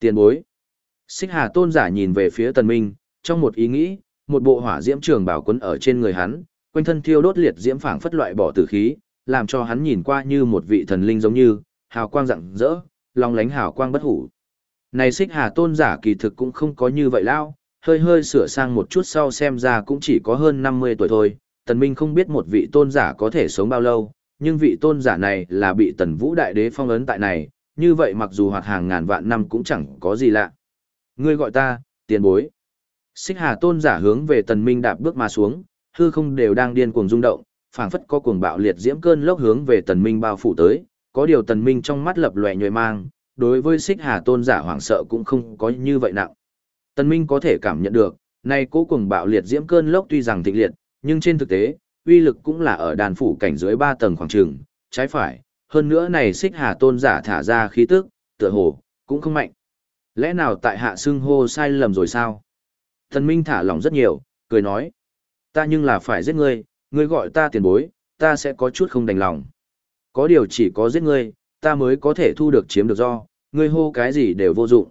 Tiền bối. Xích hà tôn giả nhìn về phía tần minh, trong một ý nghĩ, một bộ hỏa diễm trường bảo quấn ở trên người hắn, quanh thân thiêu đốt liệt diễm phảng phất loại bỏ tử khí, làm cho hắn nhìn qua như một vị thần linh giống như, hào quang rạng rỡ, long lánh hào quang bất hủ. Này xích hà tôn giả kỳ thực cũng không có như vậy lao, hơi hơi sửa sang một chút sau xem ra cũng chỉ có hơn 50 tuổi thôi. Tần Minh không biết một vị tôn giả có thể sống bao lâu, nhưng vị tôn giả này là bị tần vũ đại đế phong ấn tại này, như vậy mặc dù hoạt hàng ngàn vạn năm cũng chẳng có gì lạ. Ngươi gọi ta, tiền bối. Xích hà tôn giả hướng về tần minh đạp bước mà xuống, hư không đều đang điên cuồng rung động, phảng phất có cuồng bạo liệt diễm cơn lốc hướng về tần minh bao phủ tới, có điều tần minh trong mắt lập lòe nhòe mang, đối với xích hà tôn giả hoảng sợ cũng không có như vậy nặng. Tần minh có thể cảm nhận được, nay cố cuồng bạo liệt diễm cơn lốc tuy rằng thịnh liệt, nhưng trên thực tế, uy lực cũng là ở đàn phủ cảnh dưới 3 tầng khoảng trường, trái phải, hơn nữa này xích hà tôn giả thả ra khí tức, tựa hồ, cũng không mạnh. Lẽ nào tại hạ xưng hô sai lầm rồi sao? Thần Minh thả lỏng rất nhiều, cười nói. Ta nhưng là phải giết ngươi, ngươi gọi ta tiền bối, ta sẽ có chút không đành lòng. Có điều chỉ có giết ngươi, ta mới có thể thu được chiếm được do, ngươi hô cái gì đều vô dụng.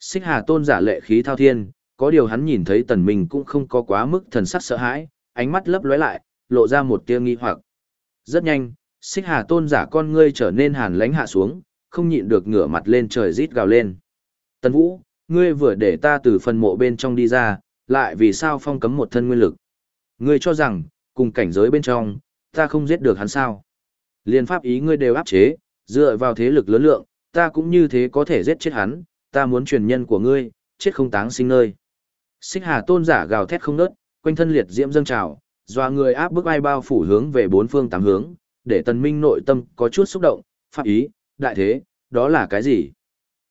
Xích hà tôn giả lệ khí thao thiên, có điều hắn nhìn thấy tần minh cũng không có quá mức thần sắc sợ hãi, ánh mắt lấp lóe lại, lộ ra một tia nghi hoặc. Rất nhanh, xích hà tôn giả con ngươi trở nên hàn lãnh hạ xuống, không nhịn được ngửa mặt lên trời rít gào lên. Tần Vũ, ngươi vừa để ta từ phần mộ bên trong đi ra, lại vì sao phong cấm một thân nguyên lực? Ngươi cho rằng, cùng cảnh giới bên trong, ta không giết được hắn sao? Liên pháp ý ngươi đều áp chế, dựa vào thế lực lớn lượng, ta cũng như thế có thể giết chết hắn, ta muốn truyền nhân của ngươi, chết không táng sinh nơi. Xích Hà tôn giả gào thét không nớt, quanh thân liệt diễm dâng trào, doa người áp bức ai bao phủ hướng về bốn phương tám hướng, để tần minh nội tâm có chút xúc động, pháp ý, đại thế, đó là cái gì?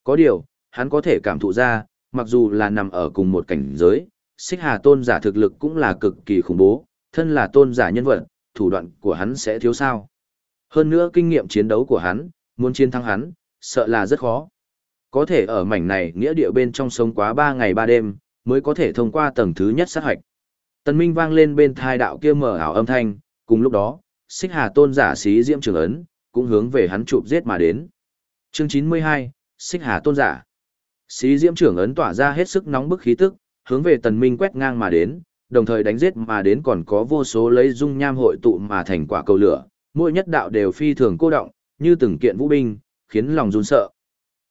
Có điều, hắn có thể cảm thụ ra, mặc dù là nằm ở cùng một cảnh giới, xích hà tôn giả thực lực cũng là cực kỳ khủng bố, thân là tôn giả nhân vật, thủ đoạn của hắn sẽ thiếu sao. Hơn nữa kinh nghiệm chiến đấu của hắn, muốn chiến thắng hắn, sợ là rất khó. Có thể ở mảnh này nghĩa địa bên trong sống quá 3 ngày 3 đêm, mới có thể thông qua tầng thứ nhất sát hoạch. Tần Minh vang lên bên thai đạo kia mở ảo âm thanh, cùng lúc đó, xích hà tôn giả xí diễm trường ấn, cũng hướng về hắn chụp giết mà đến. Chương 92, xích hà tôn giả. Xí diễm trưởng ấn tỏa ra hết sức nóng bức khí tức, hướng về tần minh quét ngang mà đến, đồng thời đánh giết mà đến còn có vô số lấy dung nham hội tụ mà thành quả cầu lửa, mỗi nhất đạo đều phi thường cô động, như từng kiện vũ binh, khiến lòng run sợ.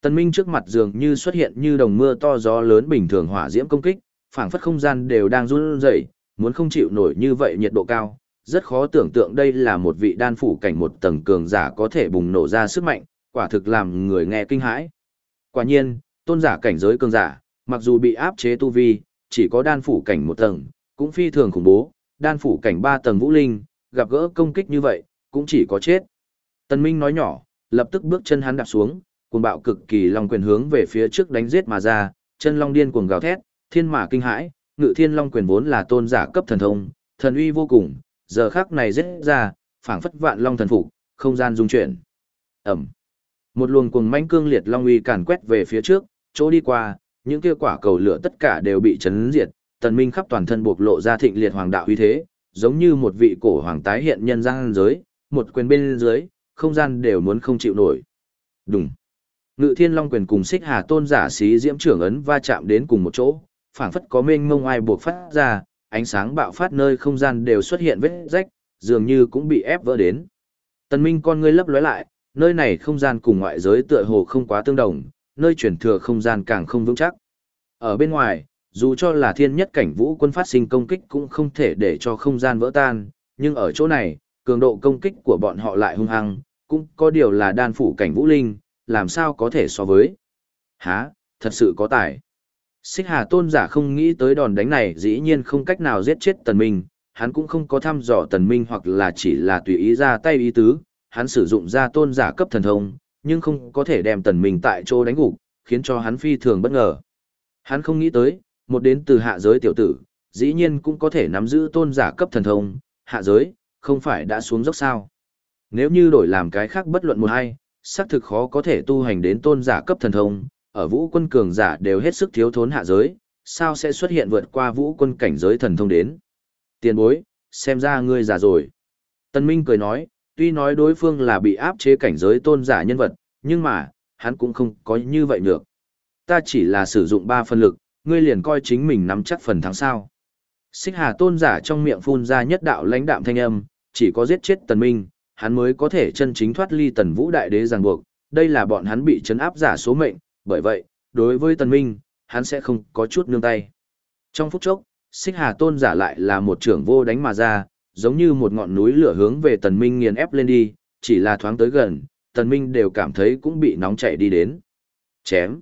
Tần minh trước mặt dường như xuất hiện như đồng mưa to gió lớn bình thường hỏa diễm công kích, phảng phất không gian đều đang run rẩy, muốn không chịu nổi như vậy nhiệt độ cao, rất khó tưởng tượng đây là một vị đan phủ cảnh một tầng cường giả có thể bùng nổ ra sức mạnh, quả thực làm người nghe kinh hãi. Quả nhiên, tôn giả cảnh giới cường giả, mặc dù bị áp chế tu vi, chỉ có đan phủ cảnh một tầng, cũng phi thường khủng bố, đan phủ cảnh ba tầng vũ linh, gặp gỡ công kích như vậy, cũng chỉ có chết. Tần Minh nói nhỏ, lập tức bước chân hắn đạp xuống, cuồng bạo cực kỳ long quyền hướng về phía trước đánh giết mà ra, chân long điên cuồng gào thét, thiên mã kinh hãi, ngự thiên long quyền vốn là tôn giả cấp thần thông, thần uy vô cùng, giờ khắc này rết ra, phảng phất vạn long thần phục, không gian dung chuyển. Ẩm. Một luồng cuồng mãnh cương liệt long uy càn quét về phía trước, chỗ đi qua, những kia quả cầu lửa tất cả đều bị chấn diệt, tần minh khắp toàn thân bộc lộ ra thịnh liệt hoàng đạo uy thế, giống như một vị cổ hoàng tái hiện nhân gian giới, một quyền bên dưới, không gian đều muốn không chịu nổi. Đùng. Ngự Thiên Long quyền cùng Xích Hà Tôn giả xí diễm trưởng ấn va chạm đến cùng một chỗ, phảng phất có mênh mông ai buộc phát ra, ánh sáng bạo phát nơi không gian đều xuất hiện vết rách, dường như cũng bị ép vỡ đến. Tần Minh con ngươi lấp lóe lại, nơi này không gian cùng ngoại giới tựa hồ không quá tương đồng, nơi chuyển thừa không gian càng không vững chắc. Ở bên ngoài, dù cho là thiên nhất cảnh vũ quân phát sinh công kích cũng không thể để cho không gian vỡ tan, nhưng ở chỗ này, cường độ công kích của bọn họ lại hung hăng, cũng có điều là đan phủ cảnh vũ linh, làm sao có thể so với. Hả, thật sự có tài. Xích Hà Tôn giả không nghĩ tới đòn đánh này dĩ nhiên không cách nào giết chết Tần Minh, hắn cũng không có thăm dò Tần Minh hoặc là chỉ là tùy ý ra tay ý tứ, hắn sử dụng ra tôn giả cấp thần thông, nhưng không có thể đem Tần Minh tại chỗ đánh gục, khiến cho hắn phi thường bất ngờ. Hắn không nghĩ tới, một đến từ hạ giới tiểu tử, dĩ nhiên cũng có thể nắm giữ tôn giả cấp thần thông, hạ giới, không phải đã xuống dốc sao. Nếu như đổi làm cái khác bất luận một hay, xác thực khó có thể tu hành đến tôn giả cấp thần thông, ở vũ quân cường giả đều hết sức thiếu thốn hạ giới, sao sẽ xuất hiện vượt qua vũ quân cảnh giới thần thông đến. Tiền bối, xem ra ngươi già rồi. Tân Minh cười nói, tuy nói đối phương là bị áp chế cảnh giới tôn giả nhân vật, nhưng mà, hắn cũng không có như vậy được. Ta chỉ là sử dụng ba phần lực, ngươi liền coi chính mình nắm chắc phần thắng sao. Xích hà tôn giả trong miệng phun ra nhất đạo lãnh đạm thanh âm, chỉ có giết chết tần minh, hắn mới có thể chân chính thoát ly tần vũ đại đế ràng buộc, đây là bọn hắn bị chấn áp giả số mệnh, bởi vậy, đối với tần minh, hắn sẽ không có chút nương tay. Trong phút chốc, xích hà tôn giả lại là một trưởng vô đánh mà ra, giống như một ngọn núi lửa hướng về tần minh nghiền ép lên đi, chỉ là thoáng tới gần, tần minh đều cảm thấy cũng bị nóng chảy đi đến. Chém.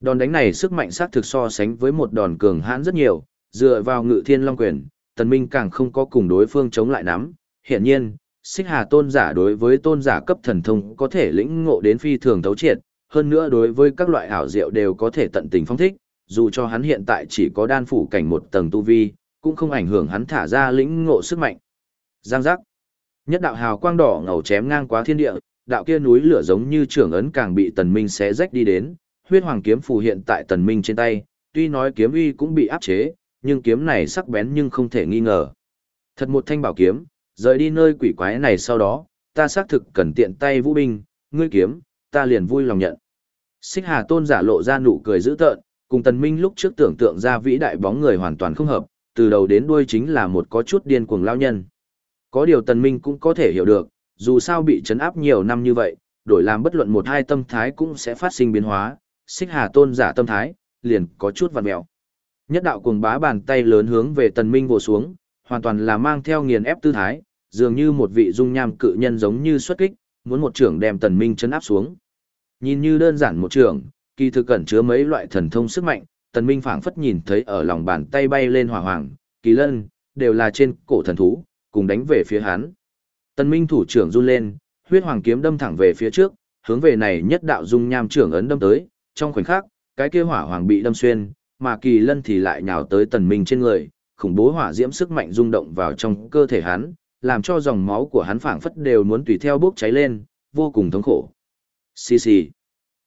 Đòn đánh này sức mạnh sát thực so sánh với một đòn cường hãn rất nhiều, dựa vào ngự thiên long quyền, tần minh càng không có cùng đối phương chống lại nắm. Hiện nhiên, xích hà tôn giả đối với tôn giả cấp thần thông có thể lĩnh ngộ đến phi thường thấu triệt, hơn nữa đối với các loại ảo diệu đều có thể tận tình phong thích, dù cho hắn hiện tại chỉ có đan phủ cảnh một tầng tu vi, cũng không ảnh hưởng hắn thả ra lĩnh ngộ sức mạnh. Giang giác. Nhất đạo hào quang đỏ ngầu chém ngang quá thiên địa, đạo kia núi lửa giống như trưởng ấn càng bị tần minh xé rách đi đến, huyết hoàng kiếm phù hiện tại tần minh trên tay, tuy nói kiếm uy cũng bị áp chế, nhưng kiếm này sắc bén nhưng không thể nghi ngờ. Thật một thanh bảo kiếm, rời đi nơi quỷ quái này sau đó, ta xác thực cần tiện tay vũ binh, ngươi kiếm, ta liền vui lòng nhận. Xích Hà Tôn giả lộ ra nụ cười dữ tợn, cùng Tần Minh lúc trước tưởng tượng ra vĩ đại bóng người hoàn toàn không hợp, từ đầu đến đuôi chính là một có chút điên cuồng lao nhân. Có điều Tần Minh cũng có thể hiểu được, dù sao bị chấn áp nhiều năm như vậy, đổi làm bất luận một hai tâm thái cũng sẽ phát sinh biến hóa, xích hà tôn giả tâm thái, liền có chút vặn mèo. Nhất đạo cuồng bá bàn tay lớn hướng về tần minh vồ xuống, hoàn toàn là mang theo nghiền ép tư thái, dường như một vị dung nham cự nhân giống như xuất kích, muốn một trưởng đem tần minh chấn áp xuống. Nhìn như đơn giản một trường, kỳ thực cẩn chứa mấy loại thần thông sức mạnh, tần minh phảng phất nhìn thấy ở lòng bàn tay bay lên hỏa hoàng, kỳ lân, đều là trên cổ thần thú, cùng đánh về phía hắn. Tần minh thủ trưởng run lên, huyết hoàng kiếm đâm thẳng về phía trước, hướng về này nhất đạo dung nham trưởng ấn đâm tới, trong khoảnh khắc, cái kia hỏa hoàng bị đâm xuyên, mà kỳ lân thì lại nhào tới tần minh trên người, khủng bố hỏa diễm sức mạnh rung động vào trong cơ thể hắn, làm cho dòng máu của hắn phảng phất đều muốn tùy theo bốc cháy lên, vô cùng thống khổ. Xì xì.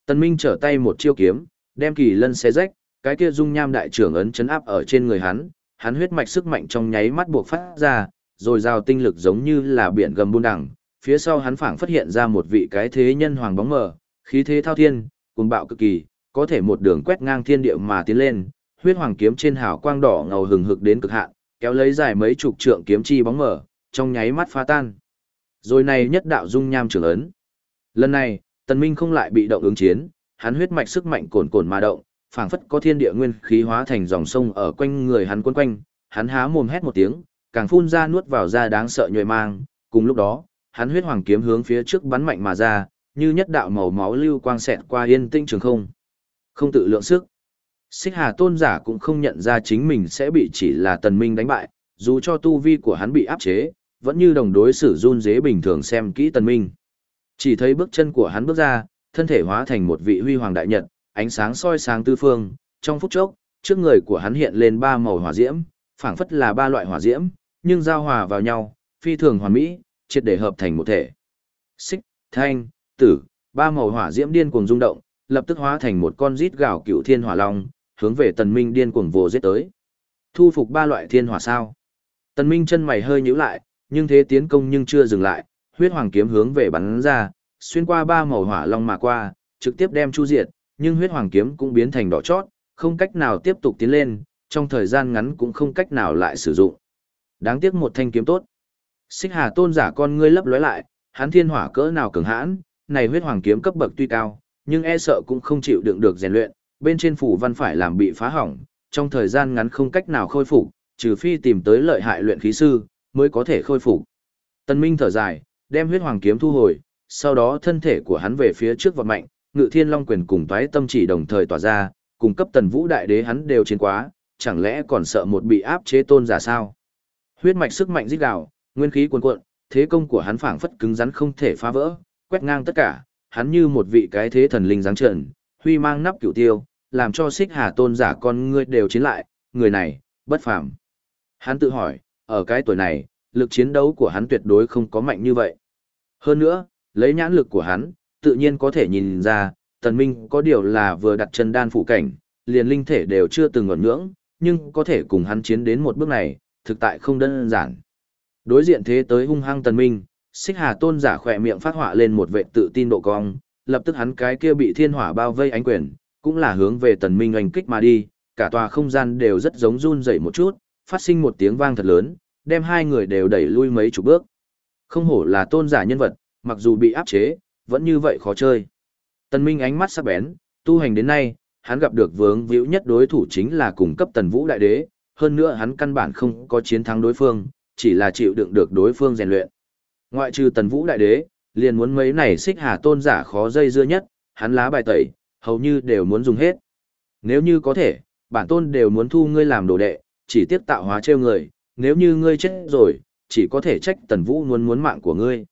Tần minh trở tay một chiêu kiếm, đem kỳ lân xé rách, cái kia dung nham đại trưởng ấn chấn áp ở trên người hắn, hắn huyết mạch sức mạnh trong nháy mắt buộc phát ra, rồi giao tinh lực giống như là biển gầm buôn đẳng, phía sau hắn phảng phát hiện ra một vị cái thế nhân hoàng bóng mờ, khí thế thao thiên, cuồng bạo cực kỳ, có thể một đường quét ngang thiên địa mà tiến lên, huyết hoàng kiếm trên hào quang đỏ ngầu hừng hực đến cực hạn, kéo lấy dài mấy chục trượng kiếm chi bóng mở, trong nháy mắt phá tan. Rồi này nhất đạo dung nham trưởng ấn. Lần này, Tần Minh không lại bị động ứng chiến, hắn huyết mạch sức mạnh cồn cồn mà động, phảng phất có thiên địa nguyên khí hóa thành dòng sông ở quanh người hắn quấn quanh, hắn há mồm hét một tiếng, càng phun ra nuốt vào ra đáng sợ nhồi mang, cùng lúc đó, hắn huyết hoàng kiếm hướng phía trước bắn mạnh mà ra, như nhất đạo màu máu lưu quang xẹt qua yên tinh trường không. Không tự lượng sức. Xích Hà tôn giả cũng không nhận ra chính mình sẽ bị chỉ là tần minh đánh bại, dù cho tu vi của hắn bị áp chế, vẫn như đồng đối xử run dế bình thường xem kỹ tần minh. Chỉ thấy bước chân của hắn bước ra, thân thể hóa thành một vị huy hoàng đại nhật, ánh sáng soi sáng tư phương, trong phút chốc, trước người của hắn hiện lên ba màu hỏa diễm, phảng phất là ba loại hỏa diễm, nhưng giao hòa vào nhau, phi thường hoàn mỹ, triệt để hợp thành một thể. Xích, thanh, tử, ba màu hỏa diễm điên cuồng rung động, lập tức hóa thành một con rít gào cựu thiên hỏa long, hướng về tần minh điên cuồng vồ giết tới. Thu phục ba loại thiên hỏa sao? Tần minh chân mày hơi nhíu lại, nhưng thế tiến công nhưng chưa dừng lại, huyết hoàng kiếm hướng về bắn ra, xuyên qua ba màu hỏa long mà qua, trực tiếp đem chu diệt, nhưng huyết hoàng kiếm cũng biến thành đỏ chót, không cách nào tiếp tục tiến lên, trong thời gian ngắn cũng không cách nào lại sử dụng. Đáng tiếc một thanh kiếm tốt. Xích Hà Tôn giả con ngươi lấp lóe lại, hắn thiên hỏa cỡ nào cường hãn, này huyết hoàng kiếm cấp bậc tuy cao, nhưng e sợ cũng không chịu đựng được rèn luyện, bên trên phủ văn phải làm bị phá hỏng, trong thời gian ngắn không cách nào khôi phục, trừ phi tìm tới lợi hại luyện khí sư, mới có thể khôi phục. Tân Minh thở dài, đem huyết hoàng kiếm thu hồi, sau đó thân thể của hắn về phía trước vọt mạnh, Ngự Thiên Long quyền cùng toái tâm chỉ đồng thời tỏa ra, cùng cấp Tần Vũ đại đế hắn đều chiến quá, chẳng lẽ còn sợ một bị áp chế tôn giả sao? Huyết mạch sức mạnh rít gào, nguyên khí cuồn cuộn, thế công của hắn phảng phất cứng rắn không thể phá vỡ, quét ngang tất cả, hắn như một vị cái thế thần linh giáng trần, huy mang nắp cửu tiêu, làm cho xích hà tôn giả con ngươi đều chiến lại, người này, bất phàm. Hắn tự hỏi, ở cái tuổi này, lực chiến đấu của hắn tuyệt đối không có mạnh như vậy. Hơn nữa, lấy nhãn lực của hắn, tự nhiên có thể nhìn ra, tần minh có điều là vừa đặt chân đan phụ cảnh, liền linh thể đều chưa từng ngẩn ngưỡng, nhưng có thể cùng hắn chiến đến một bước này, thực tại không đơn giản. Đối diện thế tới hung hăng tần minh, xích hà tôn giả khỏe miệng phát họa lên một vệ tự tin độ cong, lập tức hắn cái kia bị thiên hỏa bao vây ánh quyền, cũng là hướng về tần minh oanh kích mà đi, cả tòa không gian đều rất giống run rẩy một chút, phát sinh một tiếng vang thật lớn, đem hai người đều đẩy lui mấy chục bước. Không hổ là tôn giả nhân vật, mặc dù bị áp chế, vẫn như vậy khó chơi. Tần Minh ánh mắt sắc bén, tu hành đến nay, hắn gặp được vướng víu nhất đối thủ chính là cùng cấp tần vũ đại đế, hơn nữa hắn căn bản không có chiến thắng đối phương, chỉ là chịu đựng được đối phương rèn luyện. Ngoại trừ tần vũ đại đế, liền muốn mấy này xích hà tôn giả khó dây dưa nhất, hắn lá bài tẩy, hầu như đều muốn dùng hết. Nếu như có thể, bản tôn đều muốn thu ngươi làm đồ đệ, chỉ tiếp tạo hóa trêu người, nếu như ngươi chết rồi, chỉ có thể trách tần vũ muốn muốn mạng của ngươi.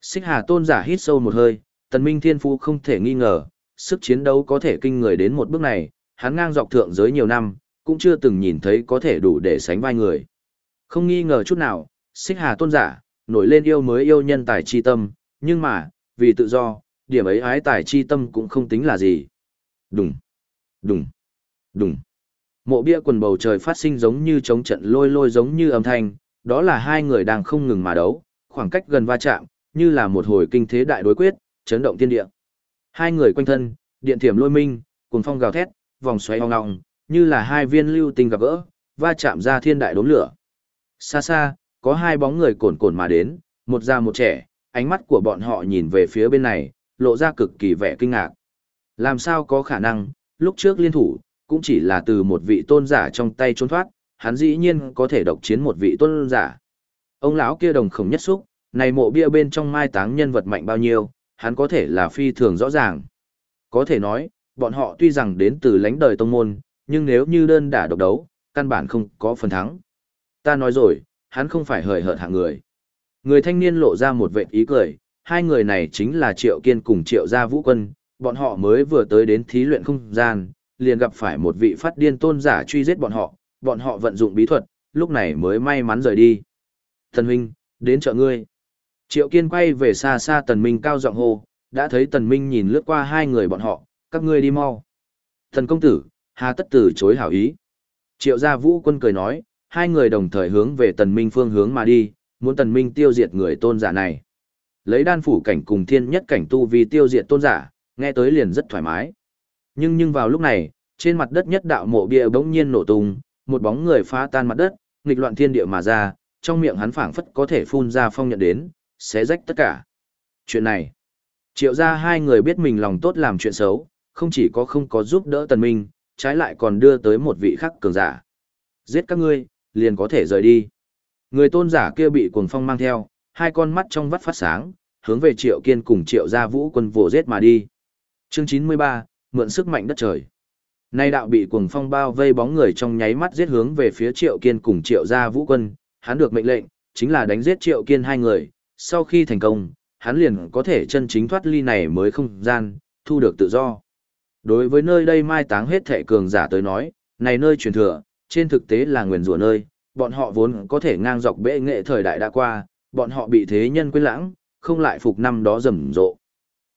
Xích hà tôn giả hít sâu một hơi, tần minh thiên phú không thể nghi ngờ, sức chiến đấu có thể kinh người đến một bước này, hắn ngang dọc thượng giới nhiều năm, cũng chưa từng nhìn thấy có thể đủ để sánh vai người. Không nghi ngờ chút nào, xích hà tôn giả, nổi lên yêu mới yêu nhân tài chi tâm, nhưng mà, vì tự do, điểm ấy ái tài chi tâm cũng không tính là gì. Đùng, đùng, đùng. Mộ bia quần bầu trời phát sinh giống như chống trận lôi lôi giống như âm thanh, đó là hai người đang không ngừng mà đấu, khoảng cách gần va chạm, như là một hồi kinh thế đại đối quyết, chấn động thiên địa. Hai người quanh thân, điện thiểm lôi minh, cuồng phong gào thét, vòng xoáy ong ong, như là hai viên lưu tinh gặp gỡ, va chạm ra thiên đại đốm lửa. Xa xa, có hai bóng người cồn cồn mà đến, một già một trẻ, ánh mắt của bọn họ nhìn về phía bên này, lộ ra cực kỳ vẻ kinh ngạc. Làm sao có khả năng, lúc trước liên thủ, cũng chỉ là từ một vị tôn giả trong tay trốn thoát, hắn dĩ nhiên có thể độc chiến một vị tôn giả. Ông lão kia đồng khổng nhất xúc, này mộ bia bên trong mai táng nhân vật mạnh bao nhiêu, hắn có thể là phi thường rõ ràng. Có thể nói, bọn họ tuy rằng đến từ lãnh đời tông môn, nhưng nếu như đơn đả độc đấu, căn bản không có phần thắng. Ta nói rồi, hắn không phải hời hợt hạng người. Người thanh niên lộ ra một vệ ý cười, hai người này chính là Triệu Kiên cùng Triệu Gia Vũ Quân, bọn họ mới vừa tới đến thí luyện không gian, liền gặp phải một vị phát điên tôn giả truy giết bọn họ, bọn họ vận dụng bí thuật, lúc này mới may mắn rời đi. Thần huynh, đến chợ ngươi. Triệu Kiên quay về xa xa Tần Minh cao giọng hô, đã thấy Tần Minh nhìn lướt qua hai người bọn họ, các ngươi đi mau. Thần công tử, hà tất Tử chối hảo ý. Triệu gia vũ quân cười nói, hai người đồng thời hướng về Tần Minh phương hướng mà đi, muốn Tần Minh tiêu diệt người tôn giả này. Lấy đan phủ cảnh cùng thiên nhất cảnh tu vì tiêu diệt tôn giả, nghe tới liền rất thoải mái. Nhưng nhưng vào lúc này, trên mặt đất nhất đạo mộ bia bỗng nhiên nổ tung, một bóng người phá tan mặt đất, nghịch loạn thiên địa mà ra, trong miệng hắn phảng phất có thể phun ra phong nhận đến, xé rách tất cả. Chuyện này, triệu ra hai người biết mình lòng tốt làm chuyện xấu, không chỉ có không có giúp đỡ tần minh, trái lại còn đưa tới một vị khắc cường giả. Giết các ngươi, liền có thể rời đi. Người tôn giả kia bị cuồng phong mang theo, hai con mắt trong vắt phát sáng, hướng về triệu kiên cùng triệu gia vũ quân vồ giết mà đi. Chương 93, mượn sức mạnh đất trời. Nay đạo bị cuồng phong bao vây bóng người trong nháy mắt giết hướng về phía triệu kiên cùng triệu gia vũ quân, hắn được mệnh lệnh, chính là đánh giết triệu kiên hai người, sau khi thành công, hắn liền có thể chân chính thoát ly này mới không gian, thu được tự do. Đối với nơi đây mai táng hết thệ cường giả tới nói, này nơi truyền thừa, trên thực tế là nguyền rủa nơi, bọn họ vốn có thể ngang dọc bệ nghệ thời đại đã qua, bọn họ bị thế nhân quên lãng, không lại phục năm đó rầm rộ.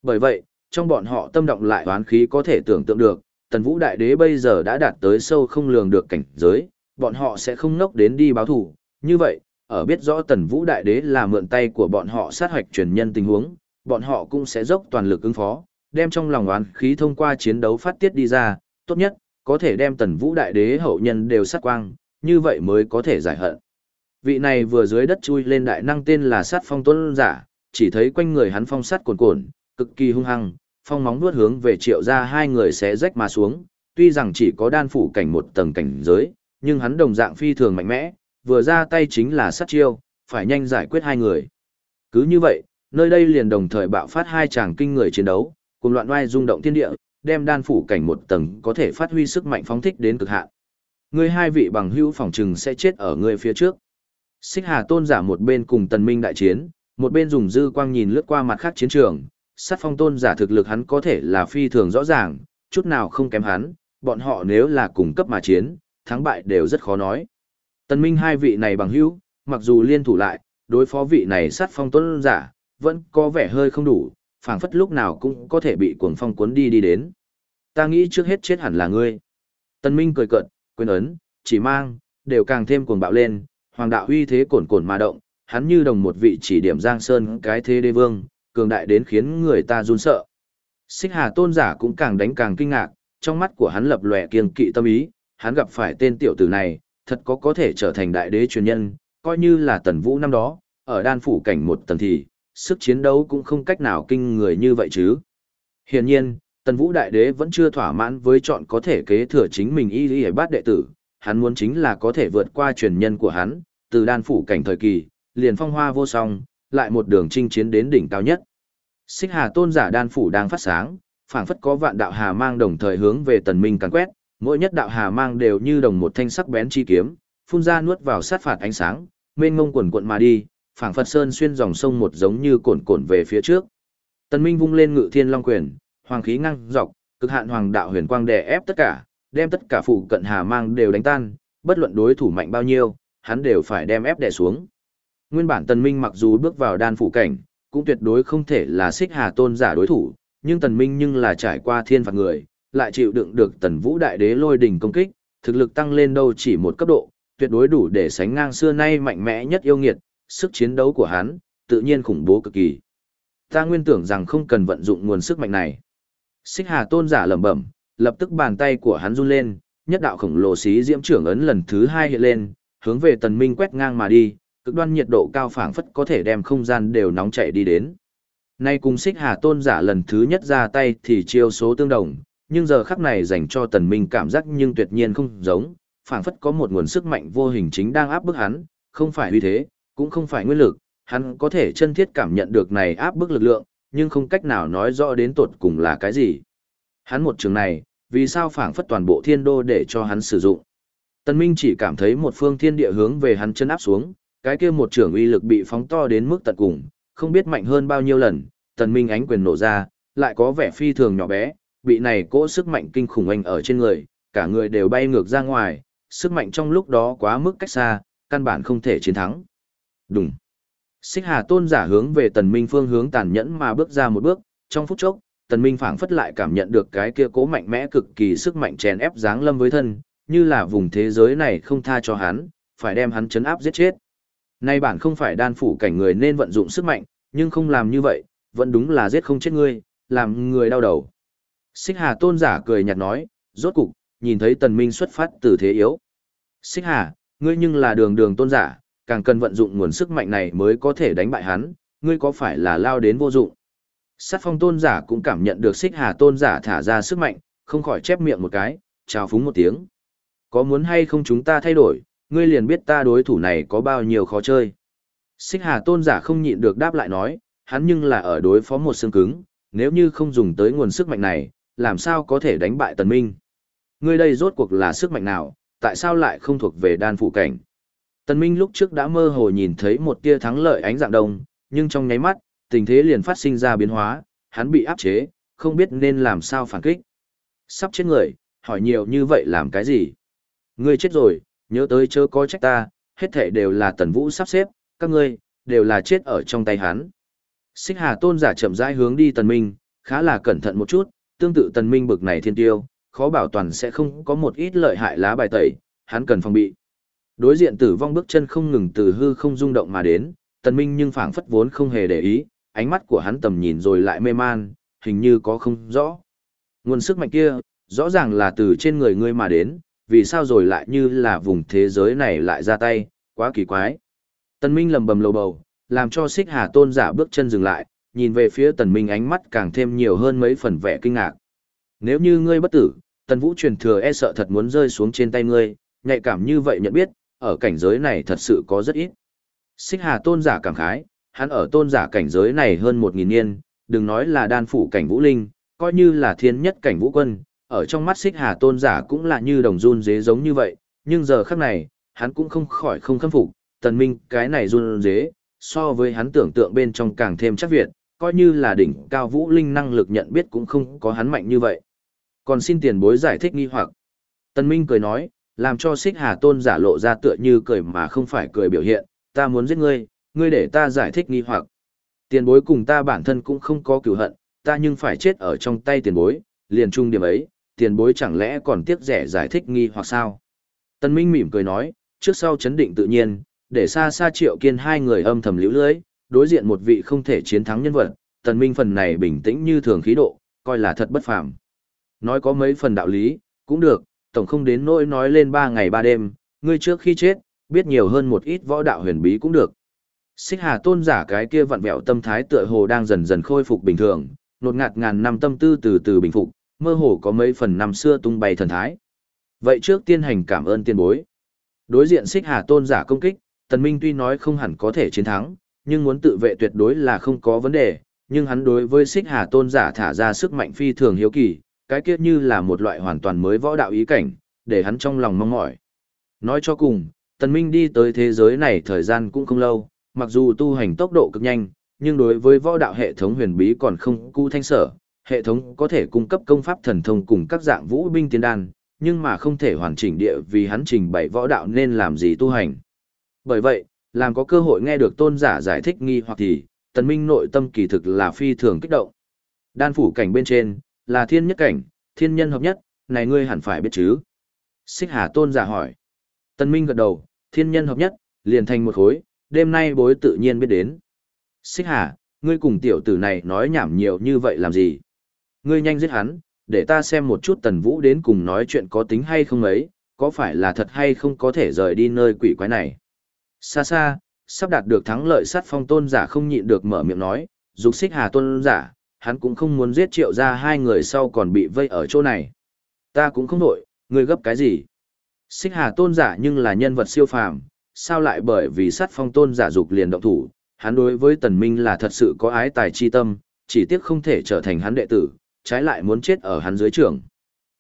Bởi vậy, trong bọn họ tâm động lại oán khí có thể tưởng tượng được, tần vũ đại đế bây giờ đã đạt tới sâu không lường được cảnh giới, bọn họ sẽ không nốc đến đi báo thủ. Như vậy, ở biết rõ tần vũ đại đế là mượn tay của bọn họ sát hoạch truyền nhân tình huống, bọn họ cũng sẽ dốc toàn lực ứng phó, đem trong lòng oán khí thông qua chiến đấu phát tiết đi ra, tốt nhất, có thể đem tần vũ đại đế hậu nhân đều sát quang, như vậy mới có thể giải hận. Vị này vừa dưới đất chui lên đại năng tên là sát phong tuân giả, chỉ thấy quanh người hắn phong sát cuồn cuộn, cực kỳ hung hăng, phong móng nuốt hướng về triệu ra hai người sẽ rách mà xuống, tuy rằng chỉ có đan phủ cảnh một tầng cảnh giới, nhưng hắn đồng dạng phi thường mạnh mẽ, vừa ra tay chính là sát chiêu, phải nhanh giải quyết hai người. Cứ như vậy, nơi đây liền đồng thời bạo phát hai chàng kinh người chiến đấu, cùng loạn oai rung động thiên địa, đem đan phủ cảnh một tầng có thể phát huy sức mạnh phóng thích đến cực hạn. Ngươi hai vị bằng hữu phòng trừng sẽ chết ở người phía trước. Xích Hà Tôn giả một bên cùng Tần Minh đại chiến, một bên dùng dư quang nhìn lướt qua mặt khác chiến trường, sát phong tôn giả thực lực hắn có thể là phi thường rõ ràng, chút nào không kém hắn, bọn họ nếu là cùng cấp mà chiến, thắng bại đều rất khó nói. Tần Minh hai vị này bằng hữu, mặc dù liên thủ lại, đối phó vị này sát phong tôn giả, vẫn có vẻ hơi không đủ, phảng phất lúc nào cũng có thể bị cuồng phong cuốn đi đi đến. Ta nghĩ trước hết chết hẳn là ngươi. Tần Minh cười cợt, quên ấn, chỉ mang, đều càng thêm cuồng bạo lên, hoàng đạo uy thế cồn cồn mà động, hắn như đồng một vị chỉ điểm giang sơn cái thế đế vương, cường đại đến khiến người ta run sợ. Xích Hà tôn giả cũng càng đánh càng kinh ngạc, trong mắt của hắn lập lòe kiêng kỵ tâm ý, hắn gặp phải tên tiểu tử này, thật có có thể trở thành đại đế truyền nhân, coi như là tần vũ năm đó, ở đan phủ cảnh một tầng thì, sức chiến đấu cũng không cách nào kinh người như vậy chứ. Hiển nhiên, tần vũ đại đế vẫn chưa thỏa mãn với chọn có thể kế thừa chính mình y lý bát đệ tử, hắn muốn chính là có thể vượt qua truyền nhân của hắn, từ đan phủ cảnh thời kỳ, liền phong hoa vô song, lại một đường chinh chiến đến đỉnh cao nhất. Xích Hà tôn giả đan phủ đang phát sáng, phảng phất có vạn đạo hà mang đồng thời hướng về tần minh càn quét, mỗi nhất đạo hà mang đều như đồng một thanh sắc bén chi kiếm, phun ra nuốt vào sát phạt ánh sáng, mênh mông quần cuộn mà đi, phảng phất sơn xuyên dòng sông một giống như cồn cồn về phía trước. Tần Minh vung lên ngự thiên long quyền, hoàng khí ngăng dọc, cực hạn hoàng đạo huyền quang đè ép tất cả, đem tất cả phụ cận hà mang đều đánh tan, bất luận đối thủ mạnh bao nhiêu, hắn đều phải đem ép đè xuống. Nguyên bản Tần Minh mặc dù bước vào đan phủ cảnh, cũng tuyệt đối không thể là xích hà tôn giả đối thủ, nhưng Tần Minh nhưng là trải qua thiên phạt người, lại chịu đựng được Tần Vũ Đại Đế lôi đỉnh công kích, thực lực tăng lên đâu chỉ một cấp độ, tuyệt đối đủ để sánh ngang xưa nay mạnh mẽ nhất yêu nghiệt, sức chiến đấu của hắn, tự nhiên khủng bố cực kỳ. Ta nguyên tưởng rằng không cần vận dụng nguồn sức mạnh này. Xích Hà tôn giả lẩm bẩm, lập tức bàn tay của hắn run lên, nhất đạo khổng lồ xí diễm trưởng ấn lần thứ hai hiện lên, hướng về Tần Minh quét ngang mà đi, cực đoan nhiệt độ cao phảng phất có thể đem không gian đều nóng chảy đi đến. Nay cùng xích hà tôn giả lần thứ nhất ra tay thì chiêu số tương đồng, nhưng giờ khắc này dành cho tần minh cảm giác nhưng tuyệt nhiên không giống, phảng phất có một nguồn sức mạnh vô hình chính đang áp bức hắn, không phải uy thế, cũng không phải nguyên lực, hắn có thể chân thiết cảm nhận được này áp bức lực lượng, nhưng không cách nào nói rõ đến tột cùng là cái gì. Hắn một trường này, vì sao phảng phất toàn bộ thiên đô để cho hắn sử dụng. Tần Minh chỉ cảm thấy một phương thiên địa hướng về hắn chân áp xuống, cái kia một trưởng uy lực bị phóng to đến mức tận cùng, không biết mạnh hơn bao nhiêu lần, tần minh ánh quyền nổ ra, lại có vẻ phi thường nhỏ bé, bị này cỗ sức mạnh kinh khủng anh ở trên người, cả người đều bay ngược ra ngoài, sức mạnh trong lúc đó quá mức cách xa, căn bản không thể chiến thắng. Đúng. Xích Hà Tôn giả hướng về Tần Minh phương hướng tàn nhẫn mà bước ra một bước, trong phút chốc, Tần Minh phảng phất lại cảm nhận được cái kia cố mạnh mẽ cực kỳ sức mạnh chèn ép dáng lâm với thân, như là vùng thế giới này không tha cho hắn, phải đem hắn chấn áp giết chết. Nay bản không phải đan phủ cảnh người nên vận dụng sức mạnh, nhưng không làm như vậy, vẫn đúng là giết không chết ngươi, làm người đau đầu. Xích Hà tôn giả cười nhạt nói, rốt cục, nhìn thấy tần minh xuất phát từ thế yếu. Xích Hà, ngươi nhưng là đường đường tôn giả, càng cần vận dụng nguồn sức mạnh này mới có thể đánh bại hắn, ngươi có phải là lao đến vô dụng. Sát phong tôn giả cũng cảm nhận được xích hà tôn giả thả ra sức mạnh, không khỏi chép miệng một cái, chào phúng một tiếng. Có muốn hay không chúng ta thay đổi, ngươi liền biết ta đối thủ này có bao nhiêu khó chơi. Xích hà tôn giả không nhịn được đáp lại nói, hắn nhưng là ở đối phó một xương cứng, nếu như không dùng tới nguồn sức mạnh này, làm sao có thể đánh bại tần minh. Ngươi đây rốt cuộc là sức mạnh nào, tại sao lại không thuộc về đan phụ cảnh. Tần minh lúc trước đã mơ hồ nhìn thấy một tia thắng lợi ánh dạng đông, nhưng trong nháy mắt, tình thế liền phát sinh ra biến hóa, hắn bị áp chế, không biết nên làm sao phản kích. Sắp chết người, hỏi nhiều như vậy làm cái gì? Ngươi chết rồi, nhớ tới chớ có trách ta, hết thể đều là tần vũ sắp xếp, các ngươi, đều là chết ở trong tay hắn. Xích Hà Tôn giả chậm rãi hướng đi Tần Minh, khá là cẩn thận một chút, tương tự Tần Minh bực này thiên tiêu, khó bảo toàn sẽ không có một ít lợi hại lá bài tẩy, hắn cần phòng bị. Đối diện tử vong bước chân không ngừng từ hư không rung động mà đến, Tần Minh nhưng phảng phất vốn không hề để ý, ánh mắt của hắn tầm nhìn rồi lại mê man, hình như có không rõ. Nguồn sức mạnh kia, rõ ràng là từ trên người ngươi mà đến, vì sao rồi lại như là vùng thế giới này lại ra tay, quá kỳ quái. Tần Minh lầm bầm lầu bầu, làm cho xích hà tôn giả bước chân dừng lại, nhìn về phía tần minh ánh mắt càng thêm nhiều hơn mấy phần vẻ kinh ngạc. Nếu như ngươi bất tử, tần vũ truyền thừa e sợ thật muốn rơi xuống trên tay ngươi, nhạy cảm như vậy nhận biết, ở cảnh giới này thật sự có rất ít. Xích hà tôn giả cảm khái, hắn ở tôn giả cảnh giới này hơn một nghìn niên, đừng nói là đan phủ cảnh vũ linh, coi như là thiên nhất cảnh vũ quân, ở trong mắt xích hà tôn giả cũng là như đồng run dế giống như vậy, nhưng giờ khắc này, hắn cũng không khỏi không khâm phục, tần minh cái này run dế, so với hắn tưởng tượng bên trong càng thêm chắc việt, coi như là đỉnh cao vũ linh năng lực nhận biết cũng không có hắn mạnh như vậy. Còn xin tiền bối giải thích nghi hoặc. Tần Minh cười nói, làm cho xích hà tôn giả lộ ra tựa như cười mà không phải cười biểu hiện, ta muốn giết ngươi, ngươi để ta giải thích nghi hoặc. Tiền bối cùng ta bản thân cũng không có cửu hận, ta nhưng phải chết ở trong tay tiền bối, liền chung điểm ấy, tiền bối chẳng lẽ còn tiếc rẻ giải thích nghi hoặc sao? tân Minh mỉm cười nói, trước sau chấn định tự nhiên, để xa xa triệu kiên hai người âm thầm liễu lưới, đối diện một vị không thể chiến thắng nhân vật, tân minh phần này bình tĩnh như thường khí độ, coi là thật bất phàm. Nói có mấy phần đạo lý, cũng được, tổng không đến nỗi nói lên ba ngày ba đêm, ngươi trước khi chết, biết nhiều hơn một ít võ đạo huyền bí cũng được. Xích Hà tôn giả cái kia vặn vẹo tâm thái tựa hồ đang dần dần khôi phục bình thường, nột ngạt ngàn năm tâm tư từ từ bình phục, mơ hồ có mấy phần năm xưa tung bay thần thái. Vậy trước tiên hành cảm ơn tiên bối. Đối diện Xích Hà tôn giả công kích, Tần Minh tuy nói không hẳn có thể chiến thắng, nhưng muốn tự vệ tuyệt đối là không có vấn đề, nhưng hắn đối với Xích Hà tôn giả thả ra sức mạnh phi thường hiếu kỳ, cái kiếp như là một loại hoàn toàn mới võ đạo ý cảnh, để hắn trong lòng mong mỏi. Nói cho cùng, Tần Minh đi tới thế giới này thời gian cũng không lâu, mặc dù tu hành tốc độ cực nhanh, nhưng đối với võ đạo hệ thống huyền bí còn không cu thanh sở, hệ thống có thể cung cấp công pháp thần thông cùng các dạng vũ binh tiên đan, nhưng mà không thể hoàn chỉnh địa vì hắn trình bày võ đạo nên làm gì tu hành. Bởi vậy, làm có cơ hội nghe được tôn giả giải thích nghi hoặc thì, tần minh nội tâm kỳ thực là phi thường kích động. Đan phủ cảnh bên trên, là thiên nhất cảnh, thiên nhân hợp nhất, này ngươi hẳn phải biết chứ. Xích hà tôn giả hỏi. Tần minh gật đầu, thiên nhân hợp nhất, liền thành một khối, đêm nay bối tự nhiên biết đến. Xích hà, ngươi cùng tiểu tử này nói nhảm nhiều như vậy làm gì? Ngươi nhanh giết hắn, để ta xem một chút tần vũ đến cùng nói chuyện có tính hay không ấy, có phải là thật hay không có thể rời đi nơi quỷ quái này. Xa xa, sắp đạt được thắng lợi sát phong tôn giả không nhịn được mở miệng nói, dục xích hà tôn giả, hắn cũng không muốn giết triệu ra hai người sau còn bị vây ở chỗ này. Ta cũng không nổi, ngươi gấp cái gì? Xích hà tôn giả nhưng là nhân vật siêu phàm, sao lại bởi vì sát phong tôn giả dục liền động thủ, hắn đối với tần minh là thật sự có ái tài chi tâm, chỉ tiếc không thể trở thành hắn đệ tử, trái lại muốn chết ở hắn dưới trưởng.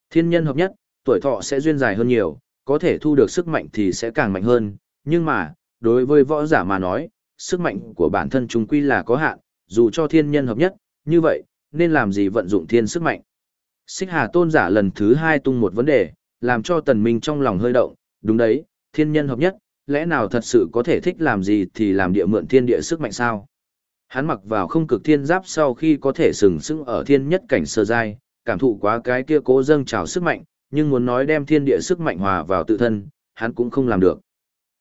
Thiên nhân hợp nhất, tuổi thọ sẽ duyên dài hơn nhiều, có thể thu được sức mạnh thì sẽ càng mạnh hơn, nhưng mà, đối với võ giả mà nói, sức mạnh của bản thân chúng quy là có hạn, dù cho thiên nhân hợp nhất, như vậy, nên làm gì vận dụng thiên sức mạnh. Xích Hà tôn giả lần thứ hai tung một vấn đề, làm cho tần minh trong lòng hơi động, đúng đấy, thiên nhân hợp nhất, lẽ nào thật sự có thể thích làm gì thì làm địa mượn thiên địa sức mạnh sao? Hắn mặc vào không cực thiên giáp sau khi có thể sừng sững ở thiên nhất cảnh sơ giai, cảm thụ quá cái kia cố dâng trào sức mạnh, nhưng muốn nói đem thiên địa sức mạnh hòa vào tự thân, hắn cũng không làm được.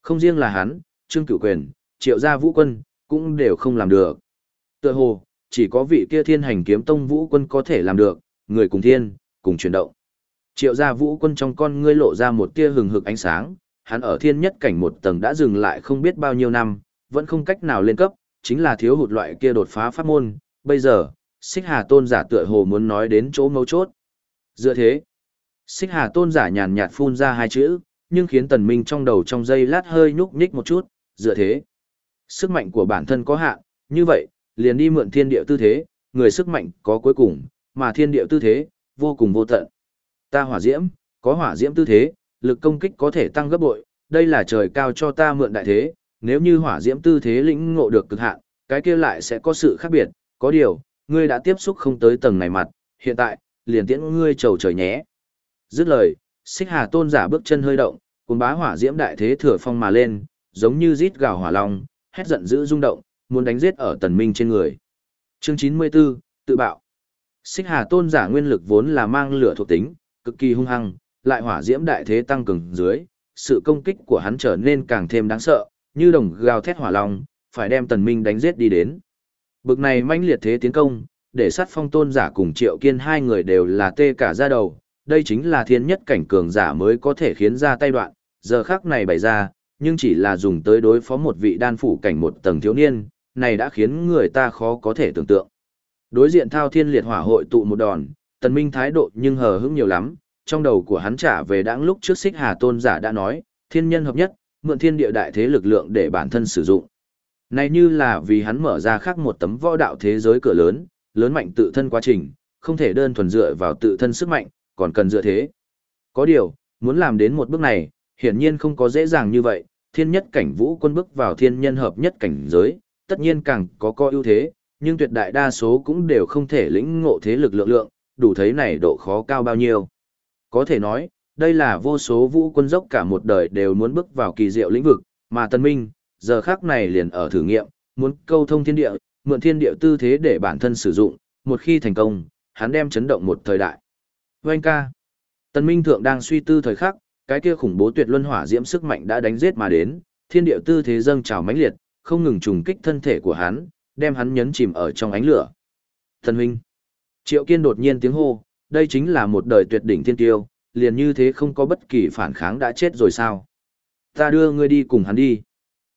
Không riêng là hắn, Trương Cửu Quyền, Triệu Gia Vũ Quân, cũng đều không làm được. Tựa hồ, chỉ có vị kia thiên hành kiếm tông Vũ Quân có thể làm được, người cùng thiên, cùng chuyển động. Triệu Gia Vũ Quân trong con ngươi lộ ra một tia hừng hực ánh sáng, hắn ở thiên nhất cảnh một tầng đã dừng lại không biết bao nhiêu năm, vẫn không cách nào lên cấp, chính là thiếu hụt loại kia đột phá pháp môn, bây giờ, Xích Hà Tôn giả tựa hồ muốn nói đến chỗ mấu chốt. Dựa thế, Xích Hà Tôn giả nhàn nhạt phun ra hai chữ, nhưng khiến Tần Minh trong đầu trong giây lát hơi nhúc nhích một chút, dựa thế. Sức mạnh của bản thân có hạn, như vậy, liền đi mượn thiên địa tư thế, người sức mạnh có cuối cùng, mà thiên địa tư thế, vô cùng vô tận. Ta hỏa diễm, có hỏa diễm tư thế, lực công kích có thể tăng gấp bội, đây là trời cao cho ta mượn đại thế, nếu như hỏa diễm tư thế lĩnh ngộ được cực hạn, cái kia lại sẽ có sự khác biệt, có điều, ngươi đã tiếp xúc không tới tầng này mặt, hiện tại, liền tiễn ngươi trầu trời nhé. Dứt lời, xích hà tôn giả bước chân hơi động, cùng bá hỏa diễm đại thế thừa phong mà lên, giống như rít gào hỏa long, hét giận dữ rung động, muốn đánh giết ở tần minh trên người. Chương 94, tự bạo. Xích hà tôn giả nguyên lực vốn là mang lửa thuộc tính, cực kỳ hung hăng, lại hỏa diễm đại thế tăng cường dưới, sự công kích của hắn trở nên càng thêm đáng sợ, như đồng gào thét hỏa long, phải đem tần minh đánh giết đi đến. Bực này mãnh liệt thế tiến công, để sát phong tôn giả cùng triệu kiên hai người đều là tê cả ra đầu, đây chính là thiên nhất cảnh cường giả mới có thể khiến ra tay đoạn, giờ khắc này bày ra, nhưng chỉ là dùng tới đối phó một vị đan phủ cảnh một tầng thiếu niên, này đã khiến người ta khó có thể tưởng tượng. Đối diện thao thiên liệt hỏa hội tụ một đòn, tần minh thái độ nhưng hờ hững nhiều lắm, trong đầu của hắn trả về đãng lúc trước xích hà tôn giả đã nói, thiên nhân hợp nhất, mượn thiên địa đại thế lực lượng để bản thân sử dụng. Này như là vì hắn mở ra khác một tấm võ đạo thế giới cửa lớn, lớn mạnh tự thân quá trình, không thể đơn thuần dựa vào tự thân sức mạnh, còn cần dựa thế. Có điều, muốn làm đến một bước này, hiển nhiên không có dễ dàng như vậy, thiên nhất cảnh vũ quân bước vào thiên nhân hợp nhất cảnh giới, tất nhiên càng có co ưu thế, nhưng tuyệt đại đa số cũng đều không thể lĩnh ngộ thế lực lượng lượng, đủ thấy này độ khó cao bao nhiêu. Có thể nói, đây là vô số vũ quân dốc cả một đời đều muốn bước vào kỳ diệu lĩnh vực, mà Tân Minh, giờ khắc này liền ở thử nghiệm, muốn câu thông thiên địa, mượn thiên địa tư thế để bản thân sử dụng, một khi thành công, hắn đem chấn động một thời đại. Vâng ca. Tân Minh thượng đang suy tư thời khắc, cái kia khủng bố tuyệt luân hỏa diễm sức mạnh đã đánh giết mà đến, thiên địa tư thế dâng trào mãnh liệt, không ngừng trùng kích thân thể của hắn, đem hắn nhấn chìm ở trong ánh lửa. Tân Minh. Triệu Kiên đột nhiên tiếng hô, đây chính là một đời tuyệt đỉnh thiên tiêu, liền như thế không có bất kỳ phản kháng đã chết rồi sao. Ta đưa ngươi đi cùng hắn đi.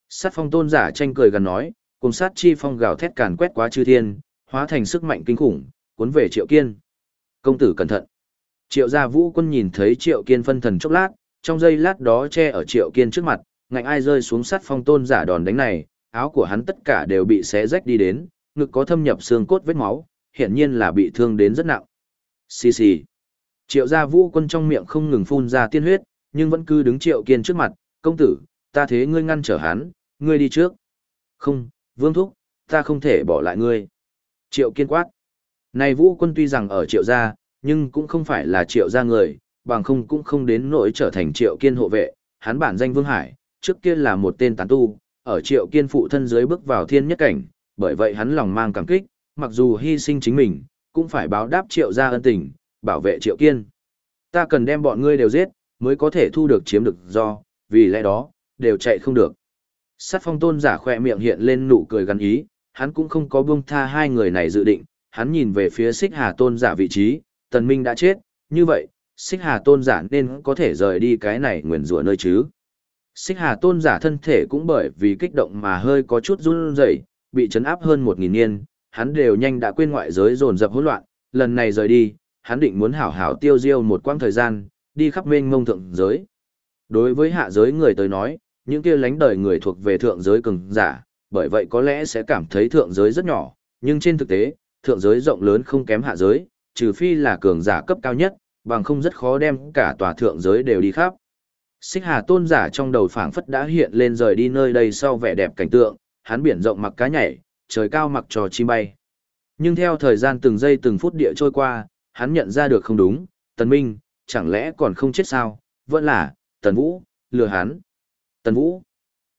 Sát phong tôn giả tranh cười gần nói, cùng sát chi phong gào thét càn quét quá chư thiên, hóa thành sức mạnh kinh khủng, cuốn về triệu kiên. Công tử cẩn thận. Triệu gia vũ quân nhìn thấy triệu kiên phân thần chốc lát, trong giây lát đó che ở triệu kiên trước mặt, ngạnh ai rơi xuống sát phong tôn giả đòn đánh này, áo của hắn tất cả đều bị xé rách đi đến, ngực có thâm nhập xương cốt vết máu, hiển nhiên là bị thương đến rất nặng. Xì xì. Triệu gia vũ quân trong miệng không ngừng phun ra tiên huyết, nhưng vẫn cứ đứng triệu kiên trước mặt, công tử, ta thế ngươi ngăn trở hắn, ngươi đi trước. Không, vương thúc, ta không thể bỏ lại ngươi. Triệu kiên quát. Này vũ quân tuy rằng ở triệu gia, nhưng cũng không phải là triệu gia người, bằng không cũng không đến nỗi trở thành triệu kiên hộ vệ, hắn bản danh Vương Hải, trước kia là một tên tán tu, ở triệu kiên phụ thân dưới bước vào thiên nhất cảnh, bởi vậy hắn lòng mang cảm kích, mặc dù hy sinh chính mình, cũng phải báo đáp triệu gia ân tình, bảo vệ triệu kiên. Ta cần đem bọn ngươi đều giết, mới có thể thu được chiếm được do, vì lẽ đó, đều chạy không được. Sát phong tôn giả khoe miệng hiện lên nụ cười gắn ý, hắn cũng không có buông tha hai người này dự định, hắn nhìn về phía xích hà tôn giả vị trí, tần minh đã chết, như vậy, xích hà tôn giả nên có thể rời đi cái này nguyền rủa nơi chứ. Xích hà tôn giả thân thể cũng bởi vì kích động mà hơi có chút run rẩy, bị chấn áp hơn một nghìn niên, hắn đều nhanh đã quên ngoại giới dồn dập hỗn loạn, lần này rời đi, hắn định muốn hảo hảo tiêu diêu một quãng thời gian, đi khắp mênh mông thượng giới. Đối với hạ giới người tới nói, những kia lánh đời người thuộc về thượng giới cường giả, bởi vậy có lẽ sẽ cảm thấy thượng giới rất nhỏ, nhưng trên thực tế, thượng giới rộng lớn không kém hạ giới, trừ phi là cường giả cấp cao nhất, bằng không rất khó đem cả tòa thượng giới đều đi khắp. Xích Hà tôn giả trong đầu phảng phất đã hiện lên rời đi nơi đây sau vẻ đẹp cảnh tượng, hắn biển rộng mặc cá nhảy, trời cao mặc trò chim bay. Nhưng theo thời gian từng giây từng phút địa trôi qua, hắn nhận ra được không đúng, Tần Minh, chẳng lẽ còn không chết sao, vẫn là, Tần Vũ, lừa hắn. Tần Vũ.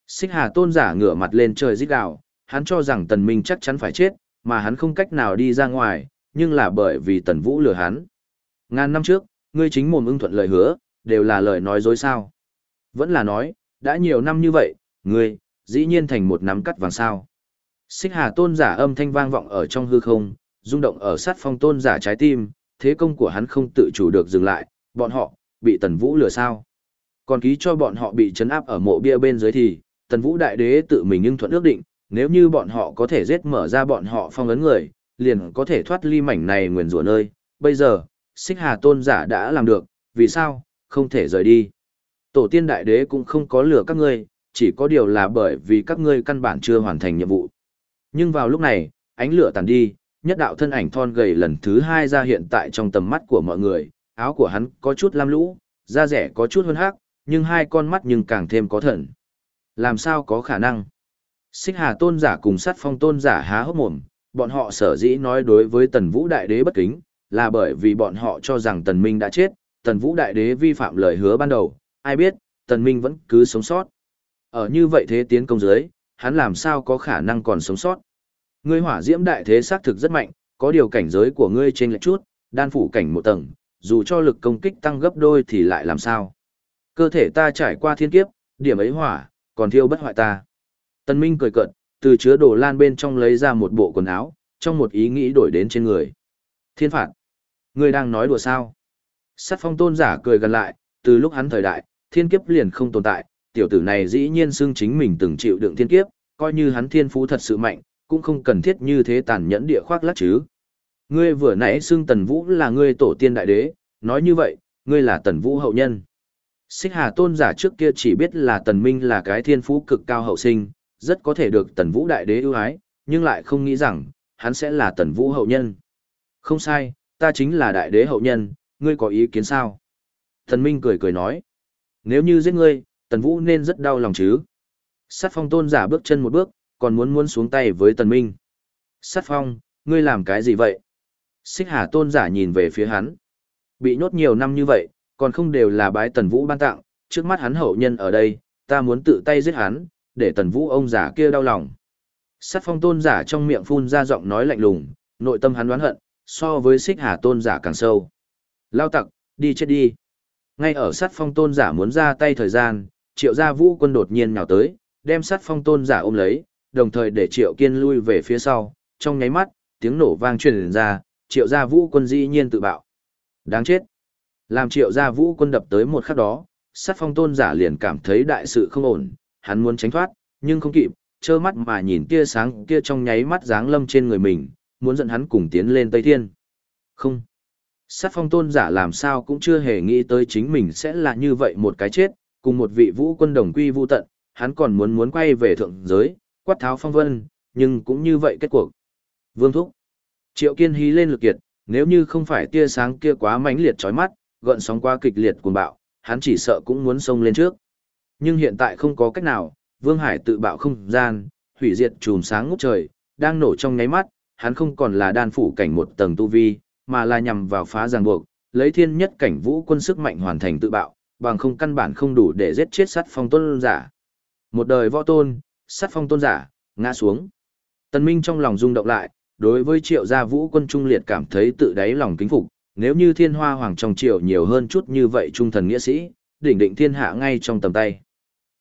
Xích Hà tôn giả ngửa mặt lên trời rít gào, hắn cho rằng Tần Minh chắc chắn phải chết, mà hắn không cách nào đi ra ngoài, nhưng là bởi vì Tần Vũ lừa hắn. Ngàn năm trước, ngươi chính mồm ưng thuận lời hứa, đều là lời nói dối sao. Vẫn là nói, đã nhiều năm như vậy, ngươi, dĩ nhiên thành một nắm cắt vàng sao. Xích hà tôn giả âm thanh vang vọng ở trong hư không, rung động ở sát phong tôn giả trái tim, thế công của hắn không tự chủ được dừng lại, bọn họ, bị tần vũ lừa sao. Còn ký cho bọn họ bị chấn áp ở mộ bia bên dưới thì, tần vũ đại đế tự mình nhưng thuận ước định, nếu như bọn họ có thể giết mở ra bọn họ phong ấn người, liền có thể thoát ly mảnh này nguyền rủa nơi. Bây giờ, xích hà tôn giả đã làm được, vì sao, không thể rời đi. Tổ tiên đại đế cũng không có lừa các ngươi, chỉ có điều là bởi vì các ngươi căn bản chưa hoàn thành nhiệm vụ. Nhưng vào lúc này, ánh lửa tàn đi, nhất đạo thân ảnh thon gầy lần thứ hai ra hiện tại trong tầm mắt của mọi người, áo của hắn có chút lam lũ, da rẻ có chút hơn hắc, nhưng hai con mắt nhưng càng thêm có thần. Làm sao có khả năng? Xích Hà tôn giả cùng sát phong tôn giả há hốc mồm, bọn họ sở dĩ nói đối với tần vũ đại đế bất kính, là bởi vì bọn họ cho rằng tần minh đã chết, tần vũ đại đế vi phạm lời hứa ban đầu, ai biết, tần minh vẫn cứ sống sót. Ở như vậy thế tiến công dưới, hắn làm sao có khả năng còn sống sót. Ngươi hỏa diễm đại thế xác thực rất mạnh, có điều cảnh giới của ngươi trên lệch chút, đan phủ cảnh một tầng, dù cho lực công kích tăng gấp đôi thì lại làm sao. Cơ thể ta trải qua thiên kiếp, điểm ấy hỏa, còn thiêu bất hoại ta. Tân Minh cười cợt, từ chứa đồ lan bên trong lấy ra một bộ quần áo, trong một ý nghĩ đổi đến trên người. Thiên phạt. Ngươi đang nói đùa sao? Sát phong tôn giả cười gần lại, từ lúc hắn thời đại, thiên kiếp liền không tồn tại, tiểu tử này dĩ nhiên xưng chính mình từng chịu đựng thiên kiếp, coi như hắn thiên phú thật sự mạnh, cũng không cần thiết như thế tàn nhẫn địa khoác lác chứ. Ngươi vừa nãy xưng Tần Vũ là ngươi tổ tiên đại đế, nói như vậy, ngươi là Tần Vũ hậu nhân. Xích Hà tôn giả trước kia chỉ biết là Tần Minh là cái thiên phú cực cao hậu sinh, rất có thể được Tần Vũ đại đế ưu ái, nhưng lại không nghĩ rằng, hắn sẽ là Tần Vũ hậu nhân. Không sai, ta chính là đại đế hậu nhân, ngươi có ý kiến sao? Tần Minh cười cười nói, nếu như giết ngươi, Tần Vũ nên rất đau lòng chứ. Sát phong tôn giả bước chân một bước, còn muốn muốn xuống tay với Tần Minh. Sát phong, ngươi làm cái gì vậy? Xích hà tôn giả nhìn về phía hắn. Bị nhốt nhiều năm như vậy, còn không đều là bái Tần Vũ ban tặng, trước mắt hắn hậu nhân ở đây, ta muốn tự tay giết hắn, để Tần Vũ ông giả kia đau lòng. Sát phong tôn giả trong miệng phun ra giọng nói lạnh lùng, nội tâm hắn đoán hận, so với xích hà tôn giả càng sâu. Lao tặc, đi chết đi. Ngay ở sát phong tôn giả muốn ra tay thời gian, triệu gia vũ quân đột nhiên nhào tới, đem sát phong tôn giả ôm lấy, đồng thời để triệu kiên lui về phía sau, trong nháy mắt, tiếng nổ vang truyền ra, triệu gia vũ quân dĩ nhiên tự bạo. Đáng chết. Làm triệu gia vũ quân đập tới một khắc đó, sát phong tôn giả liền cảm thấy đại sự không ổn, hắn muốn tránh thoát, nhưng không kịp, trơ mắt mà nhìn tia sáng kia trong nháy mắt giáng lâm trên người mình, muốn dẫn hắn cùng tiến lên Tây Thiên. Không. Sát phong tôn giả làm sao cũng chưa hề nghĩ tới chính mình sẽ là như vậy một cái chết, cùng một vị vũ quân đồng quy vu tận, hắn còn muốn muốn quay về thượng giới, quát tháo phong vân, nhưng cũng như vậy kết cuộc. Vương Thúc. Triệu kiên hí lên lực kiệt, nếu như không phải tia sáng kia quá mãnh liệt chói mắt, gợn sóng quá kịch liệt cuồng bạo, hắn chỉ sợ cũng muốn xông lên trước. Nhưng hiện tại không có cách nào, Vương Hải tự bạo không gian, hủy diệt chùm sáng ngút trời, đang nổ trong nháy mắt, hắn không còn là đan phủ cảnh một tầng tu vi, mà là nhằm vào phá ràng buộc, lấy thiên nhất cảnh vũ quân sức mạnh hoàn thành tự bạo, bằng không căn bản không đủ để giết chết sát phong tôn giả. Một đời võ tôn, sát phong tôn giả, ngã xuống. Tần Minh trong lòng rung động lại, đối với triệu gia vũ quân trung liệt cảm thấy tự đáy lòng kính phục, nếu như thiên hoa hoàng trong triệu nhiều hơn chút như vậy trung thần nghĩa sĩ, đỉnh định thiên hạ ngay trong tầm tay.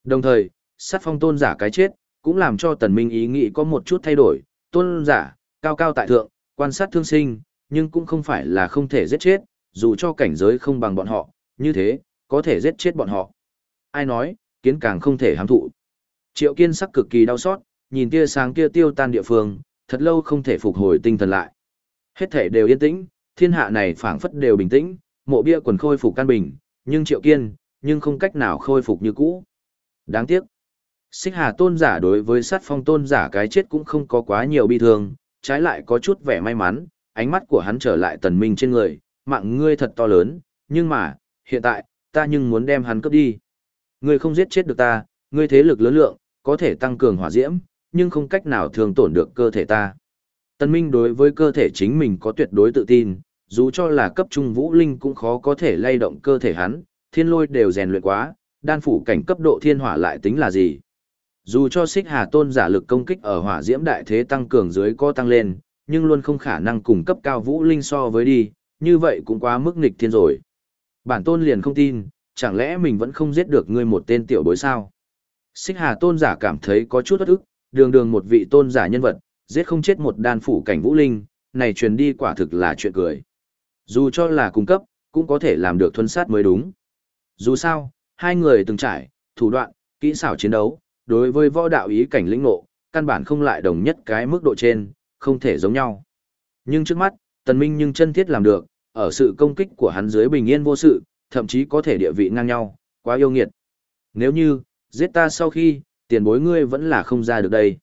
Đồng thời, sát phong tôn giả cái chết, cũng làm cho tần minh ý nghĩ có một chút thay đổi, tôn giả, cao cao tại thượng, quan sát thương sinh, nhưng cũng không phải là không thể giết chết, dù cho cảnh giới không bằng bọn họ, như thế, có thể giết chết bọn họ. Ai nói, kiến càng không thể hám thụ. Triệu kiên sắc cực kỳ đau xót, nhìn tia sáng kia tiêu tan địa phương, thật lâu không thể phục hồi tinh thần lại. Hết thể đều yên tĩnh, thiên hạ này phảng phất đều bình tĩnh, mộ bia quần khôi phục căn bình, nhưng triệu kiên, nhưng không cách nào khôi phục như cũ. Đáng tiếc. Xích hà tôn giả đối với sát phong tôn giả cái chết cũng không có quá nhiều bi thương, trái lại có chút vẻ may mắn, ánh mắt của hắn trở lại tần minh trên người, mạng ngươi thật to lớn, nhưng mà, hiện tại, ta nhưng muốn đem hắn cướp đi. Ngươi không giết chết được ta, ngươi thế lực lớn lượng, có thể tăng cường hỏa diễm, nhưng không cách nào thường tổn được cơ thể ta. Tân Minh đối với cơ thể chính mình có tuyệt đối tự tin, dù cho là cấp trung vũ linh cũng khó có thể lay động cơ thể hắn, thiên lôi đều rèn luyện quá, đan phủ cảnh cấp độ thiên hỏa lại tính là gì. Dù cho xích hà tôn giả lực công kích ở hỏa diễm đại thế tăng cường dưới có tăng lên, nhưng luôn không khả năng cùng cấp cao vũ linh so với đi, như vậy cũng quá mức nghịch thiên rồi. Bản tôn liền không tin, chẳng lẽ mình vẫn không giết được ngươi một tên tiểu bối sao? Xích hà tôn giả cảm thấy có chút bất ức, đường đường một vị tôn giả nhân vật, giết không chết một đan phủ cảnh vũ linh, này truyền đi quả thực là chuyện cười. Dù cho là cung cấp, cũng có thể làm được thuần sát mới đúng. Dù sao, hai người từng trải, thủ đoạn, kỹ xảo chiến đấu, đối với võ đạo ý cảnh lĩnh ngộ, căn bản không lại đồng nhất cái mức độ trên, không thể giống nhau. Nhưng trước mắt, Tần Minh nhưng chân thiết làm được, ở sự công kích của hắn dưới bình yên vô sự, thậm chí có thể địa vị ngang nhau, quá yêu nghiệt. Nếu như, giết ta sau khi, tiền bối ngươi vẫn là không ra được đây.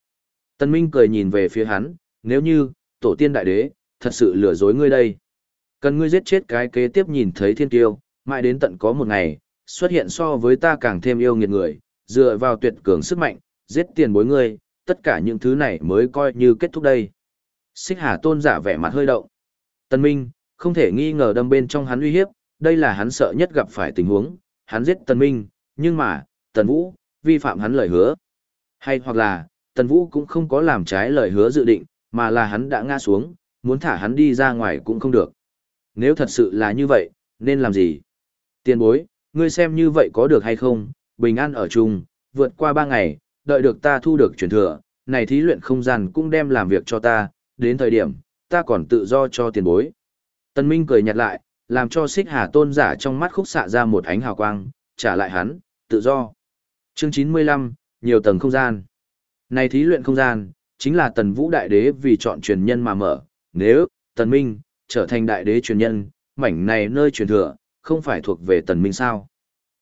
Tân Minh cười nhìn về phía hắn, nếu như, tổ tiên đại đế, thật sự lừa dối ngươi đây. Cần ngươi giết chết cái kế tiếp nhìn thấy thiên tiêu, mãi đến tận có một ngày, xuất hiện so với ta càng thêm yêu nghiệt người, dựa vào tuyệt cường sức mạnh, giết tiền bối ngươi, tất cả những thứ này mới coi như kết thúc đây. Xích Hà Tôn giả vẻ mặt hơi động. Tân Minh, không thể nghi ngờ đâm bên trong hắn uy hiếp, đây là hắn sợ nhất gặp phải tình huống, hắn giết Tân Minh, nhưng mà, Tần Vũ, vi phạm hắn lời hứa. Hay hoặc là, Tần Vũ cũng không có làm trái lời hứa dự định, mà là hắn đã ngã xuống, muốn thả hắn đi ra ngoài cũng không được. Nếu thật sự là như vậy, nên làm gì? Tiền bối, ngươi xem như vậy có được hay không? Bình an ở chung, vượt qua ba ngày, đợi được ta thu được truyền thừa, này thí luyện không gian cũng đem làm việc cho ta, đến thời điểm, ta còn tự do cho tiền bối. Tân Minh cười nhạt lại, làm cho xích hà tôn giả trong mắt khúc xạ ra một ánh hào quang, trả lại hắn, tự do. Chương 95, nhiều tầng không gian. Này thí luyện không gian, chính là tần vũ đại đế vì chọn truyền nhân mà mở, nếu, tần minh, trở thành đại đế truyền nhân, mảnh này nơi truyền thừa, không phải thuộc về tần minh sao.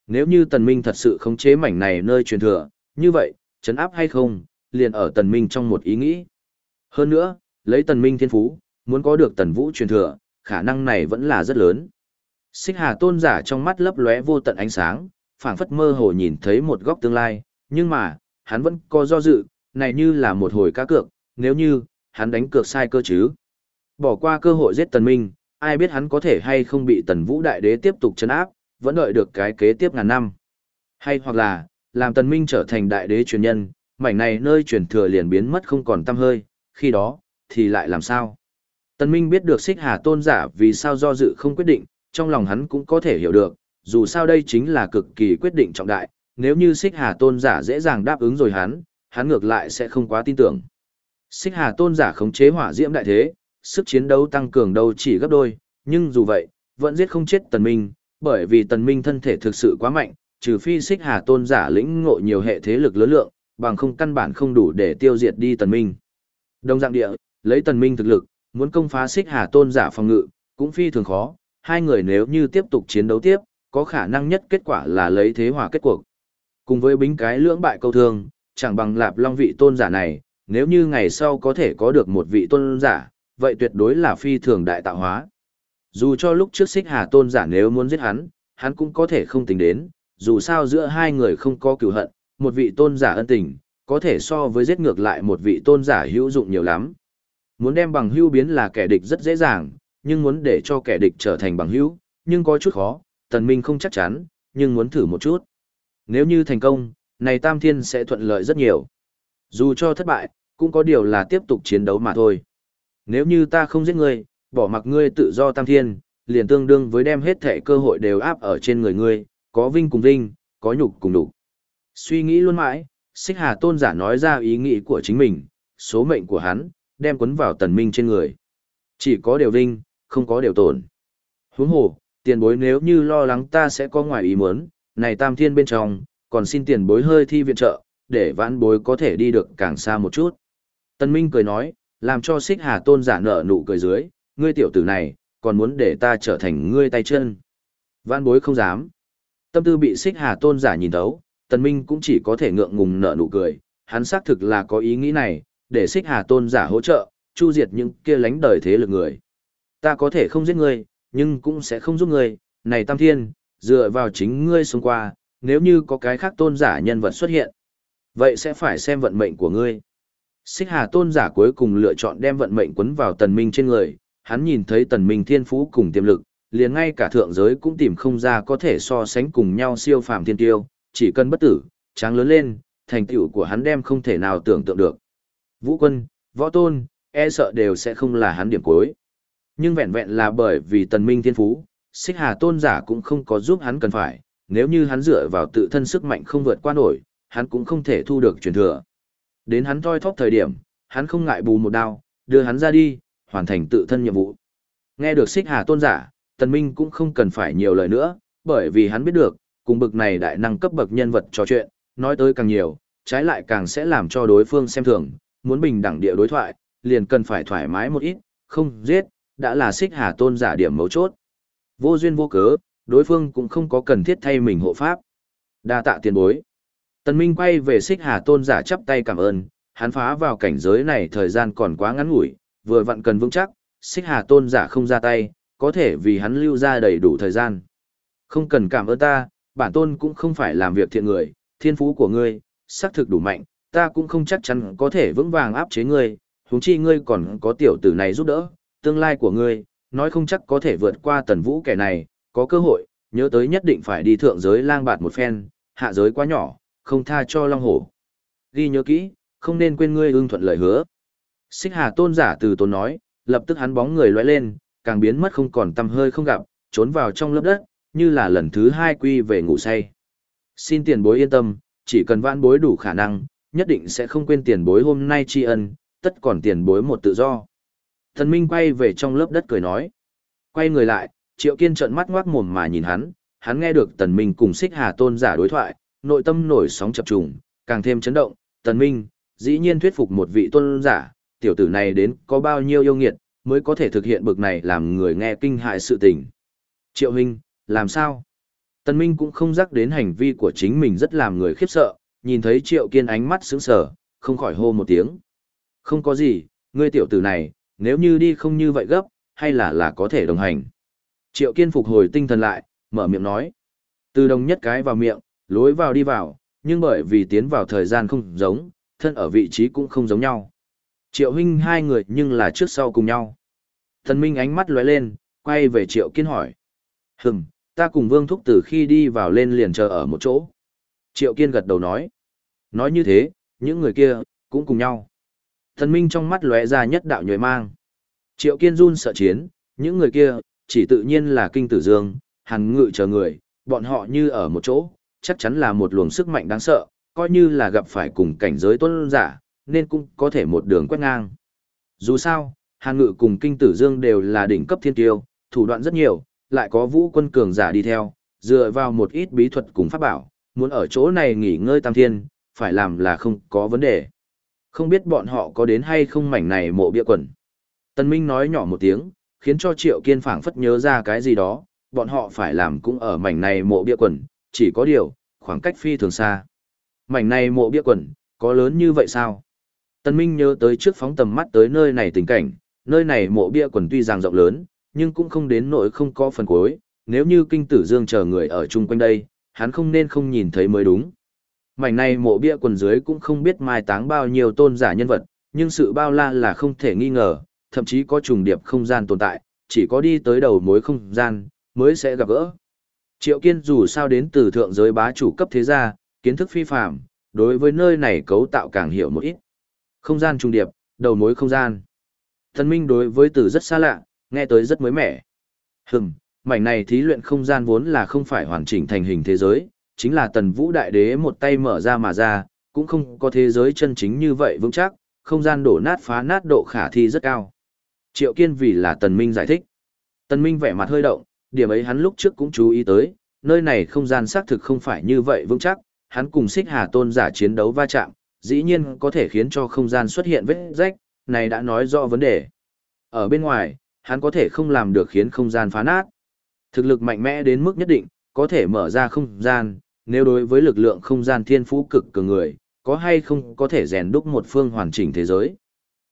Nếu như tần minh thật sự khống chế mảnh này nơi truyền thừa, như vậy, chấn áp hay không, liền ở tần minh trong một ý nghĩ. Hơn nữa, lấy tần minh thiên phú, muốn có được tần vũ truyền thừa, khả năng này vẫn là rất lớn. Xích hà tôn giả trong mắt lấp lóe vô tận ánh sáng, phảng phất mơ hồ nhìn thấy một góc tương lai, nhưng mà, hắn vẫn có do dự, này như là một hồi cá cược, nếu như, hắn đánh cược sai cơ chứ. Bỏ qua cơ hội giết tần minh, ai biết hắn có thể hay không bị tần vũ đại đế tiếp tục chấn áp, vẫn đợi được cái kế tiếp ngàn năm. Hay hoặc là, làm tần minh trở thành đại đế truyền nhân, mảnh này nơi truyền thừa liền biến mất không còn tăm hơi, khi đó, thì lại làm sao? Tần minh biết được xích hà tôn giả vì sao do dự không quyết định, trong lòng hắn cũng có thể hiểu được, dù sao đây chính là cực kỳ quyết định trọng đại, nếu như xích hà tôn giả dễ dàng đáp ứng rồi hắn, hắn ngược lại sẽ không quá tin tưởng. Xích hà tôn giả khống chế hỏa diễm đại thế, sức chiến đấu tăng cường đâu chỉ gấp đôi, nhưng dù vậy, vẫn giết không chết tần minh, bởi vì tần minh thân thể thực sự quá mạnh, trừ phi xích hà tôn giả lĩnh ngộ nhiều hệ thế lực lớn lượng, bằng không căn bản không đủ để tiêu diệt đi tần minh. Đông dạng địa, lấy tần minh thực lực, muốn công phá xích hà tôn giả phòng ngự, cũng phi thường khó, hai người nếu như tiếp tục chiến đấu tiếp, có khả năng nhất kết quả là lấy thế hòa kết cuộc. Cùng với bính cái lưỡng bại câu thương, chẳng bằng lạp long vị tôn giả này, nếu như ngày sau có thể có được một vị tôn giả, vậy tuyệt đối là phi thường đại tạo hóa. Dù cho lúc trước xích hà tôn giả nếu muốn giết hắn, hắn cũng có thể không tính đến, dù sao giữa hai người không có cửu hận, một vị tôn giả ân tình, có thể so với giết ngược lại một vị tôn giả hữu dụng nhiều lắm. Muốn đem bằng hữu biến là kẻ địch rất dễ dàng, nhưng muốn để cho kẻ địch trở thành bằng hữu, nhưng có chút khó, tần minh không chắc chắn, nhưng muốn thử một chút. Nếu như thành công, này tam thiên sẽ thuận lợi rất nhiều. Dù cho thất bại, cũng có điều là tiếp tục chiến đấu mà thôi. Nếu như ta không giết ngươi, bỏ mặc ngươi tự do tam thiên, liền tương đương với đem hết thể cơ hội đều áp ở trên người ngươi, có vinh cùng vinh, có nhục cùng nhục. Suy nghĩ luôn mãi, Xích Hà Tôn giả nói ra ý nghĩ của chính mình, số mệnh của hắn, đem quấn vào tần minh trên người. Chỉ có điều vinh, không có điều tổn. Huống hồ, tiền bối nếu như lo lắng ta sẽ có ngoài ý muốn, này tam thiên bên trong, còn xin tiền bối hơi thi viện trợ, để vãn bối có thể đi được càng xa một chút. tân Minh cười nói, làm cho xích hà tôn giả nở nụ cười dưới, ngươi tiểu tử này, còn muốn để ta trở thành ngươi tay chân. Vãn bối không dám. Tâm tư bị xích hà tôn giả nhìn thấu, tân minh cũng chỉ có thể ngượng ngùng nở nụ cười, hắn xác thực là có ý nghĩ này, để xích hà tôn giả hỗ trợ, chu diệt những kia lánh đời thế lực người. Ta có thể không giết ngươi, nhưng cũng sẽ không giúp ngươi, này tam thiên, dựa vào chính ngươi sống qua, nếu như có cái khác tôn giả nhân vật xuất hiện. Vậy sẽ phải xem vận mệnh của ngươi. Xích hà tôn giả cuối cùng lựa chọn đem vận mệnh quấn vào tần minh trên người, hắn nhìn thấy tần minh thiên phú cùng tiềm lực, liền ngay cả thượng giới cũng tìm không ra có thể so sánh cùng nhau siêu phàm thiên tiêu, chỉ cần bất tử, tráng lớn lên, thành tựu của hắn đem không thể nào tưởng tượng được. Vũ quân, võ tôn, e sợ đều sẽ không là hắn điểm cuối. Nhưng vẹn vẹn là bởi vì tần minh thiên phú, xích hà tôn giả cũng không có giúp hắn cần phải, nếu như hắn dựa vào tự thân sức mạnh không vượt qua nổi, hắn cũng không thể thu được truyền thừa. Đến hắn toi thóp thời điểm, hắn không ngại bù một đao, đưa hắn ra đi, hoàn thành tự thân nhiệm vụ. Nghe được xích hà tôn giả, tần minh cũng không cần phải nhiều lời nữa, bởi vì hắn biết được, cùng bực này đại năng cấp bậc nhân vật trò chuyện, nói tới càng nhiều, trái lại càng sẽ làm cho đối phương xem thường, muốn bình đẳng địa đối thoại, liền cần phải thoải mái một ít, không giết, đã là xích hà tôn giả điểm mấu chốt. Vô duyên vô cớ, đối phương cũng không có cần thiết thay mình hộ pháp. Đa tạ tiền bối. Tần Minh quay về xích hà tôn giả chắp tay cảm ơn, hắn phá vào cảnh giới này thời gian còn quá ngắn ngủi, vừa vặn cần vững chắc, xích hà tôn giả không ra tay, có thể vì hắn lưu ra đầy đủ thời gian. Không cần cảm ơn ta, bản tôn cũng không phải làm việc thiện người, thiên phú của ngươi, xác thực đủ mạnh, ta cũng không chắc chắn có thể vững vàng áp chế ngươi, huống chi ngươi còn có tiểu tử này giúp đỡ, tương lai của ngươi, nói không chắc có thể vượt qua tần vũ kẻ này, có cơ hội, nhớ tới nhất định phải đi thượng giới lang bạt một phen, hạ giới quá nhỏ, không tha cho long hổ. Ghi nhớ kỹ, không nên quên ngươi ưng thuận lời hứa. Xích hà tôn giả từ tôn nói, lập tức hắn bóng người lóe lên, càng biến mất không còn tăm hơi không gặp, trốn vào trong lớp đất, như là lần thứ hai quy về ngủ say. Xin tiền bối yên tâm, chỉ cần vãn bối đủ khả năng, nhất định sẽ không quên tiền bối hôm nay tri ân, tất còn tiền bối một tự do. Thần Minh quay về trong lớp đất cười nói. Quay người lại, Triệu Kiên trợn mắt ngoác mồm mà nhìn hắn, hắn nghe được Tần Minh cùng Xích Hà Tôn giả đối thoại, nội tâm nổi sóng chập trùng, càng thêm chấn động, Tần Minh, dĩ nhiên thuyết phục một vị tôn giả, tiểu tử này đến có bao nhiêu yêu nghiệt, mới có thể thực hiện bực này làm người nghe kinh hại sự tình. Triệu Hinh, làm sao? Tần Minh cũng không rắc đến hành vi của chính mình rất làm người khiếp sợ, nhìn thấy Triệu Kiên ánh mắt sững sờ, không khỏi hô một tiếng. Không có gì, ngươi tiểu tử này, nếu như đi không như vậy gấp, hay là là có thể đồng hành. Triệu Kiên phục hồi tinh thần lại, mở miệng nói. Từ đồng nhất cái vào miệng, lối vào đi vào, nhưng bởi vì tiến vào thời gian không giống, thân ở vị trí cũng không giống nhau. Triệu huynh hai người nhưng là trước sau cùng nhau. Thần Minh ánh mắt lóe lên, quay về Triệu Kiên hỏi. Hừm, ta cùng Vương Thúc từ khi đi vào lên liền chờ ở một chỗ. Triệu Kiên gật đầu nói. Nói như thế, những người kia, cũng cùng nhau. Thần Minh trong mắt lóe ra nhất đạo nhồi mang. Triệu Kiên run sợ chiến, những người kia, chỉ tự nhiên là Kinh Tử Dương, Hàn Ngự chờ người, bọn họ như ở một chỗ, chắc chắn là một luồng sức mạnh đáng sợ, coi như là gặp phải cùng cảnh giới tuân giả, nên cũng có thể một đường quét ngang. Dù sao, Hàn Ngự cùng Kinh Tử Dương đều là đỉnh cấp thiên tiêu, thủ đoạn rất nhiều, lại có vũ quân cường giả đi theo, dựa vào một ít bí thuật cùng pháp bảo, muốn ở chỗ này nghỉ ngơi tam thiên, phải làm là không có vấn đề. Không biết bọn họ có đến hay không mảnh này mộ bia quần. Tân Minh nói nhỏ một tiếng, khiến cho Triệu Kiên phảng phất nhớ ra cái gì đó, bọn họ phải làm cũng ở mảnh này mộ bia quần, chỉ có điều, khoảng cách phi thường xa. Mảnh này mộ bia quần, có lớn như vậy sao? Tân Minh nhớ tới trước phóng tầm mắt tới nơi này tình cảnh, nơi này mộ bia quần tuy rằng rộng lớn, nhưng cũng không đến nỗi không có phần cuối, nếu như kinh tử dương chờ người ở chung quanh đây, hắn không nên không nhìn thấy mới đúng. Mảnh này mộ bia quần dưới cũng không biết mai táng bao nhiêu tôn giả nhân vật, nhưng sự bao la là không thể nghi ngờ, thậm chí có trùng điệp không gian tồn tại, chỉ có đi tới đầu mối không gian, mới sẽ gặp gỡ. Triệu Kiên dù sao đến từ thượng giới bá chủ cấp thế gia, kiến thức phi phàm, đối với nơi này cấu tạo càng hiểu một ít. Không gian trùng điệp, đầu mối không gian. Thần Minh đối với từ rất xa lạ, nghe tới rất mới mẻ. Hừm, mảnh này thí luyện không gian vốn là không phải hoàn chỉnh thành hình thế giới, chính là tần vũ đại đế một tay mở ra mà ra, cũng không có thế giới chân chính như vậy vững chắc, không gian đổ nát phá nát độ khả thi rất cao. Triệu Kiên vì là tần minh giải thích. Tần minh vẻ mặt hơi động, điểm ấy hắn lúc trước cũng chú ý tới, nơi này không gian xác thực không phải như vậy vững chắc, hắn cùng xích hà tôn giả chiến đấu va chạm, dĩ nhiên có thể khiến cho không gian xuất hiện vết rách, này đã nói rõ vấn đề. Ở bên ngoài, hắn có thể không làm được khiến không gian phá nát. Thực lực mạnh mẽ đến mức nhất định, có thể mở ra không gian, nếu đối với lực lượng không gian thiên phú cực cường người, có hay không có thể rèn đúc một phương hoàn chỉnh thế giới.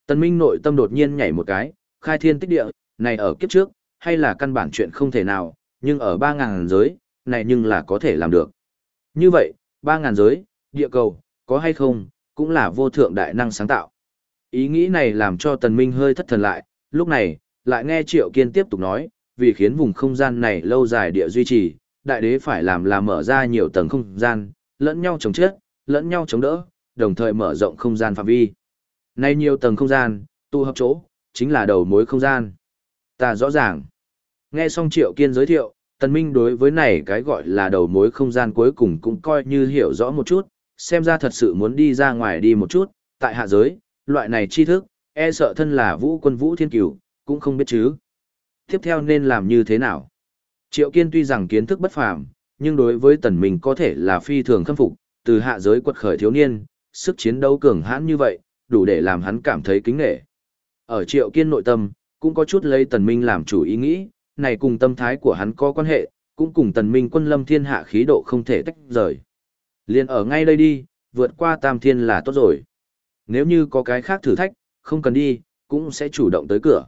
Tần Minh nội tâm đột nhiên nhảy một cái, khai thiên tích địa, này ở kiếp trước, hay là căn bản chuyện không thể nào, nhưng ở 3.000 giới, này nhưng là có thể làm được. Như vậy, 3.000 giới, địa cầu, có hay không, cũng là vô thượng đại năng sáng tạo. Ý nghĩ này làm cho Tần Minh hơi thất thần lại, lúc này, lại nghe Triệu Kiên tiếp tục nói, vì khiến vùng không gian này lâu dài địa duy trì, đại đế phải làm là mở ra nhiều tầng không gian, lẫn nhau chống chết, lẫn nhau chống đỡ, đồng thời mở rộng không gian phạm vi. Nay nhiều tầng không gian, tu hợp chỗ, chính là đầu mối không gian. Ta rõ ràng. Nghe xong Triệu Kiên giới thiệu, Tần Minh đối với này cái gọi là đầu mối không gian cuối cùng cũng coi như hiểu rõ một chút, xem ra thật sự muốn đi ra ngoài đi một chút, tại hạ giới, loại này tri thức, e sợ thân là vũ quân vũ thiên cửu, cũng không biết chứ. Tiếp theo nên làm như thế nào? Triệu Kiên tuy rằng kiến thức bất phàm, nhưng đối với Tần Minh có thể là phi thường khâm phục, từ hạ giới quật khởi thiếu niên, sức chiến đấu cường hãn như vậy, đủ để làm hắn cảm thấy kính nể. Ở Triệu Kiên nội tâm, cũng có chút lấy Tần Minh làm chủ ý nghĩ, này cùng tâm thái của hắn có quan hệ, cũng cùng Tần Minh quân lâm thiên hạ khí độ không thể tách rời. Liên ở ngay đây đi, vượt qua tam thiên là tốt rồi. Nếu như có cái khác thử thách, không cần đi, cũng sẽ chủ động tới cửa.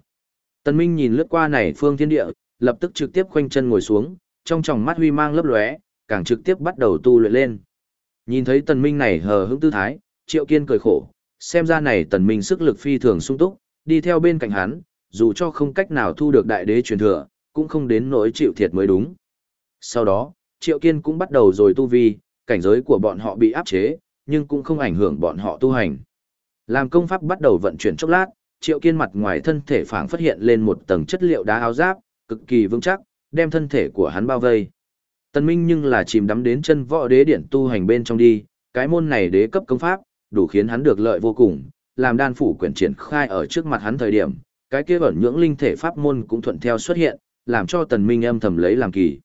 Tần Minh nhìn lướt qua này phương thiên địa, lập tức trực tiếp khoanh chân ngồi xuống, trong tròng mắt huy mang lấp lóe, càng trực tiếp bắt đầu tu luyện lên. Nhìn thấy Tần Minh này hờ hững tư thái, Triệu Kiên cười khổ, xem ra này Tần Minh sức lực phi thường sung túc, đi theo bên cạnh hắn, dù cho không cách nào thu được đại đế truyền thừa, cũng không đến nỗi chịu thiệt mới đúng. Sau đó, Triệu Kiên cũng bắt đầu rồi tu vi, cảnh giới của bọn họ bị áp chế, nhưng cũng không ảnh hưởng bọn họ tu hành. Làm công pháp bắt đầu vận chuyển chốc lát, Triệu Kiên mặt ngoài thân thể phảng phát hiện lên một tầng chất liệu đá áo giáp, cực kỳ vững chắc, đem thân thể của hắn bao vây. Tần Minh nhưng là chìm đắm đến chân võ đế điển tu hành bên trong đi, cái môn này đế cấp công pháp, đủ khiến hắn được lợi vô cùng, làm đan phủ quyển triển khai ở trước mặt hắn thời điểm, cái kia ẩn nhưỡng linh thể pháp môn cũng thuận theo xuất hiện, làm cho Tần Minh âm thầm lấy làm kỳ.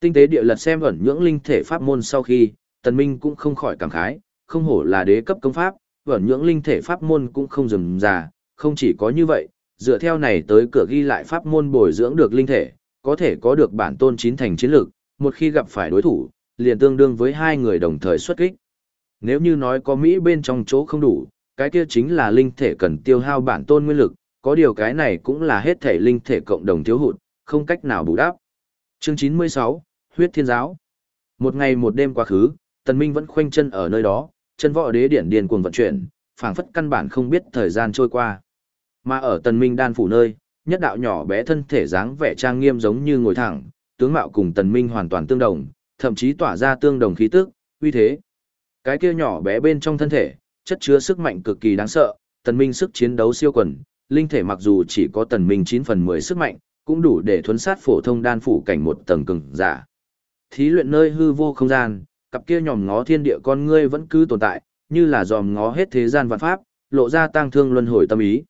Tinh tế địa lật xem ẩn nhưỡng linh thể pháp môn sau khi, Tần Minh cũng không khỏi cảm khái, không hổ là đế cấp công pháp, ẩn nhưỡng linh thể pháp môn cũng không dừng già, không chỉ có như vậy, dựa theo này tới cửa ghi lại pháp môn bồi dưỡng được linh thể, có thể có được bản tôn chín thành chiến lược, một khi gặp phải đối thủ, liền tương đương với hai người đồng thời xuất kích. Nếu như nói có Mỹ bên trong chỗ không đủ, cái kia chính là linh thể cần tiêu hao bản tôn nguyên lực, có điều cái này cũng là hết thể linh thể cộng đồng thiếu hụt, không cách nào bù đắp. Chương 96, Huyết Thiên Giáo Một ngày một đêm quá khứ, Tần Minh vẫn khoanh chân ở nơi đó, chân võ đế điển điền cuồng vận chuyển, phảng phất căn bản không biết thời gian trôi qua. Mà ở Tần Minh đan phủ nơi, nhất đạo nhỏ bé thân thể dáng vẻ trang nghiêm giống như ngồi thẳng, tướng mạo cùng Tần Minh hoàn toàn tương đồng, thậm chí tỏa ra tương đồng khí tức, uy thế. Cái kia nhỏ bé bên trong thân thể, chất chứa sức mạnh cực kỳ đáng sợ, Tần Minh sức chiến đấu siêu quần, linh thể mặc dù chỉ có Tần Minh 9 phần 10 sức mạnh, cũng đủ để thuấn sát phổ thông đan phủ cảnh một tầng cường giả. Thí luyện nơi hư vô không gian, cặp kia nhòm ngó thiên địa con ngươi vẫn cứ tồn tại, như là dòm ngó hết thế gian vạn pháp, lộ ra tang thương luân hồi tâm ý.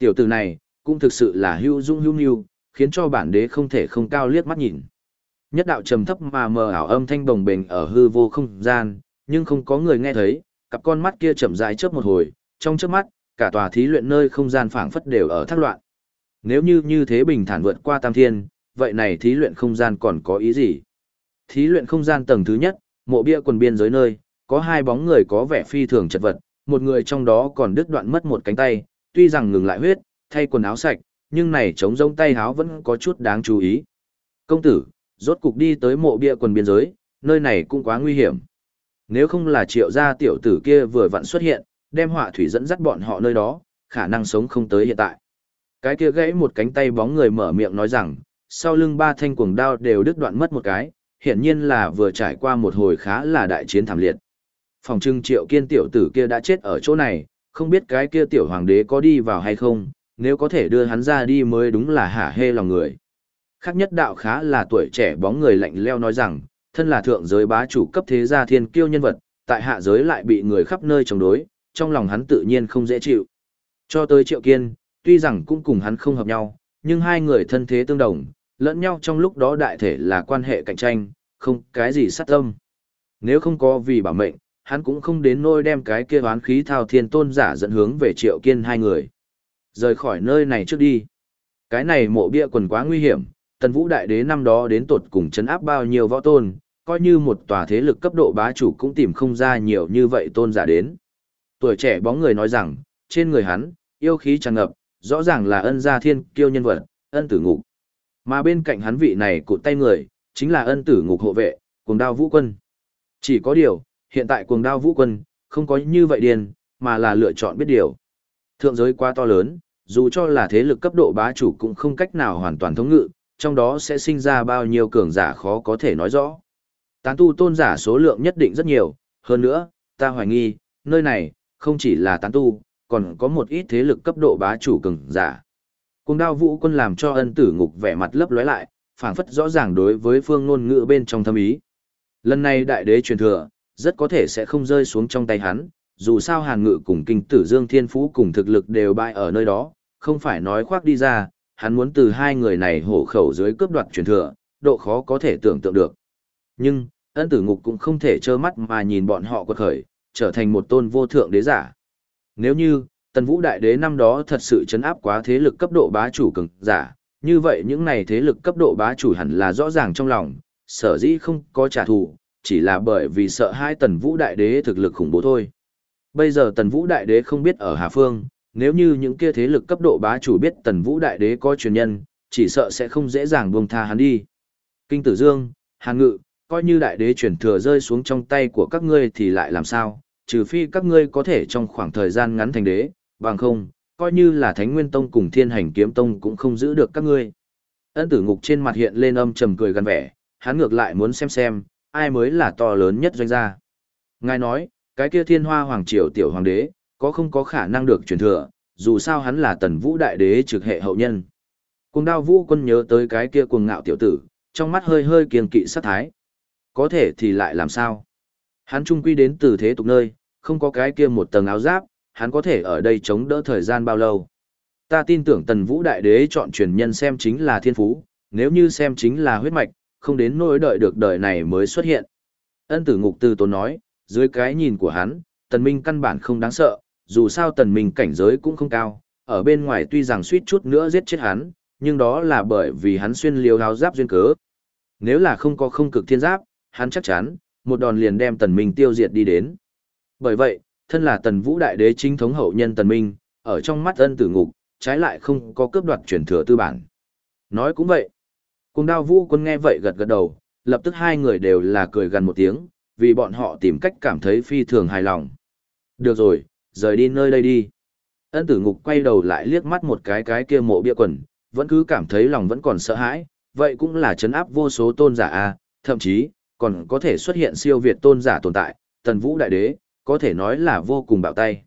Tiểu tử này, cũng thực sự là hưu dung hưu nhu, khiến cho bản đế không thể không cao liếc mắt nhìn. Nhất đạo trầm thấp mà mờ ảo âm thanh bồng bềnh ở hư vô không gian, nhưng không có người nghe thấy, cặp con mắt kia chậm rãi chớp một hồi, trong chớp mắt, cả tòa thí luyện nơi không gian phảng phất đều ở thác loạn. Nếu như như thế bình thản vượt qua tam thiên, vậy này thí luyện không gian còn có ý gì? Thí luyện không gian tầng thứ nhất, mộ bia quần biên giới nơi, có hai bóng người có vẻ phi thường chật vật, một người trong đó còn đứt đoạn mất một cánh tay, tuy rằng ngừng lại huyết, thay quần áo sạch, nhưng này chống rông tay áo vẫn có chút đáng chú ý. Công tử, rốt cục đi tới mộ bia quần biên giới, nơi này cũng quá nguy hiểm. Nếu không là triệu gia tiểu tử kia vừa vặn xuất hiện, đem họa thủy dẫn dắt bọn họ nơi đó, khả năng sống không tới hiện tại. Cái kia gãy một cánh tay bóng người mở miệng nói rằng, sau lưng ba thanh cuồng đao đều đứt đoạn mất một cái, hiển nhiên là vừa trải qua một hồi khá là đại chiến thảm liệt. Phòng trưng triệu kiên tiểu tử kia đã chết ở chỗ này, không biết cái kia tiểu hoàng đế có đi vào hay không, nếu có thể đưa hắn ra đi mới đúng là hả hê lòng người. Khác nhất đạo khá là tuổi trẻ bóng người lạnh leo nói rằng, thân là thượng giới bá chủ cấp thế gia thiên kiêu nhân vật, tại hạ giới lại bị người khắp nơi chống đối, trong lòng hắn tự nhiên không dễ chịu. Cho tới triệu kiên, tuy rằng cũng cùng hắn không hợp nhau, nhưng hai người thân thế tương đồng, lẫn nhau trong lúc đó đại thể là quan hệ cạnh tranh, không cái gì sát tâm. Nếu không có vì bảo mệnh, hắn cũng không đến nôi đem cái kia oán khí thao thiên tôn giả dẫn hướng về triệu kiên hai người. Rời khỏi nơi này trước đi. Cái này mộ bia quần quá nguy hiểm, tần vũ đại đế năm đó đến tột cùng chấn áp bao nhiêu võ tôn, coi như một tòa thế lực cấp độ bá chủ cũng tìm không ra nhiều như vậy tôn giả đến. Tuổi trẻ bóng người nói rằng, trên người hắn, yêu khí tràn ngập, rõ ràng là ân gia thiên kiêu nhân vật, ân tử ngục. Mà bên cạnh hắn vị này cụt tay người, chính là ân tử ngục hộ vệ, cùng đao vũ quân. Chỉ có điều, hiện tại cuồng đao vũ quân, không có như vậy điền, mà là lựa chọn biết điều. Thượng giới quá to lớn, dù cho là thế lực cấp độ bá chủ cũng không cách nào hoàn toàn thống ngự, trong đó sẽ sinh ra bao nhiêu cường giả khó có thể nói rõ. Tán tu tôn giả số lượng nhất định rất nhiều, hơn nữa, ta hoài nghi, nơi này, không chỉ là tán tu, còn có một ít thế lực cấp độ bá chủ cường giả. Cùng đao vũ quân làm cho ân tử ngục vẻ mặt lấp lóe lại, phảng phất rõ ràng đối với phương ngôn ngữ bên trong thâm ý. Lần này đại đế truyền thừa, rất có thể sẽ không rơi xuống trong tay hắn, dù sao hàn ngự cùng kinh tử dương thiên phú cùng thực lực đều bại ở nơi đó, không phải nói khoác đi ra, hắn muốn từ hai người này hổ khẩu dưới cướp đoạt truyền thừa, độ khó có thể tưởng tượng được. Nhưng, ân tử ngục cũng không thể trơ mắt mà nhìn bọn họ quật khởi, trở thành một tôn vô thượng đế giả. Nếu như, tần vũ đại đế năm đó thật sự chấn áp quá thế lực cấp độ bá chủ cường giả, như vậy những này thế lực cấp độ bá chủ hẳn là rõ ràng trong lòng, sở dĩ không có trả thù, chỉ là bởi vì sợ hai tần vũ đại đế thực lực khủng bố thôi. Bây giờ tần vũ đại đế không biết ở Hà Phương, nếu như những kia thế lực cấp độ bá chủ biết tần vũ đại đế có truyền nhân, chỉ sợ sẽ không dễ dàng buông tha hắn đi. Kinh tử dương, hàn ngự, coi như đại đế truyền thừa rơi xuống trong tay của các ngươi thì lại làm sao, trừ phi các ngươi có thể trong khoảng thời gian ngắn thành đế, bằng không, coi như là Thánh Nguyên Tông cùng Thiên Hành Kiếm Tông cũng không giữ được các ngươi. Ân tử ngục trên mặt hiện lên âm trầm cười gần vẻ, hắn ngược lại muốn xem xem, ai mới là to lớn nhất doanh gia. Ngài nói, cái kia thiên hoa hoàng triều tiểu hoàng đế, có không có khả năng được truyền thừa, dù sao hắn là tần vũ đại đế trực hệ hậu nhân. Cùng đao vũ quân nhớ tới cái kia cuồng ngạo tiểu tử, trong mắt hơi hơi kiêng kỵ sát thái. Có thể thì lại làm sao? Hắn trung quy đến từ thế tục nơi, không có cái kia một tầng áo giáp, hắn có thể ở đây chống đỡ thời gian bao lâu. Ta tin tưởng tần vũ đại đế chọn truyền nhân xem chính là thiên phú, nếu như xem chính là huyết mạch, không đến nỗi đợi được đời này mới xuất hiện. Ân tử ngục từ tốn nói, dưới cái nhìn của hắn, tần minh căn bản không đáng sợ, dù sao tần minh cảnh giới cũng không cao, ở bên ngoài tuy rằng suýt chút nữa giết chết hắn, nhưng đó là bởi vì hắn xuyên liều áo giáp duyên cớ. Nếu là không có không cực thiên giáp, hắn chắc chắn, một đòn liền đem tần minh tiêu diệt đi đến. Bởi vậy, thân là tần vũ đại đế chính thống hậu nhân tần minh, ở trong mắt ân tử ngục, trái lại không có cướp đoạt truyền thừa tư bản. Nói cũng vậy. Cùng đao vũ quân nghe vậy gật gật đầu, lập tức hai người đều là cười gần một tiếng, vì bọn họ tìm cách cảm thấy phi thường hài lòng. Được rồi, rời đi nơi đây đi. Ân tử ngục quay đầu lại liếc mắt một cái cái kia mộ bia quần, vẫn cứ cảm thấy lòng vẫn còn sợ hãi, vậy cũng là chấn áp vô số tôn giả a, thậm chí còn có thể xuất hiện siêu việt tôn giả tồn tại, Tần Vũ đại đế, có thể nói là vô cùng bạo tay.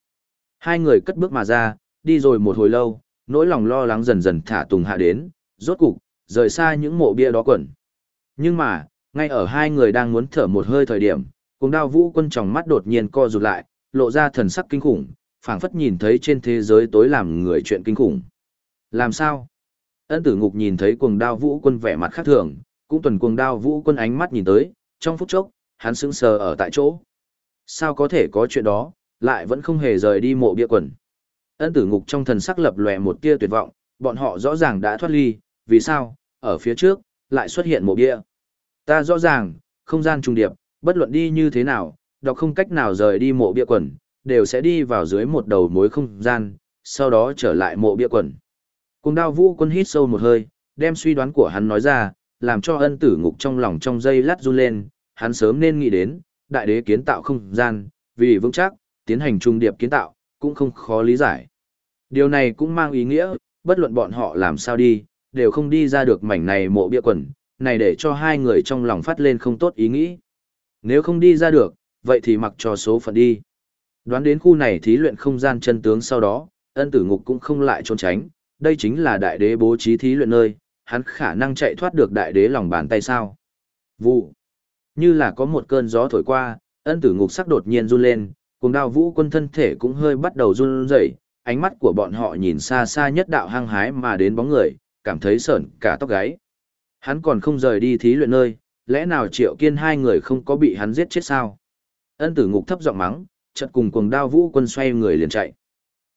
Hai người cất bước mà ra, đi rồi một hồi lâu, nỗi lòng lo lắng dần dần thả tùng hạ đến, rốt cục, rời xa những mộ bia đó quẩn. Nhưng mà, ngay ở hai người đang muốn thở một hơi thời điểm, cùng đao vũ quân tròng mắt đột nhiên co rụt lại, lộ ra thần sắc kinh khủng, phảng phất nhìn thấy trên thế giới tối làm người chuyện kinh khủng. Làm sao? Ân tử ngục nhìn thấy cuồng đao vũ quân vẻ mặt khác thường, cũng tuần cuồng đao vũ quân ánh mắt nhìn tới, trong phút chốc, hắn sững sờ ở tại chỗ. Sao có thể có chuyện đó, lại vẫn không hề rời đi mộ bia quần. Ân tử ngục trong thần sắc lập lòe một tia tuyệt vọng, bọn họ rõ ràng đã thoát ly, vì sao, ở phía trước, lại xuất hiện mộ bia. Ta rõ ràng, không gian trùng điệp, bất luận đi như thế nào, đọc không cách nào rời đi mộ bia quần, đều sẽ đi vào dưới một đầu mối không gian, sau đó trở lại mộ bia quần. Cùng đao vũ quân hít sâu một hơi, đem suy đoán của hắn nói ra, làm cho ân tử ngục trong lòng trong dây lát run lên, hắn sớm nên nghĩ đến, đại đế kiến tạo không gian, vì vững chắc, tiến hành trung điệp kiến tạo, cũng không khó lý giải. Điều này cũng mang ý nghĩa, bất luận bọn họ làm sao đi, đều không đi ra được mảnh này mộ bia quần, này để cho hai người trong lòng phát lên không tốt ý nghĩ. Nếu không đi ra được, vậy thì mặc cho số phận đi. Đoán đến khu này thí luyện không gian chân tướng sau đó, ân tử ngục cũng không lại trốn tránh, đây chính là đại đế bố trí thí luyện nơi, hắn khả năng chạy thoát được đại đế lòng bàn tay sao. Vụ. Như là có một cơn gió thổi qua, ân tử ngục sắc đột nhiên run lên, cùng đao vũ quân thân thể cũng hơi bắt đầu run rẩy, ánh mắt của bọn họ nhìn xa xa nhất đạo hăng hái mà đến bóng người, cảm thấy sởn cả tóc gáy. Hắn còn không rời đi thí luyện nơi, lẽ nào triệu kiên hai người không có bị hắn giết chết sao? Ân tử ngục thấp giọng mắng, chợt cùng cuồng đao vũ quân xoay người liền chạy.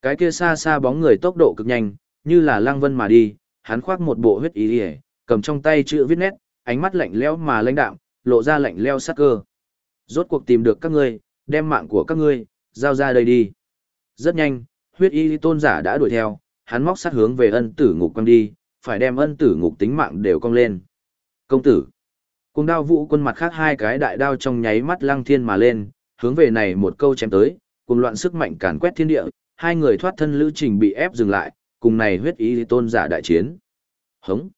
Cái kia xa xa bóng người tốc độ cực nhanh, như là lang vân mà đi, hắn khoác một bộ huyết ý liễu, cầm trong tay chữ viết nét, ánh mắt lạnh lẽo mà lãnh đạm, lộ ra lạnh lẽo sắc cơ. Rốt cuộc tìm được các ngươi, đem mạng của các ngươi giao ra đây đi. Rất nhanh, huyết y tôn giả đã đuổi theo, hắn móc sát hướng về ân tử ngục quăng đi, phải đem ân tử ngục tính mạng đều cong lên. Công tử. Cùng đao vũ quân mặt khác hai cái đại đao trong nháy mắt lăng thiên mà lên, hướng về này một câu chém tới, cùng loạn sức mạnh càn quét thiên địa, hai người thoát thân lữ trình bị ép dừng lại, cùng này huyết y tôn giả đại chiến. Hống.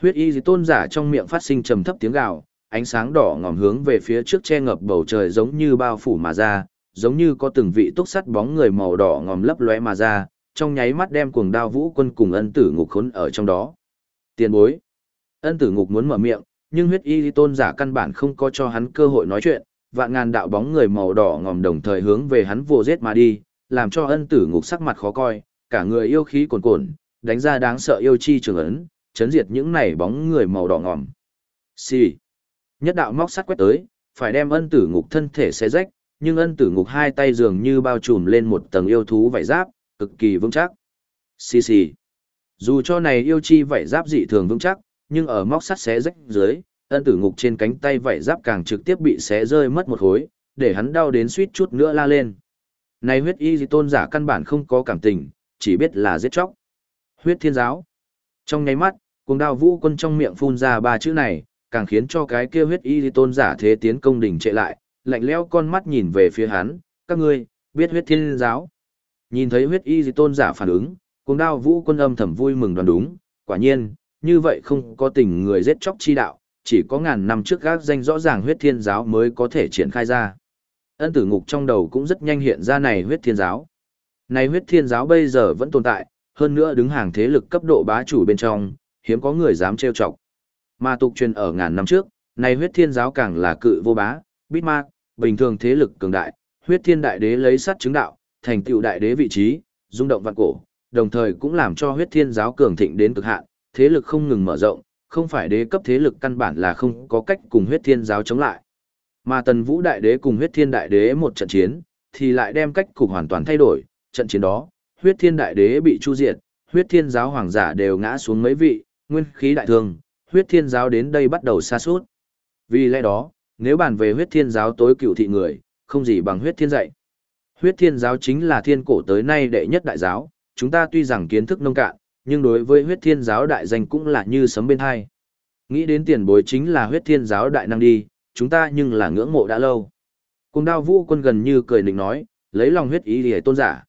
Huyết y tôn giả trong miệng phát sinh trầm thấp tiếng gào, ánh sáng đỏ ngòm hướng về phía trước che ngập bầu trời giống như bao phủ mà ra, giống như có từng vị túc sắt bóng người màu đỏ ngòm lấp lóe mà ra, trong nháy mắt đem cuồng đao vũ quân cùng ân tử ngục khốn ở trong đó. Tiền bối. Ân tử ngục muốn mở miệng, nhưng huyết y tôn giả căn bản không có cho hắn cơ hội nói chuyện, vạn ngàn đạo bóng người màu đỏ ngòm đồng thời hướng về hắn vồ giết mà đi, làm cho ân tử ngục sắc mặt khó coi, cả người yêu khí cuồn cuộn, đánh ra đáng sợ yêu chi trường ấn, chấn diệt những này bóng người màu đỏ ngòm. Xì. Nhất đạo móc sắt quét tới, phải đem ân tử ngục thân thể xé rách, nhưng ân tử ngục hai tay dường như bao trùm lên một tầng yêu thú vảy giáp, cực kỳ vững chắc. Xì xì. Dù cho này yêu chi vảy giáp dị thường vững chắc, nhưng ở móc sắt xé rách dưới, ân tử ngục trên cánh tay vảy giáp càng trực tiếp bị xé rơi mất một khối, để hắn đau đến suýt chút nữa la lên. Này huyết y dị tôn giả căn bản không có cảm tình, chỉ biết là giết chóc. Huyết thiên giáo. Trong nháy mắt, cuồng đao vũ quân trong miệng phun ra ba chữ này, càng khiến cho cái kia huyết y dị tôn giả thế tiến công đỉnh trệ lại, lạnh lẽo con mắt nhìn về phía hắn, các ngươi, biết huyết thiên giáo. Nhìn thấy huyết y dị tôn giả phản ứng, cuồng đao vũ quân âm thầm vui mừng đoán đúng, quả nhiên, như vậy không có tình người giết chóc chi đạo, chỉ có ngàn năm trước gác danh rõ ràng huyết thiên giáo mới có thể triển khai ra. Ân tử ngục trong đầu cũng rất nhanh hiện ra này huyết thiên giáo. Này huyết thiên giáo bây giờ vẫn tồn tại, hơn nữa đứng hàng thế lực cấp độ bá chủ bên trong, hiếm có người dám trêu chọc. Mà tục truyền ở ngàn năm trước, này huyết thiên giáo càng là cự vô bá, bít ma bình thường thế lực cường đại, huyết thiên đại đế lấy sắt chứng đạo, thành tựu đại đế vị trí, rung động vạn cổ, đồng thời cũng làm cho huyết thiên giáo cường thịnh đến cực hạn, thế lực không ngừng mở rộng, không phải đế cấp thế lực căn bản là không có cách cùng huyết thiên giáo chống lại. Mà tần vũ đại đế cùng huyết thiên đại đế một trận chiến, thì lại đem cách cục hoàn toàn thay đổi, trận chiến đó, huyết thiên đại đế bị chu diệt, huyết thiên giáo hoàng giả đều ngã xuống mấy vị, nguyên khí đại thương, huyết thiên giáo đến đây bắt đầu xa suốt. Vì lẽ đó, nếu bàn về huyết thiên giáo tối cựu thị người, không gì bằng huyết thiên dạy. Huyết thiên giáo chính là thiên cổ tới nay đệ nhất đại giáo, chúng ta tuy rằng kiến thức nông cạn, nhưng đối với huyết thiên giáo đại danh cũng là như sấm bên hai. Nghĩ đến tiền bối chính là huyết thiên giáo đại năng đi, chúng ta nhưng là ngưỡng mộ đã lâu. Cùng đao vũ quân gần như cười nịnh nói, lấy lòng huyết ý để tôn giả.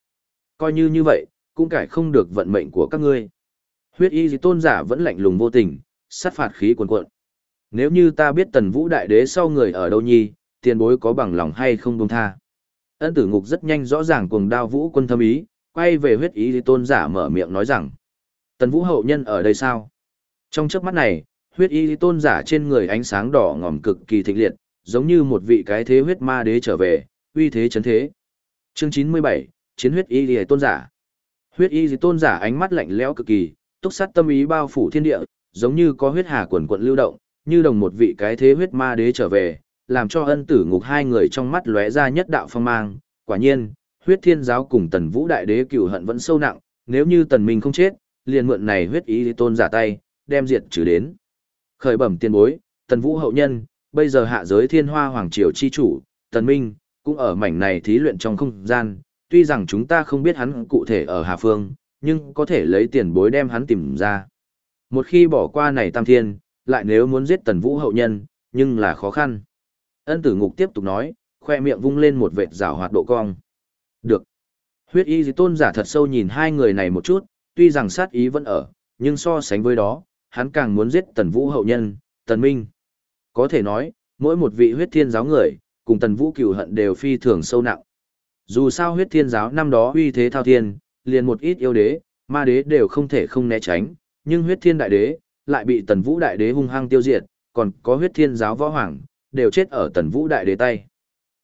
Coi như như vậy, cũng cải không được vận mệnh của các ngươi. Huyết y tôn giả vẫn lạnh lùng vô tình, sát phạt khí cuồn cuộn. Nếu như ta biết tần vũ đại đế sau người ở đâu nhi, tiền bối có bằng lòng hay không buông tha. Ân tử ngục rất nhanh rõ ràng cuồng đao vũ quân thâm ý, quay về huyết ý tôn giả mở miệng nói rằng. Tần vũ hậu nhân ở đây sao? Trong chớp mắt này, huyết y tôn giả trên người ánh sáng đỏ ngòm cực kỳ thịnh liệt, giống như một vị cái thế huyết ma đế trở về, uy thế chấn thế. Chương 97, Chiến huyết y tôn giả. Huyết y tôn giả ánh mắt lạnh lẽo cực kỳ, túc sát tâm ý bao phủ thiên địa, giống như có huyết hà quần quận lưu động, như đồng một vị cái thế huyết ma đế trở về, làm cho ân tử ngục hai người trong mắt lóe ra nhất đạo phong mang. Quả nhiên, huyết thiên giáo cùng tần vũ đại đế cựu hận vẫn sâu nặng, nếu như tần minh không chết, liền mượn này huyết ý tôn giả tay, đem diệt trừ đến. Khởi bẩm tiên bối, tần vũ hậu nhân, bây giờ hạ giới thiên hoa hoàng triều chi chủ, tần minh, cũng ở mảnh này thí luyện trong không gian, tuy rằng chúng ta không biết hắn cụ thể ở Hà Phương, nhưng có thể lấy tiền bối đem hắn tìm ra. Một khi bỏ qua này tam thiên, lại nếu muốn giết tần vũ hậu nhân, nhưng là khó khăn. Ân tử ngục tiếp tục nói, khoe miệng vung lên một vệt rào hoạt độ cong. Được. Huyết y tôn giả thật sâu nhìn hai người này một chút, tuy rằng sát ý vẫn ở, nhưng so sánh với đó, hắn càng muốn giết tần vũ hậu nhân, tần minh. Có thể nói, mỗi một vị huyết thiên giáo người, cùng tần vũ cửu hận đều phi thường sâu nặng. Dù sao huyết thiên giáo năm đó uy thế thao thiên, liền một ít yêu đế, ma đế đều không thể không né tránh, nhưng huyết thiên đại đế, lại bị tần vũ đại đế hung hăng tiêu diệt, còn có huyết thiên giáo võ hoàng, đều chết ở tần vũ đại đế tay.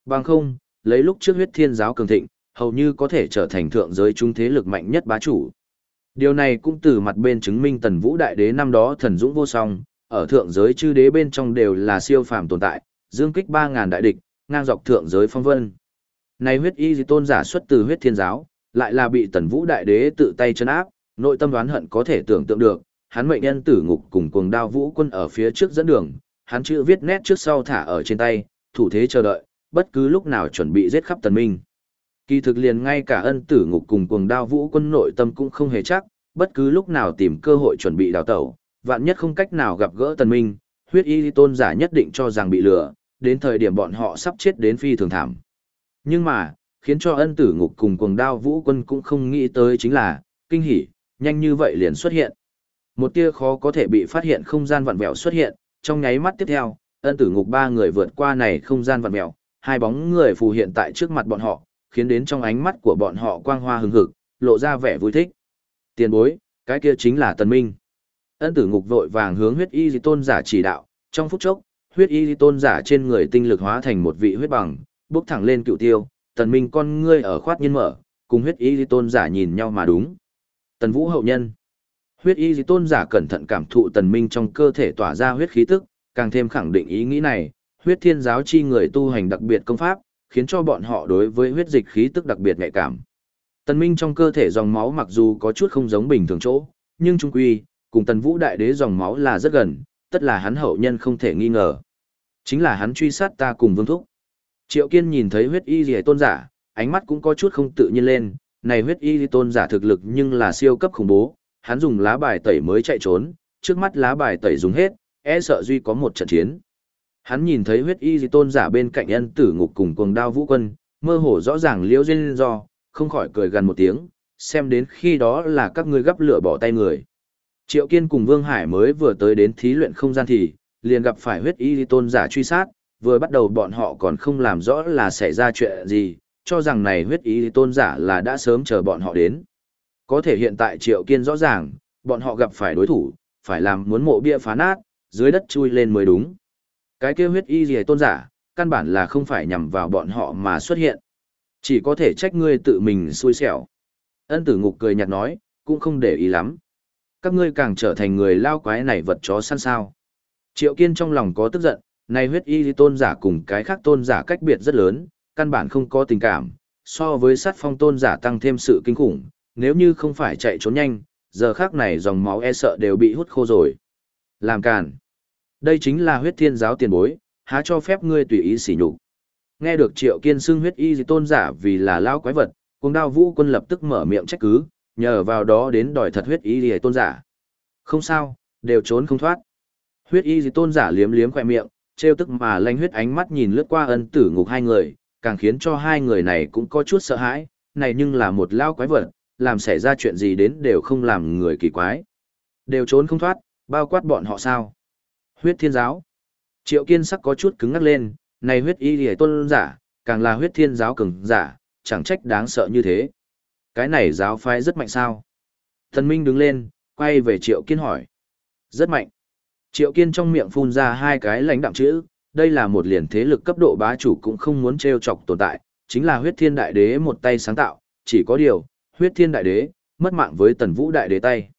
Bằng không, lấy lúc trước huyết thiên giáo cường thịnh, hầu như có thể trở thành thượng giới trung thế lực mạnh nhất bá chủ. Điều này cũng từ mặt bên chứng minh tần vũ đại đế năm đó thần dũng vô song, ở thượng giới chư đế bên trong đều là siêu phàm tồn tại, dương kích 3.000 đại địch, ngang dọc thượng giới phong vân. Này huyết y tôn giả xuất từ huyết thiên giáo, lại là bị tần vũ đại đế tự tay chân áp, nội tâm đoán hận có thể tưởng tượng được, hắn mệnh nhân tử ngục cùng cuồng đao vũ quân ở phía trước dẫn đường, hắn chữ viết nét trước sau thả ở trên tay, thủ thế chờ đợi, bất cứ lúc nào chuẩn bị giết khắp tần minh. Kỳ thực liền ngay cả ân tử ngục cùng cuồng đao vũ quân nội tâm cũng không hề chắc, bất cứ lúc nào tìm cơ hội chuẩn bị đào tẩu, vạn nhất không cách nào gặp gỡ tần minh, huyết y tôn giả nhất định cho rằng bị lừa, đến thời điểm bọn họ sắp chết đến phi thường thảm. Nhưng mà, khiến cho ân tử ngục cùng cuồng đao vũ quân cũng không nghĩ tới chính là, kinh hỉ, nhanh như vậy liền xuất hiện. Một tia khó có thể bị phát hiện không gian vặn vẹo xuất hiện, trong nháy mắt tiếp theo, ân tử ngục ba người vượt qua này không gian vặn mèo, hai bóng người phù hiện tại trước mặt bọn họ, khiến đến trong ánh mắt của bọn họ quang hoa hừng hực, lộ ra vẻ vui thích. Tiền bối, cái kia chính là Tần Minh. Ân tử ngục vội vàng hướng huyết y di tôn giả chỉ đạo, trong phút chốc, huyết y di tôn giả trên người tinh lực hóa thành một vị huyết bằng, bước thẳng lên cựu tiêu, Tần Minh con ngươi ở khoát nhiên mở, cùng huyết y di tôn giả nhìn nhau mà đúng. Tần Vũ hậu nhân. Huyết y dị tôn giả cẩn thận cảm thụ Tần Minh trong cơ thể tỏa ra huyết khí tức, càng thêm khẳng định ý nghĩ này, huyết thiên giáo chi người tu hành đặc biệt công pháp, khiến cho bọn họ đối với huyết dịch khí tức đặc biệt nhạy cảm. Tần Minh trong cơ thể dòng máu mặc dù có chút không giống bình thường chỗ, nhưng trung quy, cùng Tần Vũ đại đế dòng máu là rất gần, tất là hắn hậu nhân không thể nghi ngờ. Chính là hắn truy sát ta cùng Vương Thúc. Triệu Kiên nhìn thấy huyết y dị tôn giả, ánh mắt cũng có chút không tự nhiên lên, này huyết y tôn giả thực lực nhưng là siêu cấp khủng bố, hắn dùng lá bài tẩy mới chạy trốn, trước mắt lá bài tẩy dùng hết, e sợ duy có một trận chiến. Hắn nhìn thấy huyết y di tôn giả bên cạnh ân tử ngục cùng cuồng đao vũ quân, mơ hồ rõ ràng liễu duyên do, không khỏi cười gần một tiếng, xem đến khi đó là các ngươi gấp lửa bỏ tay người. Triệu Kiên cùng Vương Hải mới vừa tới đến thí luyện không gian thì, liền gặp phải huyết y di tôn giả truy sát, vừa bắt đầu bọn họ còn không làm rõ là xảy ra chuyện gì, cho rằng này huyết y di tôn giả là đã sớm chờ bọn họ đến. Có thể hiện tại Triệu Kiên rõ ràng, bọn họ gặp phải đối thủ, phải làm muốn mộ bia phá nát, dưới đất chui lên mới đúng. Cái kêu huyết y gì tôn giả, căn bản là không phải nhằm vào bọn họ mà xuất hiện. Chỉ có thể trách ngươi tự mình xui xẻo. Ân tử ngục cười nhạt nói, cũng không để ý lắm. Các ngươi càng trở thành người lao quái này vật chó săn sao. Triệu kiên trong lòng có tức giận, này huyết y tôn giả cùng cái khác tôn giả cách biệt rất lớn, căn bản không có tình cảm, so với sát phong tôn giả tăng thêm sự kinh khủng, nếu như không phải chạy trốn nhanh, giờ khác này dòng máu e sợ đều bị hút khô rồi. Làm càn. Đây chính là huyết thiên giáo tiền bối, há cho phép ngươi tùy ý sỉ nhục. Nghe được Triệu Kiên xưng huyết y tôn giả vì là lao quái vật, cùng đao vũ quân lập tức mở miệng trách cứ, nhờ vào đó đến đòi thật huyết y tôn giả. Không sao, đều trốn không thoát. Huyết y tôn giả liếm liếm khỏe miệng, trêu tức mà lanh huyết ánh mắt nhìn lướt qua ân tử ngục hai người, càng khiến cho hai người này cũng có chút sợ hãi, này nhưng là một lao quái vật, làm xảy ra chuyện gì đến đều không làm người kỳ quái. Đều trốn không thoát, bao quát bọn họ sao? Huyết thiên giáo. Triệu kiên sắc có chút cứng ngắc lên, này huyết y lìa tôn giả, càng là huyết thiên giáo cường giả, chẳng trách đáng sợ như thế. Cái này giáo phái rất mạnh sao? Thần Minh đứng lên, quay về Triệu Kiên hỏi. Rất mạnh. Triệu Kiên trong miệng phun ra hai cái lãnh đạm chữ, đây là một liền thế lực cấp độ bá chủ cũng không muốn trêu chọc tồn tại, chính là huyết thiên đại đế một tay sáng tạo, chỉ có điều, huyết thiên đại đế, mất mạng với tần vũ đại đế tay.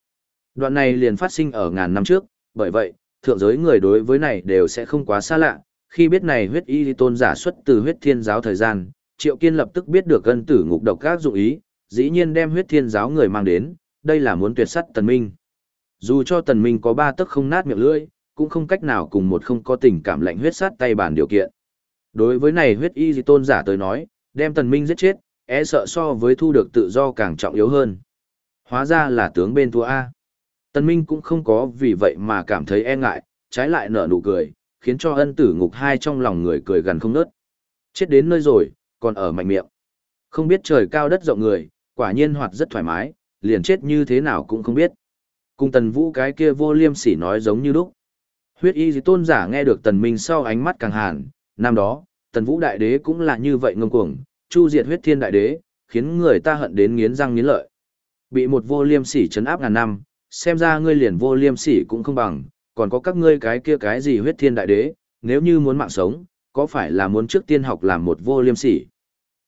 Đoạn này liền phát sinh ở ngàn năm trước, bởi vậy, thượng giới người đối với này đều sẽ không quá xa lạ, khi biết này huyết y tôn giả xuất từ huyết thiên giáo thời gian, Triệu Kiên lập tức biết được gân tử ngục độc các dụng ý, dĩ nhiên đem huyết thiên giáo người mang đến, đây là muốn tuyệt sắt tần minh. Dù cho tần minh có ba tức không nát miệng lưỡi, cũng không cách nào cùng một không có tình cảm lạnh huyết sát tay bản điều kiện. Đối với này huyết y tôn giả tới nói, đem tần minh giết chết, e sợ so với thu được tự do càng trọng yếu hơn. Hóa ra là tướng bên thua A. Tần minh cũng không có vì vậy mà cảm thấy e ngại, trái lại nở nụ cười, khiến cho ân tử ngục hai trong lòng người cười gần không nớt. Chết đến nơi rồi, còn ở mạnh miệng. Không biết trời cao đất rộng người, quả nhiên hoạt rất thoải mái, liền chết như thế nào cũng không biết. Cùng tần vũ cái kia vô liêm sỉ nói giống như lúc. Huyết y tôn giả nghe được tần minh sau ánh mắt càng hàn, năm đó, tần vũ đại đế cũng là như vậy ngông cuồng, chu diệt huyết thiên đại đế, khiến người ta hận đến nghiến răng nghiến lợi. Bị một vô liêm sỉ chấn áp ngàn năm, xem ra ngươi liền vô liêm sỉ cũng không bằng, còn có các ngươi cái kia cái gì huyết thiên đại đế, nếu như muốn mạng sống, có phải là muốn trước tiên học làm một vô liêm sỉ.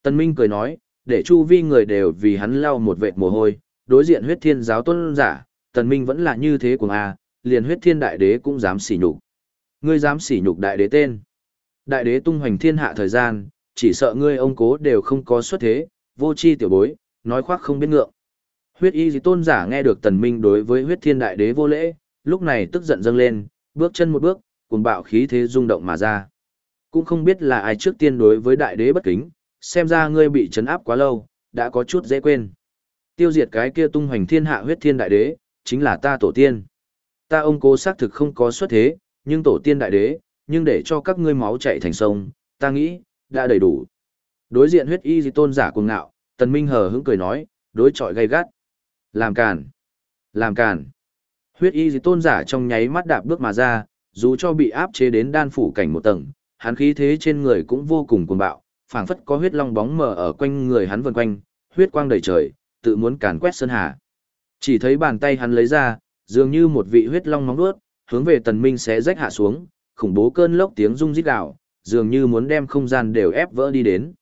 Tần Minh cười nói, để chu vi người đều vì hắn lau một vệt mồ hôi, đối diện huyết thiên giáo tôn giả, Tần Minh vẫn là như thế của A, liền huyết thiên đại đế cũng dám sỉ nhục. Ngươi dám sỉ nhục đại đế tên. Đại đế tung hoành thiên hạ thời gian, chỉ sợ ngươi ông cố đều không có xuất thế, vô chi tiểu bối, nói khoác không biết ngượng. Huyết y dị tôn giả nghe được tần minh đối với huyết thiên đại đế vô lễ, lúc này tức giận dâng lên, bước chân một bước, cùng bạo khí thế rung động mà ra. Cũng không biết là ai trước tiên đối với đại đế bất kính, xem ra ngươi bị chấn áp quá lâu, đã có chút dễ quên. Tiêu diệt cái kia tung hoành thiên hạ huyết thiên đại đế, chính là ta tổ tiên. Ta ông cố xác thực không có xuất thế, nhưng tổ tiên đại đế, nhưng để cho các ngươi máu chảy thành sông, ta nghĩ, đã đầy đủ. Đối diện huyết y di tôn giả cuồng ngạo, tần minh hờ hững cười nói, đối chọi gay gắt. Làm càn. Làm càn. Huyết y di tôn giả trong nháy mắt đạp bước mà ra, dù cho bị áp chế đến đan phủ cảnh một tầng, hắn khí thế trên người cũng vô cùng cuồng bạo, phảng phất có huyết long bóng mờ ở quanh người hắn vần quanh, huyết quang đầy trời, tự muốn càn quét sơn hà. Chỉ thấy bàn tay hắn lấy ra, dường như một vị huyết long móng vuốt, hướng về tần minh xé rách hạ xuống, khủng bố cơn lốc tiếng rung rít gào, dường như muốn đem không gian đều ép vỡ đi đến.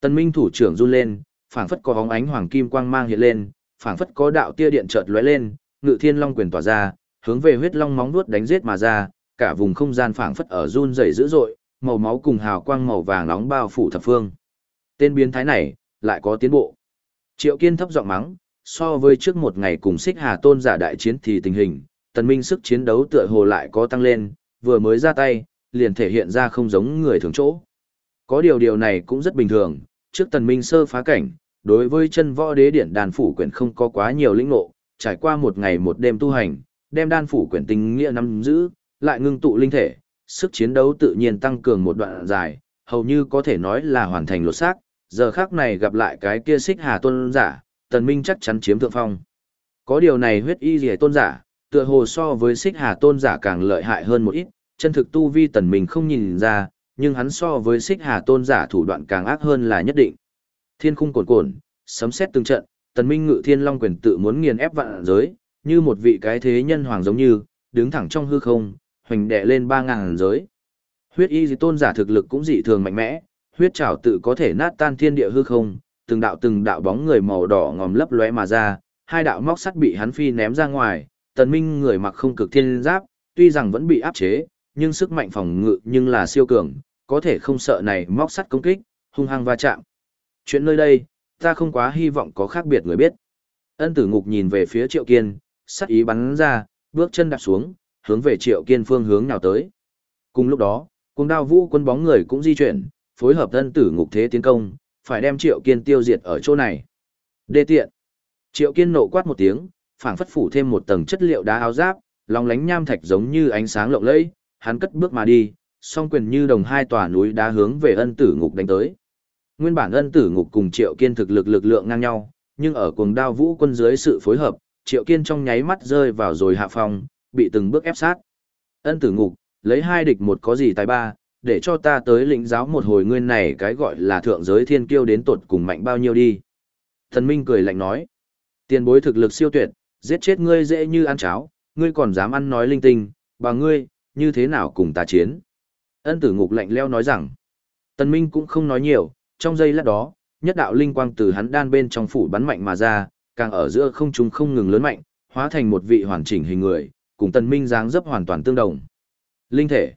Tần minh thủ trưởng run lên, phảng phất có bóng ánh hoàng kim quang mang hiện lên, phảng phất có đạo tia điện chợt lóe lên, ngự thiên long quyền tỏa ra, hướng về huyết long móng vuốt đánh giết mà ra, cả vùng không gian phảng phất ở run rẩy dữ dội, màu máu cùng hào quang màu vàng nóng bao phủ thập phương. Tên biến thái này, lại có tiến bộ. Triệu Kiên thấp giọng mắng, so với trước một ngày cùng xích hà tôn giả đại chiến thì tình hình, tần minh sức chiến đấu tựa hồ lại có tăng lên, vừa mới ra tay, liền thể hiện ra không giống người thường chỗ. Có điều điều này cũng rất bình thường, trước tần minh sơ phá cảnh, đối với chân võ đế điển đàn phủ quyển không có quá nhiều lĩnh ngộ, trải qua một ngày một đêm tu hành, đem đan phủ quyển tinh nghĩa nắm giữ, lại ngưng tụ linh thể, sức chiến đấu tự nhiên tăng cường một đoạn dài, hầu như có thể nói là hoàn thành lột xác, giờ khác này gặp lại cái kia xích hà tôn giả, tần minh chắc chắn chiếm thượng phong. Có điều này huyết y rìa tôn giả, tựa hồ so với xích hà tôn giả càng lợi hại hơn một ít, chân thực tu vi tần minh không nhìn ra, nhưng hắn so với xích hà tôn giả thủ đoạn càng ác hơn là nhất định. Thiên khung cồn cồn, sấm xét từng trận, tần minh ngự thiên long quyền tự muốn nghiền ép vạn giới, như một vị cái thế nhân hoàng giống như, đứng thẳng trong hư không, hoành đè lên ba ngàn giới. Huyết y dị tôn giả thực lực cũng dị thường mạnh mẽ, huyết trảo tự có thể nát tan thiên địa hư không, từng đạo từng đạo bóng người màu đỏ ngòm lấp lóe mà ra, hai đạo móc sắt bị hắn phi ném ra ngoài, tần minh người mặc không cực thiên giáp, tuy rằng vẫn bị áp chế, nhưng sức mạnh phòng ngự nhưng là siêu cường, có thể không sợ này móc sắt công kích, hung hăng va chạm. Chuyện nơi đây, ta không quá hy vọng có khác biệt người biết. Ân tử ngục nhìn về phía triệu kiên, sắt ý bắn ra, bước chân đạp xuống, hướng về triệu kiên phương hướng nào tới. Cùng lúc đó, cùng đao vũ quân bóng người cũng di chuyển, phối hợp ân tử ngục thế tiến công, phải đem triệu kiên tiêu diệt ở chỗ này. Đê tiện. Triệu kiên nộ quát một tiếng, phảng phất phủ thêm một tầng chất liệu đá áo giáp, long lánh nham thạch giống như ánh sáng lộng lẫy, hắn cất bước mà đi, song quyền như đồng hai tòa núi đá hướng về ân tử ngục đánh tới. Nguyên bản ân tử ngục cùng triệu kiên thực lực lực lượng ngang nhau, nhưng ở cuồng đao vũ quân dưới sự phối hợp, triệu kiên trong nháy mắt rơi vào rồi hạ phòng, bị từng bước ép sát. Ân tử ngục, lấy hai địch một có gì tài ba, để cho ta tới lĩnh giáo một hồi nguyên này cái gọi là thượng giới thiên kiêu đến tột cùng mạnh bao nhiêu đi. Thần Minh cười lạnh nói, tiền bối thực lực siêu tuyệt, giết chết ngươi dễ như ăn cháo, ngươi còn dám ăn nói linh tinh, bà ngươi, như thế nào cùng ta chiến. Ân tử ngục lạnh leo nói rằng, Tần Minh cũng không nói nhiều, trong giây lát đó, nhất đạo linh quang từ hắn đan bên trong phủ bắn mạnh mà ra, càng ở giữa không trung không ngừng lớn mạnh, hóa thành một vị hoàn chỉnh hình người, cùng tần minh dáng dấp hoàn toàn tương đồng. Linh thể.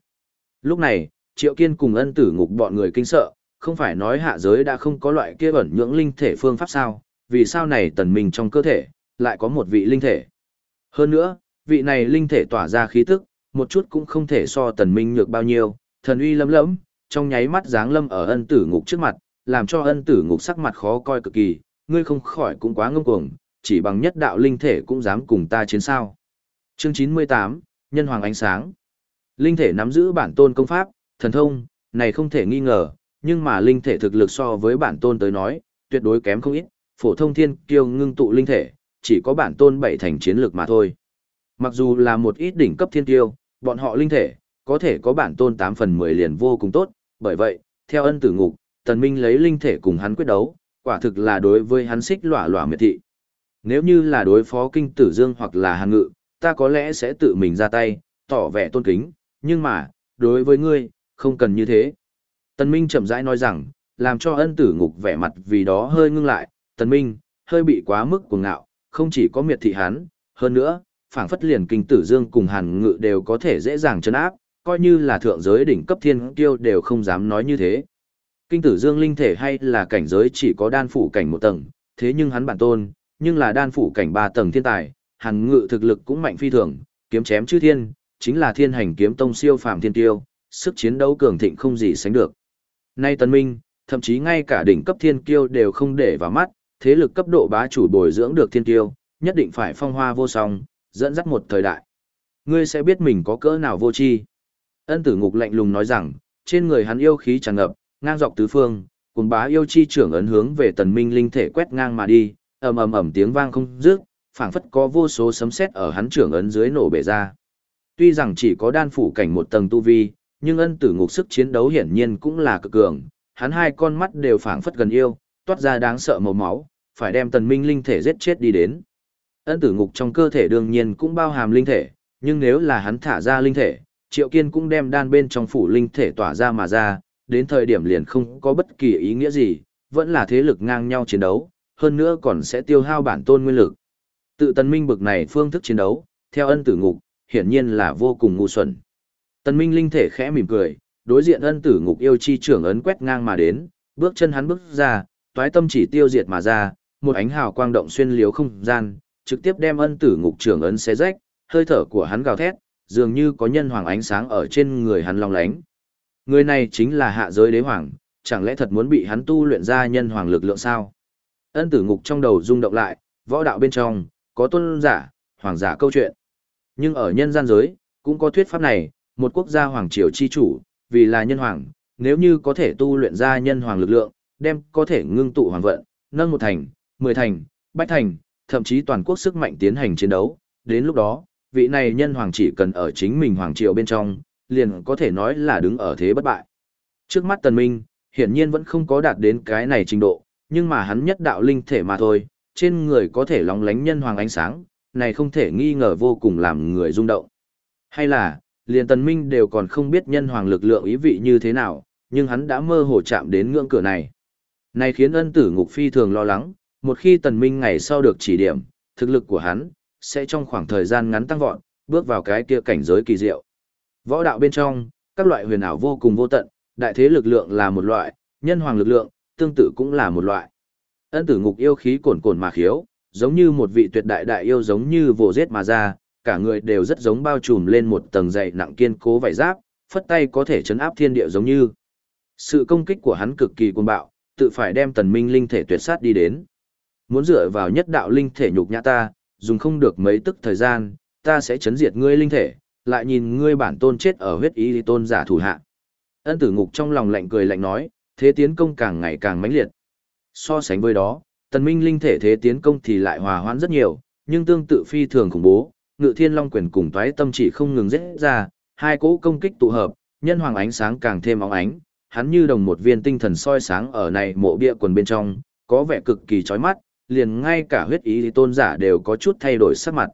Lúc này, Triệu Kiên cùng ân tử ngục bọn người kinh sợ, không phải nói hạ giới đã không có loại kia ẩn nhưỡng linh thể phương pháp sao, vì sao này tần minh trong cơ thể, lại có một vị linh thể. Hơn nữa, vị này linh thể tỏa ra khí tức, một chút cũng không thể so tần minh nhược bao nhiêu, thần uy lâm lẫm, trong nháy mắt dáng lâm ở ân tử ngục trước mặt, làm cho ân tử ngục sắc mặt khó coi cực kỳ, ngươi không khỏi cũng quá ngông cuồng, chỉ bằng nhất đạo linh thể cũng dám cùng ta chiến sao. Chương 98, Nhân Hoàng Ánh Sáng Linh thể nắm giữ bản tôn công pháp, thần thông, này không thể nghi ngờ, nhưng mà linh thể thực lực so với bản tôn tới nói, tuyệt đối kém không ít, phổ thông thiên kiêu ngưng tụ linh thể, chỉ có bản tôn bảy thành chiến lược mà thôi. Mặc dù là một ít đỉnh cấp thiên kiêu, bọn họ linh thể, có thể có bản tôn 8 phần 10 liền vô cùng tốt, bởi vậy, theo ân tử ngục, tần minh lấy linh thể cùng hắn quyết đấu, quả thực là đối với hắn xích lỏa lỏa miệt thị. Nếu như là đối phó kinh tử dương hoặc là hàng ngự, ta có lẽ sẽ tự mình ra tay, tỏ vẻ tôn kính, nhưng mà, đối với ngươi, không cần như thế. Tần Minh chậm rãi nói rằng, làm cho ân tử ngục vẻ mặt vì đó hơi ngưng lại, Tần Minh, hơi bị quá mức cuồng ngạo, không chỉ có miệt thị hắn, hơn nữa, phảng phất liền kinh tử dương cùng hàn ngự đều có thể dễ dàng chấn áp, coi như là thượng giới đỉnh cấp thiên kiêu đều không dám nói như thế. Kinh tử dương linh thể hay là cảnh giới chỉ có đan phủ cảnh một tầng, thế nhưng hắn bản tôn, nhưng là đan phủ cảnh ba tầng thiên tài, hàn ngự thực lực cũng mạnh phi thường, kiếm chém chư thiên, chính là thiên hành kiếm tông siêu phàm thiên tiêu, sức chiến đấu cường thịnh không gì sánh được. Nay Tân Minh, thậm chí ngay cả đỉnh cấp thiên kiêu đều không để vào mắt, thế lực cấp độ bá chủ bồi dưỡng được thiên kiêu, nhất định phải phong hoa vô song, dẫn dắt một thời đại. Ngươi sẽ biết mình có cỡ nào vô tri. Ân tử ngục lạnh lùng nói rằng, trên người hắn yêu khí tràn ngập, ngang dọc tứ phương, cùng bá yêu chi trưởng ấn hướng về tần minh linh thể quét ngang mà đi, ầm ầm ầm tiếng vang không dứt, phảng phất có vô số sấm sét ở hắn trưởng ấn dưới nổ bể ra. Tuy rằng chỉ có đan phủ cảnh một tầng tu vi, nhưng ân tử ngục sức chiến đấu hiển nhiên cũng là cực cường, hắn hai con mắt đều phảng phất gần yêu, toát ra đáng sợ màu máu, phải đem tần minh linh thể giết chết đi đến. Ân tử ngục trong cơ thể đương nhiên cũng bao hàm linh thể, nhưng nếu là hắn thả ra linh thể, triệu kiên cũng đem đan bên trong phủ linh thể tỏa ra mà ra, đến thời điểm liền không có bất kỳ ý nghĩa gì, vẫn là thế lực ngang nhau chiến đấu, hơn nữa còn sẽ tiêu hao bản tôn nguyên lực. Tự tần minh bực này phương thức chiến đấu, theo ân tử ngục, hiển nhiên là vô cùng ngu xuẩn. Tần minh linh thể khẽ mỉm cười, đối diện ân tử ngục yêu chi trưởng ấn quét ngang mà đến, bước chân hắn bước ra, toái tâm chỉ tiêu diệt mà ra, một ánh hào quang động xuyên liếu không gian, trực tiếp đem ân tử ngục trưởng ấn xé rách, hơi thở của hắn gào thét, dường như có nhân hoàng ánh sáng ở trên người hắn long lánh. Người này chính là hạ giới đế hoàng, chẳng lẽ thật muốn bị hắn tu luyện ra nhân hoàng lực lượng sao? Ân tử ngục trong đầu rung động lại, võ đạo bên trong, có tôn giả, hoàng giả câu chuyện. Nhưng ở nhân gian giới, cũng có thuyết pháp này, một quốc gia hoàng triều chi chủ, vì là nhân hoàng, nếu như có thể tu luyện ra nhân hoàng lực lượng, đem có thể ngưng tụ hoàng vận, nâng một thành, mười thành, bách thành, thậm chí toàn quốc sức mạnh tiến hành chiến đấu. Đến lúc đó, vị này nhân hoàng chỉ cần ở chính mình hoàng triều bên trong, liền có thể nói là đứng ở thế bất bại. Trước mắt tần minh, hiển nhiên vẫn không có đạt đến cái này trình độ, nhưng mà hắn nhất đạo linh thể mà thôi, trên người có thể lóng lánh nhân hoàng ánh sáng, này không thể nghi ngờ vô cùng làm người rung động. Hay là, liền tần minh đều còn không biết nhân hoàng lực lượng ý vị như thế nào, nhưng hắn đã mơ hồ chạm đến ngưỡng cửa này. Này khiến ân tử ngục phi thường lo lắng, một khi tần minh ngày sau được chỉ điểm, thực lực của hắn, sẽ trong khoảng thời gian ngắn tăng vọt, bước vào cái kia cảnh giới kỳ diệu. Võ đạo bên trong, các loại huyền ảo vô cùng vô tận, đại thế lực lượng là một loại, nhân hoàng lực lượng, tương tự cũng là một loại. Ân tử ngục yêu khí cồn cồn mà khiếu, giống như một vị tuyệt đại đại yêu giống như vồ giết mà ra, cả người đều rất giống bao trùm lên một tầng dày nặng kiên cố vải giáp, phất tay có thể chấn áp thiên địa giống như. Sự công kích của hắn cực kỳ cuồng bạo, tự phải đem tần minh linh thể tuyệt sát đi đến. Muốn dựa vào nhất đạo linh thể nhục nhã ta, dùng không được mấy tức thời gian, ta sẽ chấn diệt ngươi linh thể, lại nhìn ngươi bản tôn chết ở huyết ý tôn giả thủ hạ. Ân tử ngục trong lòng lạnh cười lạnh nói, thế tiến công càng ngày càng mãnh liệt. So sánh với đó, tần minh linh thể thế tiến công thì lại hòa hoãn rất nhiều, nhưng tương tự phi thường khủng bố, ngự thiên long quyền cùng toái tâm chỉ không ngừng rết ra, hai cỗ công kích tụ hợp, nhân hoàng ánh sáng càng thêm óng ánh, hắn như đồng một viên tinh thần soi sáng ở này mộ bia quần bên trong, có vẻ cực kỳ chói mắt, liền ngay cả huyết ý tôn giả đều có chút thay đổi sắc mặt.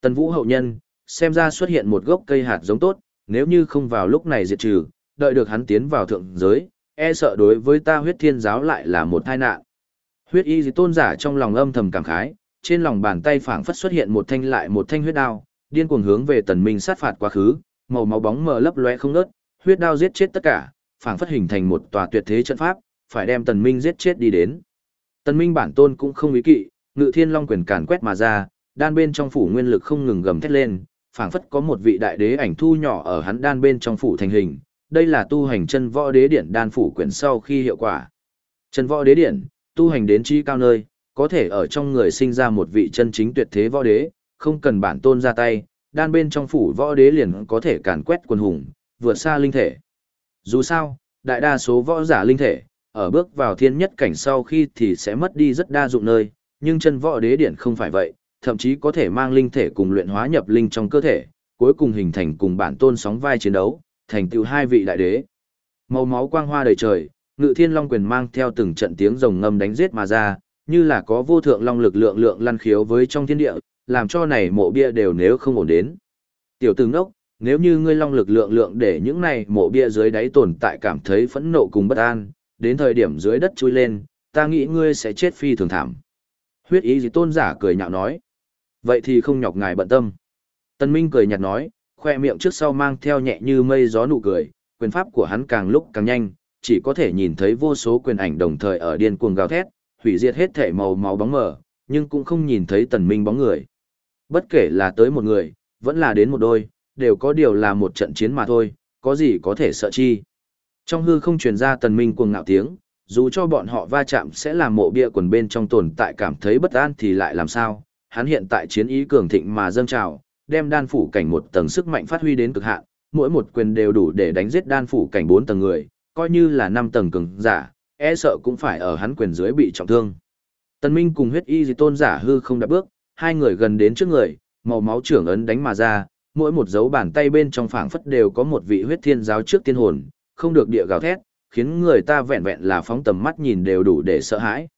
Tần vũ hậu nhân, xem ra xuất hiện một gốc cây hạt giống tốt, nếu như không vào lúc này diệt trừ, đợi được hắn tiến vào thượng giới, e sợ đối với ta huyết thiên giáo lại là một tai nạn. Huyết y tôn giả trong lòng âm thầm cảm khái, trên lòng bàn tay phảng phất xuất hiện một thanh lại một thanh huyết đao, điên cuồng hướng về tần minh sát phạt quá khứ, màu máu bóng mờ lấp lóe không ngớt, huyết đao giết chết tất cả, phảng phất hình thành một tòa tuyệt thế trận pháp, phải đem tần minh giết chết đi đến. Tần minh bản tôn cũng không ý kỵ, ngự thiên long quyền càn quét mà ra, đan bên trong phủ nguyên lực không ngừng gầm thét lên, phảng phất có một vị đại đế ảnh thu nhỏ ở hắn đan bên trong phủ thành hình. Đây là tu hành chân võ đế điển đan phủ quyển sau khi hiệu quả. Chân võ đế điển, tu hành đến chi cao nơi, có thể ở trong người sinh ra một vị chân chính tuyệt thế võ đế, không cần bản tôn ra tay, đan bên trong phủ võ đế liền có thể càn quét quân hùng, vượt xa linh thể. Dù sao, đại đa số võ giả linh thể, ở bước vào thiên nhất cảnh sau khi thì sẽ mất đi rất đa dụng nơi, nhưng chân võ đế điển không phải vậy, thậm chí có thể mang linh thể cùng luyện hóa nhập linh trong cơ thể, cuối cùng hình thành cùng bản tôn sóng vai chiến đấu, thành tựu hai vị đại đế. Màu máu quang hoa đầy trời, Ngự Thiên Long quyền mang theo từng trận tiếng rồng ngâm đánh giết mà ra, như là có vô thượng long lực lượng lượng lăn khiếu với trong thiên địa, làm cho này mộ bia đều nếu không ổn đến. Tiểu tử ngốc, nếu như ngươi long lực lượng lượng để những này mộ bia dưới đáy tồn tại cảm thấy phẫn nộ cùng bất an, đến thời điểm dưới đất chui lên, ta nghĩ ngươi sẽ chết phi thường thảm. Huyết ý gì tôn giả cười nhạo nói. Vậy thì không nhọc ngài bận tâm. Tân Minh cười nhạt nói, khoe miệng trước sau mang theo nhẹ như mây gió nụ cười, quyền pháp của hắn càng lúc càng nhanh, chỉ có thể nhìn thấy vô số quyền ảnh đồng thời ở điên cuồng gào thét, hủy diệt hết thể màu máu bóng mờ, nhưng cũng không nhìn thấy tần minh bóng người. Bất kể là tới một người, vẫn là đến một đôi, đều có điều là một trận chiến mà thôi, có gì có thể sợ chi. Trong hư không truyền ra tần minh cuồng ngạo tiếng, dù cho bọn họ va chạm sẽ làm mộ bia quần bên trong tồn tại cảm thấy bất an thì lại làm sao, hắn hiện tại chiến ý cường thịnh mà dâng trào, đem đan phủ cảnh một tầng sức mạnh phát huy đến cực hạn, mỗi một quyền đều đủ để đánh giết đan phủ cảnh bốn tầng người, coi như là năm tầng cường giả, e sợ cũng phải ở hắn quyền dưới bị trọng thương. Tần Minh cùng huyết y dị tôn giả hư không đã bước, hai người gần đến trước người, màu máu trưởng ấn đánh mà ra, mỗi một dấu bàn tay bên trong phảng phất đều có một vị huyết thiên giáo trước tiên hồn, không được địa gào thét, khiến người ta vẹn vẹn là phóng tầm mắt nhìn đều đủ để sợ hãi.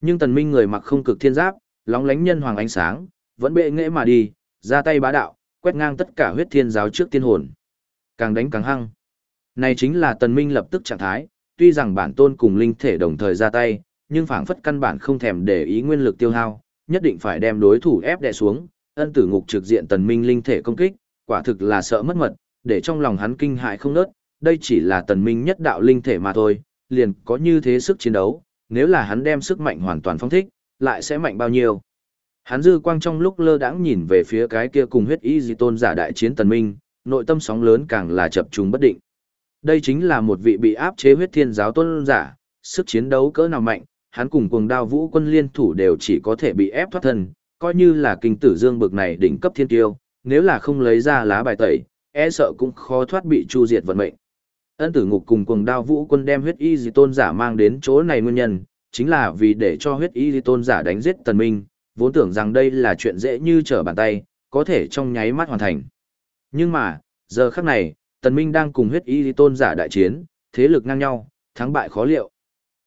Nhưng tần minh người mặc không cực thiên giáp, lóng lánh nhân hoàng ánh sáng, vẫn bệ nghệ mà đi, ra tay bá đạo, quét ngang tất cả huyết thiên giáo trước tiên hồn. Càng đánh càng hăng. Này chính là tần minh lập tức trạng thái, tuy rằng bản tôn cùng linh thể đồng thời ra tay, nhưng phảng phất căn bản không thèm để ý nguyên lực tiêu hao, nhất định phải đem đối thủ ép đè xuống, ân tử ngục trực diện tần minh linh thể công kích, quả thực là sợ mất mật, để trong lòng hắn kinh hại không nớt, đây chỉ là tần minh nhất đạo linh thể mà thôi, liền có như thế sức chiến đấu, nếu là hắn đem sức mạnh hoàn toàn phong thích, lại sẽ mạnh bao nhiêu. Hắn dư quang trong lúc lơ đãng nhìn về phía cái kia cùng huyết y di tôn giả đại chiến tần minh, nội tâm sóng lớn càng là chập trùng bất định. Đây chính là một vị bị áp chế huyết thiên giáo tôn giả, sức chiến đấu cỡ nào mạnh, hắn cùng cuồng đao vũ quân liên thủ đều chỉ có thể bị ép thoát thân, coi như là kinh tử dương bực này đỉnh cấp thiên tiêu, nếu là không lấy ra lá bài tẩy, e sợ cũng khó thoát bị chu diệt vận mệnh. Ân tử ngục cùng cuồng đao vũ quân đem huyết y di tôn giả mang đến chỗ này nguyên nhân, chính là vì để cho huyết y di tôn giả đánh giết tần minh, vốn tưởng rằng đây là chuyện dễ như trở bàn tay, có thể trong nháy mắt hoàn thành. Nhưng mà, giờ khắc này, tần minh đang cùng huyết y di tôn giả đại chiến, thế lực ngang nhau, thắng bại khó liệu.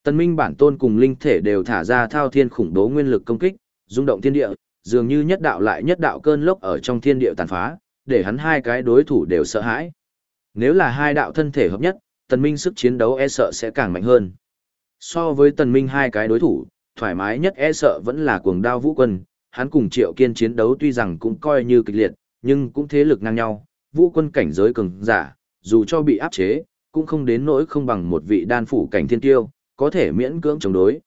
Tần minh bản tôn cùng linh thể đều thả ra thao thiên khủng bố nguyên lực công kích, rung động thiên địa, dường như nhất đạo lại nhất đạo cơn lốc ở trong thiên địa tàn phá, để hắn hai cái đối thủ đều sợ hãi. Nếu là hai đạo thân thể hợp nhất, tần minh sức chiến đấu e sợ sẽ càng mạnh hơn. So với tần minh hai cái đối thủ, thoải mái nhất e sợ vẫn là cuồng đao vũ quân, hắn cùng triệu kiên chiến đấu tuy rằng cũng coi như kịch liệt, nhưng cũng thế lực ngang nhau, vũ quân cảnh giới cường giả, dù cho bị áp chế, cũng không đến nỗi không bằng một vị đan phủ cảnh thiên tiêu, có thể miễn cưỡng chống đối.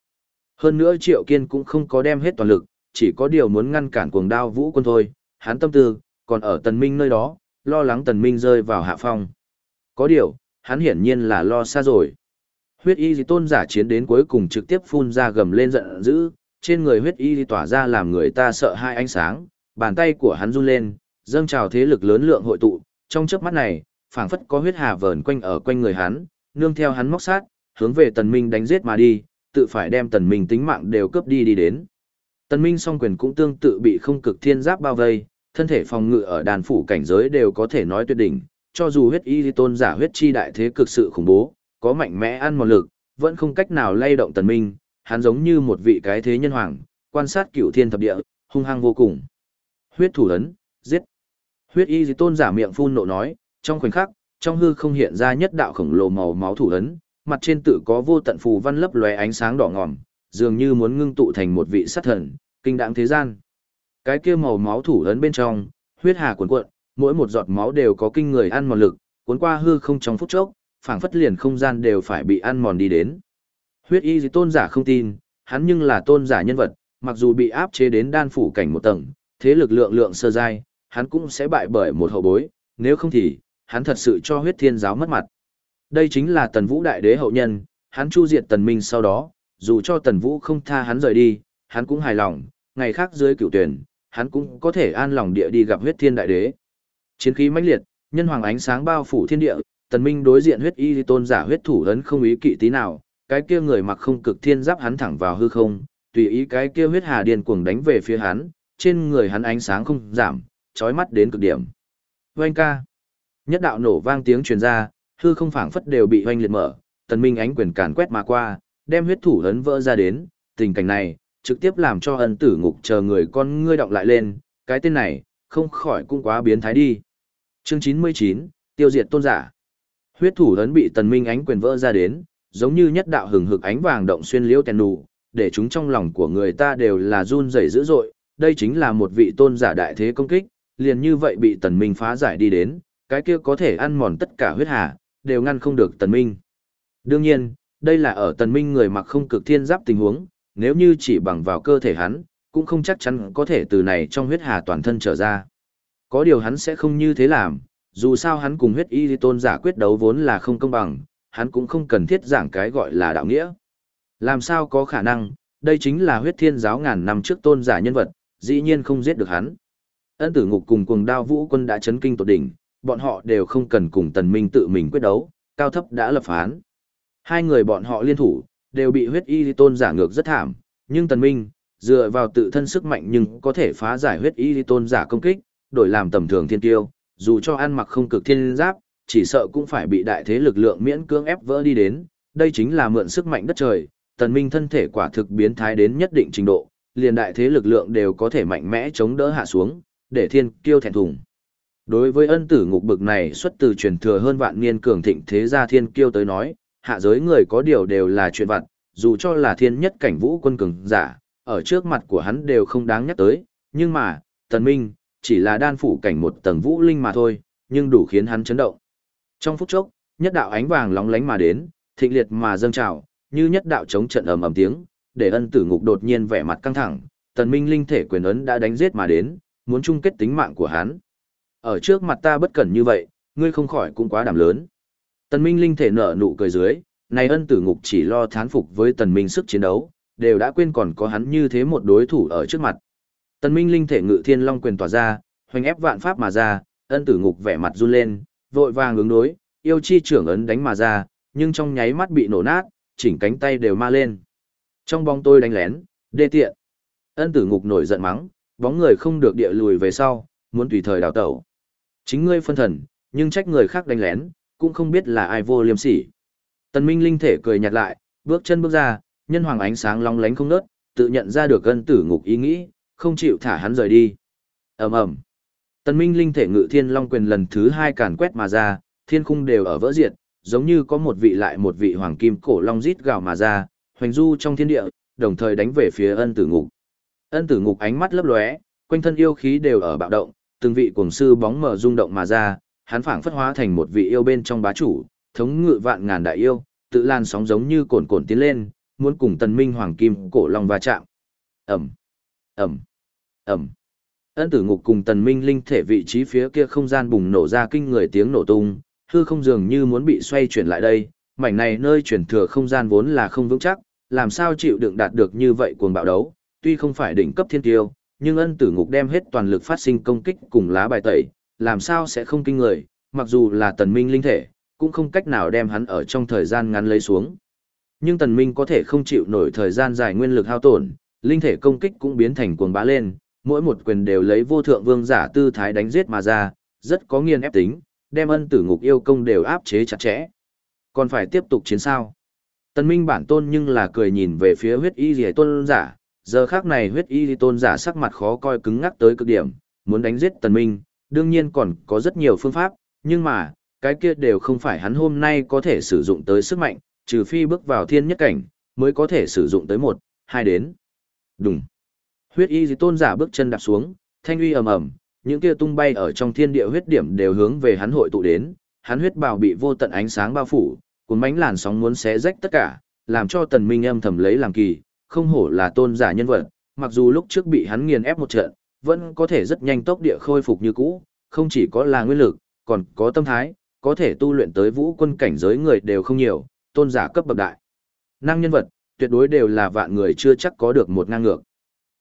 Hơn nữa triệu kiên cũng không có đem hết toàn lực, chỉ có điều muốn ngăn cản cuồng đao vũ quân thôi, hắn tâm tư, còn ở tần minh nơi đó, lo lắng tần minh rơi vào hạ phong. Có điều, hắn hiển nhiên là lo xa rồi. Huyết y dị tôn giả chiến đến cuối cùng trực tiếp phun ra gầm lên giận dữ, trên người huyết y tỏa ra làm người ta sợ hai ánh sáng, bàn tay của hắn run lên, dâng trào thế lực lớn lượng hội tụ, trong chớp mắt này, phảng phất có huyết hà vờn quanh ở quanh người hắn, nương theo hắn móc sát, hướng về tần minh đánh giết mà đi, tự phải đem tần minh tính mạng đều cướp đi đi đến. Tần minh song quyền cũng tương tự bị không cực thiên giáp bao vây, thân thể phòng ngự ở đàn phủ cảnh giới đều có thể nói tuyệt đỉnh, cho dù huyết y tôn giả huyết chi đại thế cực sự khủng bố, có mạnh mẽ ăn một lực, vẫn không cách nào lay động tần minh, hắn giống như một vị cái thế nhân hoàng, quan sát cửu thiên thập địa, hung hăng vô cùng. Huyết thủ ấn, giết. Huyết y tôn giả miệng phun nộ nói, trong khoảnh khắc, trong hư không hiện ra nhất đạo khổng lồ màu máu thủ ấn, mặt trên tự có vô tận phù văn lấp lóe ánh sáng đỏ ngòm, dường như muốn ngưng tụ thành một vị sát thần, kinh đãng thế gian. Cái kia màu máu thủ ấn bên trong, huyết hà cuồn cuộn, mỗi một giọt máu đều có kinh người ăn mòn lực, cuốn qua hư không trong phút chốc, phảng phất liền không gian đều phải bị ăn mòn đi đến. Huyết y tôn giả không tin, hắn nhưng là tôn giả nhân vật, mặc dù bị áp chế đến đan phủ cảnh một tầng, thế lực lượng lượng sơ giai, hắn cũng sẽ bại bởi một hậu bối, nếu không thì, hắn thật sự cho huyết thiên giáo mất mặt. Đây chính là tần vũ đại đế hậu nhân, hắn chu diệt tần minh sau đó, dù cho tần vũ không tha hắn rời đi, hắn cũng hài lòng, ngày khác dưới cửu tuyển, hắn cũng có thể an lòng địa đi gặp huyết thiên đại đế. Chiến khí mãnh liệt, nhân hoàng ánh sáng bao phủ thiên địa, tần minh đối diện huyết y tôn giả huyết thủ ấn không ý kỵ tí nào, cái kia người mặc không cực thiên giáp hắn thẳng vào hư không, tùy ý cái kia huyết hà điên cuồng đánh về phía hắn, trên người hắn ánh sáng không giảm, chói mắt đến cực điểm. Oanh ca. Nhất đạo nổ vang tiếng truyền ra, hư không phảng phất đều bị oanh liệt mở, tần minh ánh quyền càn quét mà qua, đem huyết thủ ấn vỡ ra đến, tình cảnh này, trực tiếp làm cho ân tử ngục chờ người con ngươi động lại lên, cái tên này, không khỏi cũng quá biến thái đi. Chương 99, tiêu diệt tôn giả. Huyết thủ ấn bị tần minh ánh quyền vỡ ra đến, giống như nhất đạo hừng hực ánh vàng động xuyên liễu tèn nụ, để chúng trong lòng của người ta đều là run rẩy dữ dội, đây chính là một vị tôn giả đại thế công kích, liền như vậy bị tần minh phá giải đi đến, cái kia có thể ăn mòn tất cả huyết hà, đều ngăn không được tần minh. Đương nhiên, đây là ở tần minh người mặc không cực thiên giáp tình huống, nếu như chỉ bằng vào cơ thể hắn, cũng không chắc chắn có thể từ này trong huyết hà toàn thân trở ra. Có điều hắn sẽ không như thế làm, dù sao hắn cùng huyết y tôn giả quyết đấu vốn là không công bằng, hắn cũng không cần thiết giảng cái gọi là đạo nghĩa. Làm sao có khả năng, đây chính là huyết thiên giáo ngàn năm trước tôn giả nhân vật, dĩ nhiên không giết được hắn. Ân tử ngục cùng cùng đao vũ quân đã chấn kinh tột đỉnh, bọn họ đều không cần cùng tần minh tự mình quyết đấu, cao thấp đã lập phán. Hai người bọn họ liên thủ, đều bị huyết y tôn giả ngược rất thảm, nhưng tần minh, dựa vào tự thân sức mạnh nhưng có thể phá giải huyết y tôn giả công kích, đổi làm tầm thường thiên tiêu, dù cho ăn mặc không cực thiên giáp, chỉ sợ cũng phải bị đại thế lực lượng miễn cưỡng ép vỡ đi đến, đây chính là mượn sức mạnh đất trời, tần minh thân thể quả thực biến thái đến nhất định trình độ, liền đại thế lực lượng đều có thể mạnh mẽ chống đỡ hạ xuống, để thiên kiêu thẹn thùng. Đối với ân tử ngục bực này xuất từ truyền thừa hơn vạn niên cường thịnh thế gia thiên kiêu tới nói, hạ giới người có điều đều là chuyện vặt, dù cho là thiên nhất cảnh vũ quân cường giả, ở trước mặt của hắn đều không đáng nhắc tới, nhưng mà, tần minh, chỉ là đan phủ cảnh một tầng vũ linh mà thôi, nhưng đủ khiến hắn chấn động. Trong phút chốc, nhất đạo ánh vàng lóng lánh mà đến, thịnh liệt mà dâng trào, như nhất đạo chống trận ầm ầm tiếng, để ân tử ngục đột nhiên vẻ mặt căng thẳng, tần minh linh thể quyền ấn đã đánh giết mà đến, muốn chung kết tính mạng của hắn. Ở trước mặt ta bất cẩn như vậy, ngươi không khỏi cũng quá đảm lớn. Tần minh linh thể nở nụ cười dưới, này ân tử ngục chỉ lo thán phục với tần minh sức chiến đấu, đều đã quên còn có hắn như thế một đối thủ ở trước mặt. Tần minh linh thể ngự thiên long quyền tỏa ra, hoành ép vạn pháp mà ra, ân tử ngục vẻ mặt run lên, vội vàng ứng đối, yêu chi trưởng ấn đánh mà ra, nhưng trong nháy mắt bị nổ nát, chỉnh cánh tay đều ma lên. Trong bóng tôi đánh lén, đê tiện. Ân tử ngục nổi giận mắng, bóng người không được địa lùi về sau, muốn tùy thời đào tẩu. Chính ngươi phân thần, nhưng trách người khác đánh lén, cũng không biết là ai vô liêm sỉ. Tần Minh linh thể cười nhạt lại, bước chân bước ra, nhân hoàng ánh sáng long lánh không nớt, tự nhận ra được ân tử ngục ý nghĩ, không chịu thả hắn rời đi. ầm ầm, Tần Minh linh thể ngự thiên long quyền lần thứ hai càn quét mà ra, thiên khung đều ở vỡ diệt, giống như có một vị lại một vị hoàng kim cổ long rít gào mà ra, hoành du trong thiên địa, đồng thời đánh về phía ân tử ngục. Ân tử ngục ánh mắt lấp lóe, quanh thân yêu khí đều ở bạo động, từng vị cuồng sư bóng mờ rung động mà ra, hắn phảng phất hóa thành một vị yêu bên trong bá chủ, thống ngự vạn ngàn đại yêu, tự lan sóng giống như cồn cồn tiến lên, muốn cùng tần minh hoàng kim cổ long va chạm. Ầm, Ẩm, ẩm. Ân tử ngục cùng tần minh linh thể vị trí phía kia không gian bùng nổ ra kinh người tiếng nổ tung, hư không dường như muốn bị xoay chuyển lại đây, mảnh này nơi chuyển thừa không gian vốn là không vững chắc, làm sao chịu đựng đạt được như vậy cuồng bạo đấu, tuy không phải đỉnh cấp thiên tiêu, nhưng ân tử ngục đem hết toàn lực phát sinh công kích cùng lá bài tẩy, làm sao sẽ không kinh người, mặc dù là tần minh linh thể, cũng không cách nào đem hắn ở trong thời gian ngắn lấy xuống. Nhưng tần minh có thể không chịu nổi thời gian dài nguyên lực hao tổn, linh thể công kích cũng biến thành cuồng bá lên, mỗi một quyền đều lấy vô thượng vương giả tư thái đánh giết mà ra, rất có nghiền ép tính, đem ân tử ngục yêu công đều áp chế chặt chẽ. Còn phải tiếp tục chiến sao? Tần Minh bản tôn nhưng là cười nhìn về phía huyết y rìa tôn giả, giờ khắc này huyết y tôn giả sắc mặt khó coi cứng ngắc tới cực điểm, muốn đánh giết Tần Minh, đương nhiên còn có rất nhiều phương pháp, nhưng mà, cái kia đều không phải hắn hôm nay có thể sử dụng tới sức mạnh, trừ phi bước vào thiên nhất cảnh, mới có thể sử dụng tới một, hai đến. Đúng. Huyết y Dị tôn giả bước chân đạp xuống, thanh uy ầm ầm, những kia tung bay ở trong thiên địa huyết điểm đều hướng về hắn hội tụ đến, hắn huyết bào bị vô tận ánh sáng bao phủ, cuốn bánh làn sóng muốn xé rách tất cả, làm cho tần minh âm thầm lấy làm kỳ, không hổ là tôn giả nhân vật, mặc dù lúc trước bị hắn nghiền ép một trận, vẫn có thể rất nhanh tốc địa khôi phục như cũ, không chỉ có là nguyên lực, còn có tâm thái, có thể tu luyện tới vũ quân cảnh giới người đều không nhiều, tôn giả cấp bậc đại. Năng nhân vật, tuyệt đối đều là vạn người chưa chắc có được một ngang ngược.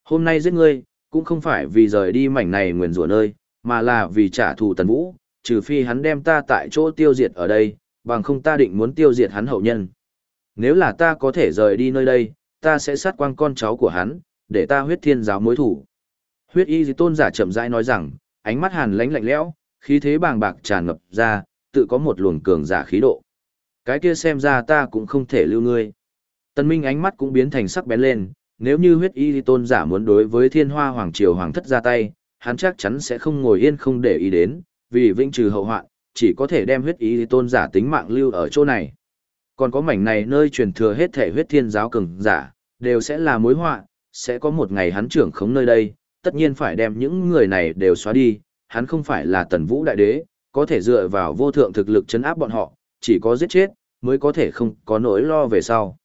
Hôm nay giết ngươi, cũng không phải vì rời đi mảnh này nguyền rủa nơi, mà là vì trả thù tần vũ, trừ phi hắn đem ta tại chỗ tiêu diệt ở đây, bằng không ta định muốn tiêu diệt hắn hậu nhân. Nếu là ta có thể rời đi nơi đây, ta sẽ sát quang con cháu của hắn, để ta huyết thiên giáo mối thủ. Huyết y tôn giả chậm rãi nói rằng, ánh mắt hàn lãnh lạnh lẽo, khí thế bàng bạc tràn ngập ra, tự có một luồng cường giả khí độ. Cái kia xem ra ta cũng không thể lưu ngươi. Tân Minh ánh mắt cũng biến thành sắc bén lên, nếu như huyết y tôn giả muốn đối với thiên hoa hoàng triều hoàng thất ra tay, hắn chắc chắn sẽ không ngồi yên không để ý đến, vì vĩnh trừ hậu hoạn, chỉ có thể đem huyết y tôn giả tính mạng lưu ở chỗ này. Còn có mảnh này nơi truyền thừa hết thể huyết thiên giáo cường giả, đều sẽ là mối họa, sẽ có một ngày hắn trưởng khống nơi đây, tất nhiên phải đem những người này đều xóa đi, hắn không phải là tần vũ đại đế, có thể dựa vào vô thượng thực lực chấn áp bọn họ, chỉ có giết chết, mới có thể không có nỗi lo về sau.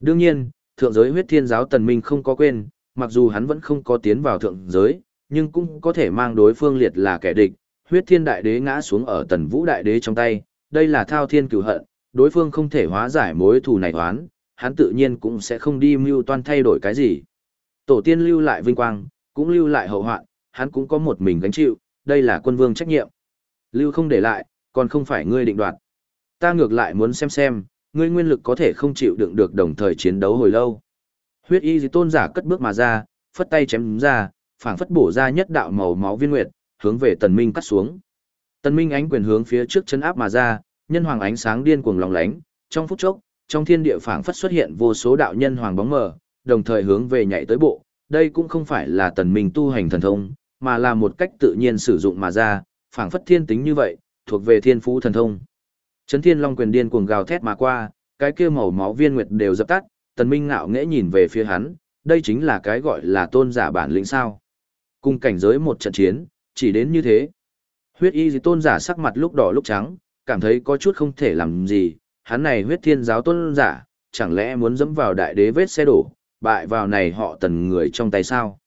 Đương nhiên, thượng giới huyết thiên giáo tần minh không có quên, mặc dù hắn vẫn không có tiến vào thượng giới, nhưng cũng có thể mang đối phương liệt là kẻ địch, huyết thiên đại đế ngã xuống ở tần vũ đại đế trong tay, đây là thao thiên cửu hận, đối phương không thể hóa giải mối thù này toán, hắn tự nhiên cũng sẽ không đi mưu toan thay đổi cái gì. Tổ tiên lưu lại vinh quang, cũng lưu lại hậu hoạn, hắn cũng có một mình gánh chịu, đây là quân vương trách nhiệm. Lưu không để lại, còn không phải ngươi định đoạt. Ta ngược lại muốn xem xem, ngươi nguyên lực có thể không chịu đựng được đồng thời chiến đấu hồi lâu. Huyết y Dị tôn giả cất bước mà ra, phất tay chém ra, phảng phất bổ ra nhất đạo màu máu viên nguyệt, hướng về tần minh cắt xuống. Tần minh ánh quyền hướng phía trước chân áp mà ra, nhân hoàng ánh sáng điên cuồng lòng lánh, trong phút chốc, trong thiên địa phảng phất xuất hiện vô số đạo nhân hoàng bóng mờ, đồng thời hướng về nhảy tới bộ, đây cũng không phải là tần minh tu hành thần thông, mà là một cách tự nhiên sử dụng mà ra, phảng phất thiên tính như vậy, thuộc về thiên phú thần thông. Chấn thiên long quyền điên cuồng gào thét mà qua, cái kia màu máu viên nguyệt đều dập tắt, tần minh ngạo nghễ nhìn về phía hắn, đây chính là cái gọi là tôn giả bản lĩnh sao. Cùng cảnh giới một trận chiến, chỉ đến như thế. Huyết y tôn giả sắc mặt lúc đỏ lúc trắng, cảm thấy có chút không thể làm gì, hắn này huyết thiên giáo tôn giả, chẳng lẽ muốn dẫm vào đại đế vết xe đổ, bại vào này họ tần người trong tay sao.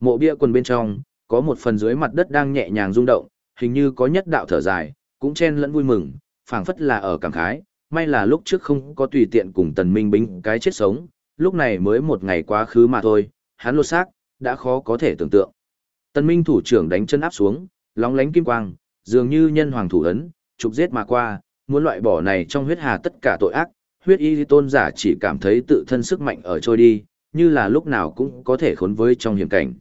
Mộ bia quần bên trong, có một phần dưới mặt đất đang nhẹ nhàng rung động, hình như có nhất đạo thở dài, cũng chen lẫn vui mừng, phảng phất là ở cảm khái, may là lúc trước không có tùy tiện cùng tần minh binh cái chết sống, lúc này mới một ngày quá khứ mà thôi, hắn lột xác, đã khó có thể tưởng tượng. Tần minh thủ trưởng đánh chân áp xuống, lóng lánh kim quang, dường như nhân hoàng thủ ấn, trục giết mà qua, muốn loại bỏ này trong huyết hà tất cả tội ác, huyết y tôn giả chỉ cảm thấy tự thân sức mạnh ở trôi đi, như là lúc nào cũng có thể khốn với trong hiểm cảnh.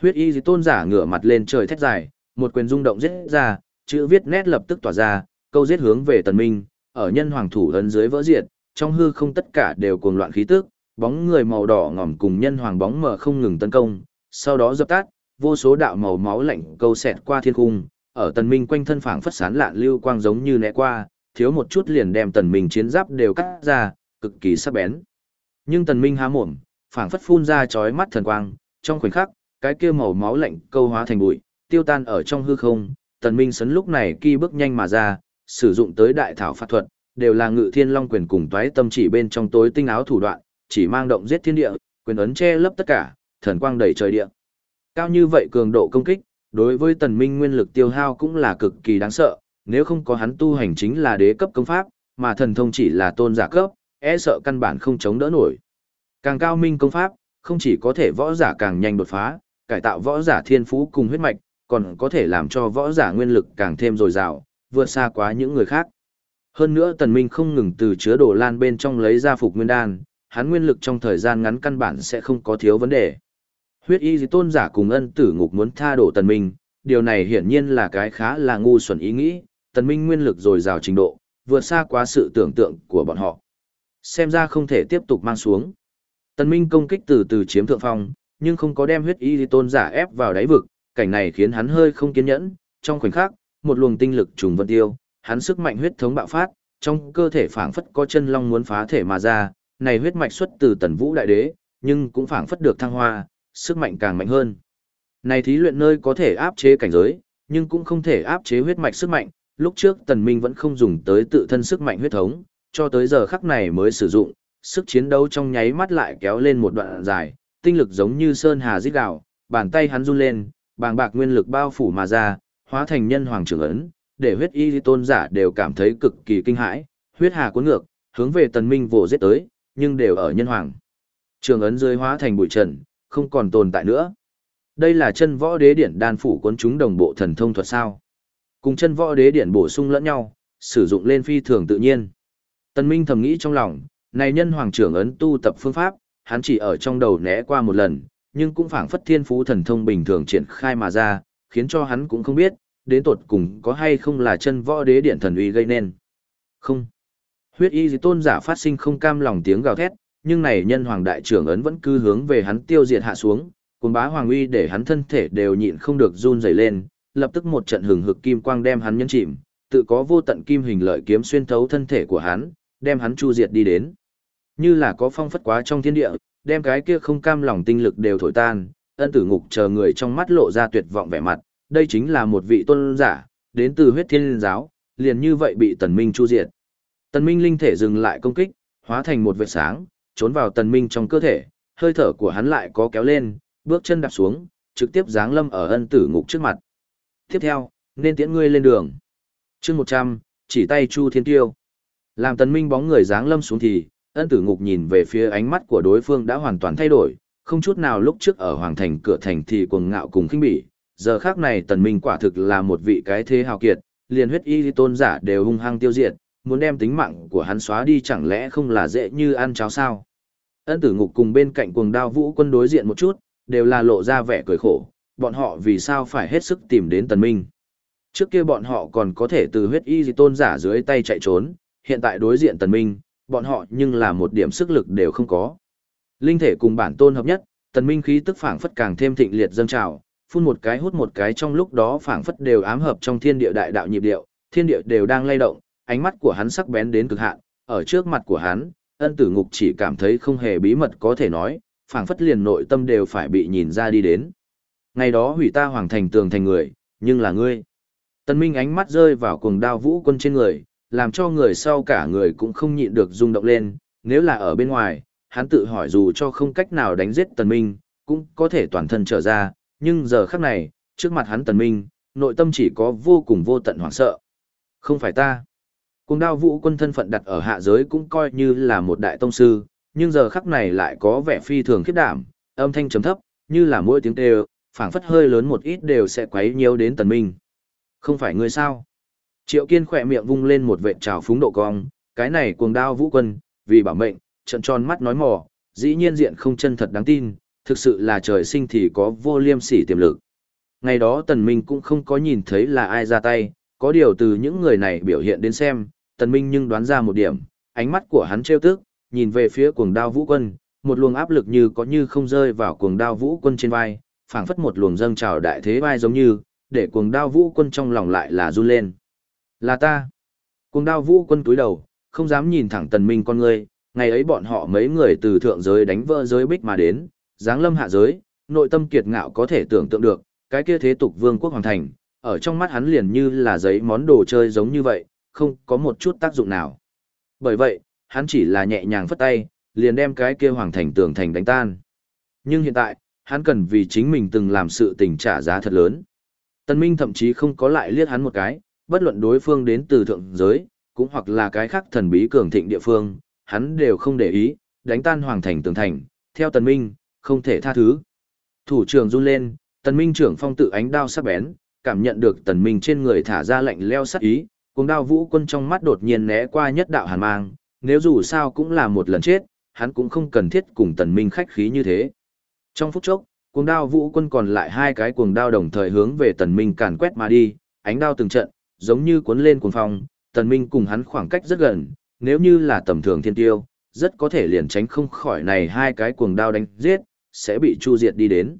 Huyết y tôn giả ngửa mặt lên trời thét dài, một quyền rung động giết ra, chữ viết nét lập tức tỏa ra, câu giết hướng về tần minh, ở nhân hoàng thủ ấn dưới vỡ diệt, trong hư không tất cả đều cuồng loạn khí tức, bóng người màu đỏ ngòm cùng nhân hoàng bóng mờ không ngừng tấn công, sau đó dập tắt, vô số đạo màu máu lạnh câu xẹt qua thiên cung, ở tần minh quanh thân phảng phất sán lạn lưu quang giống như né qua, thiếu một chút liền đem tần minh chiến giáp đều cắt ra, cực kỳ sắc bén. Nhưng tần minh há mồm, phảng phất phun ra chói mắt thần quang, trong khoảnh khắc, cái kia màu máu lạnh câu hóa thành bụi, tiêu tan ở trong hư không, tần minh sấn lúc này kỳ bước nhanh mà ra, sử dụng tới đại thảo pháp thuật, đều là ngự thiên long quyền cùng toái tâm chỉ bên trong tối tinh áo thủ đoạn, chỉ mang động giết thiên địa, quyền ấn che lấp tất cả, thần quang đầy trời địa. Cao như vậy cường độ công kích, đối với tần minh nguyên lực tiêu hao cũng là cực kỳ đáng sợ, nếu không có hắn tu hành chính là đế cấp công pháp, mà thần thông chỉ là tôn giả cấp, e sợ căn bản không chống đỡ nổi. Càng cao minh công pháp, không chỉ có thể võ giả càng nhanh đột phá, cải tạo võ giả thiên phú cùng huyết mạch, còn có thể làm cho võ giả nguyên lực càng thêm dồi dào, vượt xa quá những người khác. Hơn nữa tần minh không ngừng từ chứa đồ lan bên trong lấy ra phục nguyên đan, hắn nguyên lực trong thời gian ngắn căn bản sẽ không có thiếu vấn đề. Huyết y tôn giả cùng ân tử ngục muốn tha đổ tần minh, điều này hiển nhiên là cái khá là ngu xuẩn ý nghĩ, tần minh nguyên lực dồi dào trình độ, vượt xa quá sự tưởng tượng của bọn họ. Xem ra không thể tiếp tục mang xuống. Tần minh công kích từ từ chiếm thượng phong, nhưng không có đem huyết y tôn giả ép vào đáy vực, cảnh này khiến hắn hơi không kiên nhẫn, trong khoảnh khắc, một luồng tinh lực trùng vân tiêu, hắn sức mạnh huyết thống bạo phát, trong cơ thể phảng phất có chân long muốn phá thể mà ra, này huyết mạch xuất từ Tần Vũ đại đế, nhưng cũng phảng phất được thăng hoa, sức mạnh càng mạnh hơn. Này thí luyện nơi có thể áp chế cảnh giới, nhưng cũng không thể áp chế huyết mạch sức mạnh, lúc trước Tần Minh vẫn không dùng tới tự thân sức mạnh huyết thống, cho tới giờ khắc này mới sử dụng, sức chiến đấu trong nháy mắt lại kéo lên một đoạn dài, tinh lực giống như sơn hà rít gào, bàn tay hắn run lên, bàng bạc nguyên lực bao phủ mà ra, hóa thành nhân hoàng trưởng ấn, để huyết y tôn giả đều cảm thấy cực kỳ kinh hãi, huyết hà cuốn ngược, hướng về Tần Minh vồ giết tới, nhưng đều ở nhân hoàng. Trường ấn dưới hóa thành bụi trần, không còn tồn tại nữa. Đây là chân võ đế điển đan phủ cuốn chúng đồng bộ thần thông thuật sao? Cùng chân võ đế điển bổ sung lẫn nhau, sử dụng lên phi thường tự nhiên. Tần Minh thầm nghĩ trong lòng, này nhân hoàng trưởng ấn tu tập phương pháp, hắn chỉ ở trong đầu né qua một lần, nhưng cũng phảng phất thiên phú thần thông bình thường triển khai mà ra, khiến cho hắn cũng không biết, đến tột cùng có hay không là chân võ đế điện thần uy gây nên. Không. Huyết y dị tôn giả phát sinh không cam lòng tiếng gào thét, nhưng này nhân hoàng đại trưởng ấn vẫn cứ hướng về hắn tiêu diệt hạ xuống, cuồng bá hoàng uy để hắn thân thể đều nhịn không được run rẩy lên, lập tức một trận hừng hực kim quang đem hắn nhấn chìm, tự có vô tận kim hình lợi kiếm xuyên thấu thân thể của hắn, đem hắn chu diệt đi đến. Như là có phong phất quá trong thiên địa, đem cái kia không cam lòng tinh lực đều thổi tan, ân tử ngục chờ người trong mắt lộ ra tuyệt vọng vẻ mặt, đây chính là một vị tôn giả, đến từ huyết thiên giáo, liền như vậy bị tần minh chu diệt. Tần minh linh thể dừng lại công kích, hóa thành một vệt sáng, trốn vào tần minh trong cơ thể, hơi thở của hắn lại có kéo lên, bước chân đạp xuống, trực tiếp giáng lâm ở ân tử ngục trước mặt. Tiếp theo, nên tiễn ngươi lên đường. Chương 100, chỉ tay Chu Thiên Tiêu. Làm tần minh bóng người giáng lâm xuống thì, ân tử ngục nhìn về phía ánh mắt của đối phương đã hoàn toàn thay đổi, không chút nào lúc trước ở hoàng thành cửa thành thì cuồng ngạo cùng khinh bỉ, giờ khác này tần minh quả thực là một vị cái thế hào kiệt, liền huyết y tôn giả đều hung hăng tiêu diệt, muốn đem tính mạng của hắn xóa đi chẳng lẽ không là dễ như ăn cháo sao. Ân tử ngục cùng bên cạnh cuồng đao vũ quân đối diện một chút, đều là lộ ra vẻ cười khổ, bọn họ vì sao phải hết sức tìm đến tần minh. Trước kia bọn họ còn có thể từ huyết y tôn giả dưới tay chạy trốn, hiện tại đối diện tần minh, bọn họ nhưng là một điểm sức lực đều không có. Linh thể cùng bản tôn hợp nhất, tần minh khí tức phảng phất càng thêm thịnh liệt dâng trào, phun một cái hút một cái trong lúc đó phảng phất đều ám hợp trong thiên địa đại đạo nhịp điệu, thiên địa đều đang lay động, ánh mắt của hắn sắc bén đến cực hạn, ở trước mặt của hắn, ân tử ngục chỉ cảm thấy không hề bí mật có thể nói, phảng phất liền nội tâm đều phải bị nhìn ra đi đến. Ngày đó hủy ta hoàng thành tường thành người, nhưng là ngươi. Tần Minh ánh mắt rơi vào cuồng đao vũ quân trên người, làm cho người sau cả người cũng không nhịn được rung động lên, nếu là ở bên ngoài, hắn tự hỏi dù cho không cách nào đánh giết Tần Minh, cũng có thể toàn thân trở ra, nhưng giờ khắc này, trước mặt hắn Tần Minh, nội tâm chỉ có vô cùng vô tận hoảng sợ. Không phải ta. Cùng đao vũ quân thân phận đặt ở hạ giới cũng coi như là một đại tông sư, nhưng giờ khắc này lại có vẻ phi thường khiếp đảm, âm thanh trầm thấp, như là mỗi tiếng kêu, phảng phất hơi lớn một ít đều sẽ quấy nhiều đến Tần Minh. Không phải ngươi sao? Triệu Kiên khỏe miệng vung lên một vệt trào phúng độ cong, cái này cuồng đao vũ quân, vì bảo mệnh, trận tròn mắt nói mò, dĩ nhiên diện không chân thật đáng tin, thực sự là trời sinh thì có vô liêm sỉ tiềm lực. Ngày đó Tần Minh cũng không có nhìn thấy là ai ra tay, có điều từ những người này biểu hiện đến xem, Tần Minh nhưng đoán ra một điểm, ánh mắt của hắn trêu tức, nhìn về phía cuồng đao vũ quân, một luồng áp lực như có như không rơi vào cuồng đao vũ quân trên vai, phảng phất một luồng dâng trào đại thế vai giống như, để cuồng đao vũ quân trong lòng lại là run lên. Là ta. Cuồng đao vũ quân cúi đầu, không dám nhìn thẳng tần minh con người ngày ấy bọn họ mấy người từ thượng giới đánh vỡ giới bích mà đến, giáng lâm hạ giới, nội tâm kiệt ngạo có thể tưởng tượng được, cái kia thế tục vương quốc hoàng thành, ở trong mắt hắn liền như là giấy món đồ chơi giống như vậy, không có một chút tác dụng nào. Bởi vậy, hắn chỉ là nhẹ nhàng phất tay, liền đem cái kia hoàng thành tường thành đánh tan. Nhưng hiện tại, hắn cần vì chính mình từng làm sự tình trả giá thật lớn. Tân Minh thậm chí không có lại liếc hắn một cái, bất luận đối phương đến từ thượng giới, cũng hoặc là cái khác thần bí cường thịnh địa phương, hắn đều không để ý, đánh tan hoàng thành tường thành, theo Tần Minh, không thể tha thứ. Thủ trưởng run lên, Tần Minh trưởng phong tự ánh đao sắc bén, cảm nhận được Tần Minh trên người thả ra lạnh leo sắc ý, cuồng đao vũ quân trong mắt đột nhiên né qua nhất đạo hàn mang, nếu dù sao cũng là một lần chết, hắn cũng không cần thiết cùng Tần Minh khách khí như thế. Trong phút chốc, cuồng đao vũ quân còn lại hai cái cuồng đao đồng thời hướng về Tần Minh càn quét mà đi, ánh đao từng trận, giống như cuốn lên cuồng phong, Tần Minh cùng hắn khoảng cách rất gần, nếu như là tầm thường thiên tiêu, rất có thể liền tránh không khỏi này hai cái cuồng đao đánh giết, sẽ bị chu diệt đi đến.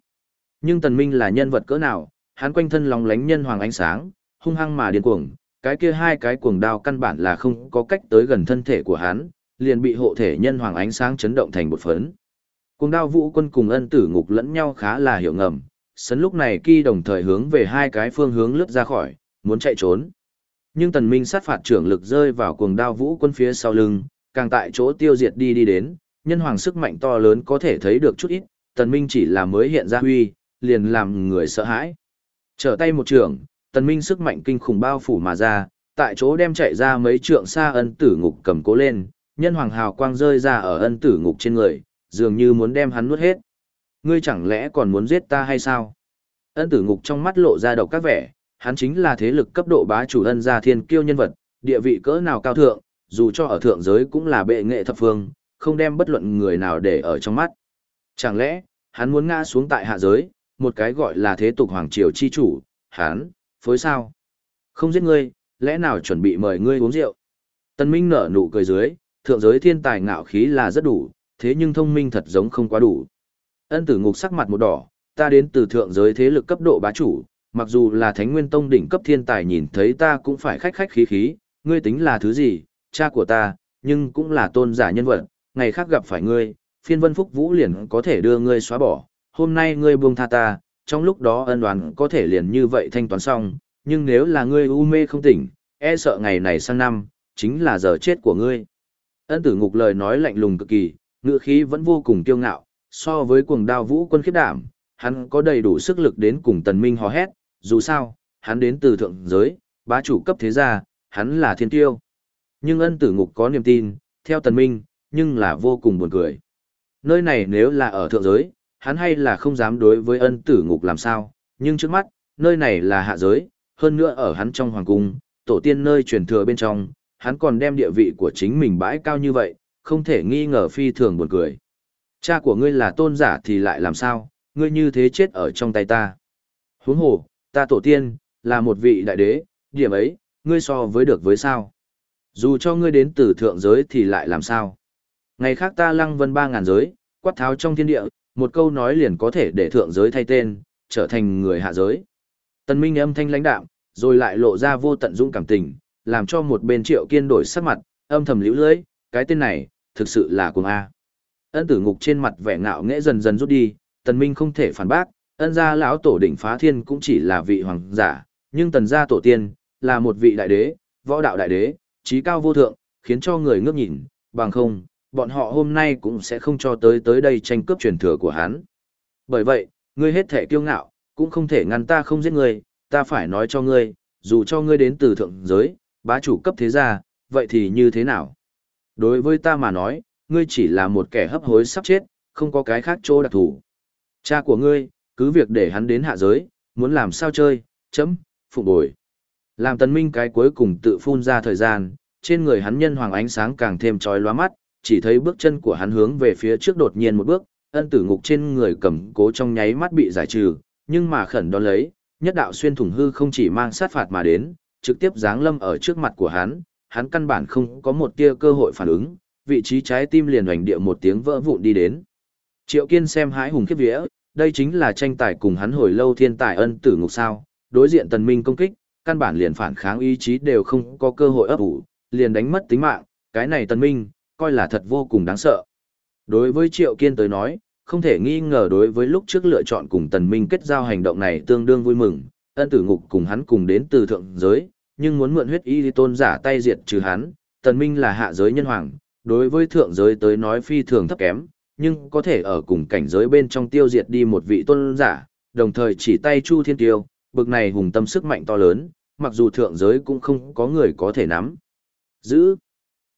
Nhưng Tần Minh là nhân vật cỡ nào, hắn quanh thân lòng lánh nhân hoàng ánh sáng, hung hăng mà điên cuồng, cái kia hai cái cuồng đao căn bản là không có cách tới gần thân thể của hắn, liền bị hộ thể nhân hoàng ánh sáng chấn động thành một phấn. cuồng đao vũ quân cùng ân tử ngục lẫn nhau khá là hiểu ngầm, sấn lúc này kỳ đồng thời hướng về hai cái phương hướng lướt ra khỏi, muốn chạy trốn. Nhưng tần minh sát phạt trưởng lực rơi vào cuồng đao vũ quân phía sau lưng, càng tại chỗ tiêu diệt đi đi đến, nhân hoàng sức mạnh to lớn có thể thấy được chút ít, tần minh chỉ là mới hiện ra huy, liền làm người sợ hãi. Trở tay một trưởng, tần minh sức mạnh kinh khủng bao phủ mà ra, tại chỗ đem chạy ra mấy trượng xa ân tử ngục cầm cố lên, nhân hoàng hào quang rơi ra ở ân tử ngục trên người, dường như muốn đem hắn nuốt hết. Ngươi chẳng lẽ còn muốn giết ta hay sao? Ân tử ngục trong mắt lộ ra độc các vẻ, hắn chính là thế lực cấp độ bá chủ ân gia thiên kiêu nhân vật, địa vị cỡ nào cao thượng, dù cho ở thượng giới cũng là bệ nghệ thập phương, không đem bất luận người nào để ở trong mắt. Chẳng lẽ, hắn muốn ngã xuống tại hạ giới, một cái gọi là thế tục hoàng triều chi chủ, hắn, phối sao? Không giết ngươi, lẽ nào chuẩn bị mời ngươi uống rượu? Tân Minh nở nụ cười dưới, thượng giới thiên tài ngạo khí là rất đủ, thế nhưng thông minh thật giống không quá đủ. Ân tử ngục sắc mặt một đỏ, ta đến từ thượng giới thế lực cấp độ bá chủ, mặc dù là thánh nguyên tông đỉnh cấp thiên tài nhìn thấy ta cũng phải khách khách khí khí, ngươi tính là thứ gì, cha của ta, nhưng cũng là tôn giả nhân vật, ngày khác gặp phải ngươi, phiên vân phúc vũ liền có thể đưa ngươi xóa bỏ, hôm nay ngươi buông tha ta, trong lúc đó ân đoán có thể liền như vậy thanh toán xong, nhưng nếu là ngươi u mê không tỉnh, e sợ ngày này sang năm, chính là giờ chết của ngươi. Ân tử ngục lời nói lạnh lùng cực kỳ, ngựa khí vẫn vô cùng kiêu ngạo, so với cuồng đao vũ quân khiết đảm, hắn có đầy đủ sức lực đến cùng tần minh hò hét, dù sao, hắn đến từ thượng giới, bá chủ cấp thế gia, hắn là thiên tiêu. Nhưng ân tử ngục có niềm tin, theo tần minh, nhưng là vô cùng buồn cười. Nơi này nếu là ở thượng giới, hắn hay là không dám đối với ân tử ngục làm sao, nhưng trước mắt, nơi này là hạ giới, hơn nữa ở hắn trong hoàng cung, tổ tiên nơi truyền thừa bên trong, hắn còn đem địa vị của chính mình bãi cao như vậy, không thể nghi ngờ phi thường buồn cười. Cha của ngươi là tôn giả thì lại làm sao, ngươi như thế chết ở trong tay ta. Huống hồ, ta tổ tiên, là một vị đại đế, điểm ấy, ngươi so với được với sao. Dù cho ngươi đến từ thượng giới thì lại làm sao. Ngày khác ta lăng vân ba ngàn giới, quát tháo trong thiên địa, một câu nói liền có thể để thượng giới thay tên, trở thành người hạ giới. Tần Minh âm thanh lãnh đạm, rồi lại lộ ra vô tận dũng cảm tình, làm cho một bên triệu kiên đổi sắc mặt, âm thầm liễu lưỡi, cái tên này, thực sự là cuồng A. Ân tử ngục trên mặt vẻ ngạo nghễ dần dần rút đi, tần minh không thể phản bác, ân gia lão tổ đỉnh phá thiên cũng chỉ là vị hoàng giả, nhưng tần gia tổ tiên, là một vị đại đế, võ đạo đại đế, trí cao vô thượng, khiến cho người ngước nhìn, bằng không, bọn họ hôm nay cũng sẽ không cho tới tới đây tranh cướp truyền thừa của hắn. Bởi vậy, ngươi hết thể kiêu ngạo, cũng không thể ngăn ta không giết ngươi, ta phải nói cho ngươi, dù cho ngươi đến từ thượng giới, bá chủ cấp thế gia, vậy thì như thế nào? Đối với ta mà nói, ngươi chỉ là một kẻ hấp hối sắp chết, không có cái khác chỗ đặc thủ. Cha của ngươi, cứ việc để hắn đến hạ giới, muốn làm sao chơi, chấm, phục bồi. Làm tần minh cái cuối cùng tự phun ra thời gian, trên người hắn nhân hoàng ánh sáng càng thêm chói lóa mắt, chỉ thấy bước chân của hắn hướng về phía trước đột nhiên một bước, ân tử ngục trên người cầm cố trong nháy mắt bị giải trừ, nhưng mà khẩn đón lấy, nhất đạo xuyên thủng hư không chỉ mang sát phạt mà đến, trực tiếp giáng lâm ở trước mặt của hắn, hắn căn bản không có một tia cơ hội phản ứng, vị trí trái tim liền hoành địa một tiếng vỡ vụn đi đến. Triệu Kiên xem hái hùng khiếp vía, đây chính là tranh tài cùng hắn hồi lâu thiên tài ân tử ngục sao, đối diện tần minh công kích, căn bản liền phản kháng ý chí đều không có cơ hội ấp ủ, liền đánh mất tính mạng, cái này tần minh, coi là thật vô cùng đáng sợ. Đối với Triệu Kiên tới nói, không thể nghi ngờ đối với lúc trước lựa chọn cùng tần minh kết giao hành động này tương đương vui mừng, ân tử ngục cùng hắn cùng đến từ thượng giới, nhưng muốn mượn huyết y tôn giả tay diệt trừ hắn, tần minh là hạ giới nhân hoàng, đối với thượng giới tới nói phi thường thấp kém, nhưng có thể ở cùng cảnh giới bên trong tiêu diệt đi một vị tôn giả, đồng thời chỉ tay Chu Thiên Tiêu, bực này hùng tâm sức mạnh to lớn, mặc dù thượng giới cũng không có người có thể nắm. Giữ.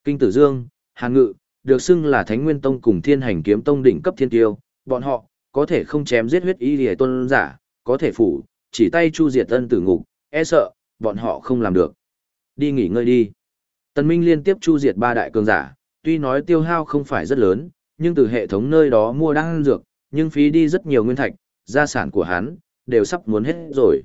Kinh Tử Dương, Hàn Ngự, được xưng là Thánh Nguyên Tông cùng Thiên Hành Kiếm Tông đỉnh cấp thiên tiêu, bọn họ có thể không chém giết huyết y liễu tôn giả, có thể phủ, chỉ tay Chu Diệt Ân tử ngục, e sợ bọn họ không làm được. Đi nghỉ ngơi đi. Tần Minh liên tiếp Chu Diệt ba đại cường giả, tuy nói tiêu hao không phải rất lớn, nhưng từ hệ thống nơi đó mua đan dược, nhưng phí đi rất nhiều nguyên thạch, gia sản của hắn, đều sắp muốn hết rồi.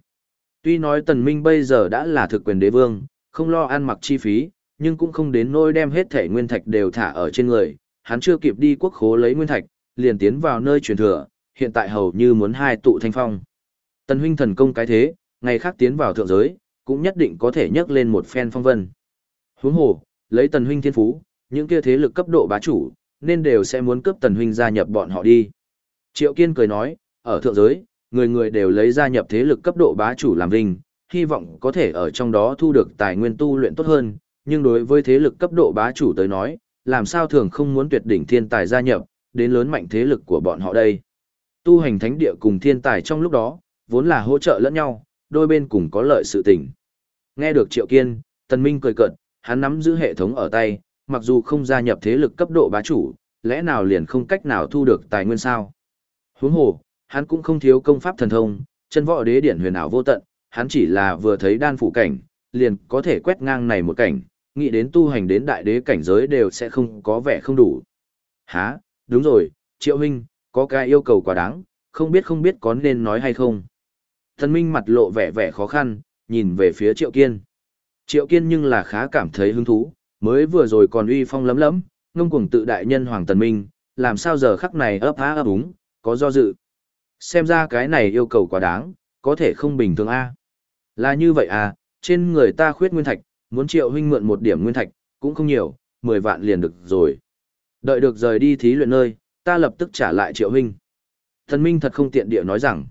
Tuy nói tần minh bây giờ đã là thực quyền đế vương, không lo ăn mặc chi phí, nhưng cũng không đến nỗi đem hết thể nguyên thạch đều thả ở trên người, hắn chưa kịp đi quốc khố lấy nguyên thạch, liền tiến vào nơi truyền thừa, hiện tại hầu như muốn hai tụ thanh phong. Tần huynh thần công cái thế, ngày khác tiến vào thượng giới, cũng nhất định có thể nhấc lên một phen phong vân. Huống hồ, lấy tần huynh thiên phú, những kia thế lực cấp độ bá chủ, nên đều sẽ muốn cướp tần huynh gia nhập bọn họ đi. Triệu Kiên cười nói, ở thượng giới, người người đều lấy gia nhập thế lực cấp độ bá chủ làm vinh, hy vọng có thể ở trong đó thu được tài nguyên tu luyện tốt hơn, nhưng đối với thế lực cấp độ bá chủ tới nói, làm sao thường không muốn tuyệt đỉnh thiên tài gia nhập, đến lớn mạnh thế lực của bọn họ đây. Tu hành thánh địa cùng thiên tài trong lúc đó, vốn là hỗ trợ lẫn nhau, đôi bên cùng có lợi sự tình. Nghe được Triệu Kiên, Tần Minh cười cợt, hắn nắm giữ hệ thống ở tay, mặc dù không gia nhập thế lực cấp độ bá chủ, lẽ nào liền không cách nào thu được tài nguyên sao? Huống hồ, hắn cũng không thiếu công pháp thần thông, chân võ đế điển huyền ảo vô tận, hắn chỉ là vừa thấy đan phủ cảnh, liền có thể quét ngang này một cảnh, nghĩ đến tu hành đến đại đế cảnh giới đều sẽ không có vẻ không đủ. Hả, đúng rồi, Triệu huynh, có cái yêu cầu quá đáng, không biết không biết có nên nói hay không. Thần Minh mặt lộ vẻ vẻ khó khăn, nhìn về phía Triệu Kiên. Triệu Kiên nhưng là khá cảm thấy hứng thú, mới vừa rồi còn uy phong lấm lấm, ngông cuồng tự đại nhân Hoàng Tần Minh, làm sao giờ khắc này ấp há ấp úng, có do dự. Xem ra cái này yêu cầu quá đáng, có thể không bình thường a. Là như vậy à, trên người ta khuyết nguyên thạch, muốn triệu huynh mượn một điểm nguyên thạch, cũng không nhiều, 10 vạn liền được rồi. Đợi được rời đi thí luyện nơi, ta lập tức trả lại triệu huynh. Thần Minh thật không tiện địa nói rằng,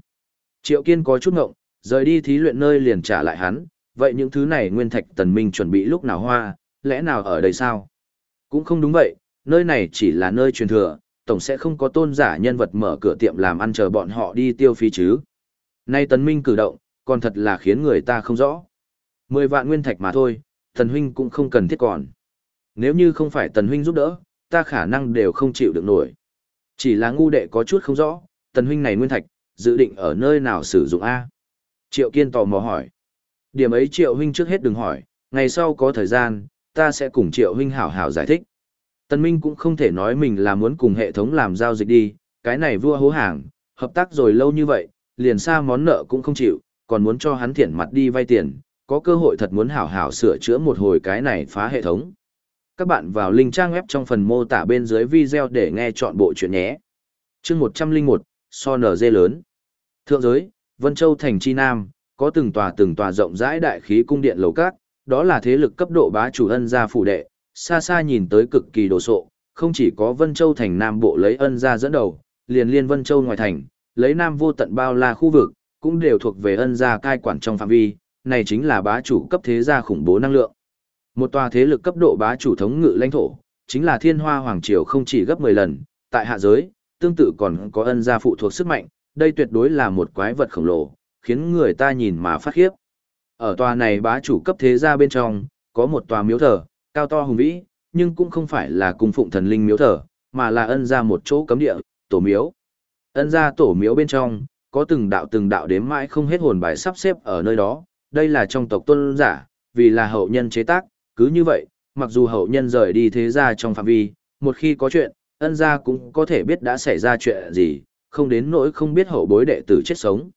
triệu kiên có chút ngộng, rời đi thí luyện nơi liền trả lại hắn, vậy những thứ này nguyên thạch tần minh chuẩn bị lúc nào hoa, lẽ nào ở đây sao? Cũng không đúng vậy, nơi này chỉ là nơi truyền thừa, tổng sẽ không có tôn giả nhân vật mở cửa tiệm làm ăn chờ bọn họ đi tiêu phí chứ. Nay tần minh cử động, còn thật là khiến người ta không rõ. Mười vạn nguyên thạch mà thôi, tần huynh cũng không cần thiết còn. Nếu như không phải tần huynh giúp đỡ, ta khả năng đều không chịu được nổi. Chỉ là ngu đệ có chút không rõ, tần huynh này nguyên thạch, dự định ở nơi nào sử dụng A. Triệu Kiên tò mò hỏi. Điểm ấy Triệu huynh trước hết đừng hỏi, ngày sau có thời gian, ta sẽ cùng Triệu huynh hảo hảo giải thích. Tần Minh cũng không thể nói mình là muốn cùng hệ thống làm giao dịch đi, cái này vua hố hàng, hợp tác rồi lâu như vậy, liền xa món nợ cũng không chịu, còn muốn cho hắn thiện mặt đi vay tiền, có cơ hội thật muốn hảo hảo sửa chữa một hồi cái này phá hệ thống. Các bạn vào link trang web trong phần mô tả bên dưới video để nghe chọn bộ chuyện nhé. Chương 101, so nở dê lớn. Thượng giới, Vân Châu thành Chi Nam, có từng tòa từng tòa rộng rãi đại khí cung điện lầu các, đó là thế lực cấp độ bá chủ ân gia phủ đệ, xa xa nhìn tới cực kỳ đồ sộ, không chỉ có Vân Châu thành Nam Bộ lấy ân gia dẫn đầu, liền liên Vân Châu ngoài thành, lấy Nam vô tận bao la khu vực, cũng đều thuộc về ân gia cai quản trong phạm vi, này chính là bá chủ cấp thế gia khủng bố năng lượng. Một tòa thế lực cấp độ bá chủ thống ngự lãnh thổ, chính là Thiên Hoa Hoàng Triều không chỉ gấp 10 lần, tại hạ giới, tương tự còn có ân gia phụ thuộc sức mạnh, đây tuyệt đối là một quái vật khổng lồ, khiến người ta nhìn mà phát khiếp. Ở tòa này bá chủ cấp thế gia bên trong, có một tòa miếu thờ, cao to hùng vĩ, nhưng cũng không phải là cung phụng thần linh miếu thờ, mà là ân ra một chỗ cấm địa, tổ miếu. Ân ra tổ miếu bên trong, có từng đạo từng đạo đếm mãi không hết hồn bài sắp xếp ở nơi đó, đây là trong tộc tôn giả, vì là hậu nhân chế tác, cứ như vậy, mặc dù hậu nhân rời đi thế gia trong phạm vi, một khi có chuyện, ân gia cũng có thể biết đã xảy ra chuyện gì, không đến nỗi không biết hậu bối đệ tử chết sống.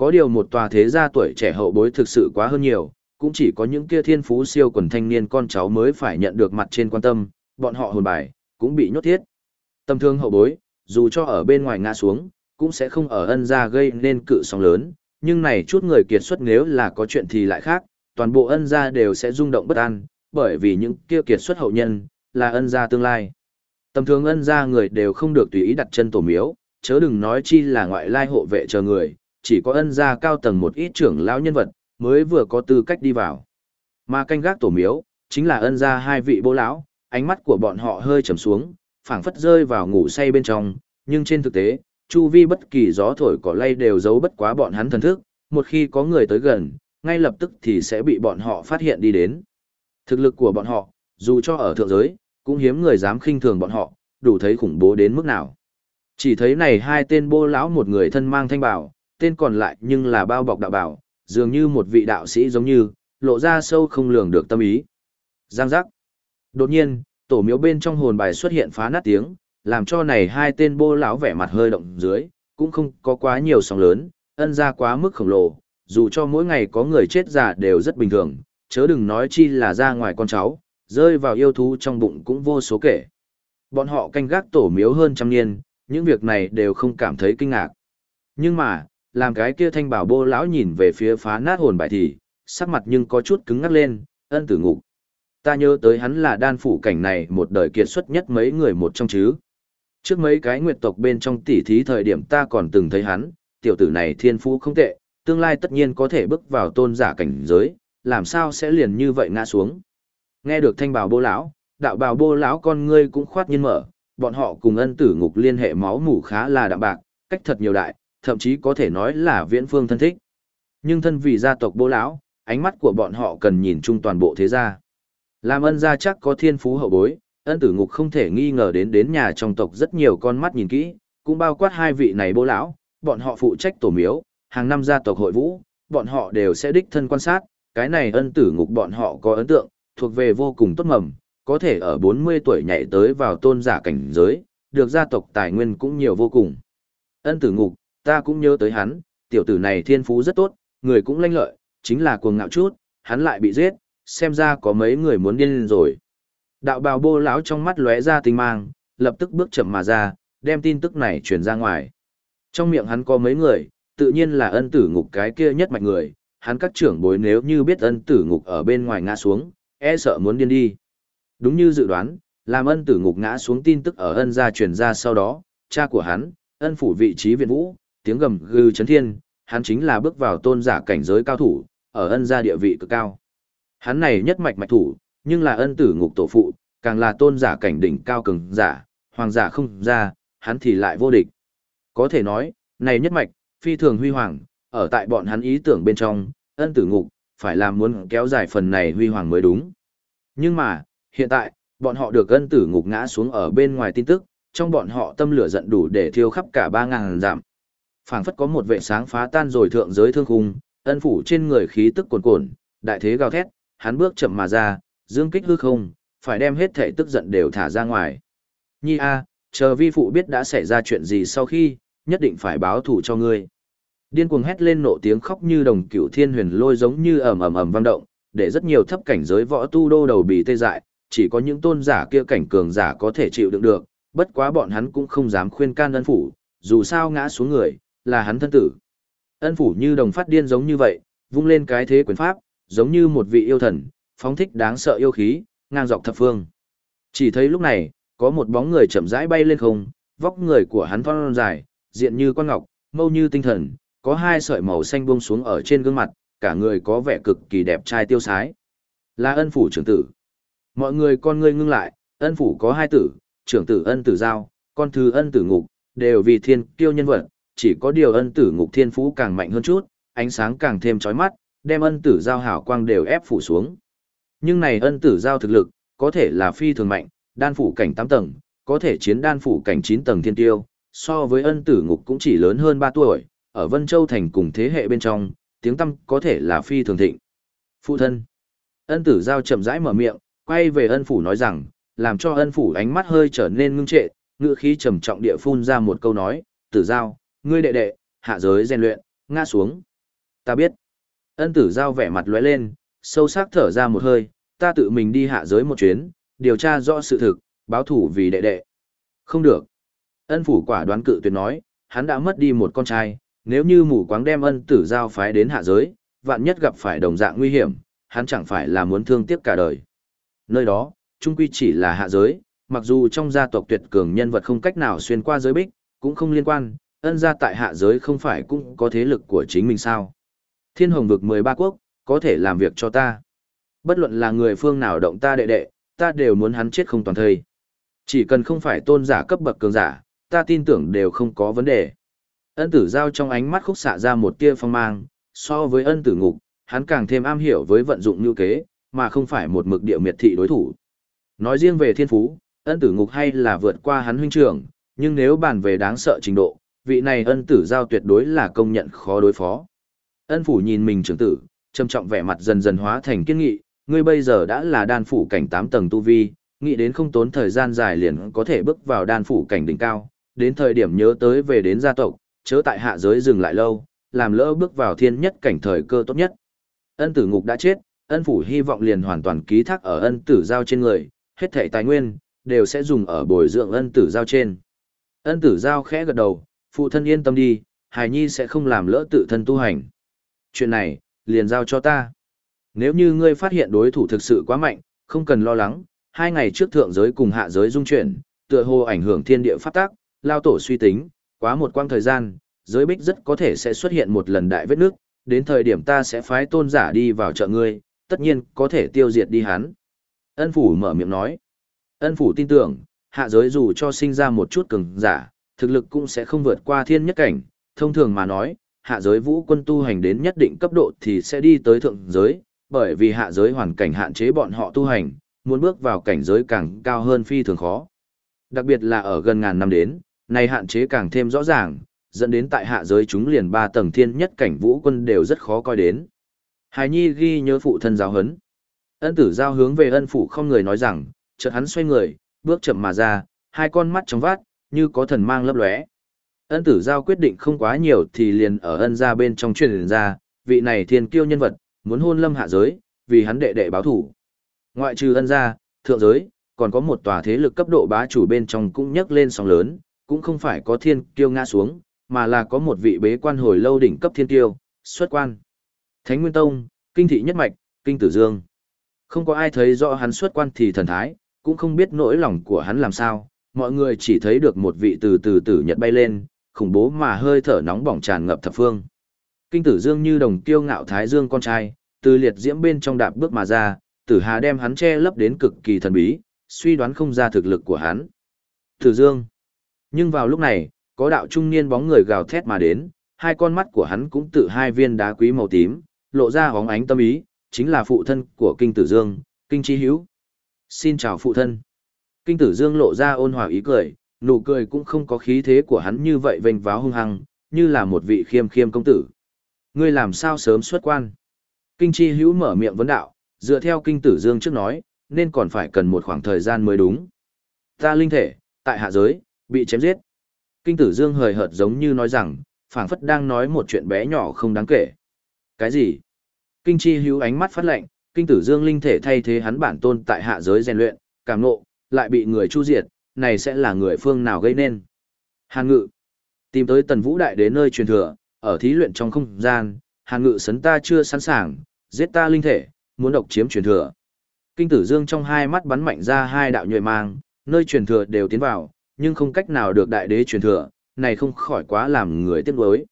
Có điều một tòa thế gia tuổi trẻ hậu bối thực sự quá hơn nhiều, cũng chỉ có những kia thiên phú siêu quần thanh niên con cháu mới phải nhận được mặt trên quan tâm, bọn họ hồn bài, cũng bị nhốt thiết. Tâm thương hậu bối, dù cho ở bên ngoài ngã xuống, cũng sẽ không ở ân gia gây nên cự sóng lớn, nhưng này chút người kiệt xuất nếu là có chuyện thì lại khác, toàn bộ ân gia đều sẽ rung động bất an, bởi vì những kia kiệt xuất hậu nhân, là ân gia tương lai. Tầm thường ân gia người đều không được tùy ý đặt chân tổ miếu, chớ đừng nói chi là ngoại lai hộ vệ chờ người, chỉ có ân gia cao tầng một ít trưởng lão nhân vật, mới vừa có tư cách đi vào. Mà canh gác tổ miếu, chính là ân gia hai vị bố lão, ánh mắt của bọn họ hơi trầm xuống, phảng phất rơi vào ngủ say bên trong, nhưng trên thực tế, chu vi bất kỳ gió thổi cỏ lay đều giấu bất quá bọn hắn thần thức, một khi có người tới gần, ngay lập tức thì sẽ bị bọn họ phát hiện đi đến. Thực lực của bọn họ, dù cho ở thượng giới, cũng hiếm người dám khinh thường bọn họ, đủ thấy khủng bố đến mức nào. Chỉ thấy này hai tên bô lão một người thân mang thanh bảo, tên còn lại nhưng là bao bọc đạo bảo, dường như một vị đạo sĩ giống như, lộ ra sâu không lường được tâm ý. Giang giác. Đột nhiên, tổ miếu bên trong hồn bài xuất hiện phá nát tiếng, làm cho này hai tên bô lão vẻ mặt hơi động dưới, cũng không có quá nhiều sóng lớn, ân ra quá mức khổng lồ, dù cho mỗi ngày có người chết già đều rất bình thường, chớ đừng nói chi là ra ngoài con cháu, rơi vào yêu thú trong bụng cũng vô số kể. Bọn họ canh gác tổ miếu hơn trăm niên, những việc này đều không cảm thấy kinh ngạc. Nhưng mà, làm cái kia thanh bảo bô lão nhìn về phía phá nát hồn bài thì, sắc mặt nhưng có chút cứng ngắc lên, ân tử ngục. ta nhớ tới hắn là đan phủ cảnh này một đời kiệt xuất nhất mấy người một trong chứ. Trước mấy cái nguyệt tộc bên trong tỉ thí thời điểm ta còn từng thấy hắn, tiểu tử này thiên phú không tệ, tương lai tất nhiên có thể bước vào tôn giả cảnh giới, làm sao sẽ liền như vậy ngã xuống. Nghe được thanh bào bô lão, đạo bào bô lão con ngươi cũng khoát nhiên mở, bọn họ cùng ân tử ngục liên hệ máu mủ khá là đạm bạc, cách thật nhiều đại, thậm chí có thể nói là viễn phương thân thích. Nhưng thân vì gia tộc bố lão, ánh mắt của bọn họ cần nhìn chung toàn bộ thế gia. Làm ân gia chắc có thiên phú hậu bối, ân tử ngục không thể nghi ngờ đến đến nhà trong tộc rất nhiều con mắt nhìn kỹ, cũng bao quát hai vị này bố lão, bọn họ phụ trách tổ miếu, hàng năm gia tộc hội vũ, bọn họ đều sẽ đích thân quan sát, cái này ân tử ngục bọn họ có ấn tượng, thuộc về vô cùng tốt mầm, có thể ở 40 tuổi nhảy tới vào tôn giả cảnh giới, được gia tộc tài nguyên cũng nhiều vô cùng. Ân tử ngục, ta cũng nhớ tới hắn, tiểu tử này thiên phú rất tốt, người cũng lanh lợi, chính là cuồng ngạo chút, hắn lại bị giết, xem ra có mấy người muốn điên rồi. Đạo bào bô lão trong mắt lóe ra tinh mang, lập tức bước chậm mà ra, đem tin tức này truyền ra ngoài. Trong miệng hắn có mấy người, tự nhiên là ân tử ngục cái kia nhất mạch người, hắn các trưởng bối nếu như biết ân tử ngục ở bên ngoài ngã xuống, e sợ muốn điên đi. Đúng như dự đoán, làm ân tử ngục ngã xuống tin tức ở ân gia truyền ra sau đó, cha của hắn, ân phủ vị trí viện vũ, tiếng gầm gừ chấn thiên, hắn chính là bước vào tôn giả cảnh giới cao thủ, ở ân gia địa vị cực cao. Hắn này nhất mạch mạch thủ, nhưng là ân tử ngục tổ phụ, càng là tôn giả cảnh đỉnh cao cường giả, hoàng giả không ra, hắn thì lại vô địch. Có thể nói, này nhất mạch, phi thường huy hoàng, ở tại bọn hắn ý tưởng bên trong, ân tử ngục, phải làm muốn kéo dài phần này huy hoàng mới đúng. Nhưng mà, hiện tại, bọn họ được ân tử ngục ngã xuống ở bên ngoài tin tức, trong bọn họ tâm lửa giận đủ để thiêu khắp cả ba ngàn giảm phảng phất có một vệ sáng phá tan rồi thượng giới thương khung, ân phủ trên người khí tức cuồn cuộn, đại thế gào thét, hắn bước chậm mà ra, dương kích hư không, phải đem hết thể tức giận đều thả ra ngoài. Nhi a, chờ vi phụ biết đã xảy ra chuyện gì sau khi, nhất định phải báo thù cho ngươi. Điên cuồng hét lên nộ tiếng khóc như đồng cửu thiên huyền lôi giống như ầm ầm ầm vang động, để rất nhiều thấp cảnh giới võ tu đô đầu bị tê dại, chỉ có những tôn giả kia cảnh cường giả có thể chịu đựng được, bất quá bọn hắn cũng không dám khuyên can ân phủ, dù sao ngã xuống người, là hắn thân tử. Ân phủ như đồng phát điên giống như vậy, vung lên cái thế quyền pháp, giống như một vị yêu thần, phóng thích đáng sợ yêu khí, ngang dọc thập phương. Chỉ thấy lúc này, có một bóng người chậm rãi bay lên không, vóc người của hắn thon dài, diện như con ngọc, mâu như tinh thần, có hai sợi màu xanh buông xuống ở trên gương mặt, cả người có vẻ cực kỳ đẹp trai tiêu sái. Là ân phủ trưởng tử. Mọi người con ngươi ngưng lại, ân phủ có hai tử, trưởng tử ân tử giao, con thứ ân tử ngục, đều vì thiên kiêu nhân vật, chỉ có điều ân tử ngục thiên phú càng mạnh hơn chút, ánh sáng càng thêm chói mắt, đem ân tử giao hảo quang đều ép phủ xuống. Nhưng này ân tử giao thực lực, có thể là phi thường mạnh, đan phủ cảnh 8 tầng, có thể chiến đan phủ cảnh 9 tầng thiên tiêu, so với ân tử ngục cũng chỉ lớn hơn 3 tuổi, ở Vân Châu Thành cùng thế hệ bên trong, tiếng tâm có thể là phi thường thịnh. Phụ thân. Ân tử giao chậm rãi mở miệng, quay về ân phủ nói rằng, làm cho ân phủ ánh mắt hơi trở nên ngưng trệ, ngựa khí trầm trọng địa phun ra một câu nói, tử giao, ngươi đệ đệ, hạ giới rèn luyện, ngã xuống. Ta biết. Ân tử giao vẻ mặt lóe lên, sâu sắc thở ra một hơi, ta tự mình đi hạ giới một chuyến, điều tra rõ sự thực, báo thủ vì đệ đệ. Không được. Ân phủ quả đoán cự tuyệt nói, hắn đã mất đi một con trai, nếu như mù quáng đem ân tử giao phái đến hạ giới, vạn nhất gặp phải đồng dạng nguy hiểm, hắn chẳng phải là muốn thương tiếc cả đời. Nơi đó, trung quy chỉ là hạ giới, mặc dù trong gia tộc tuyệt cường nhân vật không cách nào xuyên qua giới bích, cũng không liên quan, ân gia tại hạ giới không phải cũng có thế lực của chính mình sao. Thiên hồng vực 13 quốc, có thể làm việc cho ta. Bất luận là người phương nào động ta đệ đệ, ta đều muốn hắn chết không toàn thây. Chỉ cần không phải tôn giả cấp bậc cường giả, ta tin tưởng đều không có vấn đề. Ân tử giao trong ánh mắt khúc xạ ra một tia phong mang, so với ân tử ngục, hắn càng thêm am hiểu với vận dụng như kế, mà không phải một mực địa miệt thị đối thủ. Nói riêng về thiên phú, ân tử ngục hay là vượt qua hắn huynh trưởng, nhưng nếu bàn về đáng sợ trình độ, vị này ân tử giao tuyệt đối là công nhận khó đối phó. Ân phủ nhìn mình trưởng tử, trầm trọng vẻ mặt dần dần hóa thành kiên nghị, ngươi bây giờ đã là đan phủ cảnh 8 tầng tu vi, nghĩ đến không tốn thời gian dài liền có thể bước vào đan phủ cảnh đỉnh cao, đến thời điểm nhớ tới về đến gia tộc, chớ tại hạ giới dừng lại lâu, làm lỡ bước vào thiên nhất cảnh thời cơ tốt nhất. Ân tử ngục đã chết, ân phủ hy vọng liền hoàn toàn ký thác ở ân tử giao trên người, hết thảy tài nguyên, đều sẽ dùng ở bồi dưỡng ân tử giao trên. Ân tử giao khẽ gật đầu, phụ thân yên tâm đi, hải nhi sẽ không làm lỡ tự thân tu hành. Chuyện này, liền giao cho ta. Nếu như ngươi phát hiện đối thủ thực sự quá mạnh, không cần lo lắng, hai ngày trước thượng giới cùng hạ giới dung chuyển, tựa hồ ảnh hưởng thiên địa phát tác, lao tổ suy tính, quá một quãng thời gian, giới bích rất có thể sẽ xuất hiện một lần đại vết nước, đến thời điểm ta sẽ phái tôn giả đi vào chợ ngươi, tất nhiên có thể tiêu diệt đi hắn. Ân phủ mở miệng nói. Ân phủ tin tưởng, hạ giới dù cho sinh ra một chút cường giả, thực lực cũng sẽ không vượt qua thiên nhất cảnh, thông thường mà nói, hạ giới vũ quân tu hành đến nhất định cấp độ thì sẽ đi tới thượng giới, bởi vì hạ giới hoàn cảnh hạn chế bọn họ tu hành, muốn bước vào cảnh giới càng cao hơn phi thường khó. Đặc biệt là ở gần ngàn năm đến, này hạn chế càng thêm rõ ràng, dẫn đến tại hạ giới chúng liền ba tầng thiên nhất cảnh vũ quân đều rất khó coi đến. Hải Nhi ghi nhớ phụ thân giáo hấn. Ân tử giao hướng về ân phụ không người nói rằng, chợt hắn xoay người, bước chậm mà ra, hai con mắt trong vát, như có thần mang lấp lóe. Ân tử giao quyết định không quá nhiều thì liền ở ân ra bên trong truyền ra, vị này thiên kiêu nhân vật, muốn hôn lâm hạ giới, vì hắn đệ đệ báo thủ. Ngoại trừ ân ra, thượng giới, còn có một tòa thế lực cấp độ bá chủ bên trong cũng nhấc lên sóng lớn, cũng không phải có thiên kiêu ngã xuống, mà là có một vị bế quan hồi lâu đỉnh cấp thiên kiêu, xuất quan. Thánh Nguyên Tông, Kinh Thị Nhất Mạch, Kinh Tử Dương. Không có ai thấy rõ hắn xuất quan thì thần thái, cũng không biết nỗi lòng của hắn làm sao, mọi người chỉ thấy được một vị từ từ tử nhật bay lên, khủng bố mà hơi thở nóng bỏng tràn ngập thập phương. Kinh Tử Dương như đồng kiêu ngạo thái dương con trai, từ liệt diễm bên trong đạp bước mà ra, Tử Hà đem hắn che lấp đến cực kỳ thần bí, suy đoán không ra thực lực của hắn. Tử Dương. Nhưng vào lúc này, có đạo trung niên bóng người gào thét mà đến, hai con mắt của hắn cũng tự hai viên đá quý màu tím, lộ ra hóng ánh tâm ý, chính là phụ thân của Kinh Tử Dương, Kinh Chi Hữu. Xin chào phụ thân. Kinh Tử Dương lộ ra ôn hòa ý cười, nụ cười cũng không có khí thế của hắn như vậy vênh váo hung hăng, như là một vị khiêm khiêm công tử. Ngươi làm sao sớm xuất quan? Kinh Chi Hữu mở miệng vấn đạo, dựa theo Kinh Tử Dương trước nói, nên còn phải cần một khoảng thời gian mới đúng. Ta linh thể, tại hạ giới, bị chém giết. Kinh Tử Dương hời hợt giống như nói rằng, phảng phất đang nói một chuyện bé nhỏ không đáng kể. Cái gì? Kinh Chi Hữu ánh mắt phát lạnh, Kinh Tử Dương linh thể thay thế hắn bản tôn tại hạ giới rèn luyện, cảm nộ, lại bị người chu diệt, này sẽ là người phương nào gây nên. Hàn Ngự tìm tới Tần Vũ Đại Đế nơi truyền thừa, ở thí luyện trong không gian, Hàn Ngự sấn ta chưa sẵn sàng, giết ta linh thể, muốn độc chiếm truyền thừa. Kinh Tử Dương trong hai mắt bắn mạnh ra hai đạo nhuệ mang, nơi truyền thừa đều tiến vào, nhưng không cách nào được đại đế truyền thừa, này không khỏi quá làm người tiếc nuối.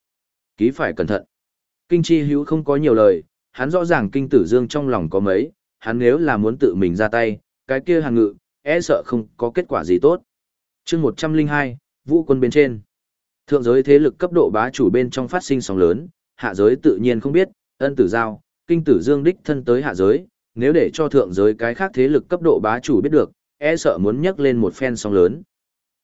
Ký phải cẩn thận. Kinh Chi Hữu không có nhiều lời, hắn rõ ràng Kinh Tử Dương trong lòng có mấy, hắn nếu là muốn tự mình ra tay, cái kia Hàn Ngự, e sợ không có kết quả gì tốt. chương 102, Vũ quân bên trên. Thượng giới thế lực cấp độ bá chủ bên trong phát sinh sóng lớn, hạ giới tự nhiên không biết, ân tử giao, kinh tử dương đích thân tới hạ giới, nếu để cho thượng giới cái khác thế lực cấp độ bá chủ biết được, e sợ muốn nhắc lên một phen sóng lớn.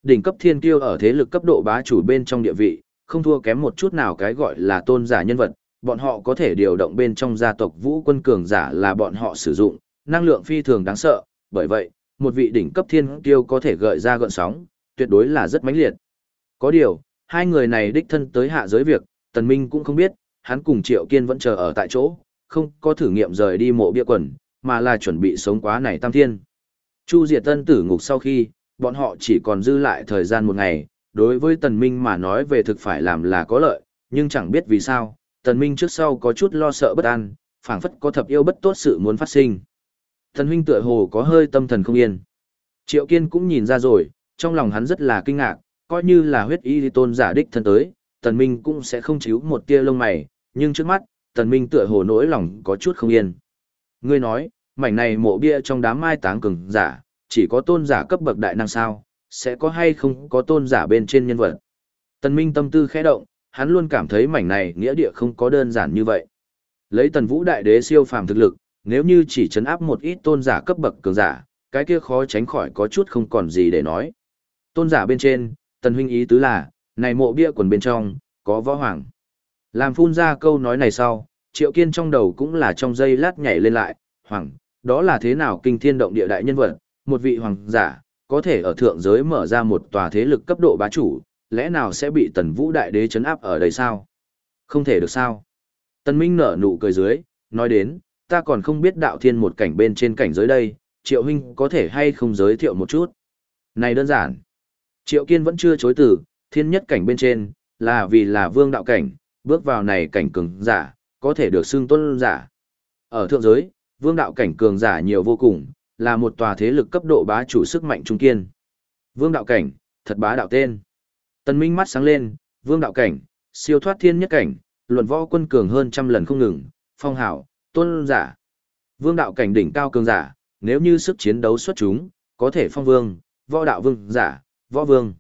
Đỉnh cấp thiên kiêu ở thế lực cấp độ bá chủ bên trong địa vị, không thua kém một chút nào cái gọi là tôn giả nhân vật, bọn họ có thể điều động bên trong gia tộc vũ quân cường giả là bọn họ sử dụng, năng lượng phi thường đáng sợ, bởi vậy, một vị đỉnh cấp thiên kiêu có thể gợi ra gợn sóng, tuyệt đối là rất mãnh liệt. Có điều, hai người này đích thân tới hạ giới việc, Tần Minh cũng không biết, hắn cùng Triệu Kiên vẫn chờ ở tại chỗ, không có thử nghiệm rời đi mộ bia quần, mà là chuẩn bị sống quá này tam thiên. Chu diệt tân tử ngục sau khi, bọn họ chỉ còn dư lại thời gian một ngày, đối với Tần Minh mà nói về thực phải làm là có lợi, nhưng chẳng biết vì sao, Tần Minh trước sau có chút lo sợ bất an, phảng phất có thập yêu bất tốt sự muốn phát sinh. Thần huynh tựa hồ có hơi tâm thần không yên. Triệu Kiên cũng nhìn ra rồi, trong lòng hắn rất là kinh ngạc, coi như là huyết y tôn giả đích thân tới, Tần Minh cũng sẽ không chíu một tia lông mày, nhưng trước mắt, Tần Minh tựa hồ nỗi lòng có chút không yên. Ngươi nói, mảnh này mộ bia trong đám mai táng cường giả, chỉ có tôn giả cấp bậc đại năng sao, sẽ có hay không có tôn giả bên trên nhân vật. Tần Minh tâm tư khẽ động, hắn luôn cảm thấy mảnh này nghĩa địa không có đơn giản như vậy. Lấy Tần Vũ đại đế siêu phàm thực lực, nếu như chỉ chấn áp một ít tôn giả cấp bậc cường giả, cái kia khó tránh khỏi có chút không còn gì để nói. Tôn giả bên trên, Tần huynh ý tứ là, này mộ bia quần bên trong, có võ hoàng. Làm phun ra câu nói này sau, Triệu Kiên trong đầu cũng là trong giây lát nhảy lên lại, hoàng, đó là thế nào kinh thiên động địa đại nhân vật, một vị hoàng giả, có thể ở thượng giới mở ra một tòa thế lực cấp độ bá chủ, lẽ nào sẽ bị tần vũ đại đế chấn áp ở đây sao? Không thể được sao? Tần Minh nở nụ cười dưới, nói đến, ta còn không biết đạo thiên một cảnh bên trên cảnh giới đây, triệu huynh có thể hay không giới thiệu một chút? Này đơn giản. Triệu kiên vẫn chưa chối từ, thiên nhất cảnh bên trên, là vì là vương đạo cảnh, bước vào này cảnh cường giả, có thể được xưng tôn giả. Ở thượng giới, vương đạo cảnh cường giả nhiều vô cùng, là một tòa thế lực cấp độ bá chủ sức mạnh trung kiên. Vương đạo cảnh, thật bá đạo tên. Tần Minh mắt sáng lên, vương đạo cảnh, siêu thoát thiên nhất cảnh, luận võ quân cường hơn trăm lần không ngừng, phong hảo, tôn giả. Vương đạo cảnh đỉnh cao cường giả, nếu như sức chiến đấu xuất chúng, có thể phong vương, võ đạo vương giả, võ vương.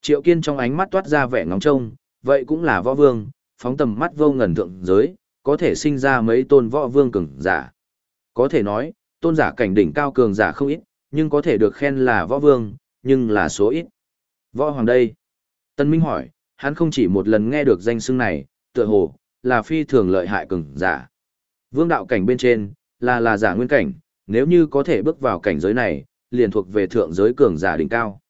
Triệu Kiên trong ánh mắt toát ra vẻ ngóng trông, vậy cũng là võ vương, phóng tầm mắt vô ngần thượng giới, có thể sinh ra mấy tôn võ vương cường giả. Có thể nói, tôn giả cảnh đỉnh cao cường giả không ít, nhưng có thể được khen là võ vương, nhưng là số ít. Võ hoàng đây. Tân Minh hỏi, hắn không chỉ một lần nghe được danh xưng này, tựa hồ, là phi thường lợi hại cường giả. Vương đạo cảnh bên trên, là là giả nguyên cảnh, nếu như có thể bước vào cảnh giới này, liền thuộc về thượng giới cường giả đỉnh cao.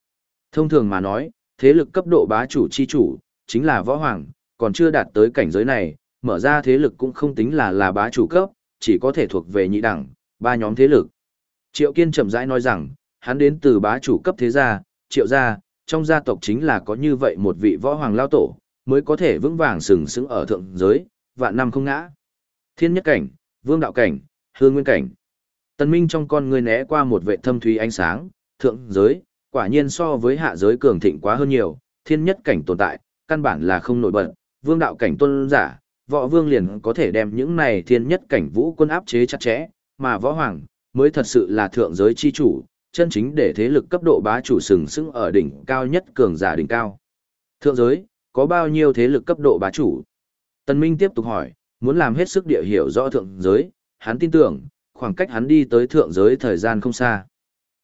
Thông thường mà nói, thế lực cấp độ bá chủ chi chủ, chính là võ hoàng, còn chưa đạt tới cảnh giới này, mở ra thế lực cũng không tính là là bá chủ cấp, chỉ có thể thuộc về nhị đẳng, ba nhóm thế lực. Triệu Kiên chậm rãi nói rằng, hắn đến từ bá chủ cấp thế gia, triệu gia, trong gia tộc chính là có như vậy một vị võ hoàng lao tổ, mới có thể vững vàng sừng sững ở thượng giới, vạn năm không ngã. Thiên nhất cảnh, vương đạo cảnh, hương nguyên cảnh. Tần Minh trong con người né qua một vệ thâm thúy ánh sáng, thượng giới, quả nhiên so với hạ giới cường thịnh quá hơn nhiều, thiên nhất cảnh tồn tại, căn bản là không nổi bật, vương đạo cảnh tôn giả, võ vương liền có thể đem những này thiên nhất cảnh vũ quân áp chế chặt chẽ, mà võ hoàng, mới thật sự là thượng giới chi chủ, chân chính để thế lực cấp độ bá chủ sừng sững ở đỉnh cao nhất cường giả đỉnh cao. Thượng giới, có bao nhiêu thế lực cấp độ bá chủ? Tần Minh tiếp tục hỏi, muốn làm hết sức địa hiểu rõ thượng giới, hắn tin tưởng, khoảng cách hắn đi tới thượng giới thời gian không xa.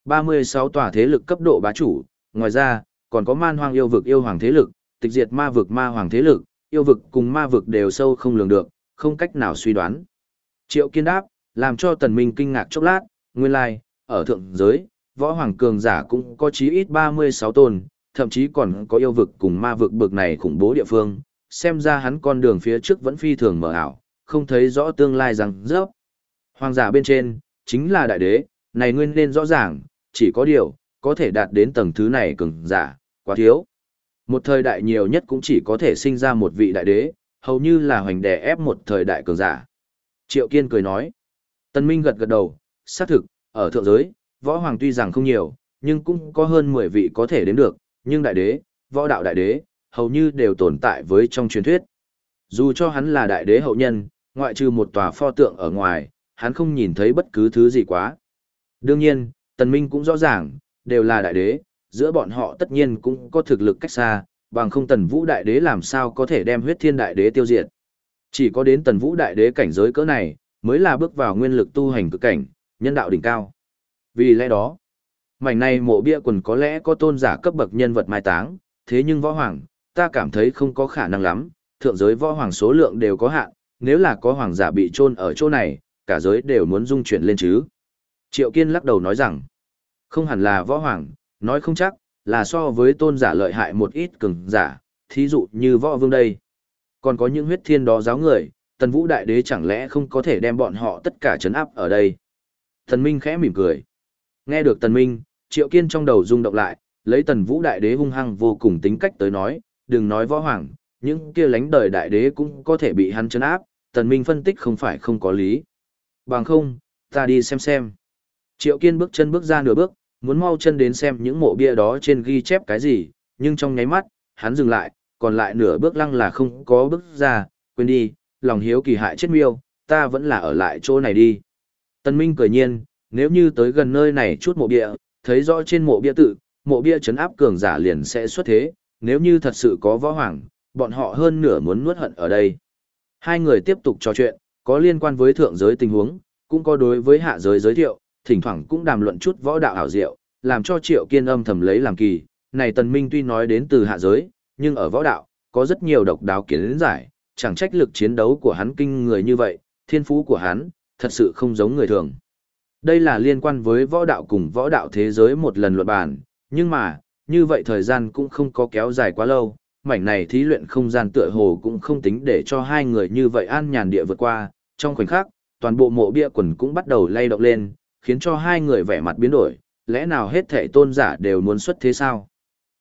36 tòa thế lực cấp độ bá chủ, ngoài ra, còn có man hoang yêu vực yêu hoàng thế lực, tịch diệt ma vực ma hoàng thế lực, yêu vực cùng ma vực đều sâu không lường được, không cách nào suy đoán. Triệu kiên đáp, làm cho tần minh kinh ngạc chốc lát, nguyên lai, like, ở thượng giới, võ hoàng cường giả cũng có chí ít 36 tôn, thậm chí còn có yêu vực cùng ma vực bực này khủng bố địa phương, xem ra hắn con đường phía trước vẫn phi thường mở ảo, không thấy rõ tương lai rằng rớp. Hoàng giả bên trên, chính là đại đế, này nguyên nên rõ ràng, chỉ có điều, có thể đạt đến tầng thứ này cường giả, quá thiếu. Một thời đại nhiều nhất cũng chỉ có thể sinh ra một vị đại đế, hầu như là hoành đè ép một thời đại cường giả. Triệu Kiên cười nói. Tân Minh gật gật đầu, xác thực, ở thượng giới, võ hoàng tuy rằng không nhiều, nhưng cũng có hơn 10 vị có thể đến được, nhưng đại đế, võ đạo đại đế, hầu như đều tồn tại với trong truyền thuyết. Dù cho hắn là đại đế hậu nhân, ngoại trừ một tòa pho tượng ở ngoài, hắn không nhìn thấy bất cứ thứ gì quá. Đương nhiên, Tần Minh cũng rõ ràng, đều là đại đế, giữa bọn họ tất nhiên cũng có thực lực cách xa, bằng không Tần Vũ đại đế làm sao có thể đem huyết thiên đại đế tiêu diệt. Chỉ có đến Tần Vũ đại đế cảnh giới cỡ này, mới là bước vào nguyên lực tu hành cực cảnh, nhân đạo đỉnh cao. Vì lẽ đó, mảnh này mộ bia quần có lẽ có tôn giả cấp bậc nhân vật mai táng, thế nhưng võ hoàng, ta cảm thấy không có khả năng lắm, thượng giới võ hoàng số lượng đều có hạn, nếu là có hoàng giả bị chôn ở chỗ này, cả giới đều muốn dung chuyển lên chứ. Triệu Kiên lắc đầu nói rằng, không hẳn là võ hoàng, nói không chắc, là so với tôn giả lợi hại một ít cường giả, thí dụ như võ vương đây. Còn có những huyết thiên đó giáo người, tần vũ đại đế chẳng lẽ không có thể đem bọn họ tất cả chấn áp ở đây. Thần Minh khẽ mỉm cười. Nghe được Tần Minh, Triệu Kiên trong đầu rung động lại, lấy Tần Vũ đại đế hung hăng vô cùng tính cách tới nói, đừng nói võ hoàng, những kia lánh đời đại đế cũng có thể bị hắn chấn áp, Tần Minh phân tích không phải không có lý. Bằng không, ta đi xem xem. Triệu Kiên bước chân bước ra nửa bước, muốn mau chân đến xem những mộ bia đó trên ghi chép cái gì, nhưng trong nháy mắt, hắn dừng lại, còn lại nửa bước lăng là không có bước ra, quên đi, lòng hiếu kỳ hại chết miêu, ta vẫn là ở lại chỗ này đi. Tần Minh cười nhiên, nếu như tới gần nơi này chút mộ bia, thấy rõ trên mộ bia tự, mộ bia chấn áp cường giả liền sẽ xuất thế, nếu như thật sự có võ hoàng, bọn họ hơn nửa muốn nuốt hận ở đây. Hai người tiếp tục trò chuyện, có liên quan với thượng giới tình huống, cũng có đối với hạ giới giới thiệu, thỉnh thoảng cũng đàm luận chút võ đạo ảo diệu, làm cho Triệu Kiên âm thầm lấy làm kỳ. Này Tần Minh tuy nói đến từ hạ giới, nhưng ở võ đạo, có rất nhiều độc đáo kiến giải, chẳng trách lực chiến đấu của hắn kinh người như vậy, thiên phú của hắn, thật sự không giống người thường. Đây là liên quan với võ đạo cùng võ đạo thế giới một lần luận bàn, nhưng mà, như vậy thời gian cũng không có kéo dài quá lâu, mảnh này thí luyện không gian tựa hồ cũng không tính để cho hai người như vậy an nhàn địa vượt qua, trong khoảnh khắc, toàn bộ mộ bia quần cũng bắt đầu lay động lên, khiến cho hai người vẻ mặt biến đổi, lẽ nào hết thể tôn giả đều muốn xuất thế sao?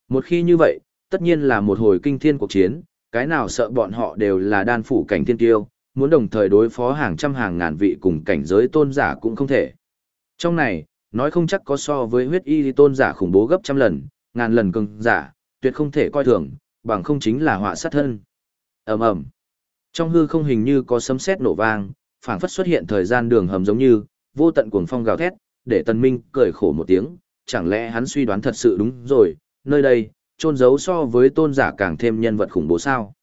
Một khi như vậy, tất nhiên là một hồi kinh thiên cuộc chiến, cái nào sợ bọn họ đều là đan phủ cảnh thiên tiêu, muốn đồng thời đối phó hàng trăm hàng ngàn vị cùng cảnh giới tôn giả cũng không thể. Trong này, nói không chắc có so với huyết y tôn giả khủng bố gấp trăm lần, ngàn lần cường giả, tuyệt không thể coi thường, bằng không chính là họa sát thân. Ầm ầm. Trong hư không hình như có sấm sét nổ vang, phảng phất xuất hiện thời gian đường hầm giống như vô tận cuồng phong gào thét, để Tần Minh cười khổ một tiếng, chẳng lẽ hắn suy đoán thật sự đúng rồi, nơi đây, trôn giấu so với tôn giả càng thêm nhân vật khủng bố sao?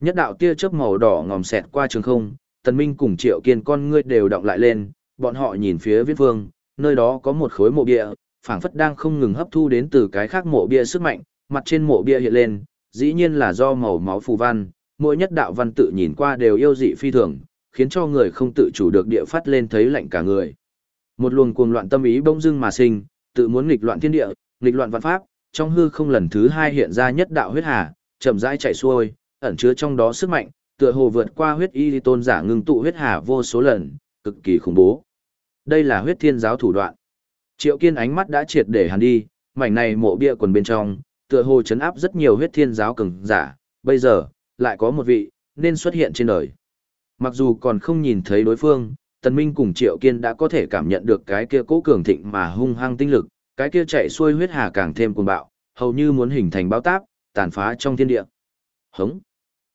Nhất đạo tia chớp màu đỏ ngòm xẹt qua trường không, Tần Minh cùng Triệu Kiên con ngươi đều động lại lên, bọn họ nhìn phía viễn phương, nơi đó có một khối mộ địa, phảng phất đang không ngừng hấp thu đến từ cái khác mộ bia sức mạnh, mặt trên mộ bia hiện lên, dĩ nhiên là do màu máu phù văn, mỗi nhất đạo văn tự nhìn qua đều yêu dị phi thường, khiến cho người không tự chủ được địa phát lên thấy lạnh cả người. Một luồng cuồng loạn tâm ý bỗng dưng mà sinh, tự muốn nghịch loạn thiên địa, nghịch loạn văn pháp, trong hư không lần thứ hai hiện ra nhất đạo huyết hà, chậm rãi chảy xuôi, ẩn chứa trong đó sức mạnh, tựa hồ vượt qua huyết y tôn giả ngưng tụ huyết hà vô số lần, cực kỳ khủng bố. Đây là huyết thiên giáo thủ đoạn. Triệu Kiên ánh mắt đã triệt để hàn đi, mảnh này mộ bia quần bên trong, tựa hồ chấn áp rất nhiều huyết thiên giáo cường giả, bây giờ, lại có một vị, nên xuất hiện trên đời. Mặc dù còn không nhìn thấy đối phương, Tần Minh cùng Triệu Kiên đã có thể cảm nhận được cái kia cố cường thịnh mà hung hăng tinh lực, cái kia chạy xuôi huyết hà càng thêm cuồng bạo, hầu như muốn hình thành bão táp, tàn phá trong thiên địa. Hống!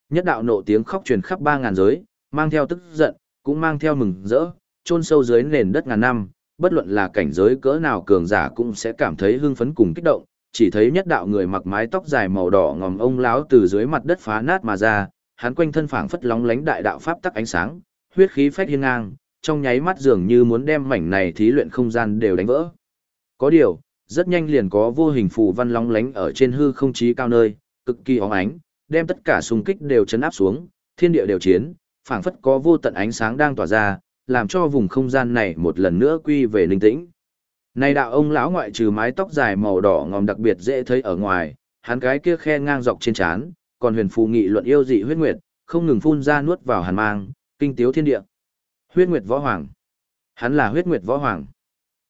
Nhất đạo nộ tiếng khóc truyền khắp ba ngàn giới, mang theo tức giận, cũng mang theo mừng rỡ, chôn sâu dưới nền đất ngàn năm, bất luận là cảnh giới cỡ nào cường giả cũng sẽ cảm thấy hưng phấn cùng kích động, chỉ thấy nhất đạo người mặc mái tóc dài màu đỏ ngòm ông lão từ dưới mặt đất phá nát mà ra, hắn quanh thân phảng phất lóng lánh đại đạo pháp tắc ánh sáng, huyết khí phách hiên ngang, trong nháy mắt dường như muốn đem mảnh này thí luyện không gian đều đánh vỡ. Có điều, rất nhanh liền có vô hình phù văn lóng lánh ở trên hư không chí cao nơi, cực kỳ óng ánh, đem tất cả xung kích đều chấn áp xuống, thiên địa đều chiến, phảng phất có vô tận ánh sáng đang tỏa ra, làm cho vùng không gian này một lần nữa quy về linh tĩnh. Này đạo ông lão ngoại trừ mái tóc dài màu đỏ ngòm đặc biệt dễ thấy ở ngoài, hắn cái kia khe ngang dọc trên trán, còn huyền phù nghị luận yêu dị huyết nguyệt, không ngừng phun ra nuốt vào hàn mang, kinh tiếu thiên địa. Huyết nguyệt võ hoàng. Hắn là huyết nguyệt võ hoàng.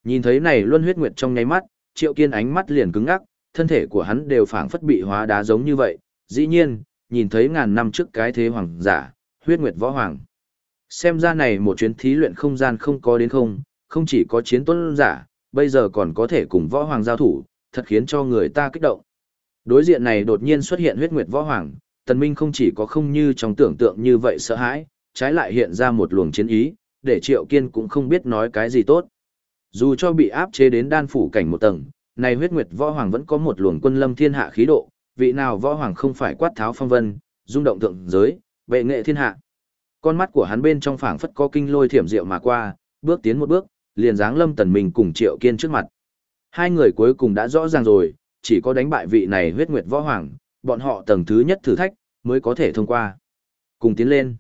Nhìn thấy này luân huyết nguyệt trong nháy mắt, Triệu Kiên ánh mắt liền cứng ngắc, thân thể của hắn đều phảng phất bị hóa đá giống như vậy. Dĩ nhiên, nhìn thấy ngàn năm trước cái thế hoàng giả, huyết nguyệt võ hoàng. Xem ra này một chuyến thí luyện không gian không có đến không, không chỉ có chiến tuấn giả, bây giờ còn có thể cùng võ hoàng giao thủ, thật khiến cho người ta kích động. Đối diện này đột nhiên xuất hiện huyết nguyệt võ hoàng, tần minh không chỉ có không như trong tưởng tượng như vậy sợ hãi, trái lại hiện ra một luồng chiến ý, để triệu kiên cũng không biết nói cái gì tốt. Dù cho bị áp chế đến đan phủ cảnh một tầng, này huyết nguyệt võ hoàng vẫn có một luồng quân lâm thiên hạ khí độ, vị nào võ hoàng không phải quát tháo phong vân, rung động thượng giới, bệ nghệ thiên hạ. Con mắt của hắn bên trong phảng phất có kinh lôi thiểm diệu mà qua, bước tiến một bước, liền dáng lâm tần mình cùng triệu kiên trước mặt. Hai người cuối cùng đã rõ ràng rồi, chỉ có đánh bại vị này huyết nguyệt võ hoàng, bọn họ tầng thứ nhất thử thách, mới có thể thông qua. Cùng tiến lên.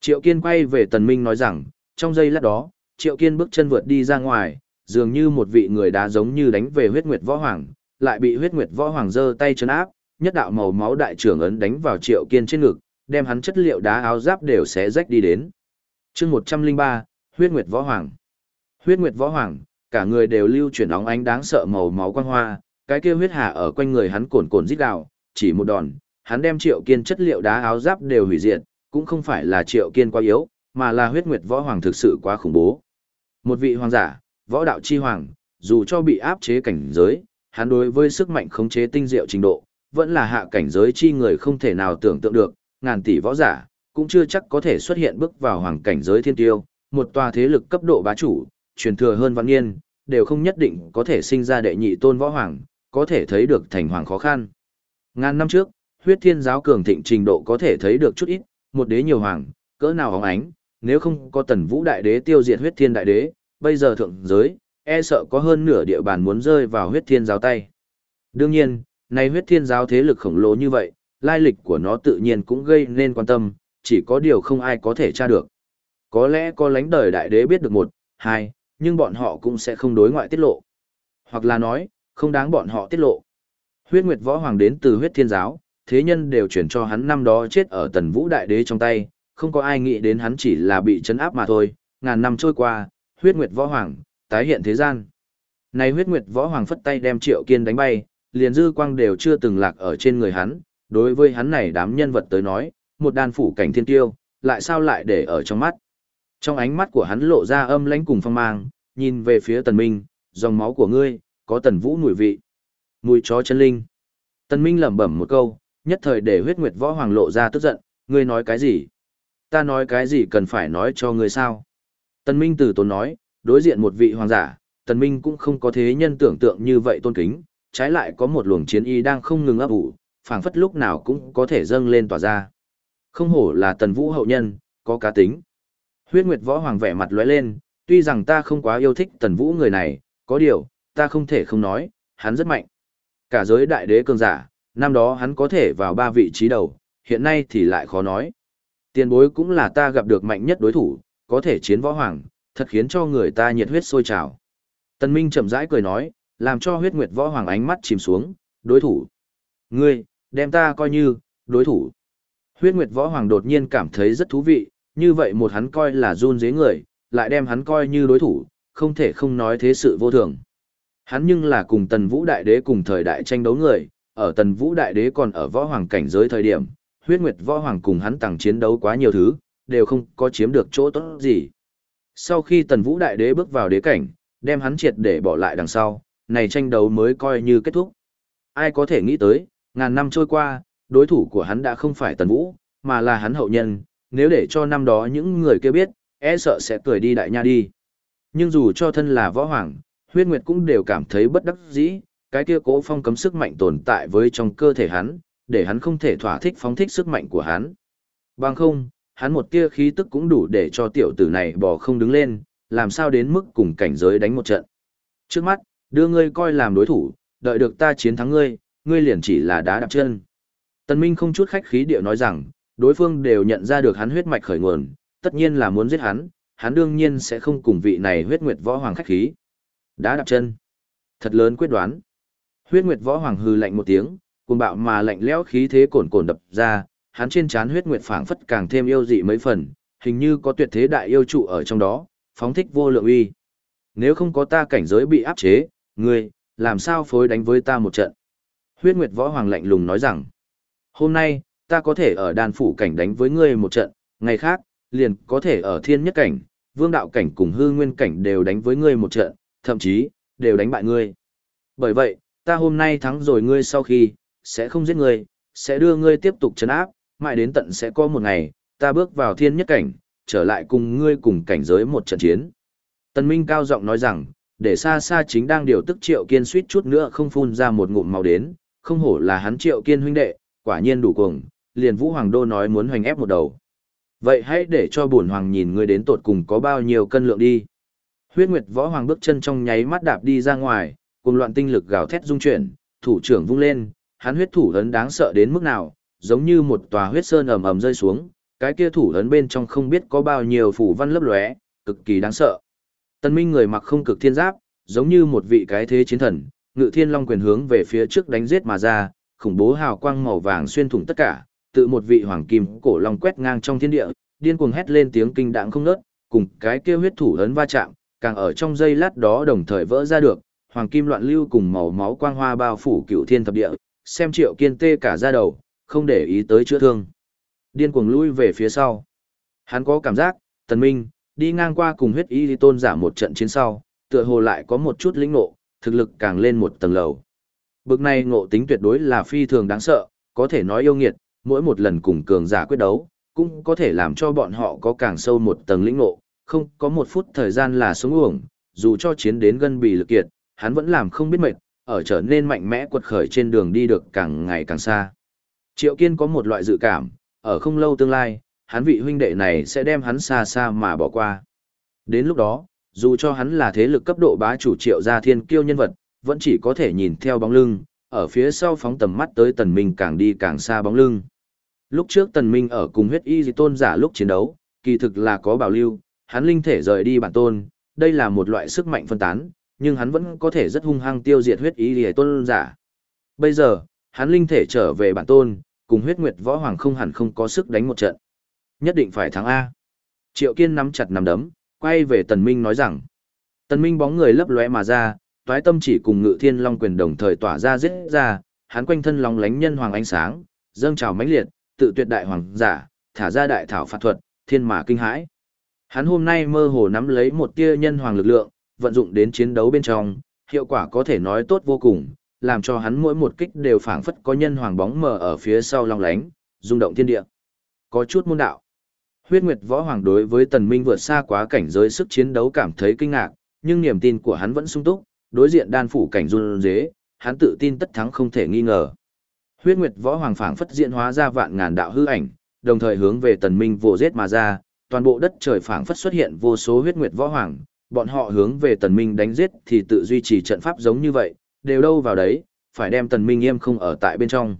Triệu kiên quay về tần minh nói rằng, trong giây lát đó, triệu kiên bước chân vượt đi ra ngoài, dường như một vị người đá giống như đánh về huyết nguyệt võ hoàng, lại bị huyết nguyệt võ hoàng giơ tay chấn áp, nhất đạo màu máu đại trưởng ấn đánh vào triệu kiên trên ngực, đem hắn chất liệu đá áo giáp đều xé rách đi đến. chương 103, huyết nguyệt võ hoàng. Huyết nguyệt võ hoàng, cả người đều lưu chuyển óng ánh đáng sợ màu máu quang hoa, cái kia huyết hà ở quanh người hắn cồn cồn rít đạo chỉ một đòn, hắn đem Triệu Kiên chất liệu đá áo giáp đều hủy diệt, cũng không phải là Triệu Kiên quá yếu, mà là huyết nguyệt võ hoàng thực sự quá khủng bố. Một vị hoàng giả, võ đạo chi hoàng, dù cho bị áp chế cảnh giới, hắn đối với sức mạnh khống chế tinh diệu trình độ, vẫn là hạ cảnh giới chi người không thể nào tưởng tượng được, ngàn tỷ võ giả, cũng chưa chắc có thể xuất hiện bước vào hoàng cảnh giới thiên tiêu, một tòa thế lực cấp độ bá chủ, truyền thừa hơn vạn niên, đều không nhất định có thể sinh ra đệ nhị tôn võ hoàng, có thể thấy được thành hoàng khó khăn. Ngàn năm trước, huyết thiên giáo cường thịnh trình độ có thể thấy được chút ít, một đế nhiều hoàng, cỡ nào hóng ánh, nếu không có tần vũ đại đế tiêu diệt huyết thiên đại đế, bây giờ thượng giới, e sợ có hơn nửa địa bàn muốn rơi vào huyết thiên giáo tay. Đương nhiên, nay huyết thiên giáo thế lực khổng lồ như vậy, lai lịch của nó tự nhiên cũng gây nên quan tâm, chỉ có điều không ai có thể tra được. Có lẽ có lãnh đời đại đế biết được một, hai, nhưng bọn họ cũng sẽ không đối ngoại tiết lộ. Hoặc là nói, không đáng bọn họ tiết lộ. Huyết Nguyệt Võ Hoàng đến từ huyết thiên giáo, thế nhân đều chuyển cho hắn năm đó chết ở tần vũ đại đế trong tay, không có ai nghĩ đến hắn chỉ là bị chấn áp mà thôi, ngàn năm trôi qua, huyết Nguyệt Võ Hoàng, tái hiện thế gian. Này huyết Nguyệt Võ Hoàng phất tay đem triệu kiên đánh bay, liền dư quang đều chưa từng lạc ở trên người hắn, đối với hắn này đám nhân vật tới nói, một đàn phủ cảnh thiên tiêu, lại sao lại để ở trong mắt. Trong ánh mắt của hắn lộ ra âm lãnh cùng phong mang, nhìn về phía tần minh, dòng máu của ngươi, có tần vũ mùi vị. Mùi chó chân linh. Tần Minh lẩm bẩm một câu, nhất thời để huyết nguyệt võ hoàng lộ ra tức giận, ngươi nói cái gì? Ta nói cái gì cần phải nói cho ngươi sao? Tần Minh từ tốn nói, đối diện một vị hoàng giả, Tần Minh cũng không có thế nhân tưởng tượng như vậy tôn kính, trái lại có một luồng chiến y đang không ngừng ấp ủ, phảng phất lúc nào cũng có thể dâng lên tỏa ra. Không hổ là Tần Vũ hậu nhân, có cá tính. Huyết Nguyệt Võ Hoàng vẻ mặt lóe lên, tuy rằng ta không quá yêu thích Tần Vũ người này, có điều, ta không thể không nói, hắn rất mạnh. Cả giới đại đế cường giả, năm đó hắn có thể vào ba vị trí đầu, hiện nay thì lại khó nói. Tiền bối cũng là ta gặp được mạnh nhất đối thủ, có thể chiến võ hoàng, thật khiến cho người ta nhiệt huyết sôi trào. Tần Minh chậm rãi cười nói, làm cho huyết nguyệt võ hoàng ánh mắt chìm xuống, đối thủ. Ngươi, đem ta coi như, đối thủ. Huyết nguyệt võ hoàng đột nhiên cảm thấy rất thú vị, như vậy một hắn coi là run dế người, lại đem hắn coi như đối thủ, không thể không nói thế sự vô thường. Hắn nhưng là cùng tần vũ đại đế cùng thời đại tranh đấu người, ở tần vũ đại đế còn ở võ hoàng cảnh giới thời điểm, huyết nguyệt võ hoàng cùng hắn tàng chiến đấu quá nhiều thứ, đều không có chiếm được chỗ tốt gì. Sau khi tần vũ đại đế bước vào đế cảnh, đem hắn triệt để bỏ lại đằng sau, này tranh đấu mới coi như kết thúc. Ai có thể nghĩ tới, ngàn năm trôi qua, đối thủ của hắn đã không phải tần vũ, mà là hắn hậu nhân, nếu để cho năm đó những người kia biết, e sợ sẽ cười đi đại nha đi. Nhưng dù cho thân là võ hoàng, huyết nguyệt cũng đều cảm thấy bất đắc dĩ, cái kia cố phong cấm sức mạnh tồn tại với trong cơ thể hắn, để hắn không thể thỏa thích phóng thích sức mạnh của hắn. Bằng không, hắn một tia khí tức cũng đủ để cho tiểu tử này bỏ không đứng lên, làm sao đến mức cùng cảnh giới đánh một trận. Trước mắt, đưa ngươi coi làm đối thủ, đợi được ta chiến thắng ngươi, ngươi liền chỉ là đá đạp chân. Tần Minh không chút khách khí điệu nói rằng, đối phương đều nhận ra được hắn huyết mạch khởi nguồn, tất nhiên là muốn giết hắn, hắn đương nhiên sẽ không cùng vị này huyết nguyệt võ hoàng khách khí. Đá đạp chân. Thật lớn quyết đoán. Huyết nguyệt võ hoàng hư lạnh một tiếng, cuồng bạo mà lạnh lẽo khí thế cồn cồn đập ra, hắn trên trán huyết nguyệt phảng phất càng thêm yêu dị mấy phần, hình như có tuyệt thế đại yêu trụ ở trong đó, phóng thích vô lượng uy. Nếu không có ta cảnh giới bị áp chế, ngươi, làm sao phối đánh với ta một trận? Huyết Nguyệt Võ Hoàng lạnh lùng nói rằng, hôm nay, ta có thể ở đàn phủ cảnh đánh với ngươi một trận, ngày khác, liền có thể ở thiên nhất cảnh, vương đạo cảnh cùng hư nguyên cảnh đều đánh với ngươi một trận, thậm chí, đều đánh bại ngươi. Bởi vậy, ta hôm nay thắng rồi ngươi sau khi, sẽ không giết ngươi, sẽ đưa ngươi tiếp tục chấn áp, mãi đến tận sẽ có một ngày, ta bước vào thiên nhất cảnh, trở lại cùng ngươi cùng cảnh giới một trận chiến. Tần Minh cao giọng nói rằng, để xa xa chính đang điều tức triệu kiên suýt chút nữa không phun ra một ngụm màu đến, không hổ là hắn triệu kiên huynh đệ, quả nhiên đủ cuồng, liền Vũ Hoàng Đô nói muốn hoành ép một đầu. Vậy hãy để cho bổn hoàng nhìn ngươi đến tột cùng có bao nhiêu cân lượng đi. Huyết Nguyệt Võ Hoàng bước chân trong nháy mắt đạp đi ra ngoài, cùng loạn tinh lực gào thét dung chuyển, thủ trưởng vung lên, hắn huyết thủ lớn đáng sợ đến mức nào, giống như một tòa huyết sơn ầm ầm rơi xuống, cái kia thủ lớn bên trong không biết có bao nhiêu phủ văn lấp lóe, cực kỳ đáng sợ. Tân Minh người mặc không cực thiên giáp, giống như một vị cái thế chiến thần, ngự thiên long quyền hướng về phía trước đánh giết mà ra, khủng bố hào quang màu vàng xuyên thủng tất cả, tự một vị hoàng kim cổ long quét ngang trong thiên địa, điên cuồng hét lên tiếng kinh đãng không ngớt, cùng cái kia huyết thủ ấn va chạm, càng ở trong giây lát đó đồng thời vỡ ra được, hoàng kim loạn lưu cùng màu máu quang hoa bao phủ cựu thiên thập địa, xem Triệu Kiên tê cả da đầu, không để ý tới chữa thương. Điên cuồng lui về phía sau. Hắn có cảm giác, Tần Minh, đi ngang qua cùng huyết y tôn giả một trận chiến sau, tựa hồ lại có một chút lĩnh ngộ, thực lực càng lên một tầng lầu. Bực này ngộ tính tuyệt đối là phi thường đáng sợ, có thể nói yêu nghiệt, mỗi một lần cùng cường giả quyết đấu, cũng có thể làm cho bọn họ có càng sâu một tầng lĩnh ngộ, không có một phút thời gian là sống uổng, dù cho chiến đến gân bì lực kiệt, hắn vẫn làm không biết mệt, ở trở nên mạnh mẽ quật khởi trên đường đi được càng ngày càng xa. Triệu Kiên có một loại dự cảm, ở không lâu tương lai, hắn vị huynh đệ này sẽ đem hắn xa xa mà bỏ qua. Đến lúc đó, dù cho hắn là thế lực cấp độ bá chủ triệu gia thiên kiêu nhân vật, vẫn chỉ có thể nhìn theo bóng lưng, ở phía sau phóng tầm mắt tới tần minh càng đi càng xa bóng lưng. Lúc trước tần minh ở cùng huyết y di tôn giả lúc chiến đấu, kỳ thực là có bảo lưu, hắn linh thể rời đi bản tôn, đây là một loại sức mạnh phân tán, nhưng hắn vẫn có thể rất hung hăng tiêu diệt huyết y di tôn giả. Bây giờ, hắn linh thể trở về bản tôn, cùng huyết nguyệt võ hoàng không hẳn không có sức đánh một trận. Nhất định phải thắng A. Triệu Kiên nắm chặt nắm đấm, quay về Tần Minh nói rằng. Tần Minh bóng người lấp lóe mà ra, toái tâm chỉ cùng ngự thiên long quyền đồng thời tỏa ra giết ra, hắn quanh thân long lánh nhân hoàng ánh sáng, dâng trào mãnh liệt, tự tuyệt đại hoàng giả, thả ra đại thảo phạt thuật, thiên mà kinh hãi. Hắn hôm nay mơ hồ nắm lấy một tia nhân hoàng lực lượng, vận dụng đến chiến đấu bên trong, hiệu quả có thể nói tốt vô cùng, làm cho hắn mỗi một kích đều phảng phất có nhân hoàng bóng mờ ở phía sau long lánh, rung động thiên địa. Có chút môn đạo. Huyết Nguyệt Võ Hoàng đối với Tần Minh vượt xa quá cảnh giới sức chiến đấu cảm thấy kinh ngạc, nhưng niềm tin của hắn vẫn sung túc, đối diện đan phủ cảnh run rế, hắn tự tin tất thắng không thể nghi ngờ. Huyết Nguyệt Võ Hoàng phảng phất diễn hóa ra vạn ngàn đạo hư ảnh, đồng thời hướng về Tần Minh vồ giết mà ra, toàn bộ đất trời phảng phất xuất hiện vô số Huyết Nguyệt Võ Hoàng, bọn họ hướng về Tần Minh đánh giết thì tự duy trì trận pháp giống như vậy, đều đâu vào đấy, phải đem Tần Minh nghiêm không ở tại bên trong.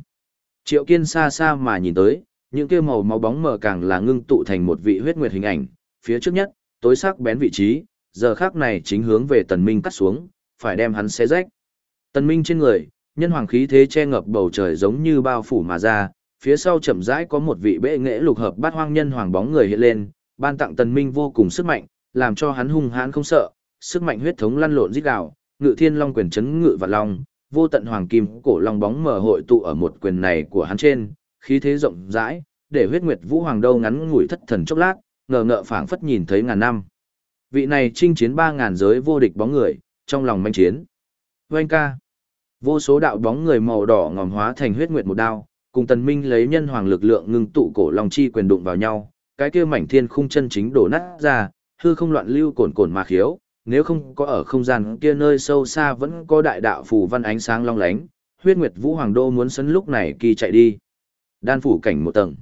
Triệu Kiên xa xa mà nhìn tới, những kia màu máu bóng mờ càng là ngưng tụ thành một vị huyết nguyệt hình ảnh, phía trước nhất, tối sắc bén vị trí, giờ khắc này chính hướng về Tần Minh cắt xuống, phải đem hắn xé rách. Tần Minh trên người, nhân hoàng khí thế che ngập bầu trời giống như bao phủ mà ra, phía sau chậm rãi có một vị bệ nghệ lục hợp bát hoang nhân hoàng bóng người hiện lên, ban tặng Tần Minh vô cùng sức mạnh, làm cho hắn hung hãn không sợ, sức mạnh huyết thống lăn lộn rít gào, ngự thiên long quyền chấn ngự và long, vô tận hoàng kim cổ long bóng mở hội tụ ở một quyền này của hắn trên, khí thế rộng rãi, để huyết nguyệt vũ hoàng đâu ngắn ngủi thất thần chốc lát, ngờ ngợ phảng phất nhìn thấy ngàn năm. Vị này chinh chiến ba ngàn giới vô địch bóng người, trong lòng manh chiến. Vâng ca. Vô số đạo bóng người màu đỏ ngòm hóa thành huyết nguyệt một đao, cùng tần minh lấy nhân hoàng lực lượng ngưng tụ cổ long chi quyền đụng vào nhau, cái kia mảnh thiên khung chân chính đổ nát ra, hư không loạn lưu cồn cồn mà khiếu, nếu không có ở không gian kia nơi sâu xa vẫn có đại đạo phù văn ánh sáng long lánh, huyết nguyệt vũ hoàng đô muốn sấn lúc này kỳ chạy đi. Đan phủ cảnh một tầng.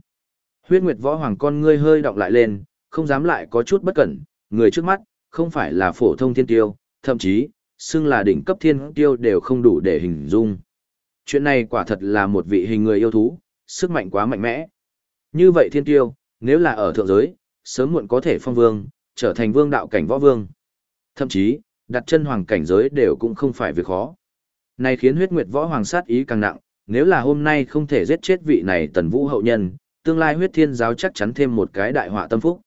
Huyết nguyệt võ hoàng con ngươi hơi động lại lên, không dám lại có chút bất cẩn, người trước mắt, không phải là phổ thông thiên tiêu, thậm chí, xưng là đỉnh cấp thiên tiêu đều không đủ để hình dung. Chuyện này quả thật là một vị hình người yêu thú, sức mạnh quá mạnh mẽ. Như vậy thiên tiêu, nếu là ở thượng giới, sớm muộn có thể phong vương, trở thành vương đạo cảnh võ vương. Thậm chí, đặt chân hoàng cảnh giới đều cũng không phải việc khó. Này khiến huyết nguyệt võ hoàng sát ý càng nặng, nếu là hôm nay không thể giết chết vị này tần vũ hậu nhân, tương lai huyết thiên giáo chắc chắn thêm một cái đại họa tâm phúc.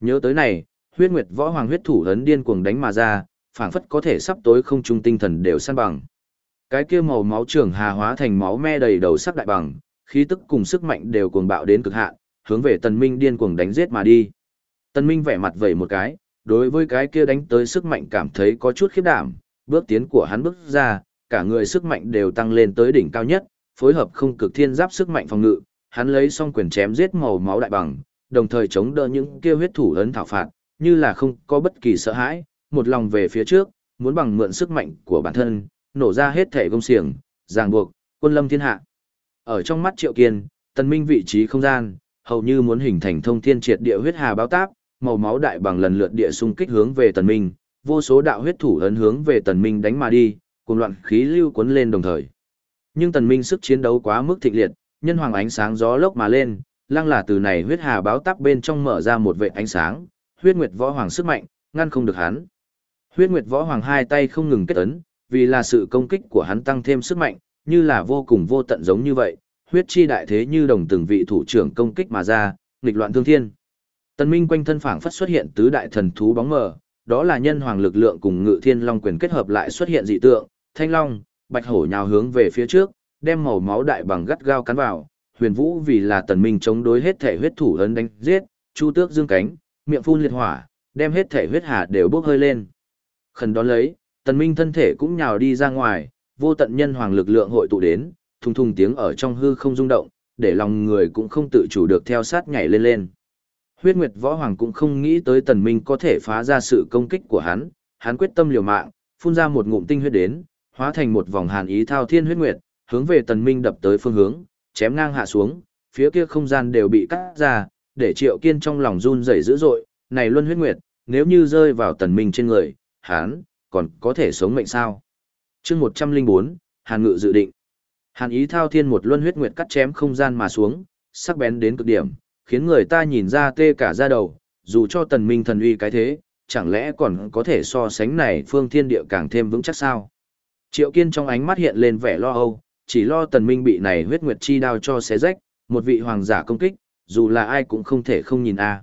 Nhớ tới này, huyết nguyệt võ hoàng huyết thủ ấn điên cuồng đánh mà ra, phảng phất có thể sắp tối không trung tinh thần đều san bằng. Cái kia màu máu trưởng hà hóa thành máu me đầy đầu sắc đại bằng, khí tức cùng sức mạnh đều cuồng bạo đến cực hạn, hướng về Tần Minh điên cuồng đánh giết mà đi. Tần Minh vẻ mặt vẩy một cái, đối với cái kia đánh tới sức mạnh cảm thấy có chút khiếp đảm, bước tiến của hắn bước ra, cả người sức mạnh đều tăng lên tới đỉnh cao nhất, phối hợp không cực thiên giáp sức mạnh phòng ngự, hắn lấy song quyền chém giết màu máu đại bằng, đồng thời chống đỡ những kia huyết thủ ấn thảo phạt, như là không có bất kỳ sợ hãi, một lòng về phía trước, muốn bằng mượn sức mạnh của bản thân, nổ ra hết thể công xiềng, ràng buộc, quân lâm thiên hạ. Ở trong mắt Triệu Kiên, tần minh vị trí không gian, hầu như muốn hình thành thông thiên triệt địa huyết hà báo táp, màu máu đại bằng lần lượt địa xung kích hướng về tần minh, vô số đạo huyết thủ ấn hướng về tần minh đánh mà đi, cùng loạn khí lưu cuốn lên đồng thời. Nhưng tần minh sức chiến đấu quá mức thịnh liệt, nhân hoàng ánh sáng gió lốc mà lên, lăng là từ này huyết hà báo tắc bên trong mở ra một vệt ánh sáng, huyết nguyệt võ hoàng sức mạnh, ngăn không được hắn. Huyết nguyệt võ hoàng hai tay không ngừng kết ấn, vì là sự công kích của hắn tăng thêm sức mạnh, như là vô cùng vô tận giống như vậy, huyết chi đại thế như đồng từng vị thủ trưởng công kích mà ra, nghịch loạn thương thiên. Tần Minh quanh thân phảng phất xuất hiện tứ đại thần thú bóng mờ, đó là nhân hoàng lực lượng cùng ngự thiên long quyền kết hợp lại xuất hiện dị tượng, thanh long, bạch hổ nhào hướng về phía trước, đem màu máu đại bằng gắt gao cắn vào, huyền vũ vì là tần minh chống đối hết thể huyết thủ ấn đánh giết, chu tước dương cánh, miệng phun liệt hỏa, đem hết thể huyết hà đều bốc hơi lên. Khẩn đón lấy, tần minh thân thể cũng nhào đi ra ngoài, vô tận nhân hoàng lực lượng hội tụ đến, thùng thùng tiếng ở trong hư không rung động, để lòng người cũng không tự chủ được theo sát nhảy lên lên. Huyết Nguyệt Võ Hoàng cũng không nghĩ tới tần minh có thể phá ra sự công kích của hắn, hắn quyết tâm liều mạng, phun ra một ngụm tinh huyết đến, hóa thành một vòng hàn ý thao thiên huyết nguyệt, hướng về tần minh đập tới phương hướng, chém ngang hạ xuống, phía kia không gian đều bị cắt ra, để triệu kiên trong lòng run rẩy dữ dội, này luân huyết nguyệt, nếu như rơi vào tần minh trên người, hắn, còn có thể sống mệnh sao? Chương 104, Hàn Ngự dự định. Hàn ý thao thiên một luân huyết nguyệt cắt chém không gian mà xuống, sắc bén đến cực điểm, khiến người ta nhìn ra tê cả da đầu, dù cho tần minh thần uy cái thế, chẳng lẽ còn có thể so sánh này phương thiên địa càng thêm vững chắc sao? Triệu Kiên trong ánh mắt hiện lên vẻ lo âu, chỉ lo tần minh bị này huyết nguyệt chi đao cho xé rách, một vị hoàng giả công kích, dù là ai cũng không thể không nhìn a.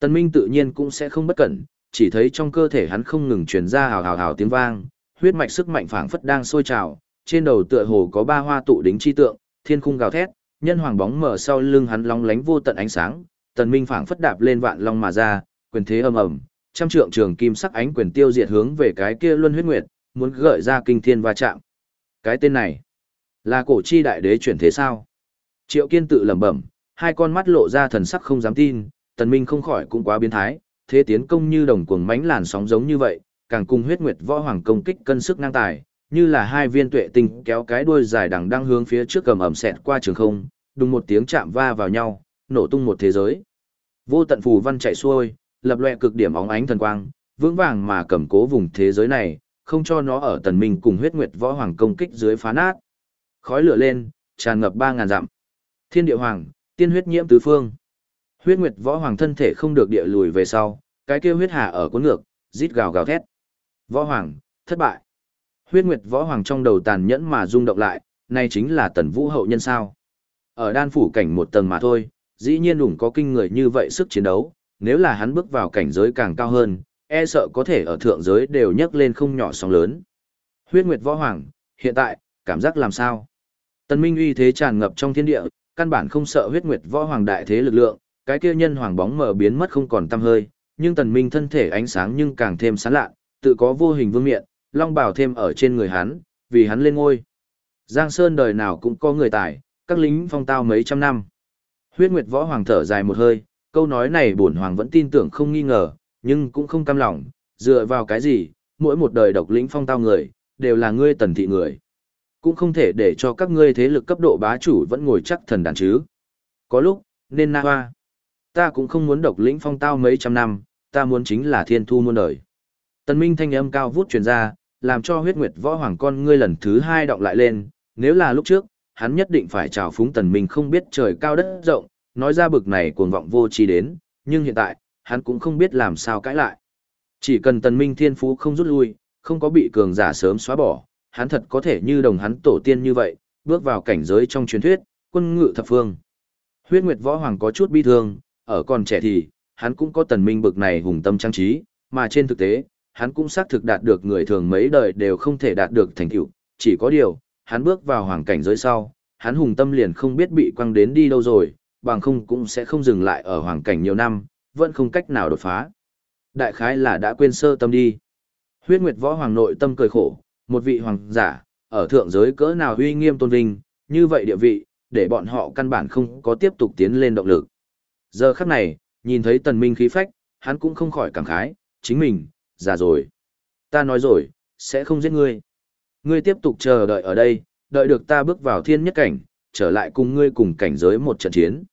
Tần minh tự nhiên cũng sẽ không bất cẩn, chỉ thấy trong cơ thể hắn không ngừng truyền ra hào hào hào tiếng vang, huyết mạch sức mạnh phảng phất đang sôi trào, trên đầu tựa hồ có ba hoa tụ đính chi tượng, thiên khung gào thét, nhân hoàng bóng mở sau lưng hắn long lánh vô tận ánh sáng, tần minh phảng phất đạp lên vạn long mà ra, quyền thế ầm ầm, trăm trượng trường kim sắc ánh quyền tiêu diệt hướng về cái kia luân huyết nguyệt, muốn gợi ra kinh thiên va chạm. Cái tên này, là cổ chi đại đế chuyển thế sao? Triệu Kiên tự lẩm bẩm, hai con mắt lộ ra thần sắc không dám tin, Tần Minh không khỏi cũng quá biến thái, thế tiến công như đồng cuồng mãnh làn sóng giống như vậy, càng cùng huyết nguyệt võ hoàng công kích cân sức ngang tài, như là hai viên tuệ tinh kéo cái đuôi dài đằng đang hướng phía trước cầm ẩm xẹt qua trường không, đùng một tiếng chạm va vào nhau, nổ tung một thế giới. Vô tận phù văn chạy xuôi, lập loè cực điểm óng ánh thần quang, vững vàng mà cầm cố vùng thế giới này, không cho nó ở tần minh cùng huyết nguyệt võ hoàng công kích dưới phá nát. Khói lửa lên, tràn ngập ba ngàn dặm. Thiên địa hoàng, tiên huyết nhiễm tứ phương. Huyết nguyệt võ hoàng thân thể không được địa lùi về sau, cái kia huyết hà ở cuốn ngược, rít gào gào thét. Võ hoàng, thất bại. Huyết nguyệt võ hoàng trong đầu tàn nhẫn mà rung động lại, này chính là tần vũ hậu nhân sao. Ở đan phủ cảnh một tầng mà thôi, dĩ nhiên đủng có kinh người như vậy sức chiến đấu, nếu là hắn bước vào cảnh giới càng cao hơn, e sợ có thể ở thượng giới đều nhấc lên không nhỏ sóng lớn. Huyết Nguyệt Võ Hoàng, hiện tại, cảm giác làm sao? Tần Minh uy thế tràn ngập trong thiên địa, căn bản không sợ Huyết Nguyệt Võ Hoàng đại thế lực lượng, cái kia nhân hoàng bóng mờ biến mất không còn tăm hơi, nhưng Tần Minh thân thể ánh sáng nhưng càng thêm sáng lạ, tự có vô hình vương miện, long bảo thêm ở trên người hắn, vì hắn lên ngôi. Giang Sơn đời nào cũng có người tài, các lính phong tao mấy trăm năm. Huyết Nguyệt Võ Hoàng thở dài một hơi, câu nói này bổn hoàng vẫn tin tưởng không nghi ngờ, nhưng cũng không cam lòng, dựa vào cái gì, mỗi một đời độc lĩnh phong tao người, đều là ngươi tần thị người. Cũng không thể để cho các ngươi thế lực cấp độ bá chủ vẫn ngồi chắc thần đàn chứ. Có lúc, nên na hoa. Ta cũng không muốn độc lĩnh phong tao mấy trăm năm, ta muốn chính là thiên thu muôn đời. Tần Minh thanh âm cao vút truyền ra, làm cho huyết nguyệt võ hoàng con ngươi lần thứ hai động lại lên, nếu là lúc trước, hắn nhất định phải chào phúng Tần Minh không biết trời cao đất rộng, nói ra bực này cuồng vọng vô tri đến, nhưng hiện tại, hắn cũng không biết làm sao cãi lại. Chỉ cần tần minh thiên phú không rút lui, không có bị cường giả sớm xóa bỏ, hắn thật có thể như đồng hắn tổ tiên như vậy, bước vào cảnh giới trong truyền thuyết, quân ngự thập phương. Huyết Nguyệt Võ Hoàng có chút bi thương, ở còn trẻ thì, hắn cũng có tần minh bực này hùng tâm trang trí, mà trên thực tế, hắn cũng xác thực đạt được người thường mấy đời đều không thể đạt được thành tựu, chỉ có điều, hắn bước vào hoàng cảnh giới sau, hắn hùng tâm liền không biết bị quăng đến đi đâu rồi, bằng không cũng sẽ không dừng lại ở hoàng cảnh nhiều năm, vẫn không cách nào đột phá. Đại khái là đã quên sơ tâm đi. Huyết Nguyệt Võ Hoàng nội tâm cười khổ, một vị hoàng giả, ở thượng giới cỡ nào uy nghiêm tôn vinh, như vậy địa vị, để bọn họ căn bản không có tiếp tục tiến lên động lực. Giờ khắc này, nhìn thấy tần minh khí phách, hắn cũng không khỏi cảm khái, chính mình, già rồi. Ta nói rồi, sẽ không giết ngươi. Ngươi tiếp tục chờ đợi ở đây, đợi được ta bước vào thiên nhất cảnh, trở lại cùng ngươi cùng cảnh giới một trận chiến.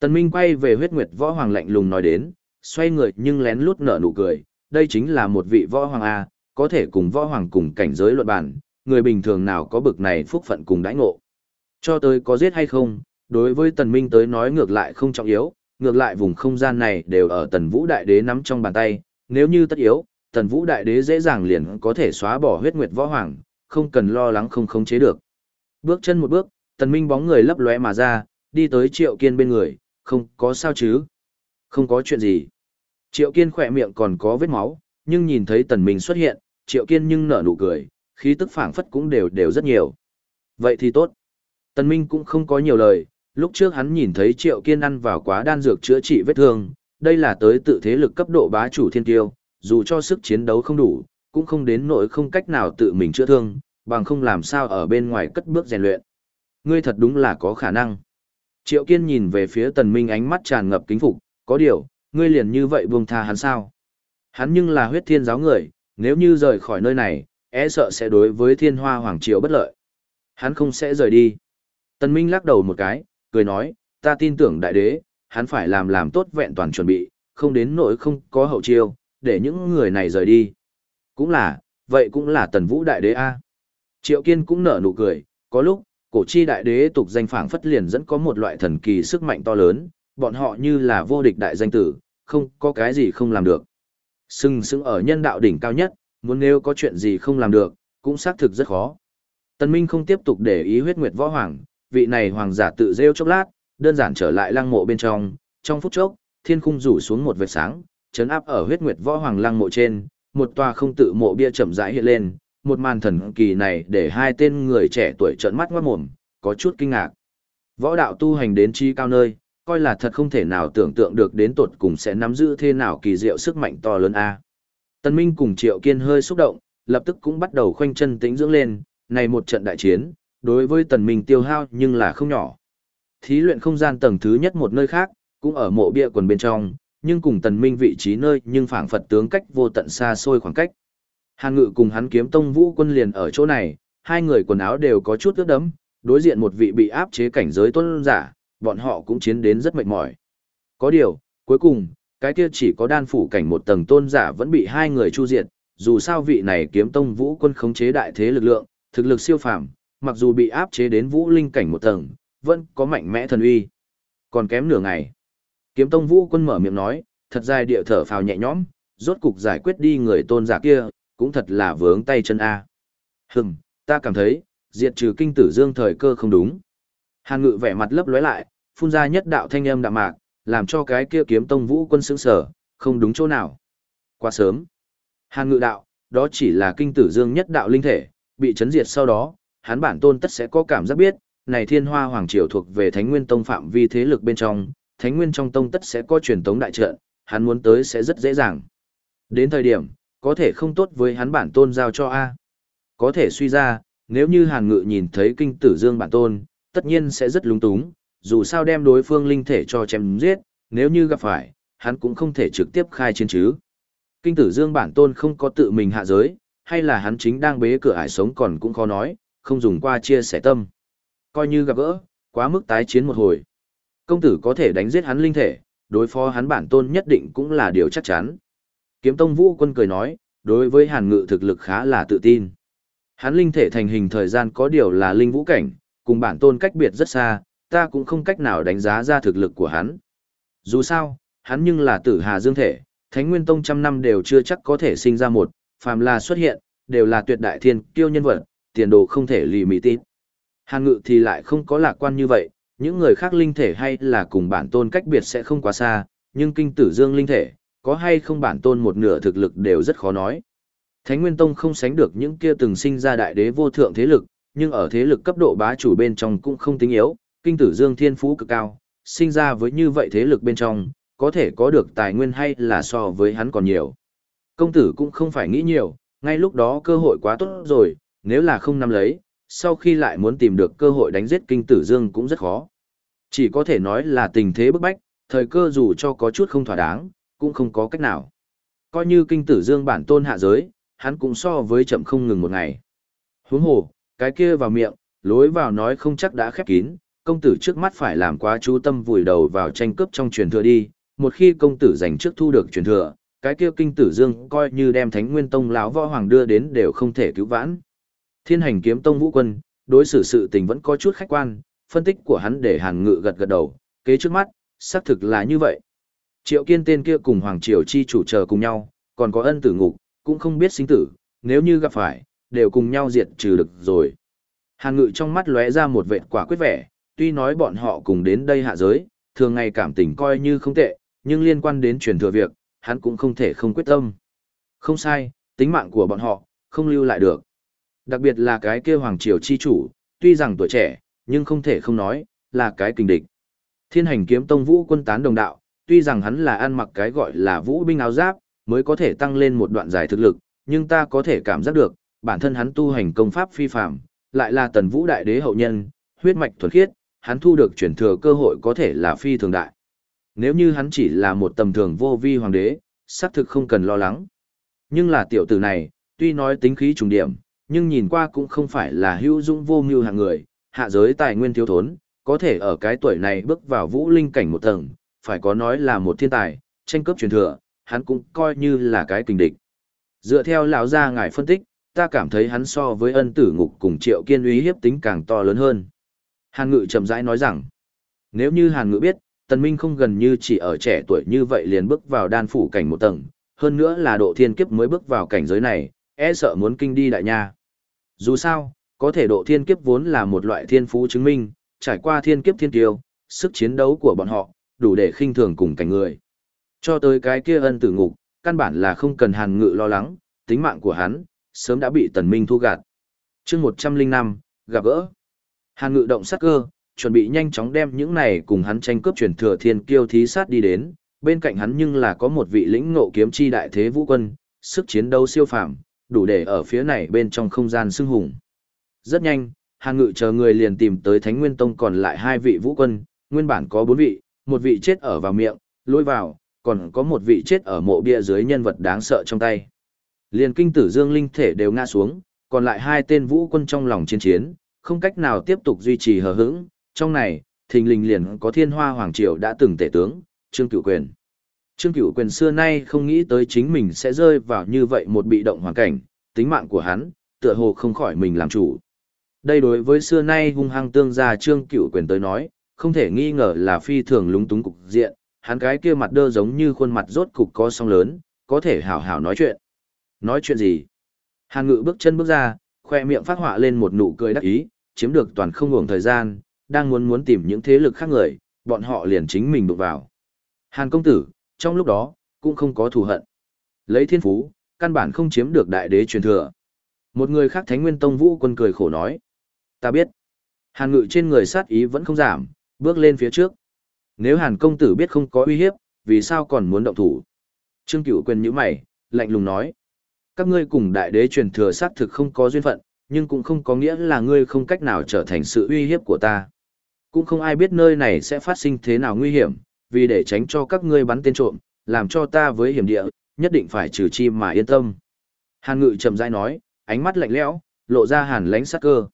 Tần Minh quay về huyết nguyệt võ hoàng lạnh lùng nói đến, xoay người nhưng lén lút nở nụ cười, đây chính là một vị võ hoàng A, có thể cùng võ hoàng cùng cảnh giới luận bản, người bình thường nào có bực này phúc phận cùng đãi ngộ. Cho tới có giết hay không, đối với tần minh tới nói ngược lại không trọng yếu, ngược lại vùng không gian này đều ở tần vũ đại đế nắm trong bàn tay, nếu như tất yếu, tần vũ đại đế dễ dàng liền có thể xóa bỏ huyết nguyệt võ hoàng, không cần lo lắng không khống chế được. Bước chân một bước, tần minh bóng người lấp lóe mà ra, đi tới triệu kiên bên người, không có sao chứ? Không có chuyện gì. Triệu Kiên khỏe miệng còn có vết máu, nhưng nhìn thấy Tần Minh xuất hiện, Triệu Kiên nhưng nở nụ cười, khí tức phảng phất cũng đều đều rất nhiều. Vậy thì tốt. Tần Minh cũng không có nhiều lời, lúc trước hắn nhìn thấy Triệu Kiên ăn vào quá đan dược chữa trị vết thương, đây là tới tự thế lực cấp độ bá chủ thiên tiêu, dù cho sức chiến đấu không đủ, cũng không đến nỗi không cách nào tự mình chữa thương, bằng không làm sao ở bên ngoài cất bước rèn luyện. Ngươi thật đúng là có khả năng. Triệu Kiên nhìn về phía Tần Minh ánh mắt tràn ngập kính phục, có điều, ngươi liền như vậy buông tha hắn sao? Hắn nhưng là huyết thiên giáo người, nếu như rời khỏi nơi này, e sợ sẽ đối với thiên hoa hoàng triều bất lợi. Hắn không sẽ rời đi. Tần Minh lắc đầu một cái, cười nói, ta tin tưởng đại đế, hắn phải làm làm tốt vẹn toàn chuẩn bị, không đến nỗi không có hậu chiêu, để những người này rời đi. Cũng là, vậy cũng là tần vũ đại đế a. Triệu Kiên cũng nở nụ cười, có lúc, cổ chi đại đế tục danh phảng phất liền dẫn có một loại thần kỳ sức mạnh to lớn, bọn họ như là vô địch đại danh tử, không có cái gì không làm được. Sưng sững ở nhân đạo đỉnh cao nhất, muốn nếu có chuyện gì không làm được, cũng xác thực rất khó. Tần Minh không tiếp tục để ý huyết nguyệt võ hoàng, vị này hoàng giả tự rêu chốc lát, đơn giản trở lại lăng mộ bên trong, trong phút chốc, thiên khung rủ xuống một vệt sáng, chấn áp ở huyết nguyệt võ hoàng lăng mộ trên, một tòa không tự mộ bia chậm rãi hiện lên, một màn thần kỳ này để hai tên người trẻ tuổi trợn mắt ngoát mồm, có chút kinh ngạc. Võ đạo tu hành đến chi cao nơi, coi là thật không thể nào tưởng tượng được đến tột cùng sẽ nắm giữ thế nào kỳ diệu sức mạnh to lớn a. Tân Minh cùng Triệu Kiên hơi xúc động, lập tức cũng bắt đầu khoanh chân tĩnh dưỡng lên, này một trận đại chiến, đối với Tần Minh tiêu hao nhưng là không nhỏ. Thí luyện không gian tầng thứ nhất một nơi khác, cũng ở mộ bia quần bên trong, nhưng cùng Tần Minh vị trí nơi nhưng phảng phật tướng cách vô tận xa xôi khoảng cách. Hàn Ngự cùng hắn kiếm tông vũ quân liền ở chỗ này, hai người quần áo đều có chút ướt đẫm, đối diện một vị bị áp chế cảnh giới tôn giả, bọn họ cũng chiến đến rất mệt mỏi. Có điều, cuối cùng, cái kia chỉ có đan phủ cảnh một tầng tôn giả vẫn bị hai người chu diệt, dù sao vị này kiếm tông vũ quân khống chế đại thế lực lượng, thực lực siêu phàm, mặc dù bị áp chế đến vũ linh cảnh một tầng, vẫn có mạnh mẽ thần uy. Còn kém nửa ngày. Kiếm tông vũ quân mở miệng nói, thật dài địa thở phào nhẹ nhõm, rốt cục giải quyết đi người tôn giả kia, cũng thật là vướng tay chân A. Hừm, ta cảm thấy, diệt trừ kinh tử dương thời cơ không đúng. Hàn ngự vẻ mặt lấp lóe lại, phun ra nhất đạo thanh âm đạm mạc, làm cho cái kia kiếm tông vũ quân sững sở, không đúng chỗ nào. Quá sớm. Hàn ngự đạo, đó chỉ là kinh tử dương nhất đạo linh thể, bị chấn diệt sau đó, hắn bản tôn tất sẽ có cảm giác biết, này thiên hoa hoàng triều thuộc về thánh nguyên tông phạm vi thế lực bên trong, thánh nguyên trong tông tất sẽ có truyền tống đại trận, hắn muốn tới sẽ rất dễ dàng. Đến thời điểm, có thể không tốt với hắn bản tôn giao cho A. Có thể suy ra, nếu như hàn ngự nhìn thấy kinh tử dương bản tôn, tất nhiên sẽ rất lung túng, dù sao đem đối phương linh thể cho chém giết, nếu như gặp phải, hắn cũng không thể trực tiếp khai chiến chứ. Kinh tử dương bản tôn không có tự mình hạ giới, hay là hắn chính đang bế cửa ải sống còn cũng khó nói, không dùng qua chia sẻ tâm. Coi như gặp gỡ, quá mức tái chiến một hồi. Công tử có thể đánh giết hắn linh thể, đối phó hắn bản tôn nhất định cũng là điều chắc chắn. Kiếm Tông Vũ Quân cười nói, đối với Hàn Ngự thực lực khá là tự tin. Hắn linh thể thành hình thời gian có điều là linh vũ cảnh, cùng bản tôn cách biệt rất xa, ta cũng không cách nào đánh giá ra thực lực của hắn. Dù sao, hắn nhưng là tử hà dương thể, Thánh Nguyên Tông trăm năm đều chưa chắc có thể sinh ra một, phàm là xuất hiện, đều là tuyệt đại thiên kiêu nhân vật, tiền đồ không thể lì mì tít. Hàn ngự thì lại không có lạc quan như vậy, những người khác linh thể hay là cùng bản tôn cách biệt sẽ không quá xa, nhưng kinh tử dương linh thể, có hay không bản tôn một nửa thực lực đều rất khó nói. Thánh Nguyên Tông không sánh được những kia từng sinh ra đại đế vô thượng thế lực, nhưng ở thế lực cấp độ bá chủ bên trong cũng không tính yếu, kinh tử dương thiên phú cực cao, sinh ra với như vậy thế lực bên trong, có thể có được tài nguyên hay là so với hắn còn nhiều. Công tử cũng không phải nghĩ nhiều, ngay lúc đó cơ hội quá tốt rồi, nếu là không nắm lấy, sau khi lại muốn tìm được cơ hội đánh giết kinh tử dương cũng rất khó. Chỉ có thể nói là tình thế bức bách, thời cơ dù cho có chút không thỏa đáng, cũng không có cách nào. Coi như kinh tử dương bản tôn hạ giới, hắn cũng so với chậm không ngừng một ngày. Huống hồ, cái kia vào miệng, lối vào nói không chắc đã khép kín, công tử trước mắt phải làm quá chú tâm vùi đầu vào tranh cướp trong truyền thừa đi, một khi công tử giành trước thu được truyền thừa, cái kia kinh tử dương coi như đem thánh nguyên tông lão võ hoàng đưa đến đều không thể cứu vãn. Thiên hành kiếm tông vũ quân, đối xử sự tình vẫn có chút khách quan, phân tích của hắn để hàn ngự gật gật đầu, kế trước mắt, xác thực là như vậy. Triệu kiên tên kia cùng hoàng triều chi chủ chờ cùng nhau, còn có ân tử ngục, cũng không biết sinh tử, nếu như gặp phải, đều cùng nhau diệt trừ được rồi. Hàn ngự trong mắt lóe ra một vệt quả quyết vẻ, tuy nói bọn họ cùng đến đây hạ giới, thường ngày cảm tình coi như không tệ, nhưng liên quan đến truyền thừa việc, hắn cũng không thể không quyết tâm. Không sai, tính mạng của bọn họ, không lưu lại được. Đặc biệt là cái kia hoàng triều chi chủ, tuy rằng tuổi trẻ, nhưng không thể không nói, là cái kình địch. Thiên hành kiếm tông vũ quân tán đồng đạo, tuy rằng hắn là ăn mặc cái gọi là vũ binh áo giáp, mới có thể tăng lên một đoạn dài thực lực, nhưng ta có thể cảm giác được, bản thân hắn tu hành công pháp phi phạm, lại là tần vũ đại đế hậu nhân, huyết mạch thuần khiết, hắn thu được chuyển thừa cơ hội có thể là phi thường đại. Nếu như hắn chỉ là một tầm thường vô vi hoàng đế, xác thực không cần lo lắng. Nhưng là tiểu tử này, tuy nói tính khí trùng điểm, nhưng nhìn qua cũng không phải là hữu dũng vô mưu hạng người, hạ giới tài nguyên thiếu thốn, có thể ở cái tuổi này bước vào vũ linh cảnh một tầng, phải có nói là một thiên tài, tranh cướp truyền thừa, hắn cũng coi như là cái kình địch. Dựa theo lão gia ngài phân tích, ta cảm thấy hắn so với ân tử ngục cùng triệu kiên uy hiếp tính càng to lớn hơn. Hàn ngự chậm rãi nói rằng, nếu như hàn ngự biết, tần minh không gần như chỉ ở trẻ tuổi như vậy liền bước vào đan phủ cảnh một tầng, hơn nữa là độ thiên kiếp mới bước vào cảnh giới này, e sợ muốn kinh đi đại nha. Dù sao, có thể độ thiên kiếp vốn là một loại thiên phú chứng minh, trải qua thiên kiếp thiên tiêu, sức chiến đấu của bọn họ, đủ để khinh thường cùng cảnh người. Cho tới cái kia ân tử ngục, căn bản là không cần hàn ngự lo lắng, tính mạng của hắn, sớm đã bị tần minh thu gạt. Trước 105, gặp gỡ. Hàn ngự động sắc cơ, chuẩn bị nhanh chóng đem những này cùng hắn tranh cướp truyền thừa thiên kiêu thí sát đi đến, bên cạnh hắn nhưng là có một vị lĩnh ngộ kiếm chi đại thế vũ quân, sức chiến đấu siêu phàm, đủ để ở phía này bên trong không gian xưng hùng. Rất nhanh, Hàn Ngự chờ người liền tìm tới Thánh Nguyên Tông còn lại hai vị vũ quân, nguyên bản có bốn vị, một vị chết ở vào miệng, lôi vào, còn có một vị chết ở mộ bia dưới nhân vật đáng sợ trong tay. Liền kinh tử dương linh thể đều ngã xuống, còn lại hai tên vũ quân trong lòng chiến chiến, không cách nào tiếp tục duy trì hờ hững, trong này, thình lình liền có thiên hoa hoàng triều đã từng tể tướng, Trương Cửu Quyền. Trương Cửu Quyền xưa nay không nghĩ tới chính mình sẽ rơi vào như vậy một bị động hoàn cảnh, tính mạng của hắn, tựa hồ không khỏi mình làm chủ. Đây đối với xưa nay hung hăng tương gia Trương Cửu Quyền tới nói, không thể nghi ngờ là phi thường lúng túng cục diện, hắn cái kia mặt đơ giống như khuôn mặt rốt cục có song lớn, có thể hảo hảo nói chuyện. Nói chuyện gì? Hàn ngự bước chân bước ra, khoe miệng phát họa lên một nụ cười đắc ý, chiếm được toàn không ngủng thời gian, đang muốn muốn tìm những thế lực khác người, bọn họ liền chính mình đụng vào. Hàn công tử, trong lúc đó, cũng không có thù hận. Lấy thiên phú, căn bản không chiếm được đại đế truyền thừa. Một người khác Thánh Nguyên Tông Vũ quân cười khổ nói. Ta biết. Hàn ngự trên người sát ý vẫn không giảm, bước lên phía trước. Nếu Hàn công tử biết không có uy hiếp, vì sao còn muốn động thủ? Trương Cửu quyền nhíu mày, lạnh lùng nói. Các ngươi cùng đại đế truyền thừa xác thực không có duyên phận, nhưng cũng không có nghĩa là ngươi không cách nào trở thành sự uy hiếp của ta. Cũng không ai biết nơi này sẽ phát sinh thế nào nguy hiểm, vì để tránh cho các ngươi bắn tên trộm, làm cho ta với hiểm địa, nhất định phải trừ chi mà yên tâm. Hàn ngự chậm rãi nói, ánh mắt lạnh lẽo, lộ ra hàn lãnh sắc cơ.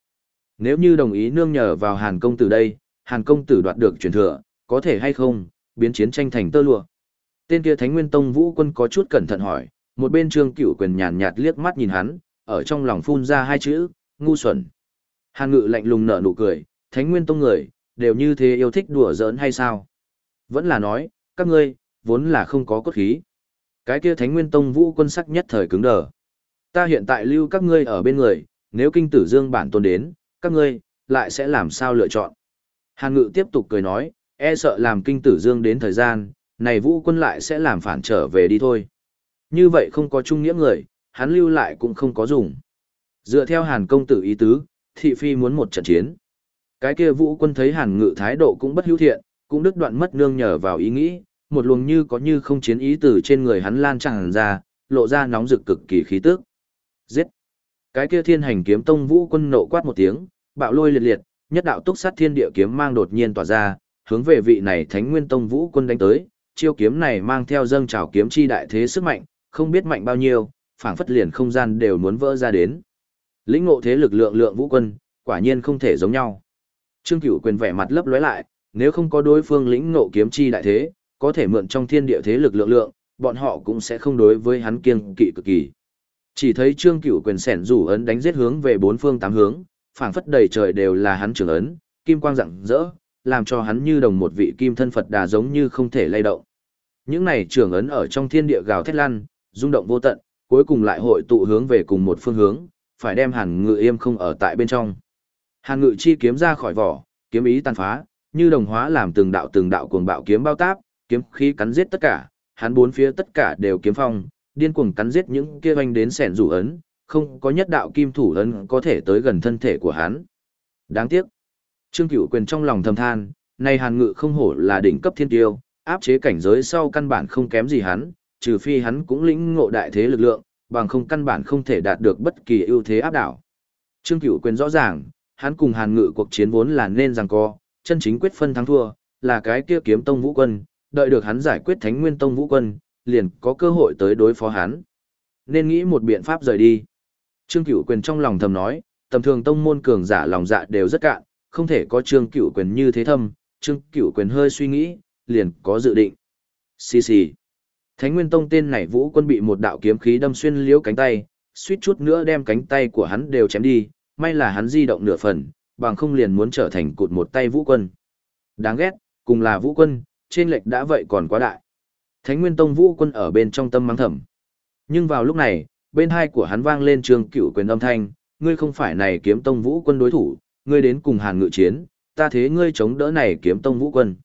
Nếu như đồng ý nương nhờ vào hàn công tử đây, hàn công tử đoạt được truyền thừa, có thể hay không, biến chiến tranh thành tơ lụa. Tên kia Thánh Nguyên Tông Vũ Quân có chút cẩn thận hỏi, một bên Trương Cửu Quyền nhàn nhạt liếc mắt nhìn hắn, ở trong lòng phun ra hai chữ, ngu xuẩn. Hàn Ngự lạnh lùng nở nụ cười, Thánh Nguyên Tông người, đều như thế yêu thích đùa giỡn hay sao? Vẫn là nói, các ngươi, vốn là không có cốt khí. Cái kia Thánh Nguyên Tông Vũ Quân sắc nhất thời cứng đờ. Ta hiện tại lưu các ngươi ở bên người, nếu kinh tử dương bản tôn đến, các ngươi, lại sẽ làm sao lựa chọn? Hàn Ngự tiếp tục cười nói, e sợ làm kinh tử dương đến thời gian, này vũ quân lại sẽ làm phản trở về đi thôi. Như vậy không có trung nghĩa người, hắn lưu lại cũng không có dùng. Dựa theo hàn công tử ý tứ, thị phi muốn một trận chiến. Cái kia vũ quân thấy hàn ngự thái độ cũng bất hữu thiện, cũng đứt đoạn mất nương nhờ vào ý nghĩ, một luồng như có như không chiến ý từ trên người hắn lan tràn ra, lộ ra nóng rực cực kỳ khí tức. Giết! Cái kia thiên hành kiếm tông vũ quân nộ quát một tiếng, bạo lôi liệt liệt, nhất đạo túc sát thiên địa kiếm mang đột nhiên tỏa ra, hướng về vị này Thánh Nguyên Tông Vũ quân đánh tới, chiêu kiếm này mang theo dâng trào kiếm chi đại thế sức mạnh, không biết mạnh bao nhiêu, phảng phất liền không gian đều muốn vỡ ra đến. Lĩnh ngộ thế lực lượng lượng Vũ quân, quả nhiên không thể giống nhau. Trương Cửu quyền vẻ mặt lấp lóe lại, nếu không có đối phương lĩnh ngộ kiếm chi đại thế, có thể mượn trong thiên địa thế lực lượng lượng, bọn họ cũng sẽ không đối với hắn kiêng kỵ cực kỳ. Chỉ thấy Trương Cửu quyền sẻn rủ ấn đánh giết hướng về bốn phương tám hướng, phảng phất đầy trời đều là hắn trưởng ấn, kim quang rạng rỡ, làm cho hắn như đồng một vị kim thân Phật đà giống như không thể lay động. Những này trưởng ấn ở trong thiên địa gào thét lăn, rung động vô tận, cuối cùng lại hội tụ hướng về cùng một phương hướng, phải đem Hàn Ngự Yêm không ở tại bên trong. Hàn Ngự chi kiếm ra khỏi vỏ, kiếm ý tàn phá, như đồng hóa làm từng đạo từng đạo cuồng bạo kiếm bao táp, kiếm khí cắn giết tất cả, hắn bốn phía tất cả đều kiếm phong, điên cuồng cắn giết những kia vành đến sẹn rủ ấn, không có nhất đạo kim thủ ấn có thể tới gần thân thể của hắn. Đáng tiếc. Trương Cửu Quyền trong lòng thầm than, này Hàn Ngự không hổ là đỉnh cấp thiên tiêu, áp chế cảnh giới sau căn bản không kém gì hắn, trừ phi hắn cũng lĩnh ngộ đại thế lực lượng, bằng không căn bản không thể đạt được bất kỳ ưu thế áp đảo. Trương Cửu Quyền rõ ràng, hắn cùng Hàn Ngự cuộc chiến vốn là nên rằng co, chân chính quyết phân thắng thua, là cái kia kiếm tông vũ quân, đợi được hắn giải quyết Thánh Nguyên tông vũ quân, liền có cơ hội tới đối phó hắn. Nên nghĩ một biện pháp rời đi. Trương Cửu Quyền trong lòng thầm nói, tầm thường tông môn cường giả lòng dạ đều rất cạn, không thể có trương cửu quyền như thế thâm, trương cửu quyền hơi suy nghĩ, liền có dự định. Xì xì. Thánh Nguyên Tông tên này vũ quân bị một đạo kiếm khí đâm xuyên liễu cánh tay, suýt chút nữa đem cánh tay của hắn đều chém đi, may là hắn di động nửa phần, bằng không liền muốn trở thành cụt một tay vũ quân. Đáng ghét, cùng là vũ quân, trên lệch đã vậy còn quá đại. Thánh Nguyên Tông vũ quân ở bên trong tâm mắng thầm. Nhưng vào lúc này, bên hai của hắn vang lên trường cựu quyền âm thanh, ngươi không phải này kiếm tông vũ quân đối thủ, ngươi đến cùng hàn ngự chiến, ta thế ngươi chống đỡ này kiếm tông vũ quân.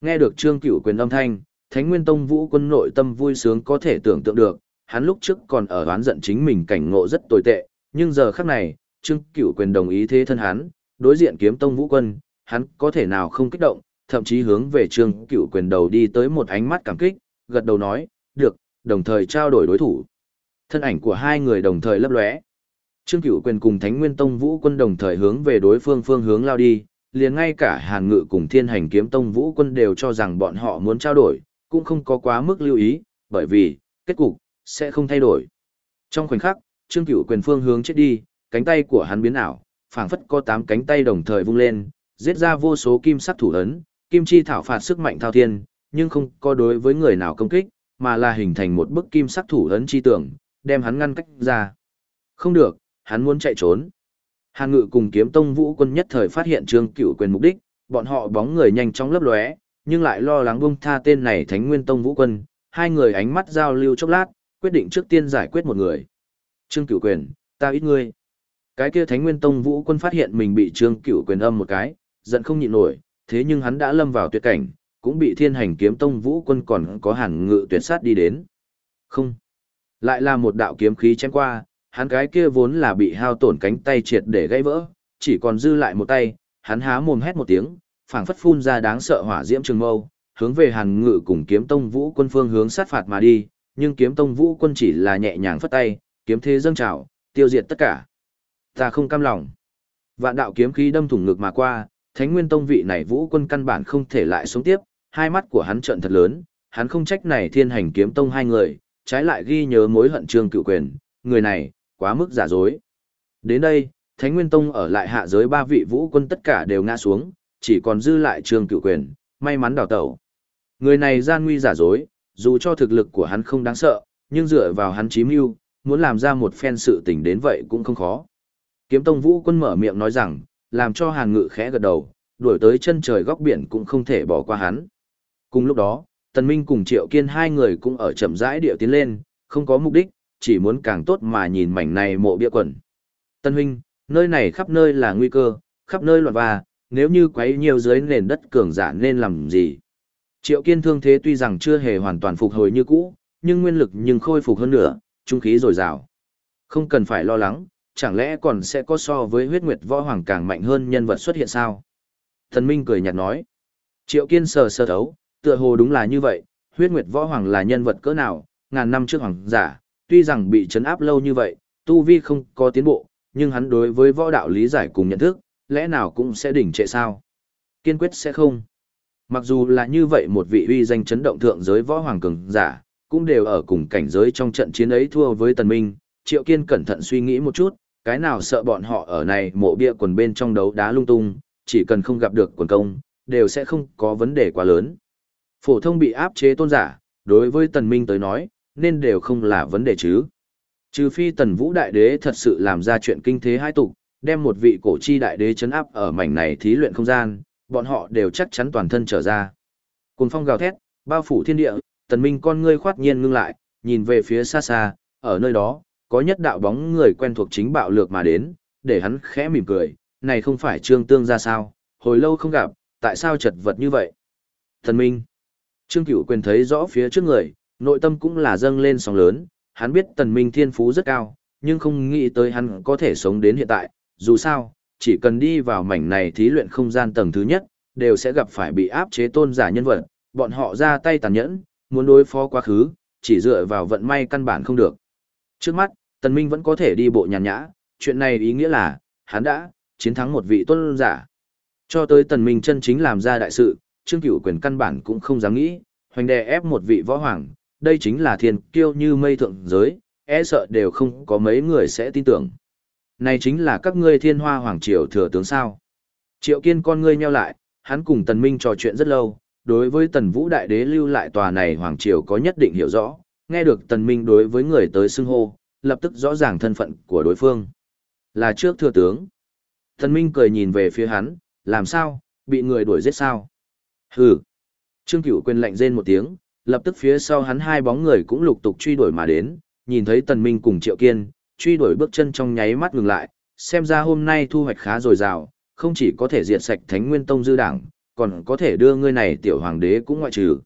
Nghe được trương cựu quyền âm thanh, thánh nguyên tông vũ quân nội tâm vui sướng có thể tưởng tượng được, hắn lúc trước còn ở oán giận chính mình cảnh ngộ rất tồi tệ, nhưng giờ khắc này, trương cựu quyền đồng ý thế thân hắn, đối diện kiếm tông vũ quân, hắn có thể nào không kích động, thậm chí hướng về Trương cựu Quyền đầu đi tới một ánh mắt cảm kích, gật đầu nói, được, đồng thời trao đổi đối thủ. Thân ảnh của hai người đồng thời lấp lóe. Trương Cửu Quyền cùng Thánh Nguyên Tông Vũ Quân đồng thời hướng về đối phương phương hướng lao đi, liền ngay cả Hàn Ngự cùng Thiên Hành Kiếm Tông Vũ Quân đều cho rằng bọn họ muốn trao đổi, cũng không có quá mức lưu ý, bởi vì, kết cục, sẽ không thay đổi. Trong khoảnh khắc, Trương Cửu Quyền phương hướng chết đi, cánh tay của hắn biến ảo, phảng phất có tám cánh tay đồng thời vung lên, giết ra vô số kim sắc thủ ấn, kim chi thảo phạt sức mạnh thao thiên, nhưng không có đối với người nào công kích, mà là hình thành một bức kim sắc thủ ấn chi tưởng, đem hắn ngăn cách ra. Không được, hắn muốn chạy trốn. Hàn Ngự cùng Kiếm Tông Vũ Quân nhất thời phát hiện Trương Cửu quyền mục đích, bọn họ bóng người nhanh chóng lấp lóe, nhưng lại lo lắng buông tha tên này Thánh Nguyên Tông Vũ Quân, hai người ánh mắt giao lưu chốc lát, quyết định trước tiên giải quyết một người. Trương Cửu quyền, ta ít ngươi. Cái kia Thánh Nguyên Tông Vũ Quân phát hiện mình bị Trương Cửu quyền âm một cái, giận không nhịn nổi, thế nhưng hắn đã lâm vào tuyệt cảnh, cũng bị Thiên Hành Kiếm Tông Vũ Quân còn có Hàn Ngự tuyệt sát đi đến. Không, lại là một đạo kiếm khí chém qua, hắn cái kia vốn là bị hao tổn cánh tay triệt để gãy vỡ, chỉ còn dư lại một tay, hắn há mồm hét một tiếng, phảng phất phun ra đáng sợ hỏa diễm trường mâu, hướng về Hàn Ngự cùng Kiếm Tông Vũ quân phương hướng sát phạt mà đi, nhưng Kiếm Tông Vũ quân chỉ là nhẹ nhàng phất tay, kiếm thế dâng trào, tiêu diệt tất cả. Ta không cam lòng. Vạn đạo kiếm khí đâm thủng ngực mà qua, Thánh Nguyên Tông vị này Vũ quân căn bản không thể lại sống tiếp, hai mắt của hắn trợn thật lớn, hắn không trách này Thiên Hành Kiếm Tông hai người, trái lại ghi nhớ mối hận Trương Cửu Quyền, người này quá mức giả dối. Đến đây, Thánh Nguyên Tông ở lại hạ giới ba vị vũ quân tất cả đều ngã xuống, chỉ còn dư lại Trương Cựu Quyền, may mắn đào tẩu. Người này gian nguy giả dối, dù cho thực lực của hắn không đáng sợ, nhưng dựa vào hắn chí mưu, muốn làm ra một phen sự tình đến vậy cũng không khó. Kiếm Tông Vũ quân mở miệng nói rằng, làm cho Hàn Ngự khẽ gật đầu, đuổi tới chân trời góc biển cũng không thể bỏ qua hắn. Cùng lúc đó, Tần Minh cùng Triệu Kiên hai người cũng ở chậm rãi điệu tiến lên, không có mục đích, chỉ muốn càng tốt mà nhìn mảnh này mộ bia quần. Tân huynh, nơi này khắp nơi là nguy cơ, khắp nơi loạn và, nếu như quấy nhiều dưới nền đất cường giả nên làm gì? Triệu kiên thương thế tuy rằng chưa hề hoàn toàn phục hồi như cũ, nhưng nguyên lực nhưng khôi phục hơn nữa, trung khí dồi dào. Không cần phải lo lắng, chẳng lẽ còn sẽ có so với huyết nguyệt võ hoàng càng mạnh hơn nhân vật xuất hiện sao? Thần Minh cười nhạt nói. Triệu kiên sờ sờ thấu, tựa hồ đúng là như vậy, huyết nguyệt võ hoàng là nhân vật cỡ nào, ngàn năm trước hoàng giả, tuy rằng bị chấn áp lâu như vậy, tu vi không có tiến bộ, nhưng hắn đối với võ đạo lý giải cùng nhận thức, lẽ nào cũng sẽ đỉnh trệ sao? Kiên quyết sẽ không. Mặc dù là như vậy một vị uy danh chấn động thượng giới võ hoàng cường giả, cũng đều ở cùng cảnh giới trong trận chiến ấy thua với Tần Minh, Triệu Kiên cẩn thận suy nghĩ một chút, cái nào sợ bọn họ ở này mộ bia quần bên trong đấu đá lung tung, chỉ cần không gặp được quần công, đều sẽ không có vấn đề quá lớn. Phổ thông bị áp chế tôn giả, đối với Tần Minh tới nói, nên đều không là vấn đề chứ. Trừ phi tần vũ đại đế thật sự làm ra chuyện kinh thế hai tục, đem một vị cổ chi đại đế chấn áp ở mảnh này thí luyện không gian, bọn họ đều chắc chắn toàn thân trở ra. Cùng phong gào thét, bao phủ thiên địa, tần minh con ngươi khoát nhiên ngưng lại, nhìn về phía xa xa, ở nơi đó, có nhất đạo bóng người quen thuộc chính bạo lược mà đến, để hắn khẽ mỉm cười, này không phải trương tương ra sao, hồi lâu không gặp, tại sao chật vật như vậy? Tần minh, trương cửu quyền thấy rõ phía trước người, Nội tâm cũng là dâng lên sóng lớn, hắn biết tần minh thiên phú rất cao, nhưng không nghĩ tới hắn có thể sống đến hiện tại, dù sao, chỉ cần đi vào mảnh này thí luyện không gian tầng thứ nhất, đều sẽ gặp phải bị áp chế tôn giả nhân vật, bọn họ ra tay tàn nhẫn, muốn đối phó quá khứ, chỉ dựa vào vận may căn bản không được. Trước mắt, tần minh vẫn có thể đi bộ nhàn nhã, chuyện này ý nghĩa là, hắn đã chiến thắng một vị tôn giả. Cho tới tần minh chân chính làm ra đại sự, Trương Cửu quyền căn bản cũng không dám nghĩ, hoành đè ép một vị võ hoàng, đây chính là thiên kiêu như mây thượng giới, e sợ đều không có mấy người sẽ tin tưởng. Này chính là các ngươi thiên hoa hoàng triều thừa tướng sao. Triệu kiên con ngươi nheo lại, hắn cùng tần minh trò chuyện rất lâu, đối với tần vũ đại đế lưu lại tòa này hoàng triều có nhất định hiểu rõ, nghe được tần minh đối với người tới xưng hô, lập tức rõ ràng thân phận của đối phương. Là trước thừa tướng. Tần minh cười nhìn về phía hắn, làm sao, bị người đuổi giết sao? Hừ. Trương Cửu quên lạnh rên một tiếng, lập tức phía sau hắn hai bóng người cũng lục tục truy đuổi mà đến, nhìn thấy Tần Minh cùng Triệu Kiên, truy đuổi bước chân trong nháy mắt ngừng lại, xem ra hôm nay thu hoạch khá dồi dào, không chỉ có thể diệt sạch Thánh Nguyên Tông dư đảng, còn có thể đưa ngươi này tiểu hoàng đế cũng ngoại trừ.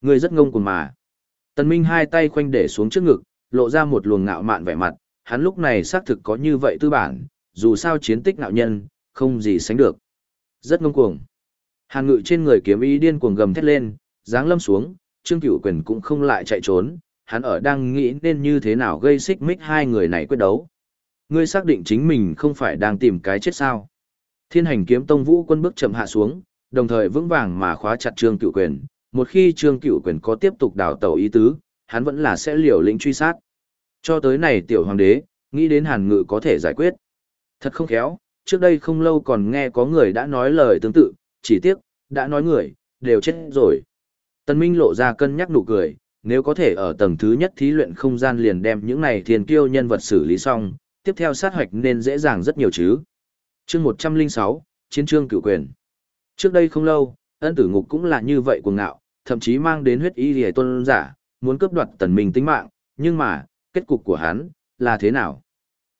Ngươi rất ngông cuồng mà. Tần Minh hai tay khoanh để xuống trước ngực, lộ ra một luồng ngạo mạn vẻ mặt, hắn lúc này xác thực có như vậy tư bản, dù sao chiến tích ngạo nhân, không gì sánh được. Rất ngông cuồng. Hàn ngự trên người kiếm ý điên cuồng gầm thét lên, dáng lâm xuống, Trương Cửu Quyền cũng không lại chạy trốn, hắn ở đang nghĩ nên như thế nào gây xích mích hai người này quyết đấu. Ngươi xác định chính mình không phải đang tìm cái chết sao. Thiên hành kiếm tông vũ quân bước chậm hạ xuống, đồng thời vững vàng mà khóa chặt Trương Cửu Quyền, một khi Trương Cửu Quyền có tiếp tục đào tẩu ý tứ, hắn vẫn là sẽ liều lĩnh truy sát. Cho tới này tiểu hoàng đế, nghĩ đến Hàn Ngự có thể giải quyết. Thật không khéo, trước đây không lâu còn nghe có người đã nói lời tương tự, chỉ tiếc, đã nói người, đều chết rồi. tần Minh lộ ra cân nhắc nụ cười, nếu có thể ở tầng thứ nhất thí luyện không gian liền đem những này thiên kiêu nhân vật xử lý xong, tiếp theo sát hoạch nên dễ dàng rất nhiều chứ. Chương 106, Chiến trương cửu quyền. Trước đây không lâu, ân tử ngục cũng là như vậy cuồng ngạo, thậm chí mang đến huyết y lìa tôn giả, muốn cướp đoạt tần minh tính mạng, nhưng mà, kết cục của hắn, là thế nào?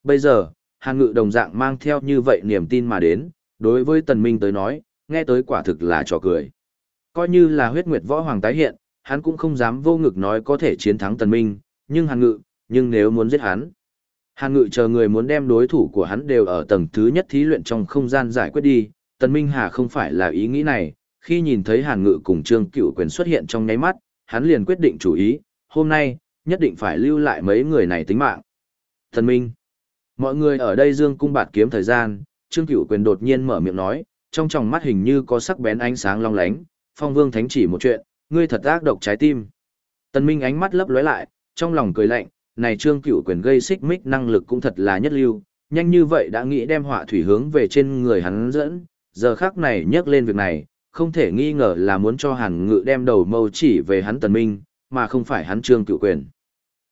Bây giờ, Hàn Ngự đồng dạng mang theo như vậy niềm tin mà đến, đối với tần minh tới nói, nghe tới quả thực là trò cười. Coi như là huyết nguyệt võ hoàng tái hiện, hắn cũng không dám vô ngực nói có thể chiến thắng tần minh, nhưng Hàn Ngự, nhưng nếu muốn giết hắn, Hàn Ngự chờ người muốn đem đối thủ của hắn đều ở tầng thứ nhất thí luyện trong không gian giải quyết đi, Tần Minh Hà không phải là ý nghĩ này, khi nhìn thấy Hàn Ngự cùng Trương Cửu Quyền xuất hiện trong nháy mắt, hắn liền quyết định chủ ý, hôm nay, nhất định phải lưu lại mấy người này tính mạng. Tần Minh, mọi người ở đây dương cung bạt kiếm thời gian, Trương Cửu Quyền đột nhiên mở miệng nói, trong tròng mắt hình như có sắc bén ánh sáng long lánh, phong vương thánh chỉ một chuyện, ngươi thật ác độc trái tim. Tần Minh ánh mắt lấp lóe lại, trong lòng cười lạnh, này trương cửu quyền gây xích mích năng lực cũng thật là nhất lưu, nhanh như vậy đã nghĩ đem họa thủy hướng về trên người hắn dẫn, giờ khắc này nhắc lên việc này, không thể nghi ngờ là muốn cho hàn ngự đem đầu mâu chỉ về hắn tần minh, mà không phải hắn trương cửu quyền.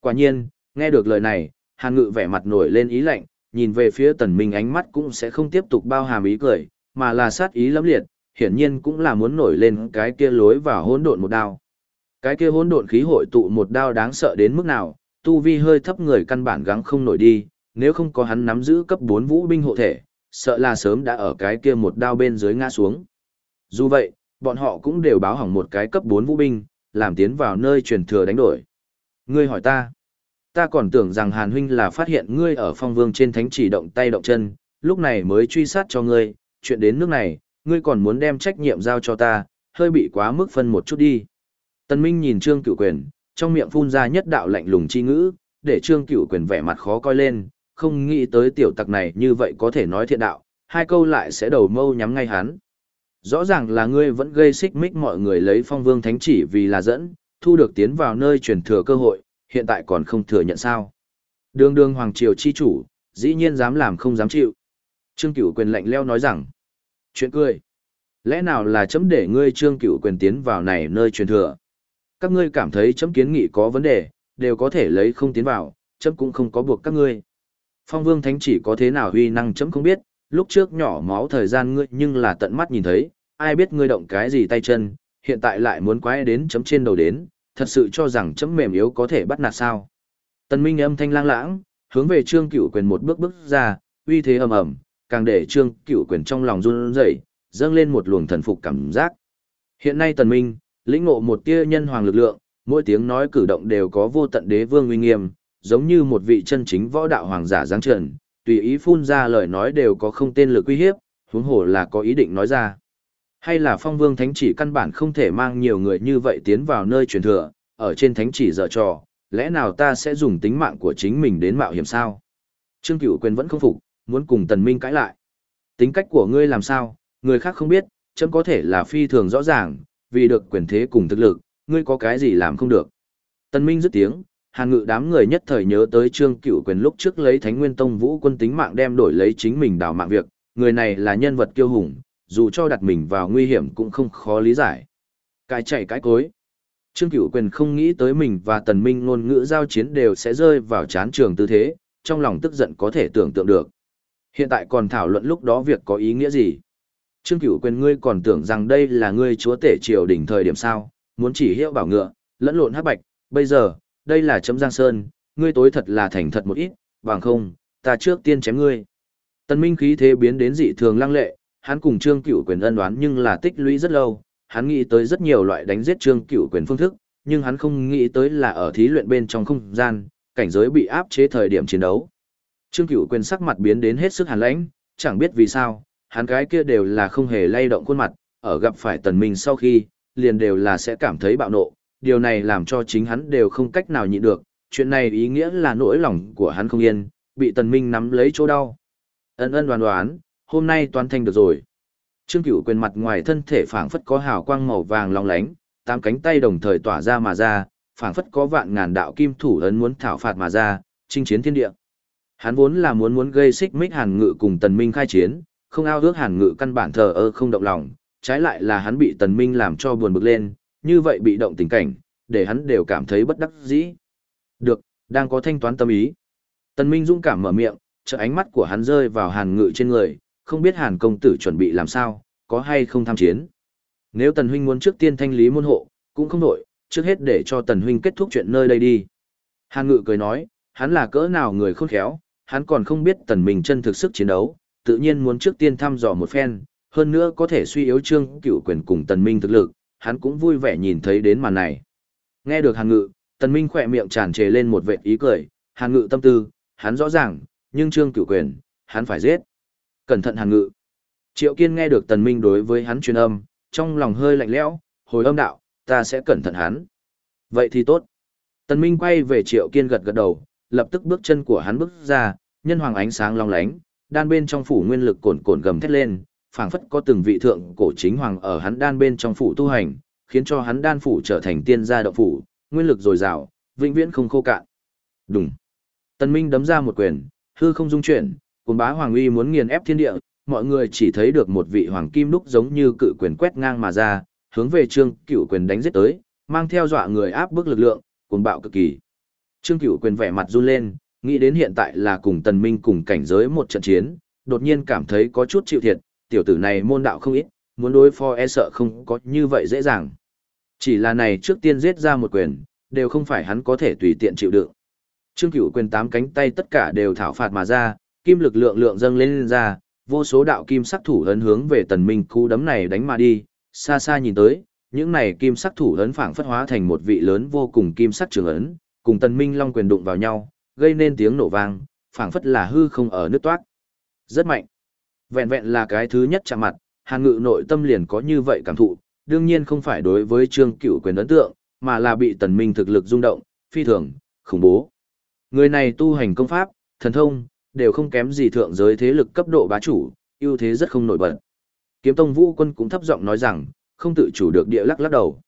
Quả nhiên, nghe được lời này, hàn ngự vẻ mặt nổi lên ý lạnh, nhìn về phía tần minh ánh mắt cũng sẽ không tiếp tục bao hàm ý cười, mà là sát ý lắm liệt, hiển nhiên cũng là muốn nổi lên cái kia lối vào hỗn độn một đao. Cái kia hỗn độn khí hội tụ một đao đáng sợ đến mức nào, tu vi hơi thấp người căn bản gắng không nổi đi, nếu không có hắn nắm giữ cấp 4 vũ binh hộ thể, sợ là sớm đã ở cái kia một đao bên dưới ngã xuống. Dù vậy, bọn họ cũng đều báo hỏng một cái cấp 4 vũ binh, làm tiến vào nơi truyền thừa đánh đổi. Ngươi hỏi ta, ta còn tưởng rằng Hàn huynh là phát hiện ngươi ở phong vương trên thánh chỉ động tay động chân, lúc này mới truy sát cho ngươi, chuyện đến nước này, ngươi còn muốn đem trách nhiệm giao cho ta, hơi bị quá mức phân một chút đi. Tân Minh nhìn Trương Cửu Quyền, trong miệng phun ra nhất đạo lạnh lùng chi ngữ, để Trương Cửu Quyền vẻ mặt khó coi lên, không nghĩ tới tiểu tặc này như vậy có thể nói thiện đạo, hai câu lại sẽ đầu mâu nhắm ngay hắn. Rõ ràng là ngươi vẫn gây xích mích mọi người lấy phong vương thánh chỉ vì là dẫn, thu được tiến vào nơi truyền thừa cơ hội, hiện tại còn không thừa nhận sao. Đường đường hoàng triều chi chủ, dĩ nhiên dám làm không dám chịu. Trương Cửu Quyền lạnh leo nói rằng, chuyện cười. Lẽ nào là chấm để ngươi Trương Cửu Quyền tiến vào này nơi truyền thừa? các ngươi cảm thấy chấm kiến nghị có vấn đề, đều có thể lấy không tiến vào, chấm cũng không có buộc các ngươi. Phong vương thánh chỉ có thế nào huy năng chấm không biết, lúc trước nhỏ máu thời gian ngươi nhưng là tận mắt nhìn thấy, ai biết ngươi động cái gì tay chân, hiện tại lại muốn quái đến chấm trên đầu đến, thật sự cho rằng chấm mềm yếu có thể bắt nạt sao. Tần Minh âm thanh lang lãng, hướng về Trương Cửu Quyền một bước bước ra, uy thế ầm ầm, càng để Trương Cửu Quyền trong lòng run rẩy, dâng lên một luồng thần phục cảm giác. Hiện nay Tần Minh, lĩnh ngộ một tia nhân hoàng lực lượng, mỗi tiếng nói cử động đều có vô tận đế vương uy nghiêm, giống như một vị chân chính võ đạo hoàng giả giáng trần, tùy ý phun ra lời nói đều có không tên lực uy hiếp, huống hồ là có ý định nói ra. Hay là phong vương thánh chỉ căn bản không thể mang nhiều người như vậy tiến vào nơi truyền thừa, ở trên thánh chỉ dở trò, lẽ nào ta sẽ dùng tính mạng của chính mình đến mạo hiểm sao? Trương Cửu Quyền vẫn không phục, muốn cùng Tần Minh cãi lại. Tính cách của ngươi làm sao, người khác không biết, chấm có thể là phi thường rõ ràng, vì được quyền thế cùng thực lực, ngươi có cái gì làm không được. tần Minh dứt tiếng, Hàn Ngự đám người nhất thời nhớ tới Trương Cửu Quyền lúc trước lấy Thánh Nguyên Tông Vũ quân tính mạng đem đổi lấy chính mình đào mạng việc, người này là nhân vật kiêu hùng, dù cho đặt mình vào nguy hiểm cũng không khó lý giải. Cái chạy cái cối. Trương Cửu Quyền không nghĩ tới mình và Tần Minh ngôn ngữ giao chiến đều sẽ rơi vào chán trường tư thế, trong lòng tức giận có thể tưởng tượng được. Hiện tại còn thảo luận lúc đó việc có ý nghĩa gì? Trương Cửu Quyền ngươi còn tưởng rằng đây là ngươi chúa tể triều đỉnh thời điểm sao, muốn chỉ hiệu bảo ngựa, lẫn lộn hắc bạch, bây giờ, đây là chấm giang sơn, ngươi tối thật là thành thật một ít, bằng không, ta trước tiên chém ngươi. tân Minh khí thế biến đến dị thường lăng lệ, hắn cùng Trương Cửu Quyền ân đoán nhưng là tích lũy rất lâu, hắn nghĩ tới rất nhiều loại đánh giết Trương Cửu Quyền phương thức, nhưng hắn không nghĩ tới là ở thí luyện bên trong không gian, cảnh giới bị áp chế thời điểm chiến đấu. Trương Cửu Quyền sắc mặt biến đến hết sức hàn lãnh, chẳng biết vì sao, hắn cái kia đều là không hề lay động khuôn mặt, ở gặp phải tần minh sau khi, liền đều là sẽ cảm thấy bạo nộ, điều này làm cho chính hắn đều không cách nào nhịn được, chuyện này ý nghĩa là nỗi lòng của hắn không yên, bị tần minh nắm lấy chỗ đau. Ân ân đoán đoán, hôm nay toàn thành được rồi. Trương Cửu quyền mặt ngoài thân thể phảng phất có hào quang màu vàng long lánh, tám cánh tay đồng thời tỏa ra mà ra, phảng phất có vạn ngàn đạo kim thủ ấn muốn thảo phạt mà ra, chinh chiến thiên địa. Hắn vốn là muốn muốn gây xích mích Hàn Ngự cùng Tần Minh khai chiến, không ao ước Hàn Ngự căn bản thờ ơ không động lòng, trái lại là hắn bị Tần Minh làm cho buồn bực lên, như vậy bị động tình cảnh, để hắn đều cảm thấy bất đắc dĩ. Được, đang có thanh toán tâm ý. Tần Minh dũng cảm mở miệng, chợt ánh mắt của hắn rơi vào Hàn Ngự trên người, không biết Hàn công tử chuẩn bị làm sao, có hay không tham chiến. Nếu Tần huynh muốn trước tiên thanh lý môn hộ, cũng không đổi, trước hết để cho Tần huynh kết thúc chuyện nơi đây đi. Hàn Ngự cười nói, hắn là cỡ nào người khôn khéo, hắn còn không biết Tần Minh chân thực sức chiến đấu, tự nhiên muốn trước tiên thăm dò một phen, hơn nữa có thể suy yếu Trương Cửu quyền cùng Tần Minh thực lực, hắn cũng vui vẻ nhìn thấy đến màn này. Nghe được Hàn Ngự, Tần Minh khỏe miệng tràn trề lên một vệt ý cười, Hàn Ngự tâm tư, hắn rõ ràng, nhưng Trương Cửu quyền, hắn phải giết. Cẩn thận Hàn Ngự. Triệu Kiên nghe được Tần Minh đối với hắn truyền âm, trong lòng hơi lạnh lẽo, hồi âm đạo, ta sẽ cẩn thận hắn. Vậy thì tốt. Tần Minh quay về Triệu Kiên gật gật đầu, lập tức bước chân của hắn bước ra, nhân hoàng ánh sáng long lánh, đan bên trong phủ nguyên lực cồn cồn gầm thét lên, phảng phất có từng vị thượng cổ chính hoàng ở hắn đan bên trong phủ tu hành, khiến cho hắn đan phủ trở thành tiên gia động phủ, nguyên lực dồi dào, vĩnh viễn không khô cạn. Đùng. tân Minh đấm ra một quyền, hư không dung chuyển, cuồng bá hoàng uy muốn nghiền ép thiên địa, mọi người chỉ thấy được một vị hoàng kim đúc giống như cự quyền quét ngang mà ra, hướng về Trương Cửu quyền đánh giết tới, mang theo dọa người áp bức lực lượng, cuồng bạo cực kỳ. Trương Cửu quyền vẻ mặt run lên, nghĩ đến hiện tại là cùng Tần Minh cùng cảnh giới một trận chiến, đột nhiên cảm thấy có chút chịu thiệt, tiểu tử này môn đạo không ít, muốn đối phó e sợ không có như vậy dễ dàng. Chỉ là này trước tiên giết ra một quyền, đều không phải hắn có thể tùy tiện chịu đựng. Trương Cửu quyền tám cánh tay tất cả đều thảo phạt mà ra, kim lực lượng lượng dâng lên, lên ra, vô số đạo kim sắc thủ ấn hướng về Tần Minh cú đấm này đánh mà đi, xa xa nhìn tới, những này kim sắc thủ ấn phảng phất hóa thành một vị lớn vô cùng kim sắc trường ấn, cùng Tần Minh long quyền đụng vào nhau, gây nên tiếng nổ vang, phảng phất là hư không ở nước toát. Rất mạnh. Vẹn vẹn là cái thứ nhất chạm mặt, Hàn Ngự nội tâm liền có như vậy cảm thụ, đương nhiên không phải đối với Trương Cửu quyền ấn tượng, mà là bị Tần Minh thực lực rung động, phi thường, khủng bố. Người này tu hành công pháp, thần thông, đều không kém gì thượng giới thế lực cấp độ bá chủ, ưu thế rất không nổi bật. Kiếm Tông Vũ Quân cũng thấp giọng nói rằng, không tự chủ được địa lắc lắc đầu.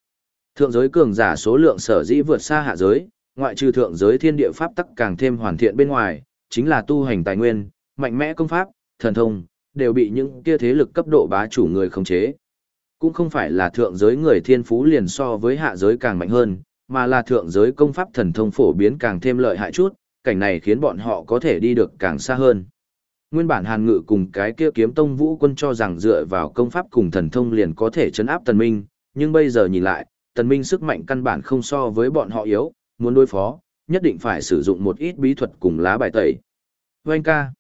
Thượng giới cường giả số lượng sở dĩ vượt xa hạ giới, ngoại trừ thượng giới thiên địa pháp tắc càng thêm hoàn thiện bên ngoài, chính là tu hành tài nguyên, mạnh mẽ công pháp, thần thông, đều bị những kia thế lực cấp độ bá chủ người khống chế. Cũng không phải là thượng giới người thiên phú liền so với hạ giới càng mạnh hơn, mà là thượng giới công pháp thần thông phổ biến càng thêm lợi hại chút, cảnh này khiến bọn họ có thể đi được càng xa hơn. Nguyên bản Hàn Ngự cùng cái kia kiếm tông vũ quân cho rằng dựa vào công pháp cùng thần thông liền có thể chấn áp tần minh, nhưng bây giờ nhìn lại, tần minh sức mạnh căn bản không so với bọn họ yếu, muốn đối phó, nhất định phải sử dụng một ít bí thuật cùng lá bài tẩy. Vâng ca.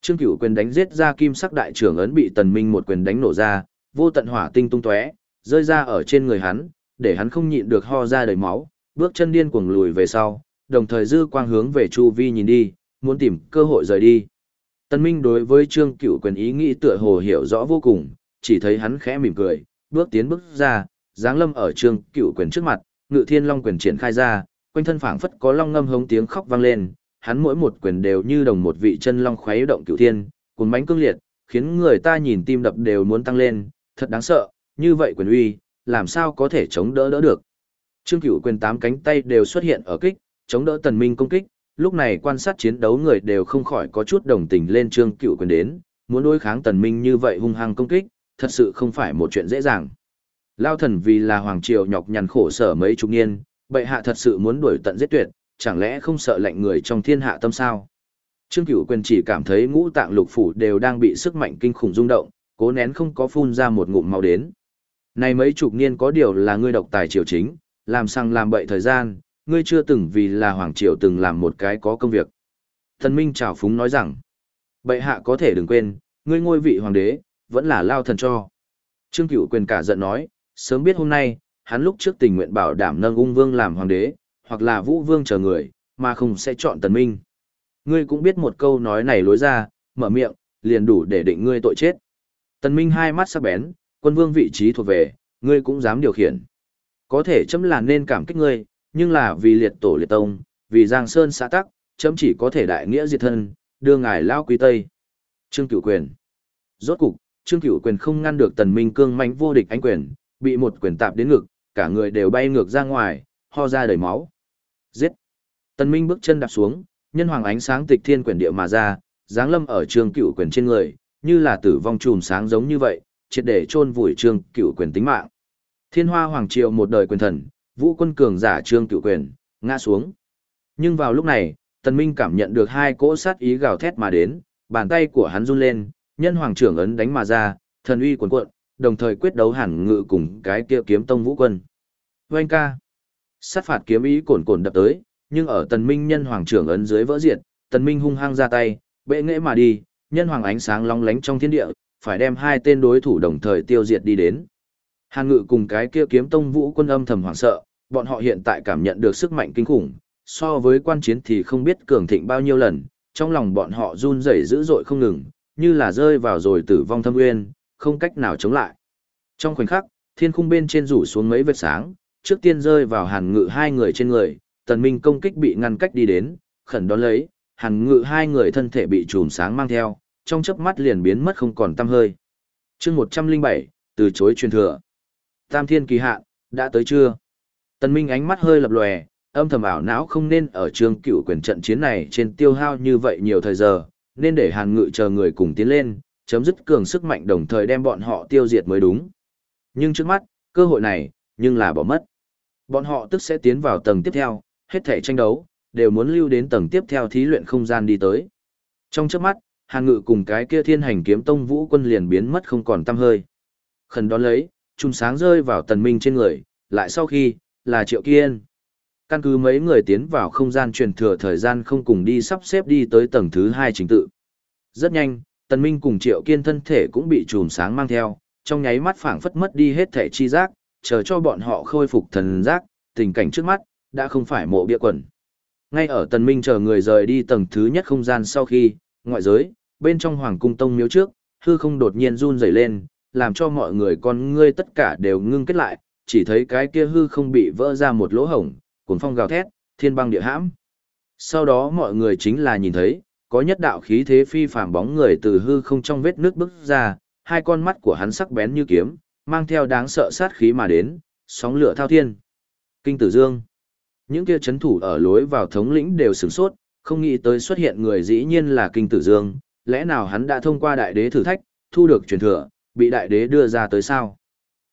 Trương Cửu quyền đánh giết ra kim sắc đại trưởng ấn bị tần minh một quyền đánh nổ ra, vô tận hỏa tinh tung tóe, rơi ra ở trên người hắn, để hắn không nhịn được ho ra đầy máu, bước chân điên cuồng lùi về sau, đồng thời dư quang hướng về chu vi nhìn đi, muốn tìm cơ hội rời đi. Tần Minh đối với Trương Cửu quyền ý nghĩ tựa hồ hiểu rõ vô cùng, chỉ thấy hắn khẽ mỉm cười, bước tiến bước ra, giáng lâm ở Trương Cửu quyền trước mặt, Ngự Thiên Long quyền triển khai ra, quanh thân phảng phất có long ngâm hống tiếng khóc vang lên, hắn mỗi một quyền đều như đồng một vị chân long khuấy động cửu thiên, cuốn bánh cương liệt, khiến người ta nhìn tim đập đều muốn tăng lên, thật đáng sợ, như vậy quyền uy, làm sao có thể chống đỡ đỡ được. Trương Cửu quyền tám cánh tay đều xuất hiện ở kích, chống đỡ Tần Minh công kích, lúc này quan sát chiến đấu người đều không khỏi có chút đồng tình lên Trương Cửu quyền đến, muốn đối kháng Tần Minh như vậy hung hăng công kích, thật sự không phải một chuyện dễ dàng. Lao thần vì là hoàng triều nhọc nhằn khổ sở mấy chục niên, bệ hạ thật sự muốn đuổi tận giết tuyệt, chẳng lẽ không sợ lệnh người trong thiên hạ tâm sao? Trương Cửu Quyền chỉ cảm thấy ngũ tạng lục phủ đều đang bị sức mạnh kinh khủng rung động, cố nén không có phun ra một ngụm máu đến. Này mấy chục niên có điều là ngươi độc tài triều chính, làm sang làm bậy thời gian, ngươi chưa từng vì là hoàng triều từng làm một cái có công việc. Thần Minh chào phúng nói rằng, bệ hạ có thể đừng quên, ngươi ngôi vị hoàng đế, vẫn là lao thần cho. Trương Cửu Quyền cả giận nói, sớm biết hôm nay, hắn lúc trước tình nguyện bảo đảm nâng ung vương làm hoàng đế, hoặc là vũ vương chờ người, mà không sẽ chọn tần minh. Ngươi cũng biết một câu nói này lối ra, mở miệng, liền đủ để định ngươi tội chết. Tần Minh hai mắt sắc bén, quân vương vị trí thuộc về, ngươi cũng dám điều khiển. Có thể chấm là nên cảm kích ngươi, nhưng là vì liệt tổ liệt tông, vì Giang Sơn xã tắc, chấm chỉ có thể đại nghĩa diệt thân, đưa ngài lao quý tây. Trương Cửu Quyền. Rốt cục, Trương Cửu Quyền không ngăn được Tần Minh cương mãnh vô địch ánh quyền, bị một quyền tạp đến ngực, cả người đều bay ngược ra ngoài, ho ra đầy máu. Giết. Tần Minh bước chân đạp xuống, nhân hoàng ánh sáng tịch thiên quyển địa mà ra, dáng lâm ở Trương Cửu Quyền trên người, như là tử vong chùm sáng giống như vậy, triệt để chôn vùi Trương Cửu Quyền tính mạng. Thiên Hoa Hoàng Triều một đời quyền thần, vũ quân cường giả Trương Cửu Quyền, ngã xuống. Nhưng vào lúc này, Tần Minh cảm nhận được hai cỗ sát ý gào thét mà đến, bàn tay của hắn run lên, nhân hoàng trưởng ấn đánh mà ra, thần uy cuồn cuộn, đồng thời quyết đấu hẳn ngự cùng cái kia kiếm tông vũ quân. Oanh ca. Sát phạt kiếm ý cồn cồn đập tới, nhưng ở Tần Minh nhân hoàng trưởng ấn dưới vỡ diệt, Tần Minh hung hăng ra tay, bệ nghệ mà đi, nhân hoàng ánh sáng long lánh trong thiên địa, phải đem hai tên đối thủ đồng thời tiêu diệt đi đến. Hàn ngự cùng cái kia kiếm tông vũ quân âm thầm hoảng sợ, bọn họ hiện tại cảm nhận được sức mạnh kinh khủng, so với quan chiến thì không biết cường thịnh bao nhiêu lần, trong lòng bọn họ run rẩy dữ dội không ngừng, như là rơi vào rồi tử vong thâm nguyên, không cách nào chống lại. Trong khoảnh khắc, thiên khung bên trên rủ xuống mấy vệt sáng, trước tiên rơi vào hàn ngự hai người trên người, tần minh công kích bị ngăn cách đi đến, khẩn đón lấy, hàn ngự hai người thân thể bị chùm sáng mang theo, trong chớp mắt liền biến mất không còn tăm hơi. Chương 107, từ chối truyền thừa. Tam thiên kỳ hạn, đã tới chưa? Tần Minh ánh mắt hơi lập lòe, âm thầm ảo não không nên ở trường cựu quyền trận chiến này trên tiêu hao như vậy nhiều thời giờ, nên để hàn ngự chờ người cùng tiến lên, chấm dứt cường sức mạnh đồng thời đem bọn họ tiêu diệt mới đúng. Nhưng trước mắt, cơ hội này, nhưng là bỏ mất. Bọn họ tức sẽ tiến vào tầng tiếp theo, hết thể tranh đấu, đều muốn lưu đến tầng tiếp theo thí luyện không gian đi tới. Trong trước mắt, hàn ngự cùng cái kia thiên hành kiếm tông vũ quân liền biến mất không còn tăm hơi. Khẩn đón lấy, chung sáng rơi vào tần minh trên người, lại sau khi, là triệu kiên. Căn cứ mấy người tiến vào không gian truyền thừa thời gian không cùng đi sắp xếp đi tới tầng thứ hai chính tự. Rất nhanh, tần minh cùng triệu kiên thân thể cũng bị chùm sáng mang theo, trong nháy mắt phảng phất mất đi hết thể chi giác, chờ cho bọn họ khôi phục thần giác, tình cảnh trước mắt, đã không phải mộ bia quần. Ngay ở tần minh chờ người rời đi tầng thứ nhất không gian sau khi, ngoại giới, bên trong hoàng cung tông miếu trước, hư không đột nhiên run rẩy lên, làm cho mọi người con ngươi tất cả đều ngưng kết lại, chỉ thấy cái kia hư không bị vỡ ra một lỗ hổng, cuốn phong gào thét, thiên băng địa hãm. Sau đó mọi người chính là nhìn thấy, có nhất đạo khí thế phi phàm bóng người từ hư không trong vết nước bước ra, hai con mắt của hắn sắc bén như kiếm, mang theo đáng sợ sát khí mà đến, sóng lửa thao thiên. Kinh Tử Dương. Những kia chấn thủ ở lối vào thống lĩnh đều sửng sốt, không nghĩ tới xuất hiện người dĩ nhiên là Kinh Tử Dương, lẽ nào hắn đã thông qua đại đế thử thách, thu được truyền thừa, bị đại đế đưa ra tới sao?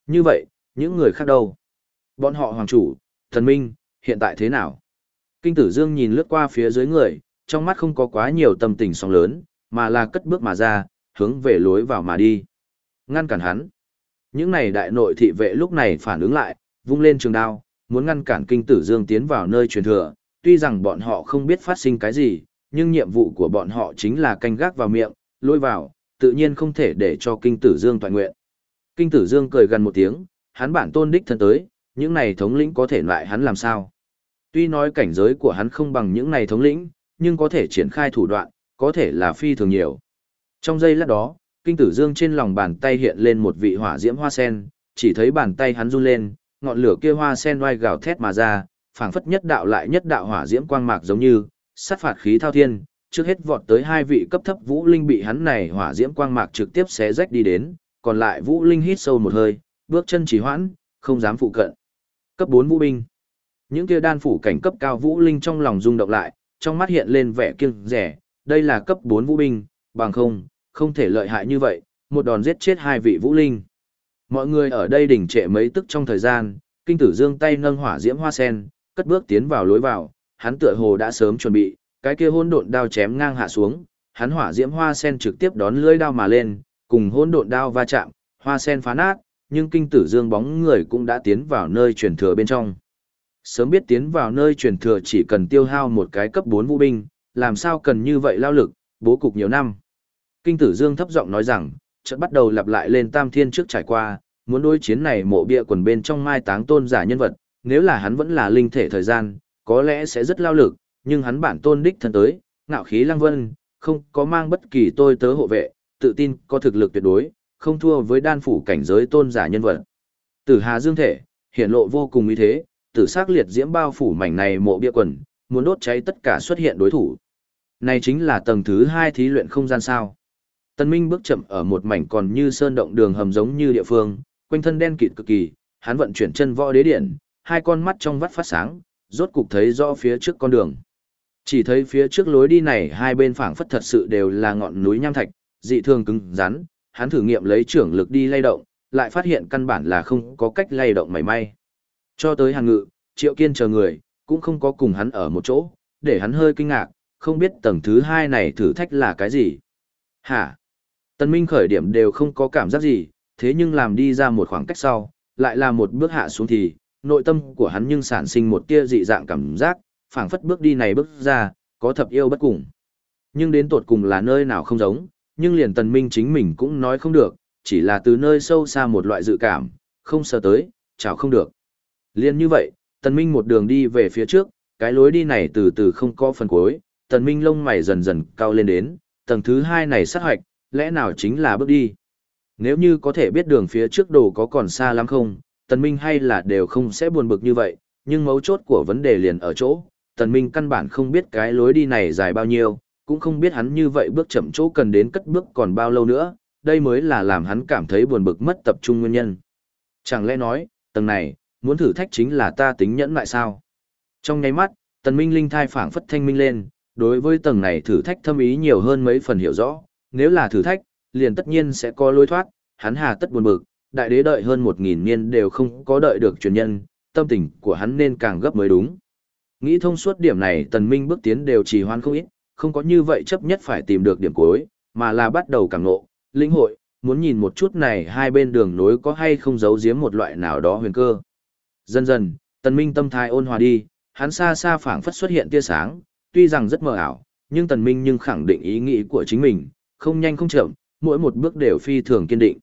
Như vậy, những người khác đâu? Bọn họ hoàng chủ, thần minh, hiện tại thế nào? Kinh tử dương nhìn lướt qua phía dưới người, trong mắt không có quá nhiều tâm tình sóng lớn, mà là cất bước mà ra, hướng về lối vào mà đi. Ngăn cản hắn. Những này đại nội thị vệ lúc này phản ứng lại, vung lên trường đao, muốn ngăn cản kinh tử dương tiến vào nơi truyền thừa, tuy rằng bọn họ không biết phát sinh cái gì, nhưng nhiệm vụ của bọn họ chính là canh gác vào miệng, lôi vào, tự nhiên không thể để cho kinh tử dương toàn nguyện. Kinh tử dương cười gần một tiếng, hắn bản tôn đích thân tới, những này thống lĩnh có thể loại hắn làm sao. Tuy nói cảnh giới của hắn không bằng những này thống lĩnh, nhưng có thể triển khai thủ đoạn, có thể là phi thường nhiều. Trong giây lát đó, kinh tử dương trên lòng bàn tay hiện lên một vị hỏa diễm hoa sen, chỉ thấy bàn tay hắn run lên, ngọn lửa kia hoa sen oai gào thét mà ra, phảng phất nhất đạo lại nhất đạo hỏa diễm quang mạc giống như, sát phạt khí thao thiên, trước hết vọt tới hai vị cấp thấp vũ linh bị hắn này hỏa diễm quang mạc trực tiếp xé rách đi đến, còn lại vũ linh hít sâu một hơi, bước chân chỉ hoãn, không dám phụ cận. Cấp 4 vũ binh. Những kia đan phủ cảnh cấp cao vũ linh trong lòng rung động lại, trong mắt hiện lên vẻ kiêng rẻ, đây là cấp 4 vũ binh, bằng không, không thể lợi hại như vậy, một đòn giết chết hai vị vũ linh. Mọi người ở đây đỉnh trệ mấy tức trong thời gian, kinh tử dương tay nâng hỏa diễm hoa sen, cất bước tiến vào lối vào, hắn tựa hồ đã sớm chuẩn bị, cái kia hỗn độn đao chém ngang hạ xuống, hắn hỏa diễm hoa sen trực tiếp đón lưỡi đao mà lên, cùng hỗn độn đao va chạm, hoa sen phá nát, nhưng kinh tử dương bóng người cũng đã tiến vào nơi truyền thừa bên trong. Sớm biết tiến vào nơi truyền thừa chỉ cần tiêu hao một cái cấp 4 vũ binh, làm sao cần như vậy lao lực, bố cục nhiều năm. Kinh tử dương thấp giọng nói rằng, chợt bắt đầu lặp lại lên tam thiên trước trải qua, muốn đối chiến này mộ bia quần bên trong mai táng tôn giả nhân vật, nếu là hắn vẫn là linh thể thời gian, có lẽ sẽ rất lao lực, nhưng hắn bản tôn đích thân tới, ngạo khí lăng vân, không có mang bất kỳ tôi tớ hộ vệ, tự tin có thực lực tuyệt đối, không thua với đan phủ cảnh giới tôn giả nhân vật. Tử Hà Dương thể, hiện lộ vô cùng uy thế, tử sắc liệt diễm bao phủ mảnh này mộ bia quần, muốn đốt cháy tất cả xuất hiện đối thủ. Này chính là tầng thứ hai thí luyện không gian sao. Tân Minh bước chậm ở một mảnh còn như sơn động đường hầm giống như địa phương, quanh thân đen kịt cực kỳ, hắn vận chuyển chân võ đế điện, hai con mắt trong vắt phát sáng, rốt cục thấy rõ phía trước con đường. Chỉ thấy phía trước lối đi này hai bên phảng phất thật sự đều là ngọn núi nham thạch, dị thường cứng rắn, hắn thử nghiệm lấy trưởng lực đi lay động, lại phát hiện căn bản là không có cách lay động mảy may. Cho tới hàng ngự, triệu kiên chờ người, cũng không có cùng hắn ở một chỗ, để hắn hơi kinh ngạc, không biết tầng thứ hai này thử thách là cái gì. Hả? Tân Minh khởi điểm đều không có cảm giác gì, thế nhưng làm đi ra một khoảng cách sau, lại là một bước hạ xuống thì, nội tâm của hắn nhưng sản sinh một tia dị dạng cảm giác, phảng phất bước đi này bước ra, có thập yêu bất cùng. Nhưng đến tột cùng là nơi nào không giống, nhưng liền tần minh chính mình cũng nói không được, chỉ là từ nơi sâu xa một loại dự cảm, không sợ tới, chào không được. Liên như vậy, tần minh một đường đi về phía trước, cái lối đi này từ từ không có phần cuối, tần minh lông mày dần dần cao lên đến, tầng thứ hai này sát hoạch, lẽ nào chính là bước đi. Nếu như có thể biết đường phía trước đồ có còn xa lắm không, tần minh hay là đều không sẽ buồn bực như vậy, nhưng mấu chốt của vấn đề liền ở chỗ, tần minh căn bản không biết cái lối đi này dài bao nhiêu, cũng không biết hắn như vậy bước chậm chỗ cần đến cất bước còn bao lâu nữa, đây mới là làm hắn cảm thấy buồn bực mất tập trung nguyên nhân. Chẳng lẽ nói, tầng này, muốn thử thách chính là ta tính nhẫn lại sao? Trong nháy mắt, tần minh linh thai phảng phất thanh minh lên, đối với tầng này thử thách thâm ý nhiều hơn mấy phần hiểu rõ, nếu là thử thách, liền tất nhiên sẽ có lối thoát, hắn hà tất buồn bực, đại đế đợi hơn một nghìn niên đều không có đợi được truyền nhân, tâm tình của hắn nên càng gấp mới đúng. Nghĩ thông suốt điểm này tần minh bước tiến đều trì hoãn không ít, không có như vậy chấp nhất phải tìm được điểm cuối, mà là bắt đầu càng ngộ, lĩnh hội, muốn nhìn một chút này hai bên đường nối có hay không giấu giếm một loại nào đó huyền cơ. Dần dần, tần minh tâm thái ôn hòa đi, hắn xa xa phảng phất xuất hiện tia sáng, tuy rằng rất mờ ảo, nhưng tần minh nhưng khẳng định ý nghĩ của chính mình, không nhanh không chậm, mỗi một bước đều phi thường kiên định.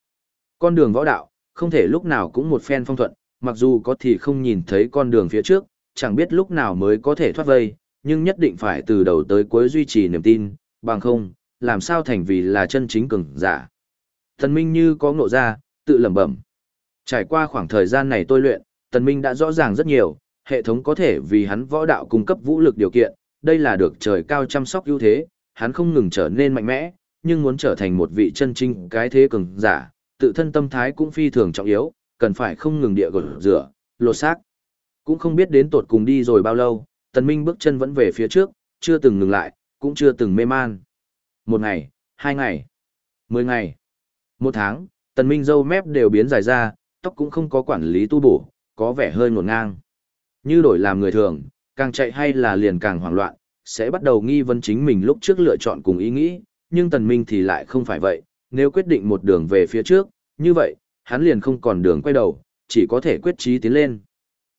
Con đường võ đạo, không thể lúc nào cũng một phen phong thuận, mặc dù có thì không nhìn thấy con đường phía trước, chẳng biết lúc nào mới có thể thoát vây, nhưng nhất định phải từ đầu tới cuối duy trì niềm tin, bằng không, làm sao thành vì là chân chính cường giả. Tần Minh như có ngộ ra, tự lẩm bẩm. Trải qua khoảng thời gian này tôi luyện, Tần Minh đã rõ ràng rất nhiều, hệ thống có thể vì hắn võ đạo cung cấp vũ lực điều kiện, đây là được trời cao chăm sóc ưu thế, hắn không ngừng trở nên mạnh mẽ, nhưng muốn trở thành một vị chân chính cái thế cường giả, tự thân tâm thái cũng phi thường trọng yếu, cần phải không ngừng địa gột rửa, lột xác. Cũng không biết đến tột cùng đi rồi bao lâu, Tần Minh bước chân vẫn về phía trước, chưa từng ngừng lại, cũng chưa từng mê man. Một ngày, hai ngày, mười ngày, một tháng, Tần Minh râu mép đều biến dài ra, tóc cũng không có quản lý tu bổ, có vẻ hơi ngổn ngang. Như đổi làm người thường, càng chạy hay là liền càng hoảng loạn, sẽ bắt đầu nghi vấn chính mình lúc trước lựa chọn cùng ý nghĩ, nhưng Tần Minh thì lại không phải vậy, nếu quyết định một đường về phía trước, như vậy, hắn liền không còn đường quay đầu, chỉ có thể quyết chí tiến lên.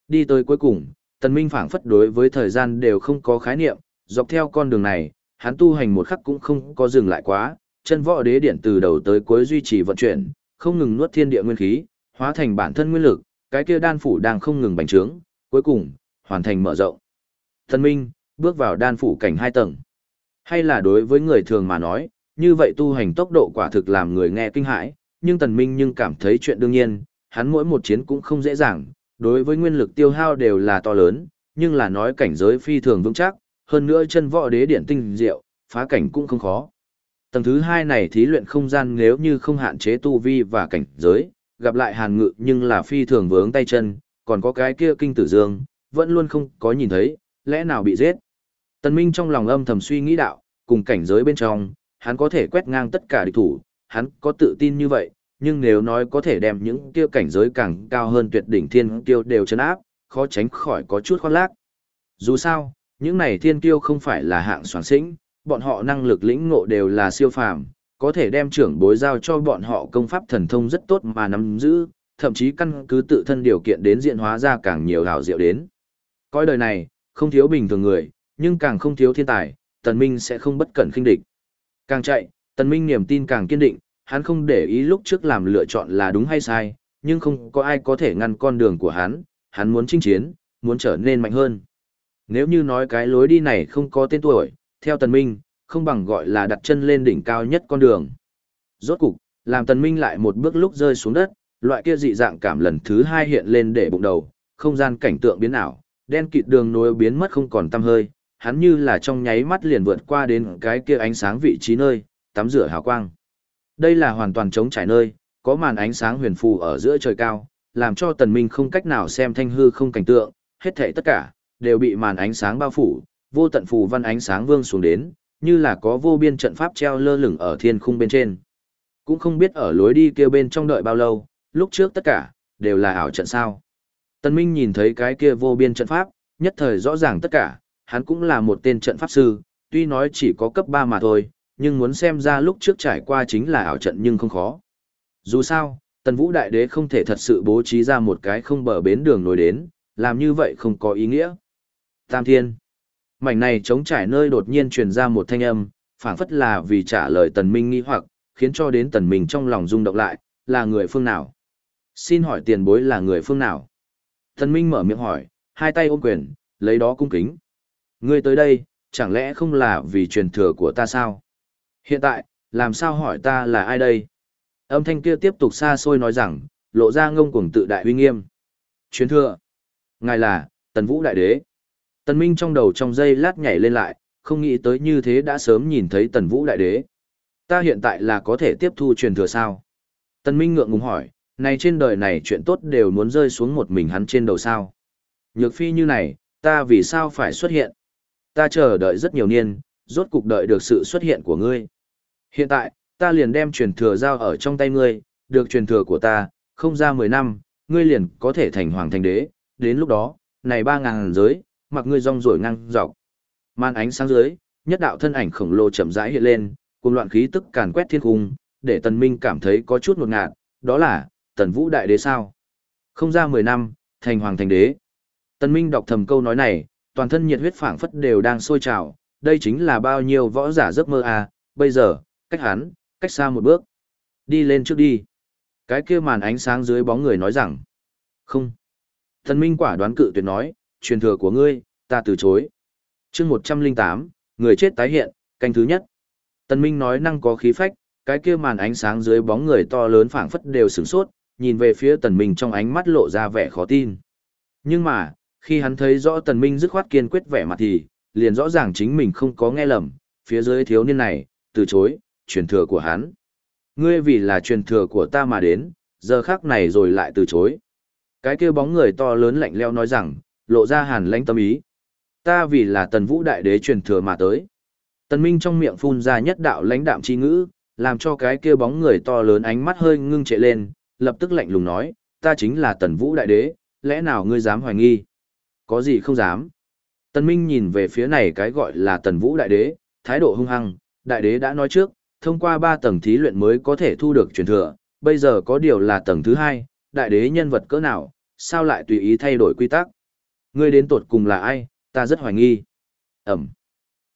Đi tới cuối cùng, Tần Minh phảng phất đối với thời gian đều không có khái niệm, dọc theo con đường này, hắn tu hành một khắc cũng không có dừng lại quá, chân võ đế điện từ đầu tới cuối duy trì vận chuyển, không ngừng nuốt thiên địa nguyên khí, hóa thành bản thân nguyên lực, cái kia đan phủ đang không ngừng bành trướng, cuối cùng, hoàn thành mở rộng. Tần Minh, bước vào đan phủ cảnh hai tầng. Hay là đối với người thường mà nói, như vậy tu hành tốc độ quả thực làm người nghe kinh hãi, nhưng Tần Minh nhưng cảm thấy chuyện đương nhiên, hắn mỗi một chiến cũng không dễ dàng, đối với nguyên lực tiêu hao đều là to lớn, nhưng là nói cảnh giới phi thường vững chắc, hơn nữa chân võ đế điện tinh diệu, phá cảnh cũng không khó. Tầng thứ hai này thí luyện không gian nếu như không hạn chế tu vi và cảnh giới, gặp lại hàn ngự nhưng là phi thường vướng tay chân, còn có cái kia kinh tử dương, vẫn luôn không có nhìn thấy, lẽ nào bị giết. Tần Minh trong lòng âm thầm suy nghĩ đạo, cùng cảnh giới bên trong, hắn có thể quét ngang tất cả địch thủ, hắn có tự tin như vậy, nhưng nếu nói có thể đem những kia cảnh giới càng cao hơn tuyệt đỉnh thiên kiêu đều chấn áp, khó tránh khỏi có chút khoan lác. Dù sao, những này thiên kiêu không phải là hạng soạn sinh, bọn họ năng lực lĩnh ngộ đều là siêu phàm, có thể đem trưởng bối giao cho bọn họ công pháp thần thông rất tốt mà nắm giữ, thậm chí căn cứ tự thân điều kiện đến diện hóa ra càng nhiều hảo diệu đến. Coi đời này, không thiếu bình thường người, nhưng càng không thiếu thiên tài, tần minh sẽ không bất cẩn khinh địch. Càng chạy, tần minh niềm tin càng kiên định, hắn không để ý lúc trước làm lựa chọn là đúng hay sai, nhưng không có ai có thể ngăn con đường của hắn, hắn muốn chinh chiến, muốn trở nên mạnh hơn. Nếu như nói cái lối đi này không có tên tuổi, theo tần minh, không bằng gọi là đặt chân lên đỉnh cao nhất con đường. Rốt cục, Làm tần minh lại một bước lúc rơi xuống đất, loại kia dị dạng cảm lần thứ hai hiện lên để bụng đầu, không gian cảnh tượng biến ảo, đen kịt đường nối biến mất không còn tăm hơi, hắn như là trong nháy mắt liền vượt qua đến cái kia ánh sáng vị trí nơi, tắm rửa hào quang. Đây là hoàn toàn trống trải nơi, có màn ánh sáng huyền phù ở giữa trời cao, làm cho tần minh không cách nào xem thanh hư không cảnh tượng, hết thảy tất cả, đều bị màn ánh sáng bao phủ, vô tận phù văn ánh sáng vương xuống đến, như là có vô biên trận pháp treo lơ lửng ở thiên khung bên trên. Cũng không biết ở lối đi kia bên trong đợi bao lâu, lúc trước tất cả, đều là ảo trận sao. Tần Minh nhìn thấy cái kia vô biên trận pháp, nhất thời rõ ràng tất cả, hắn cũng là một tên trận pháp sư, tuy nói chỉ có cấp 3 mà thôi, nhưng muốn xem ra lúc trước trải qua chính là ảo trận nhưng không khó. Dù sao, Tần Vũ Đại Đế không thể thật sự bố trí ra một cái không bờ bến đường nối đến, làm như vậy không có ý nghĩa. Tam Thiên Mảnh này chống trải nơi đột nhiên truyền ra một thanh âm, phảng phất là vì trả lời Tần Minh nghi hoặc, khiến cho đến Tần Minh trong lòng rung động lại, là người phương nào? Xin hỏi tiền bối là người phương nào? Tần Minh mở miệng hỏi, hai tay ôm quyền, lấy đó cung kính. Ngươi tới đây, chẳng lẽ không là vì truyền thừa của ta sao? Hiện tại, làm sao hỏi ta là ai đây? Âm thanh kia tiếp tục xa xôi nói rằng, lộ ra ngông cuồng tự đại uy nghiêm. Truyền thừa. Ngài là, Tần Vũ Đại Đế. Tần Minh trong đầu trong giây lát nhảy lên lại, không nghĩ tới như thế đã sớm nhìn thấy Tần Vũ Đại Đế. Ta hiện tại là có thể tiếp thu truyền thừa sao? Tần Minh ngượng ngùng hỏi, này trên đời này chuyện tốt đều muốn rơi xuống một mình hắn trên đầu sao? Nhược phi như này, ta vì sao phải xuất hiện? Ta chờ đợi rất nhiều niên, rốt cục đợi được sự xuất hiện của ngươi. Hiện tại, ta liền đem truyền thừa giao ở trong tay ngươi, được truyền thừa của ta, không ra 10 năm, ngươi liền có thể thành hoàng thành đế, đến lúc đó, này 3.000 giới, mặc ngươi rong rổi ngang dọc. Màn ánh sáng dưới, nhất đạo thân ảnh khổng lồ chậm rãi hiện lên, cùng loạn khí tức càn quét thiên cung, để Tần Minh cảm thấy có chút ngột ngạt, đó là, Tần Vũ Đại Đế sao? Không ra 10 năm, thành hoàng thành đế. Tần Minh đọc thầm câu nói này, toàn thân nhiệt huyết phảng phất đều đang sôi trào, đây chính là bao nhiêu võ giả giấc mơ à, bây giờ, cách hắn, cách xa một bước. Đi lên trước đi. Cái kia màn ánh sáng dưới bóng người nói rằng, không. Tần Minh quả đoán cự tuyệt nói, truyền thừa của ngươi, ta từ chối. chương 108, người chết tái hiện, canh thứ nhất. Tần Minh nói năng có khí phách, cái kia màn ánh sáng dưới bóng người to lớn phảng phất đều sửng sốt, nhìn về phía Tần Minh trong ánh mắt lộ ra vẻ khó tin. Nhưng mà, khi hắn thấy rõ Tần Minh dứt khoát kiên quyết vẻ mặt thì, liền rõ ràng chính mình không có nghe lầm, phía dưới thiếu niên này, từ chối, truyền thừa của hắn. Ngươi vì là truyền thừa của ta mà đến, giờ khắc này rồi lại từ chối. Cái kia bóng người to lớn lạnh lẽo nói rằng, lộ ra hàn lãnh tâm ý. Ta vì là tần vũ đại đế truyền thừa mà tới. Tần Minh trong miệng phun ra nhất đạo lãnh đạm chi ngữ, làm cho cái kia bóng người to lớn ánh mắt hơi ngưng trệ lên, lập tức lạnh lùng nói, ta chính là tần vũ đại đế, lẽ nào ngươi dám hoài nghi? Có gì không dám? Tần Minh nhìn về phía này cái gọi là tần vũ đại đế, thái độ hung hăng, đại đế đã nói trước, thông qua ba tầng thí luyện mới có thể thu được truyền thừa, bây giờ có điều là tầng thứ hai, đại đế nhân vật cỡ nào, sao lại tùy ý thay đổi quy tắc? Ngươi đến tột cùng là ai, ta rất hoài nghi. Ẩm.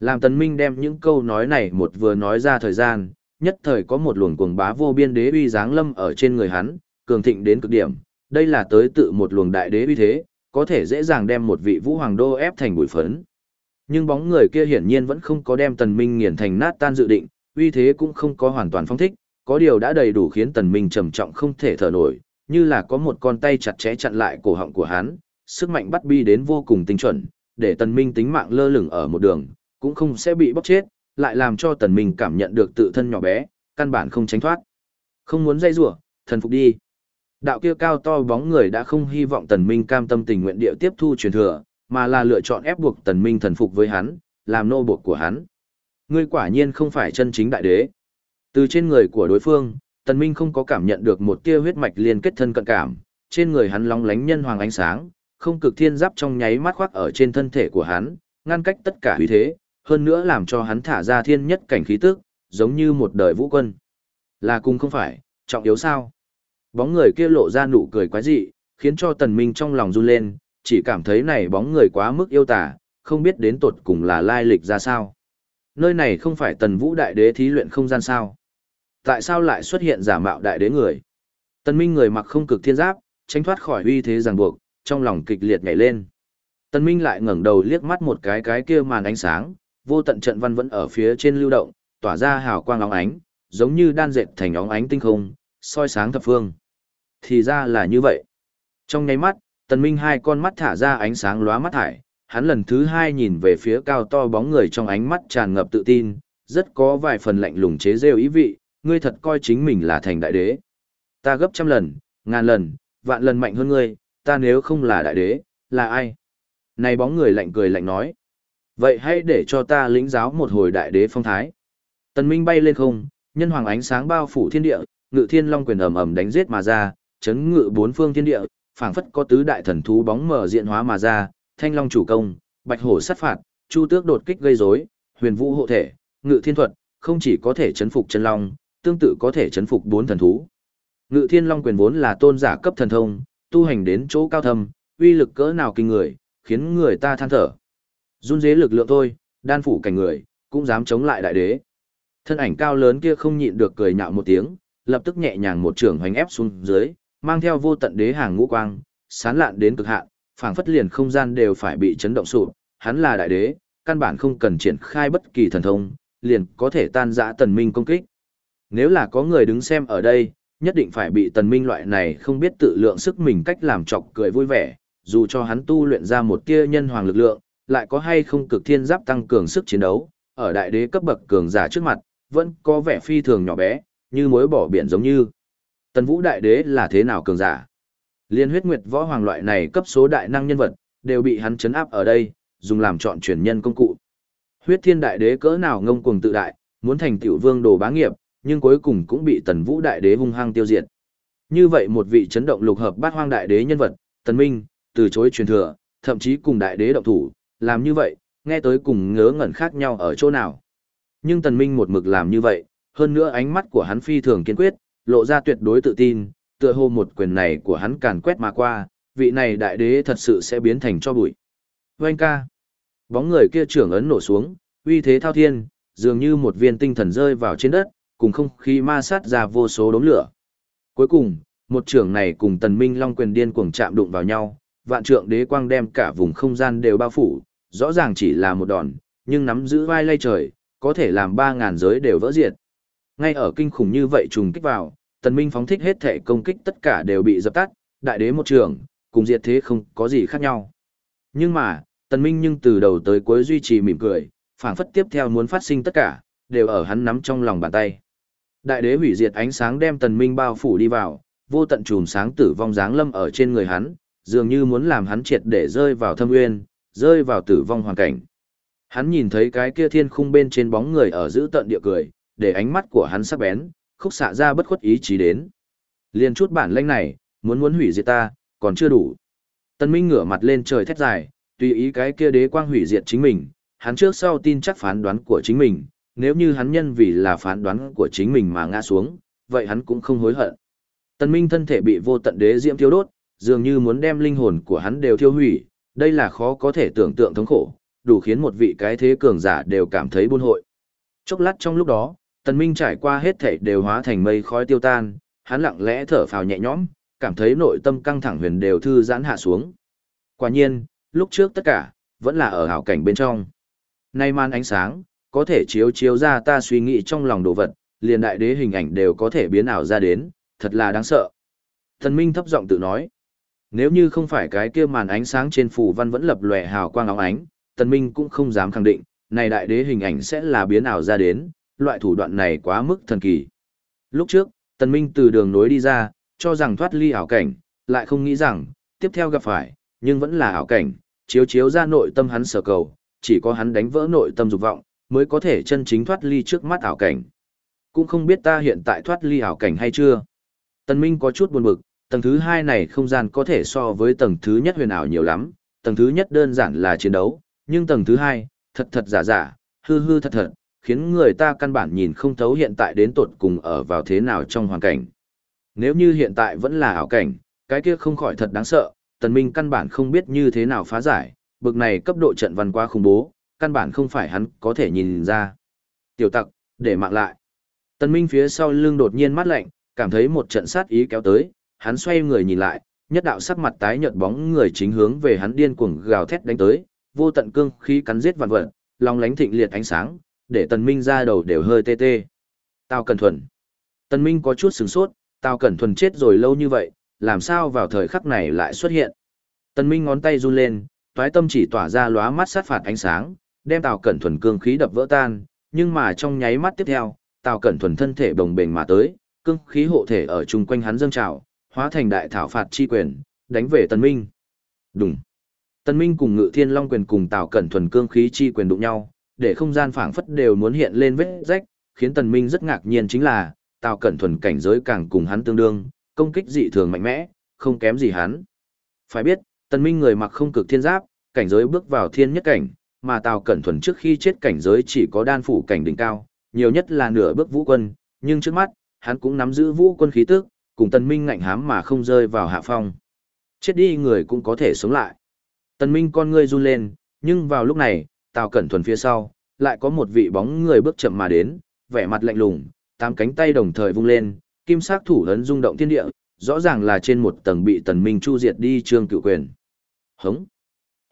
Làm tần minh đem những câu nói này một vừa nói ra thời gian, nhất thời có một luồng cuồng bá vô biên đế uy giáng lâm ở trên người hắn, cường thịnh đến cực điểm. Đây là tới tự một luồng đại đế uy thế, có thể dễ dàng đem một vị vũ hoàng đô ép thành bụi phấn. Nhưng bóng người kia hiển nhiên vẫn không có đem tần minh nghiền thành nát tan dự định, uy thế cũng không có hoàn toàn phong thích, có điều đã đầy đủ khiến tần minh trầm trọng không thể thở nổi, như là có một con tay chặt chẽ chặn lại cổ họng của hắn, sức mạnh bắt bi đến vô cùng tinh chuẩn, để tần minh tính mạng lơ lửng ở một đường, cũng không sẽ bị bóc chết, lại làm cho tần minh cảm nhận được tự thân nhỏ bé, căn bản không tránh thoát. Không muốn dây rủa, thần phục đi. Đạo kia cao to bóng người đã không hy vọng tần minh cam tâm tình nguyện địa tiếp thu truyền thừa, mà là lựa chọn ép buộc tần minh thần phục với hắn, làm nô buộc của hắn. Ngươi quả nhiên không phải chân chính đại đế. Từ trên người của đối phương, tần minh không có cảm nhận được một tia huyết mạch liên kết thân cận cảm, trên người hắn long lánh nhân hoàng ánh sáng, không cực thiên giáp trong nháy mắt khoác ở trên thân thể của hắn, ngăn cách tất cả uy thế, hơn nữa làm cho hắn thả ra thiên nhất cảnh khí tức, giống như một đời vũ quân. Là cung không phải, trọng yếu sao? Bóng người kia lộ ra nụ cười quái dị, khiến cho tần minh trong lòng run lên, chỉ cảm thấy này bóng người quá mức yêu tả, không biết đến tột cùng là lai lịch ra sao. Nơi này không phải tần vũ đại đế thí luyện không gian sao. Tại sao lại xuất hiện giả mạo đại đế người? Tần minh người mặc không cực thiên giáp, tránh thoát khỏi uy thế ràng buộc, trong lòng kịch liệt nhảy lên. tân Minh lại ngẩng đầu liếc mắt một cái cái kia màn ánh sáng, vô tận trận văn vẫn ở phía trên lưu động, tỏa ra hào quang óng ánh, giống như đan dệt thành óng ánh tinh không, soi sáng thập phương. Thì ra là như vậy. Trong nháy mắt, tần minh hai con mắt thả ra ánh sáng lóa mắt thải, hắn lần thứ hai nhìn về phía cao to bóng người trong ánh mắt tràn ngập tự tin, rất có vài phần lạnh lùng chế rêu ý vị, ngươi thật coi chính mình là thành đại đế. Ta gấp trăm lần, ngàn lần, vạn lần mạnh hơn ngươi, ta nếu không là đại đế, là ai? Này bóng người lạnh cười lạnh nói. Vậy hãy để cho ta lĩnh giáo một hồi đại đế phong thái. Tần Minh bay lên không, nhân hoàng ánh sáng bao phủ thiên địa, ngự thiên long quyền ầm ầm đánh giết mà ra, chấn ngự bốn phương thiên địa, phảng phất có tứ đại thần thú bóng mở diện hóa mà ra, thanh long chủ công, bạch hổ sát phạt, chu tước đột kích gây rối, huyền vũ hộ thể, ngự thiên thuật, không chỉ có thể chấn phục chân long, tương tự có thể chấn phục bốn thần thú. Ngự thiên long quyền vốn là tôn giả cấp thần thông, tu hành đến chỗ cao thâm, uy lực cỡ nào kinh người, khiến người ta than thở. Run dế lực lượng thôi, đan phủ cảnh người, cũng dám chống lại đại đế. Thân ảnh cao lớn kia không nhịn được cười nhạo một tiếng, lập tức nhẹ nhàng một trường hoành ép xuống dưới, mang theo vô tận đế hàng ngũ quang, sán lạn đến cực hạn, phảng phất liền không gian đều phải bị chấn động sụp, hắn là đại đế, căn bản không cần triển khai bất kỳ thần thông, liền có thể tan rã tần minh công kích. Nếu là có người đứng xem ở đây, nhất định phải bị tần minh loại này không biết tự lượng sức mình cách làm chọc cười vui vẻ, dù cho hắn tu luyện ra một tia nhân hoàng lực lượng, lại có hay không cực thiên giáp tăng cường sức chiến đấu, ở đại đế cấp bậc cường giả trước mặt, vẫn có vẻ phi thường nhỏ bé, như mối bỏ biển giống như. Tần Vũ đại đế là thế nào cường giả? Liên huyết nguyệt võ hoàng loại này cấp số đại năng nhân vật, đều bị hắn chấn áp ở đây, dùng làm chọn chuyển nhân công cụ. Huyết thiên đại đế cỡ nào ngông cuồng tự đại, muốn thành tiểu vương đồ bá nghiệp, nhưng cuối cùng cũng bị tần vũ đại đế hung hăng tiêu diệt. Như vậy một vị chấn động lục hợp bát hoang đại đế nhân vật, tần minh, từ chối truyền thừa, thậm chí cùng đại đế động thủ, làm như vậy, nghe tới cùng ngớ ngẩn khác nhau ở chỗ nào. Nhưng tần minh một mực làm như vậy, hơn nữa ánh mắt của hắn phi thường kiên quyết, lộ ra tuyệt đối tự tin, tựa hồ một quyền này của hắn càn quét mà qua, vị này đại đế thật sự sẽ biến thành cho bụi. Vâng ca. Bóng người kia trưởng ấn nổ xuống, uy thế thao thiên, dường như một viên tinh thần rơi vào trên đất, cùng không khí ma sát ra vô số đốm lửa. Cuối cùng, một trưởng này cùng tần minh long quyền điên cuồng chạm đụng vào nhau, vạn trượng đế quang đem cả vùng không gian đều bao phủ, rõ ràng chỉ là một đòn, nhưng nắm giữ vai lay trời, có thể làm ba ngàn giới đều vỡ diệt. Ngay ở kinh khủng như vậy trùng kích vào, tần minh phóng thích hết thể công kích tất cả đều bị dập tắt, đại đế một trường, cùng diệt thế không có gì khác nhau. Nhưng mà, tần minh nhưng từ đầu tới cuối duy trì mỉm cười, phảng phất tiếp theo muốn phát sinh tất cả, đều ở hắn nắm trong lòng bàn tay. Đại đế hủy diệt ánh sáng đem tần minh bao phủ đi vào, vô tận chùm sáng tử vong dáng lâm ở trên người hắn, dường như muốn làm hắn triệt để rơi vào thâm nguyên, rơi vào tử vong hoàn cảnh. Hắn nhìn thấy cái kia thiên khung bên trên bóng người ở giữ tận địa cười, để ánh mắt của hắn sắc bén, khúc xạ ra bất khuất ý chí đến. Liên chút bản lĩnh này, muốn muốn hủy diệt ta, còn chưa đủ. Tân Minh ngửa mặt lên trời thét dài, tùy ý cái kia đế quang hủy diệt chính mình, hắn trước sau tin chắc phán đoán của chính mình, nếu như hắn nhân vì là phán đoán của chính mình mà ngã xuống, vậy hắn cũng không hối hận. Tần Minh thân thể bị vô tận đế diễm thiêu đốt, dường như muốn đem linh hồn của hắn đều thiêu hủy, đây là khó có thể tưởng tượng thống khổ, đủ khiến một vị cái thế cường giả đều cảm thấy buôn hội. Chốc lát trong lúc đó, Tần Minh trải qua hết thảy đều hóa thành mây khói tiêu tan, hắn lặng lẽ thở phào nhẹ nhõm, cảm thấy nội tâm căng thẳng huyền đều thư giãn hạ xuống. Quả nhiên, lúc trước tất cả, vẫn là ở hảo cảnh bên trong. Nay man ánh sáng, có thể chiếu chiếu ra ta suy nghĩ trong lòng đồ vật, liền đại đế hình ảnh đều có thể biến ảo ra đến, thật là đáng sợ. Thần Minh thấp giọng tự nói, nếu như không phải cái kia màn ánh sáng trên phủ văn vẫn lập lòe hào quang óng ánh, Tần Minh cũng không dám khẳng định, này đại đế hình ảnh sẽ là biến ảo ra đến, loại thủ đoạn này quá mức thần kỳ. Lúc trước, Tần Minh từ đường nối đi ra, cho rằng thoát ly ảo cảnh, lại không nghĩ rằng, tiếp theo gặp phải, nhưng vẫn là ảo cảnh, chiếu chiếu ra nội tâm hắn sở cầu, chỉ có hắn đánh vỡ nội tâm dục vọng, mới có thể chân chính thoát ly trước mắt ảo cảnh. Cũng không biết ta hiện tại thoát ly ảo cảnh hay chưa. Tần Minh có chút buồn bực, tầng thứ hai này không gian có thể so với tầng thứ nhất huyền ảo nhiều lắm, tầng thứ nhất đơn giản là chiến đấu, nhưng tầng thứ hai, thật thật giả giả, hư hư thật thật, khiến người ta căn bản nhìn không thấu hiện tại đến tột cùng ở vào thế nào trong hoàn cảnh. Nếu như hiện tại vẫn là ảo cảnh, cái kia không khỏi thật đáng sợ, tần minh căn bản không biết như thế nào phá giải, bực này cấp độ trận văn quá khủng bố, căn bản không phải hắn có thể nhìn ra. Tiểu tặc, để mạng lại. Tần minh phía sau lưng đột nhiên mắt lạnh, cảm thấy một trận sát ý kéo tới, hắn xoay người nhìn lại, nhất đạo sắc mặt tái nhợt bóng người chính hướng về hắn điên cuồng gào thét đánh tới, vô tận cương khí cắn giết vạn vật, long lánh thịnh liệt ánh sáng, để tần minh ra đầu đều hơi tê tê. Tao Cẩn Thuần. Tần Minh có chút sửng sốt, tao Cẩn Thuần chết rồi lâu như vậy, làm sao vào thời khắc này lại xuất hiện. Tần Minh ngón tay run lên, toái tâm chỉ tỏa ra lóa mắt sát phạt ánh sáng, đem Tào Cẩn Thuần cương khí đập vỡ tan, nhưng mà trong nháy mắt tiếp theo, Tào Cẩn Thuần thân thể bồng bềnh mà tới, cương khí hộ thể ở chung quanh hắn dâng trào, hóa thành đại thảo phạt chi quyền, đánh về Tần Minh. Đùng. Tần Minh cùng Ngự Thiên Long quyền cùng Tào Cẩn Thuần cương khí chi quyền đụng nhau, để không gian phảng phất đều muốn hiện lên vết rách, khiến Tần Minh rất ngạc nhiên chính là, Tào Cẩn Thuần cảnh giới càng cùng hắn tương đương, công kích dị thường mạnh mẽ, không kém gì hắn. Phải biết, Tần Minh người mặc không cực thiên giáp, cảnh giới bước vào thiên nhất cảnh, mà Tào Cẩn Thuần trước khi chết cảnh giới chỉ có đan phủ cảnh đỉnh cao, nhiều nhất là nửa bước vũ quân, nhưng trước mắt, hắn cũng nắm giữ vũ quân khí tức, cùng Tần Minh ngạnh hám mà không rơi vào hạ phong. Chết đi người cũng có thể sống lại. Tần Minh con ngươi run lên, nhưng vào lúc này, Tào Cẩn Thuần phía sau, lại có một vị bóng người bước chậm mà đến, vẻ mặt lạnh lùng, tám cánh tay đồng thời vung lên, kim sắc thủ ấn rung động thiên địa, rõ ràng là trên một tầng bị Tần Minh chu diệt đi trương cựu quyền. Hống!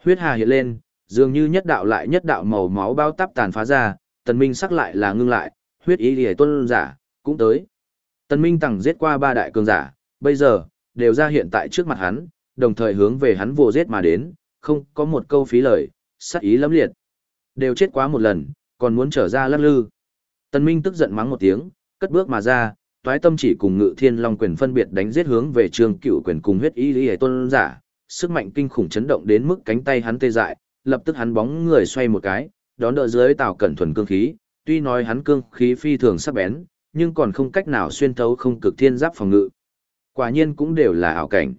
Huyết hà hiện lên, dường như nhất đạo lại nhất đạo màu máu bao táp tàn phá ra, Tần Minh sắc lại là ngưng lại, huyết ý lìa tuân giả, cũng tới. Tần Minh tẳng giết qua ba đại cường giả, bây giờ, đều ra hiện tại trước mặt hắn, đồng thời hướng về hắn vô giết mà đến, không có một câu phí lời, sát ý lắm liệt. Đều chết quá một lần, còn muốn trở ra lắc lư. Tần Minh tức giận mắng một tiếng, cất bước mà ra, toái tâm chỉ cùng ngự thiên long quyền phân biệt đánh giết hướng về trường cựu quyền cùng huyết ý lý tôn giả, sức mạnh kinh khủng chấn động đến mức cánh tay hắn tê dại, lập tức hắn bóng người xoay một cái, đón đỡ dưới tào cẩn thuần cương khí, tuy nói hắn cương khí phi thường sắc bén, nhưng còn không cách nào xuyên thấu không cực thiên giáp phòng ngự. Quả nhiên cũng đều là ảo cảnh.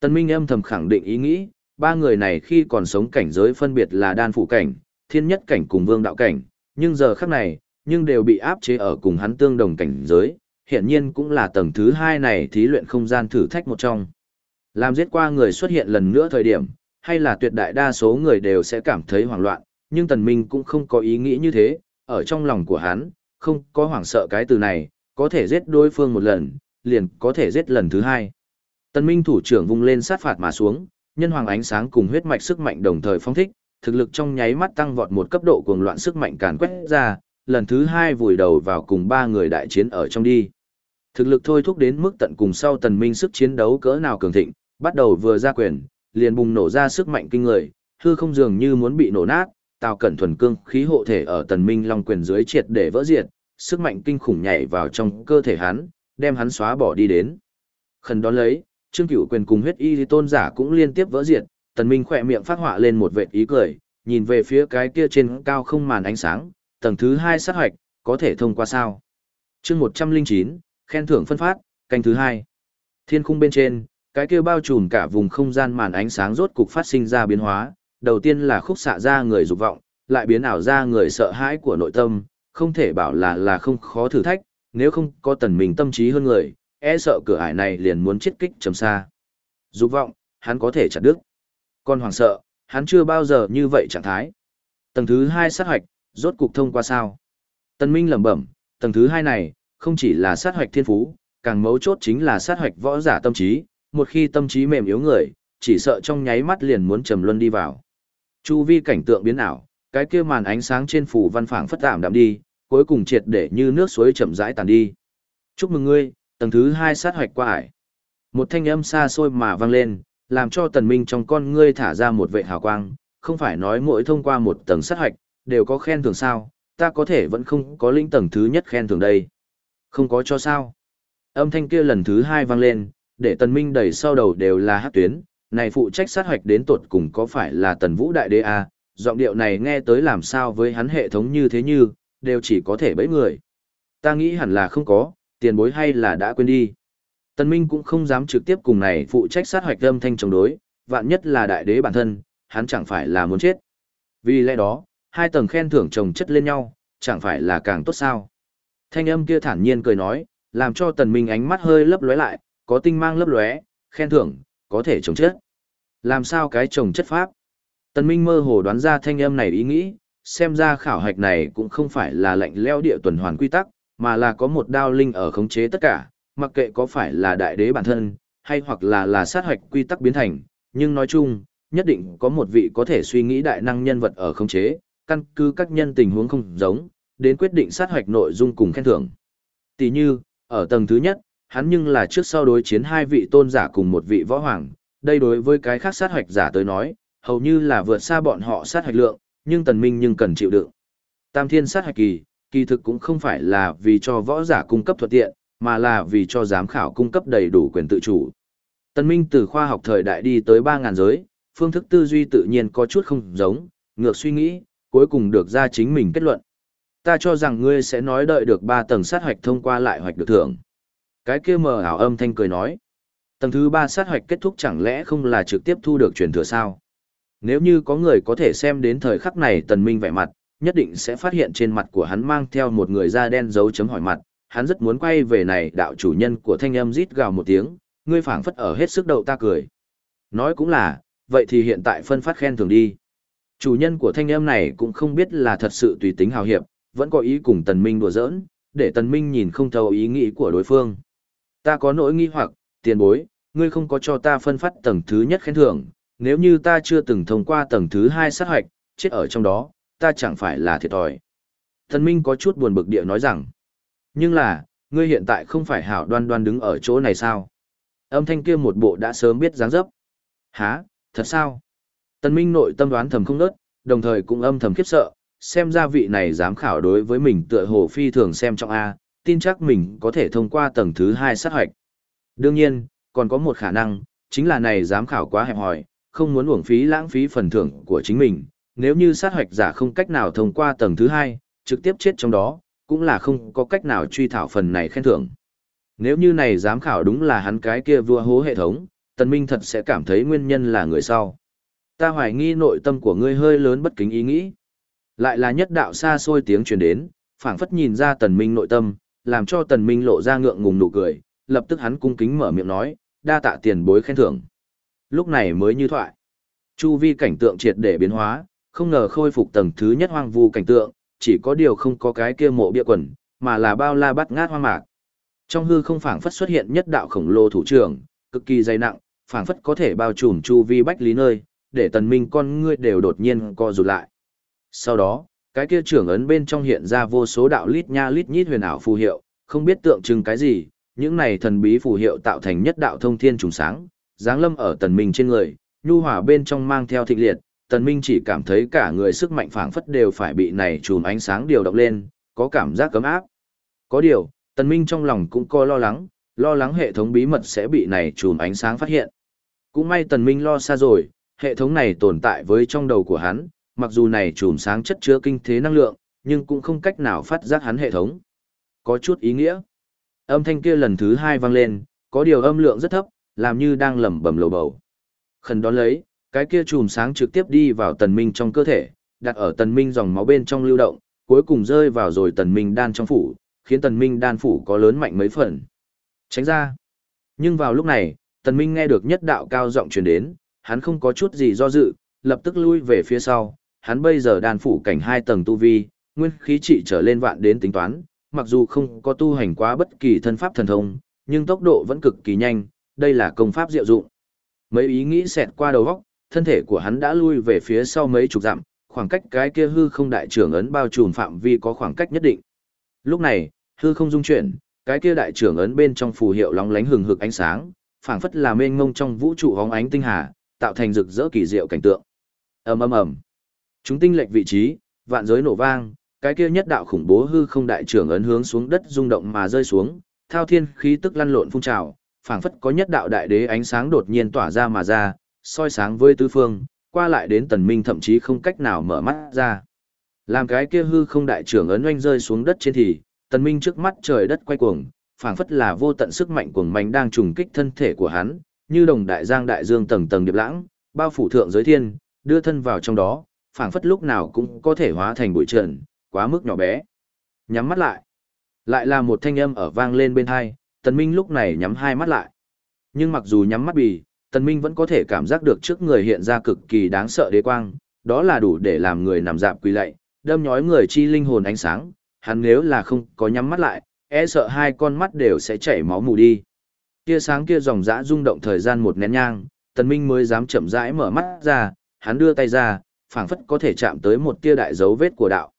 Tần Minh âm thầm khẳng định ý nghĩ, ba người này khi còn sống cảnh giới phân biệt là đan phụ cảnh, thiên nhất cảnh cùng vương đạo cảnh, nhưng giờ khắc này, nhưng đều bị áp chế ở cùng hắn tương đồng cảnh giới, hiện nhiên cũng là tầng thứ hai này thí luyện không gian thử thách một trong. Làm giết qua người xuất hiện lần nữa thời điểm, hay là tuyệt đại đa số người đều sẽ cảm thấy hoảng loạn, nhưng Tần Minh cũng không có ý nghĩ như thế, ở trong lòng của hắn, không có hoảng sợ cái từ này, có thể giết đối phương một lần, liền có thể giết lần thứ hai. Tần Minh thủ trưởng vung lên sát phạt mà xuống, nhân hoàng ánh sáng cùng huyết mạch sức mạnh đồng thời phong thích, thực lực trong nháy mắt tăng vọt một cấp độ cuồng loạn sức mạnh càn quét ra, lần thứ hai vùi đầu vào cùng ba người đại chiến ở trong đi. Thực lực thôi thúc đến mức tận cùng sau tần minh sức chiến đấu cỡ nào cường thịnh, bắt đầu vừa ra quyền, liền bùng nổ ra sức mạnh kinh người, hư không dường như muốn bị nổ nát, tào cẩn thuần cương khí hộ thể ở tần minh long quyền dưới triệt để vỡ diệt, sức mạnh kinh khủng nhảy vào trong cơ thể hắn, đem hắn xóa bỏ đi đến. Khẩn đón lấy, trương cửu quyền cùng huyết y tôn giả cũng liên tiếp vỡ diệt, tần minh khẽ miệng phát họa lên một vệt ý cười, nhìn về phía cái kia trên cao không màn ánh sáng, tầng thứ hai sát hoạch, có thể thông qua sao. chương 109, khen thưởng phân phát, canh thứ hai. Thiên khung bên trên, cái kia bao trùm cả vùng không gian màn ánh sáng rốt cục phát sinh ra biến hóa, đầu tiên là khúc xạ ra người dục vọng, lại biến ảo ra người sợ hãi của nội tâm, không thể bảo là là không khó thử thách, nếu không có tần mình tâm trí hơn người, e sợ cửa ải này liền muốn chết kích trầm xa. Dục vọng, hắn có thể chặt đứt. Còn hoàng sợ, hắn chưa bao giờ như vậy trạng thái. Tầng thứ hai sát hoạch, rốt cục thông qua sao. Tần Minh lẩm bẩm, tầng thứ hai này, không chỉ là sát hoạch thiên phú, càng mấu chốt chính là sát hoạch võ giả tâm trí, một khi tâm trí mềm yếu người, chỉ sợ trong nháy mắt liền muốn trầm luân đi vào. Chu vi cảnh tượng biến ảo, cái kia màn ánh sáng trên phủ văn phảng phất tạm đạm đi, cuối cùng triệt để như nước suối chậm rãi tàn đi. Chúc mừng ngươi, tầng thứ hai sát hoạch qua ải. Một thanh âm xa xôi mà vang lên, làm cho tần minh trong con ngươi thả ra một vệ hào quang, không phải nói mỗi thông qua một tầng sát hoạch, đều có khen thưởng sao, ta có thể vẫn không có lĩnh tầng thứ nhất khen thưởng đây. Không có cho sao. Âm thanh kia lần thứ hai vang lên, để tần minh đẩy sau đầu đều là hát tuyến, này phụ trách sát hoạch đến tột cùng có phải là tần vũ đại đế à, giọng điệu này nghe tới làm sao với hắn hệ thống như thế như, đều chỉ có thể bẫy người. Ta nghĩ hẳn là không có, tiền bối hay là đã quên đi. Tần Minh cũng không dám trực tiếp cùng này phụ trách sát hoạch âm thanh chống đối, vạn nhất là đại đế bản thân, hắn chẳng phải là muốn chết. Vì lẽ đó, hai tầng khen thưởng chồng chất lên nhau, chẳng phải là càng tốt sao. Thanh âm kia thản nhiên cười nói, làm cho tần minh ánh mắt hơi lấp lóe lại, có tinh mang lấp lóe, khen thưởng, có thể trồng chất. Làm sao cái trồng chất pháp? Tần minh mơ hồ đoán ra thanh âm này ý nghĩ, xem ra khảo hạch này cũng không phải là lệnh leo địa tuần hoàn quy tắc, mà là có một đao linh ở khống chế tất cả, mặc kệ có phải là đại đế bản thân, hay hoặc là là sát hoạch quy tắc biến thành, nhưng nói chung, nhất định có một vị có thể suy nghĩ đại năng nhân vật ở khống chế, căn cứ các nhân tình huống không giống, đến quyết định sát hoạch nội dung cùng khen thưởng. Tỷ như, ở tầng thứ nhất, hắn nhưng là trước sau đối chiến hai vị tôn giả cùng một vị võ hoàng, đây đối với cái khác sát hoạch giả tới nói, hầu như là vượt xa bọn họ sát hoạch lượng, nhưng tần minh nhưng cần chịu đựng. Tam thiên sát hoạch kỳ, kỳ thực cũng không phải là vì cho võ giả cung cấp thuận tiện, mà là vì cho giám khảo cung cấp đầy đủ quyền tự chủ. Tần minh từ khoa học thời đại đi tới 3.000 giới, phương thức tư duy tự nhiên có chút không giống, ngược suy nghĩ, cuối cùng được ra chính mình kết luận. Ta cho rằng ngươi sẽ nói đợi được 3 tầng sát hoạch thông qua lại hoạch được thưởng. Cái kia mờ ảo âm thanh cười nói. Tầng thứ ba sát hoạch kết thúc chẳng lẽ không là trực tiếp thu được truyền thừa sao? Nếu như có người có thể xem đến thời khắc này tần minh vẻ mặt, nhất định sẽ phát hiện trên mặt của hắn mang theo một người da đen dấu chấm hỏi mặt, hắn rất muốn quay về này đạo chủ nhân của thanh âm rít gào một tiếng, ngươi phảng phất ở hết sức đậu ta cười. Nói cũng là, vậy thì hiện tại phân phát khen thưởng đi. Chủ nhân của thanh âm này cũng không biết là thật sự tùy tính hào hiệp, vẫn có ý cùng tần minh đùa giỡn, để tần minh nhìn không thấu ý nghĩ của đối phương. Ta có nỗi nghi hoặc, tiền bối, ngươi không có cho ta phân phát tầng thứ nhất khen thưởng, nếu như ta chưa từng thông qua tầng thứ hai sát hoạch, chết ở trong đó, ta chẳng phải là thiệt thòi. Thần minh có chút buồn bực địa nói rằng, nhưng là, ngươi hiện tại không phải hảo đoan đoan đứng ở chỗ này sao? Âm thanh kia một bộ đã sớm biết dáng dấp. Hả, thật sao? Tần Minh nội tâm đoán thầm không nớt, đồng thời cũng âm thầm khiếp sợ, xem ra vị này dám khảo đối với mình tựa hồ phi thường xem trọng A, tin chắc mình có thể thông qua tầng thứ hai sát hoạch. Đương nhiên, còn có một khả năng, chính là này giám khảo quá hẹp hòi, không muốn uổng phí lãng phí phần thưởng của chính mình, nếu như sát hoạch giả không cách nào thông qua tầng thứ hai, trực tiếp chết trong đó, cũng là không có cách nào truy thảo phần này khen thưởng. Nếu như này giám khảo đúng là hắn cái kia vua hố hệ thống, Tần Minh thật sẽ cảm thấy nguyên nhân là người sau. Ta hoài nghi nội tâm của ngươi hơi lớn bất kính ý nghĩ. Lại là nhất đạo xa xôi tiếng truyền đến, phảng phất nhìn ra Tần Minh nội tâm, làm cho Tần Minh lộ ra ngượng ngùng nụ cười, lập tức hắn cung kính mở miệng nói, đa tạ tiền bối khen thưởng. Lúc này mới như thoại. Chu vi cảnh tượng triệt để biến hóa, không ngờ khôi phục tầng thứ nhất hoang vu cảnh tượng, chỉ có điều không có cái kia mộ bia quần, mà là bao la bắt ngát hoang mạc. Trong hư không phảng phất xuất hiện nhất đạo khổng lồ thủ trưởng, cực kỳ dày nặng, phảng phất có thể bao trùm chu vi bách lý nơi, để tần minh con ngươi đều đột nhiên co rụt lại. Sau đó, cái kia trưởng ấn bên trong hiện ra vô số đạo lít nha lít nhít huyền ảo phù hiệu, không biết tượng trưng cái gì, những này thần bí phù hiệu tạo thành nhất đạo thông thiên trùng sáng, dáng lâm ở tần minh trên người, nhu hòa bên trong mang theo thịnh liệt, tần minh chỉ cảm thấy cả người sức mạnh phảng phất đều phải bị này chùm ánh sáng điều động lên, có cảm giác cấm áp. Có điều, tần minh trong lòng cũng có lo lắng, lo lắng hệ thống bí mật sẽ bị này chùm ánh sáng phát hiện. Cũng may tần minh lo xa rồi, hệ thống này tồn tại với trong đầu của hắn, mặc dù này chùm sáng chất chứa kinh thế năng lượng, nhưng cũng không cách nào phát giác hắn hệ thống. Có chút ý nghĩa. Âm thanh kia lần thứ hai vang lên, có điều âm lượng rất thấp, làm như đang lẩm bẩm lầu bầu. Khẩn đón lấy, cái kia chùm sáng trực tiếp đi vào tần minh trong cơ thể, đặt ở tần minh dòng máu bên trong lưu động, cuối cùng rơi vào rồi tần minh đan trong phủ, khiến tần minh đan phủ có lớn mạnh mấy phần. Tránh ra. Nhưng vào lúc này, tần minh nghe được nhất đạo cao giọng truyền đến, hắn không có chút gì do dự, lập tức lui về phía sau, hắn bây giờ đan phủ cảnh hai tầng tu vi, nguyên khí trị trở lên vạn đến tính toán, mặc dù không có tu hành quá bất kỳ thân pháp thần thông, nhưng tốc độ vẫn cực kỳ nhanh, đây là công pháp diệu dụng. Mấy ý nghĩ xẹt qua đầu óc, thân thể của hắn đã lui về phía sau mấy chục dặm, khoảng cách cái kia hư không đại trưởng ấn bao trùm phạm vi có khoảng cách nhất định. Lúc này, hư không dung chuyển, cái kia đại trưởng ấn bên trong phù hiệu lóng lánh hừng hực ánh sáng, phảng phất là mênh mông trong vũ trụ hóng ánh tinh hà, tạo thành rực rỡ kỳ diệu cảnh tượng. Ầm ầm ầm. Chúng tinh lệch vị trí, vạn giới nổ vang, cái kia nhất đạo khủng bố hư không đại trưởng ấn hướng xuống đất rung động mà rơi xuống, thao thiên khí tức lăn lộn phun trào, phảng phất có nhất đạo đại đế ánh sáng đột nhiên tỏa ra mà ra, soi sáng với tứ phương, qua lại đến tần minh thậm chí không cách nào mở mắt ra. Làm cái kia hư không đại trưởng ấn oanh rơi xuống đất trên thì, tần minh trước mắt trời đất quay cuồng, phảng phất là vô tận sức mạnh cuồng mạnh đang trùng kích thân thể của hắn, như đồng đại giang đại dương tầng tầng điệp lãng, bao phủ thượng giới thiên, đưa thân vào trong đó, phảng phất lúc nào cũng có thể hóa thành bụi trần, quá mức nhỏ bé. Nhắm mắt lại. Lại là một thanh âm ở vang lên bên hai, tần minh lúc này nhắm hai mắt lại. Nhưng mặc dù nhắm mắt bì, tần minh vẫn có thể cảm giác được trước người hiện ra cực kỳ đáng sợ đế quang, đó là đủ để làm người nằm dạp quỳ lạy, đâm nhói người chi linh hồn ánh sáng, hắn nếu là không có nhắm mắt lại, e sợ hai con mắt đều sẽ chảy máu mù đi. kia sáng kia dòng dã rung động thời gian một nén nhang, tần minh mới dám chậm rãi mở mắt ra, hắn đưa tay ra, phảng phất có thể chạm tới một tia đại dấu vết của đạo.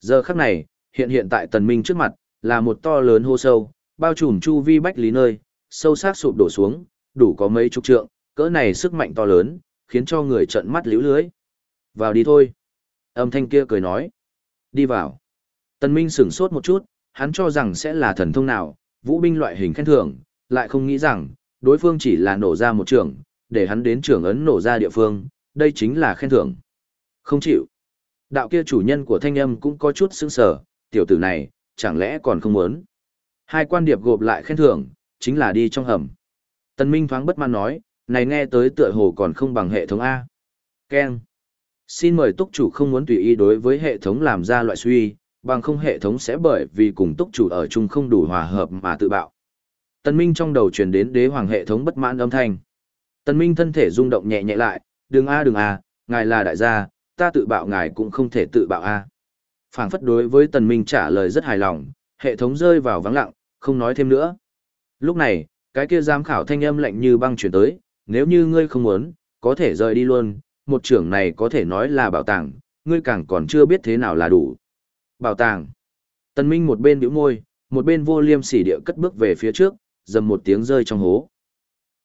Giờ khắc này, hiện hiện tại tần minh trước mặt, là một to lớn hô sâu, bao trùm chu vi bách lý nơi, sâu sắc sụp đổ xuống, đủ có mấy chục trượng, cỡ này sức mạnh to lớn, khiến cho người trợn mắt liễu lưới. Vào đi thôi. Âm thanh kia cười nói. Đi vào. Tần Minh sửng sốt một chút, hắn cho rằng sẽ là thần thông nào, vũ binh loại hình khen thưởng, lại không nghĩ rằng, đối phương chỉ là nổ ra một trường, để hắn đến trường ấn nổ ra địa phương, đây chính là khen thưởng. Không chịu. Đạo kia chủ nhân của thanh âm cũng có chút sững sờ, tiểu tử này, chẳng lẽ còn không muốn. Hai quan điệp gộp lại khen thưởng, chính là đi trong hầm. Tần Minh thoáng bất mãn nói, này nghe tới tựa hồ còn không bằng hệ thống A. Ken. Xin mời túc chủ không muốn tùy ý đối với hệ thống làm ra loại suy, bằng không hệ thống sẽ bởi vì cùng túc chủ ở chung không đủ hòa hợp mà tự bạo. Tần Minh trong đầu truyền đến đế hoàng hệ thống bất mãn âm thanh. Tần Minh thân thể rung động nhẹ nhẹ lại, đừng a đừng a, ngài là đại gia, ta tự bạo ngài cũng không thể tự bạo a. Phảng phất đối với Tần Minh trả lời rất hài lòng, hệ thống rơi vào vắng lặng, không nói thêm nữa. Lúc này, cái kia giám khảo thanh âm lạnh như băng chuyển tới, nếu như ngươi không muốn, có thể rời đi luôn, một trưởng này có thể nói là bảo tàng, ngươi càng còn chưa biết thế nào là đủ. Bảo tàng. Tần Minh một bên bĩu môi, một bên vô liêm sỉ địa cất bước về phía trước, dầm một tiếng rơi trong hố.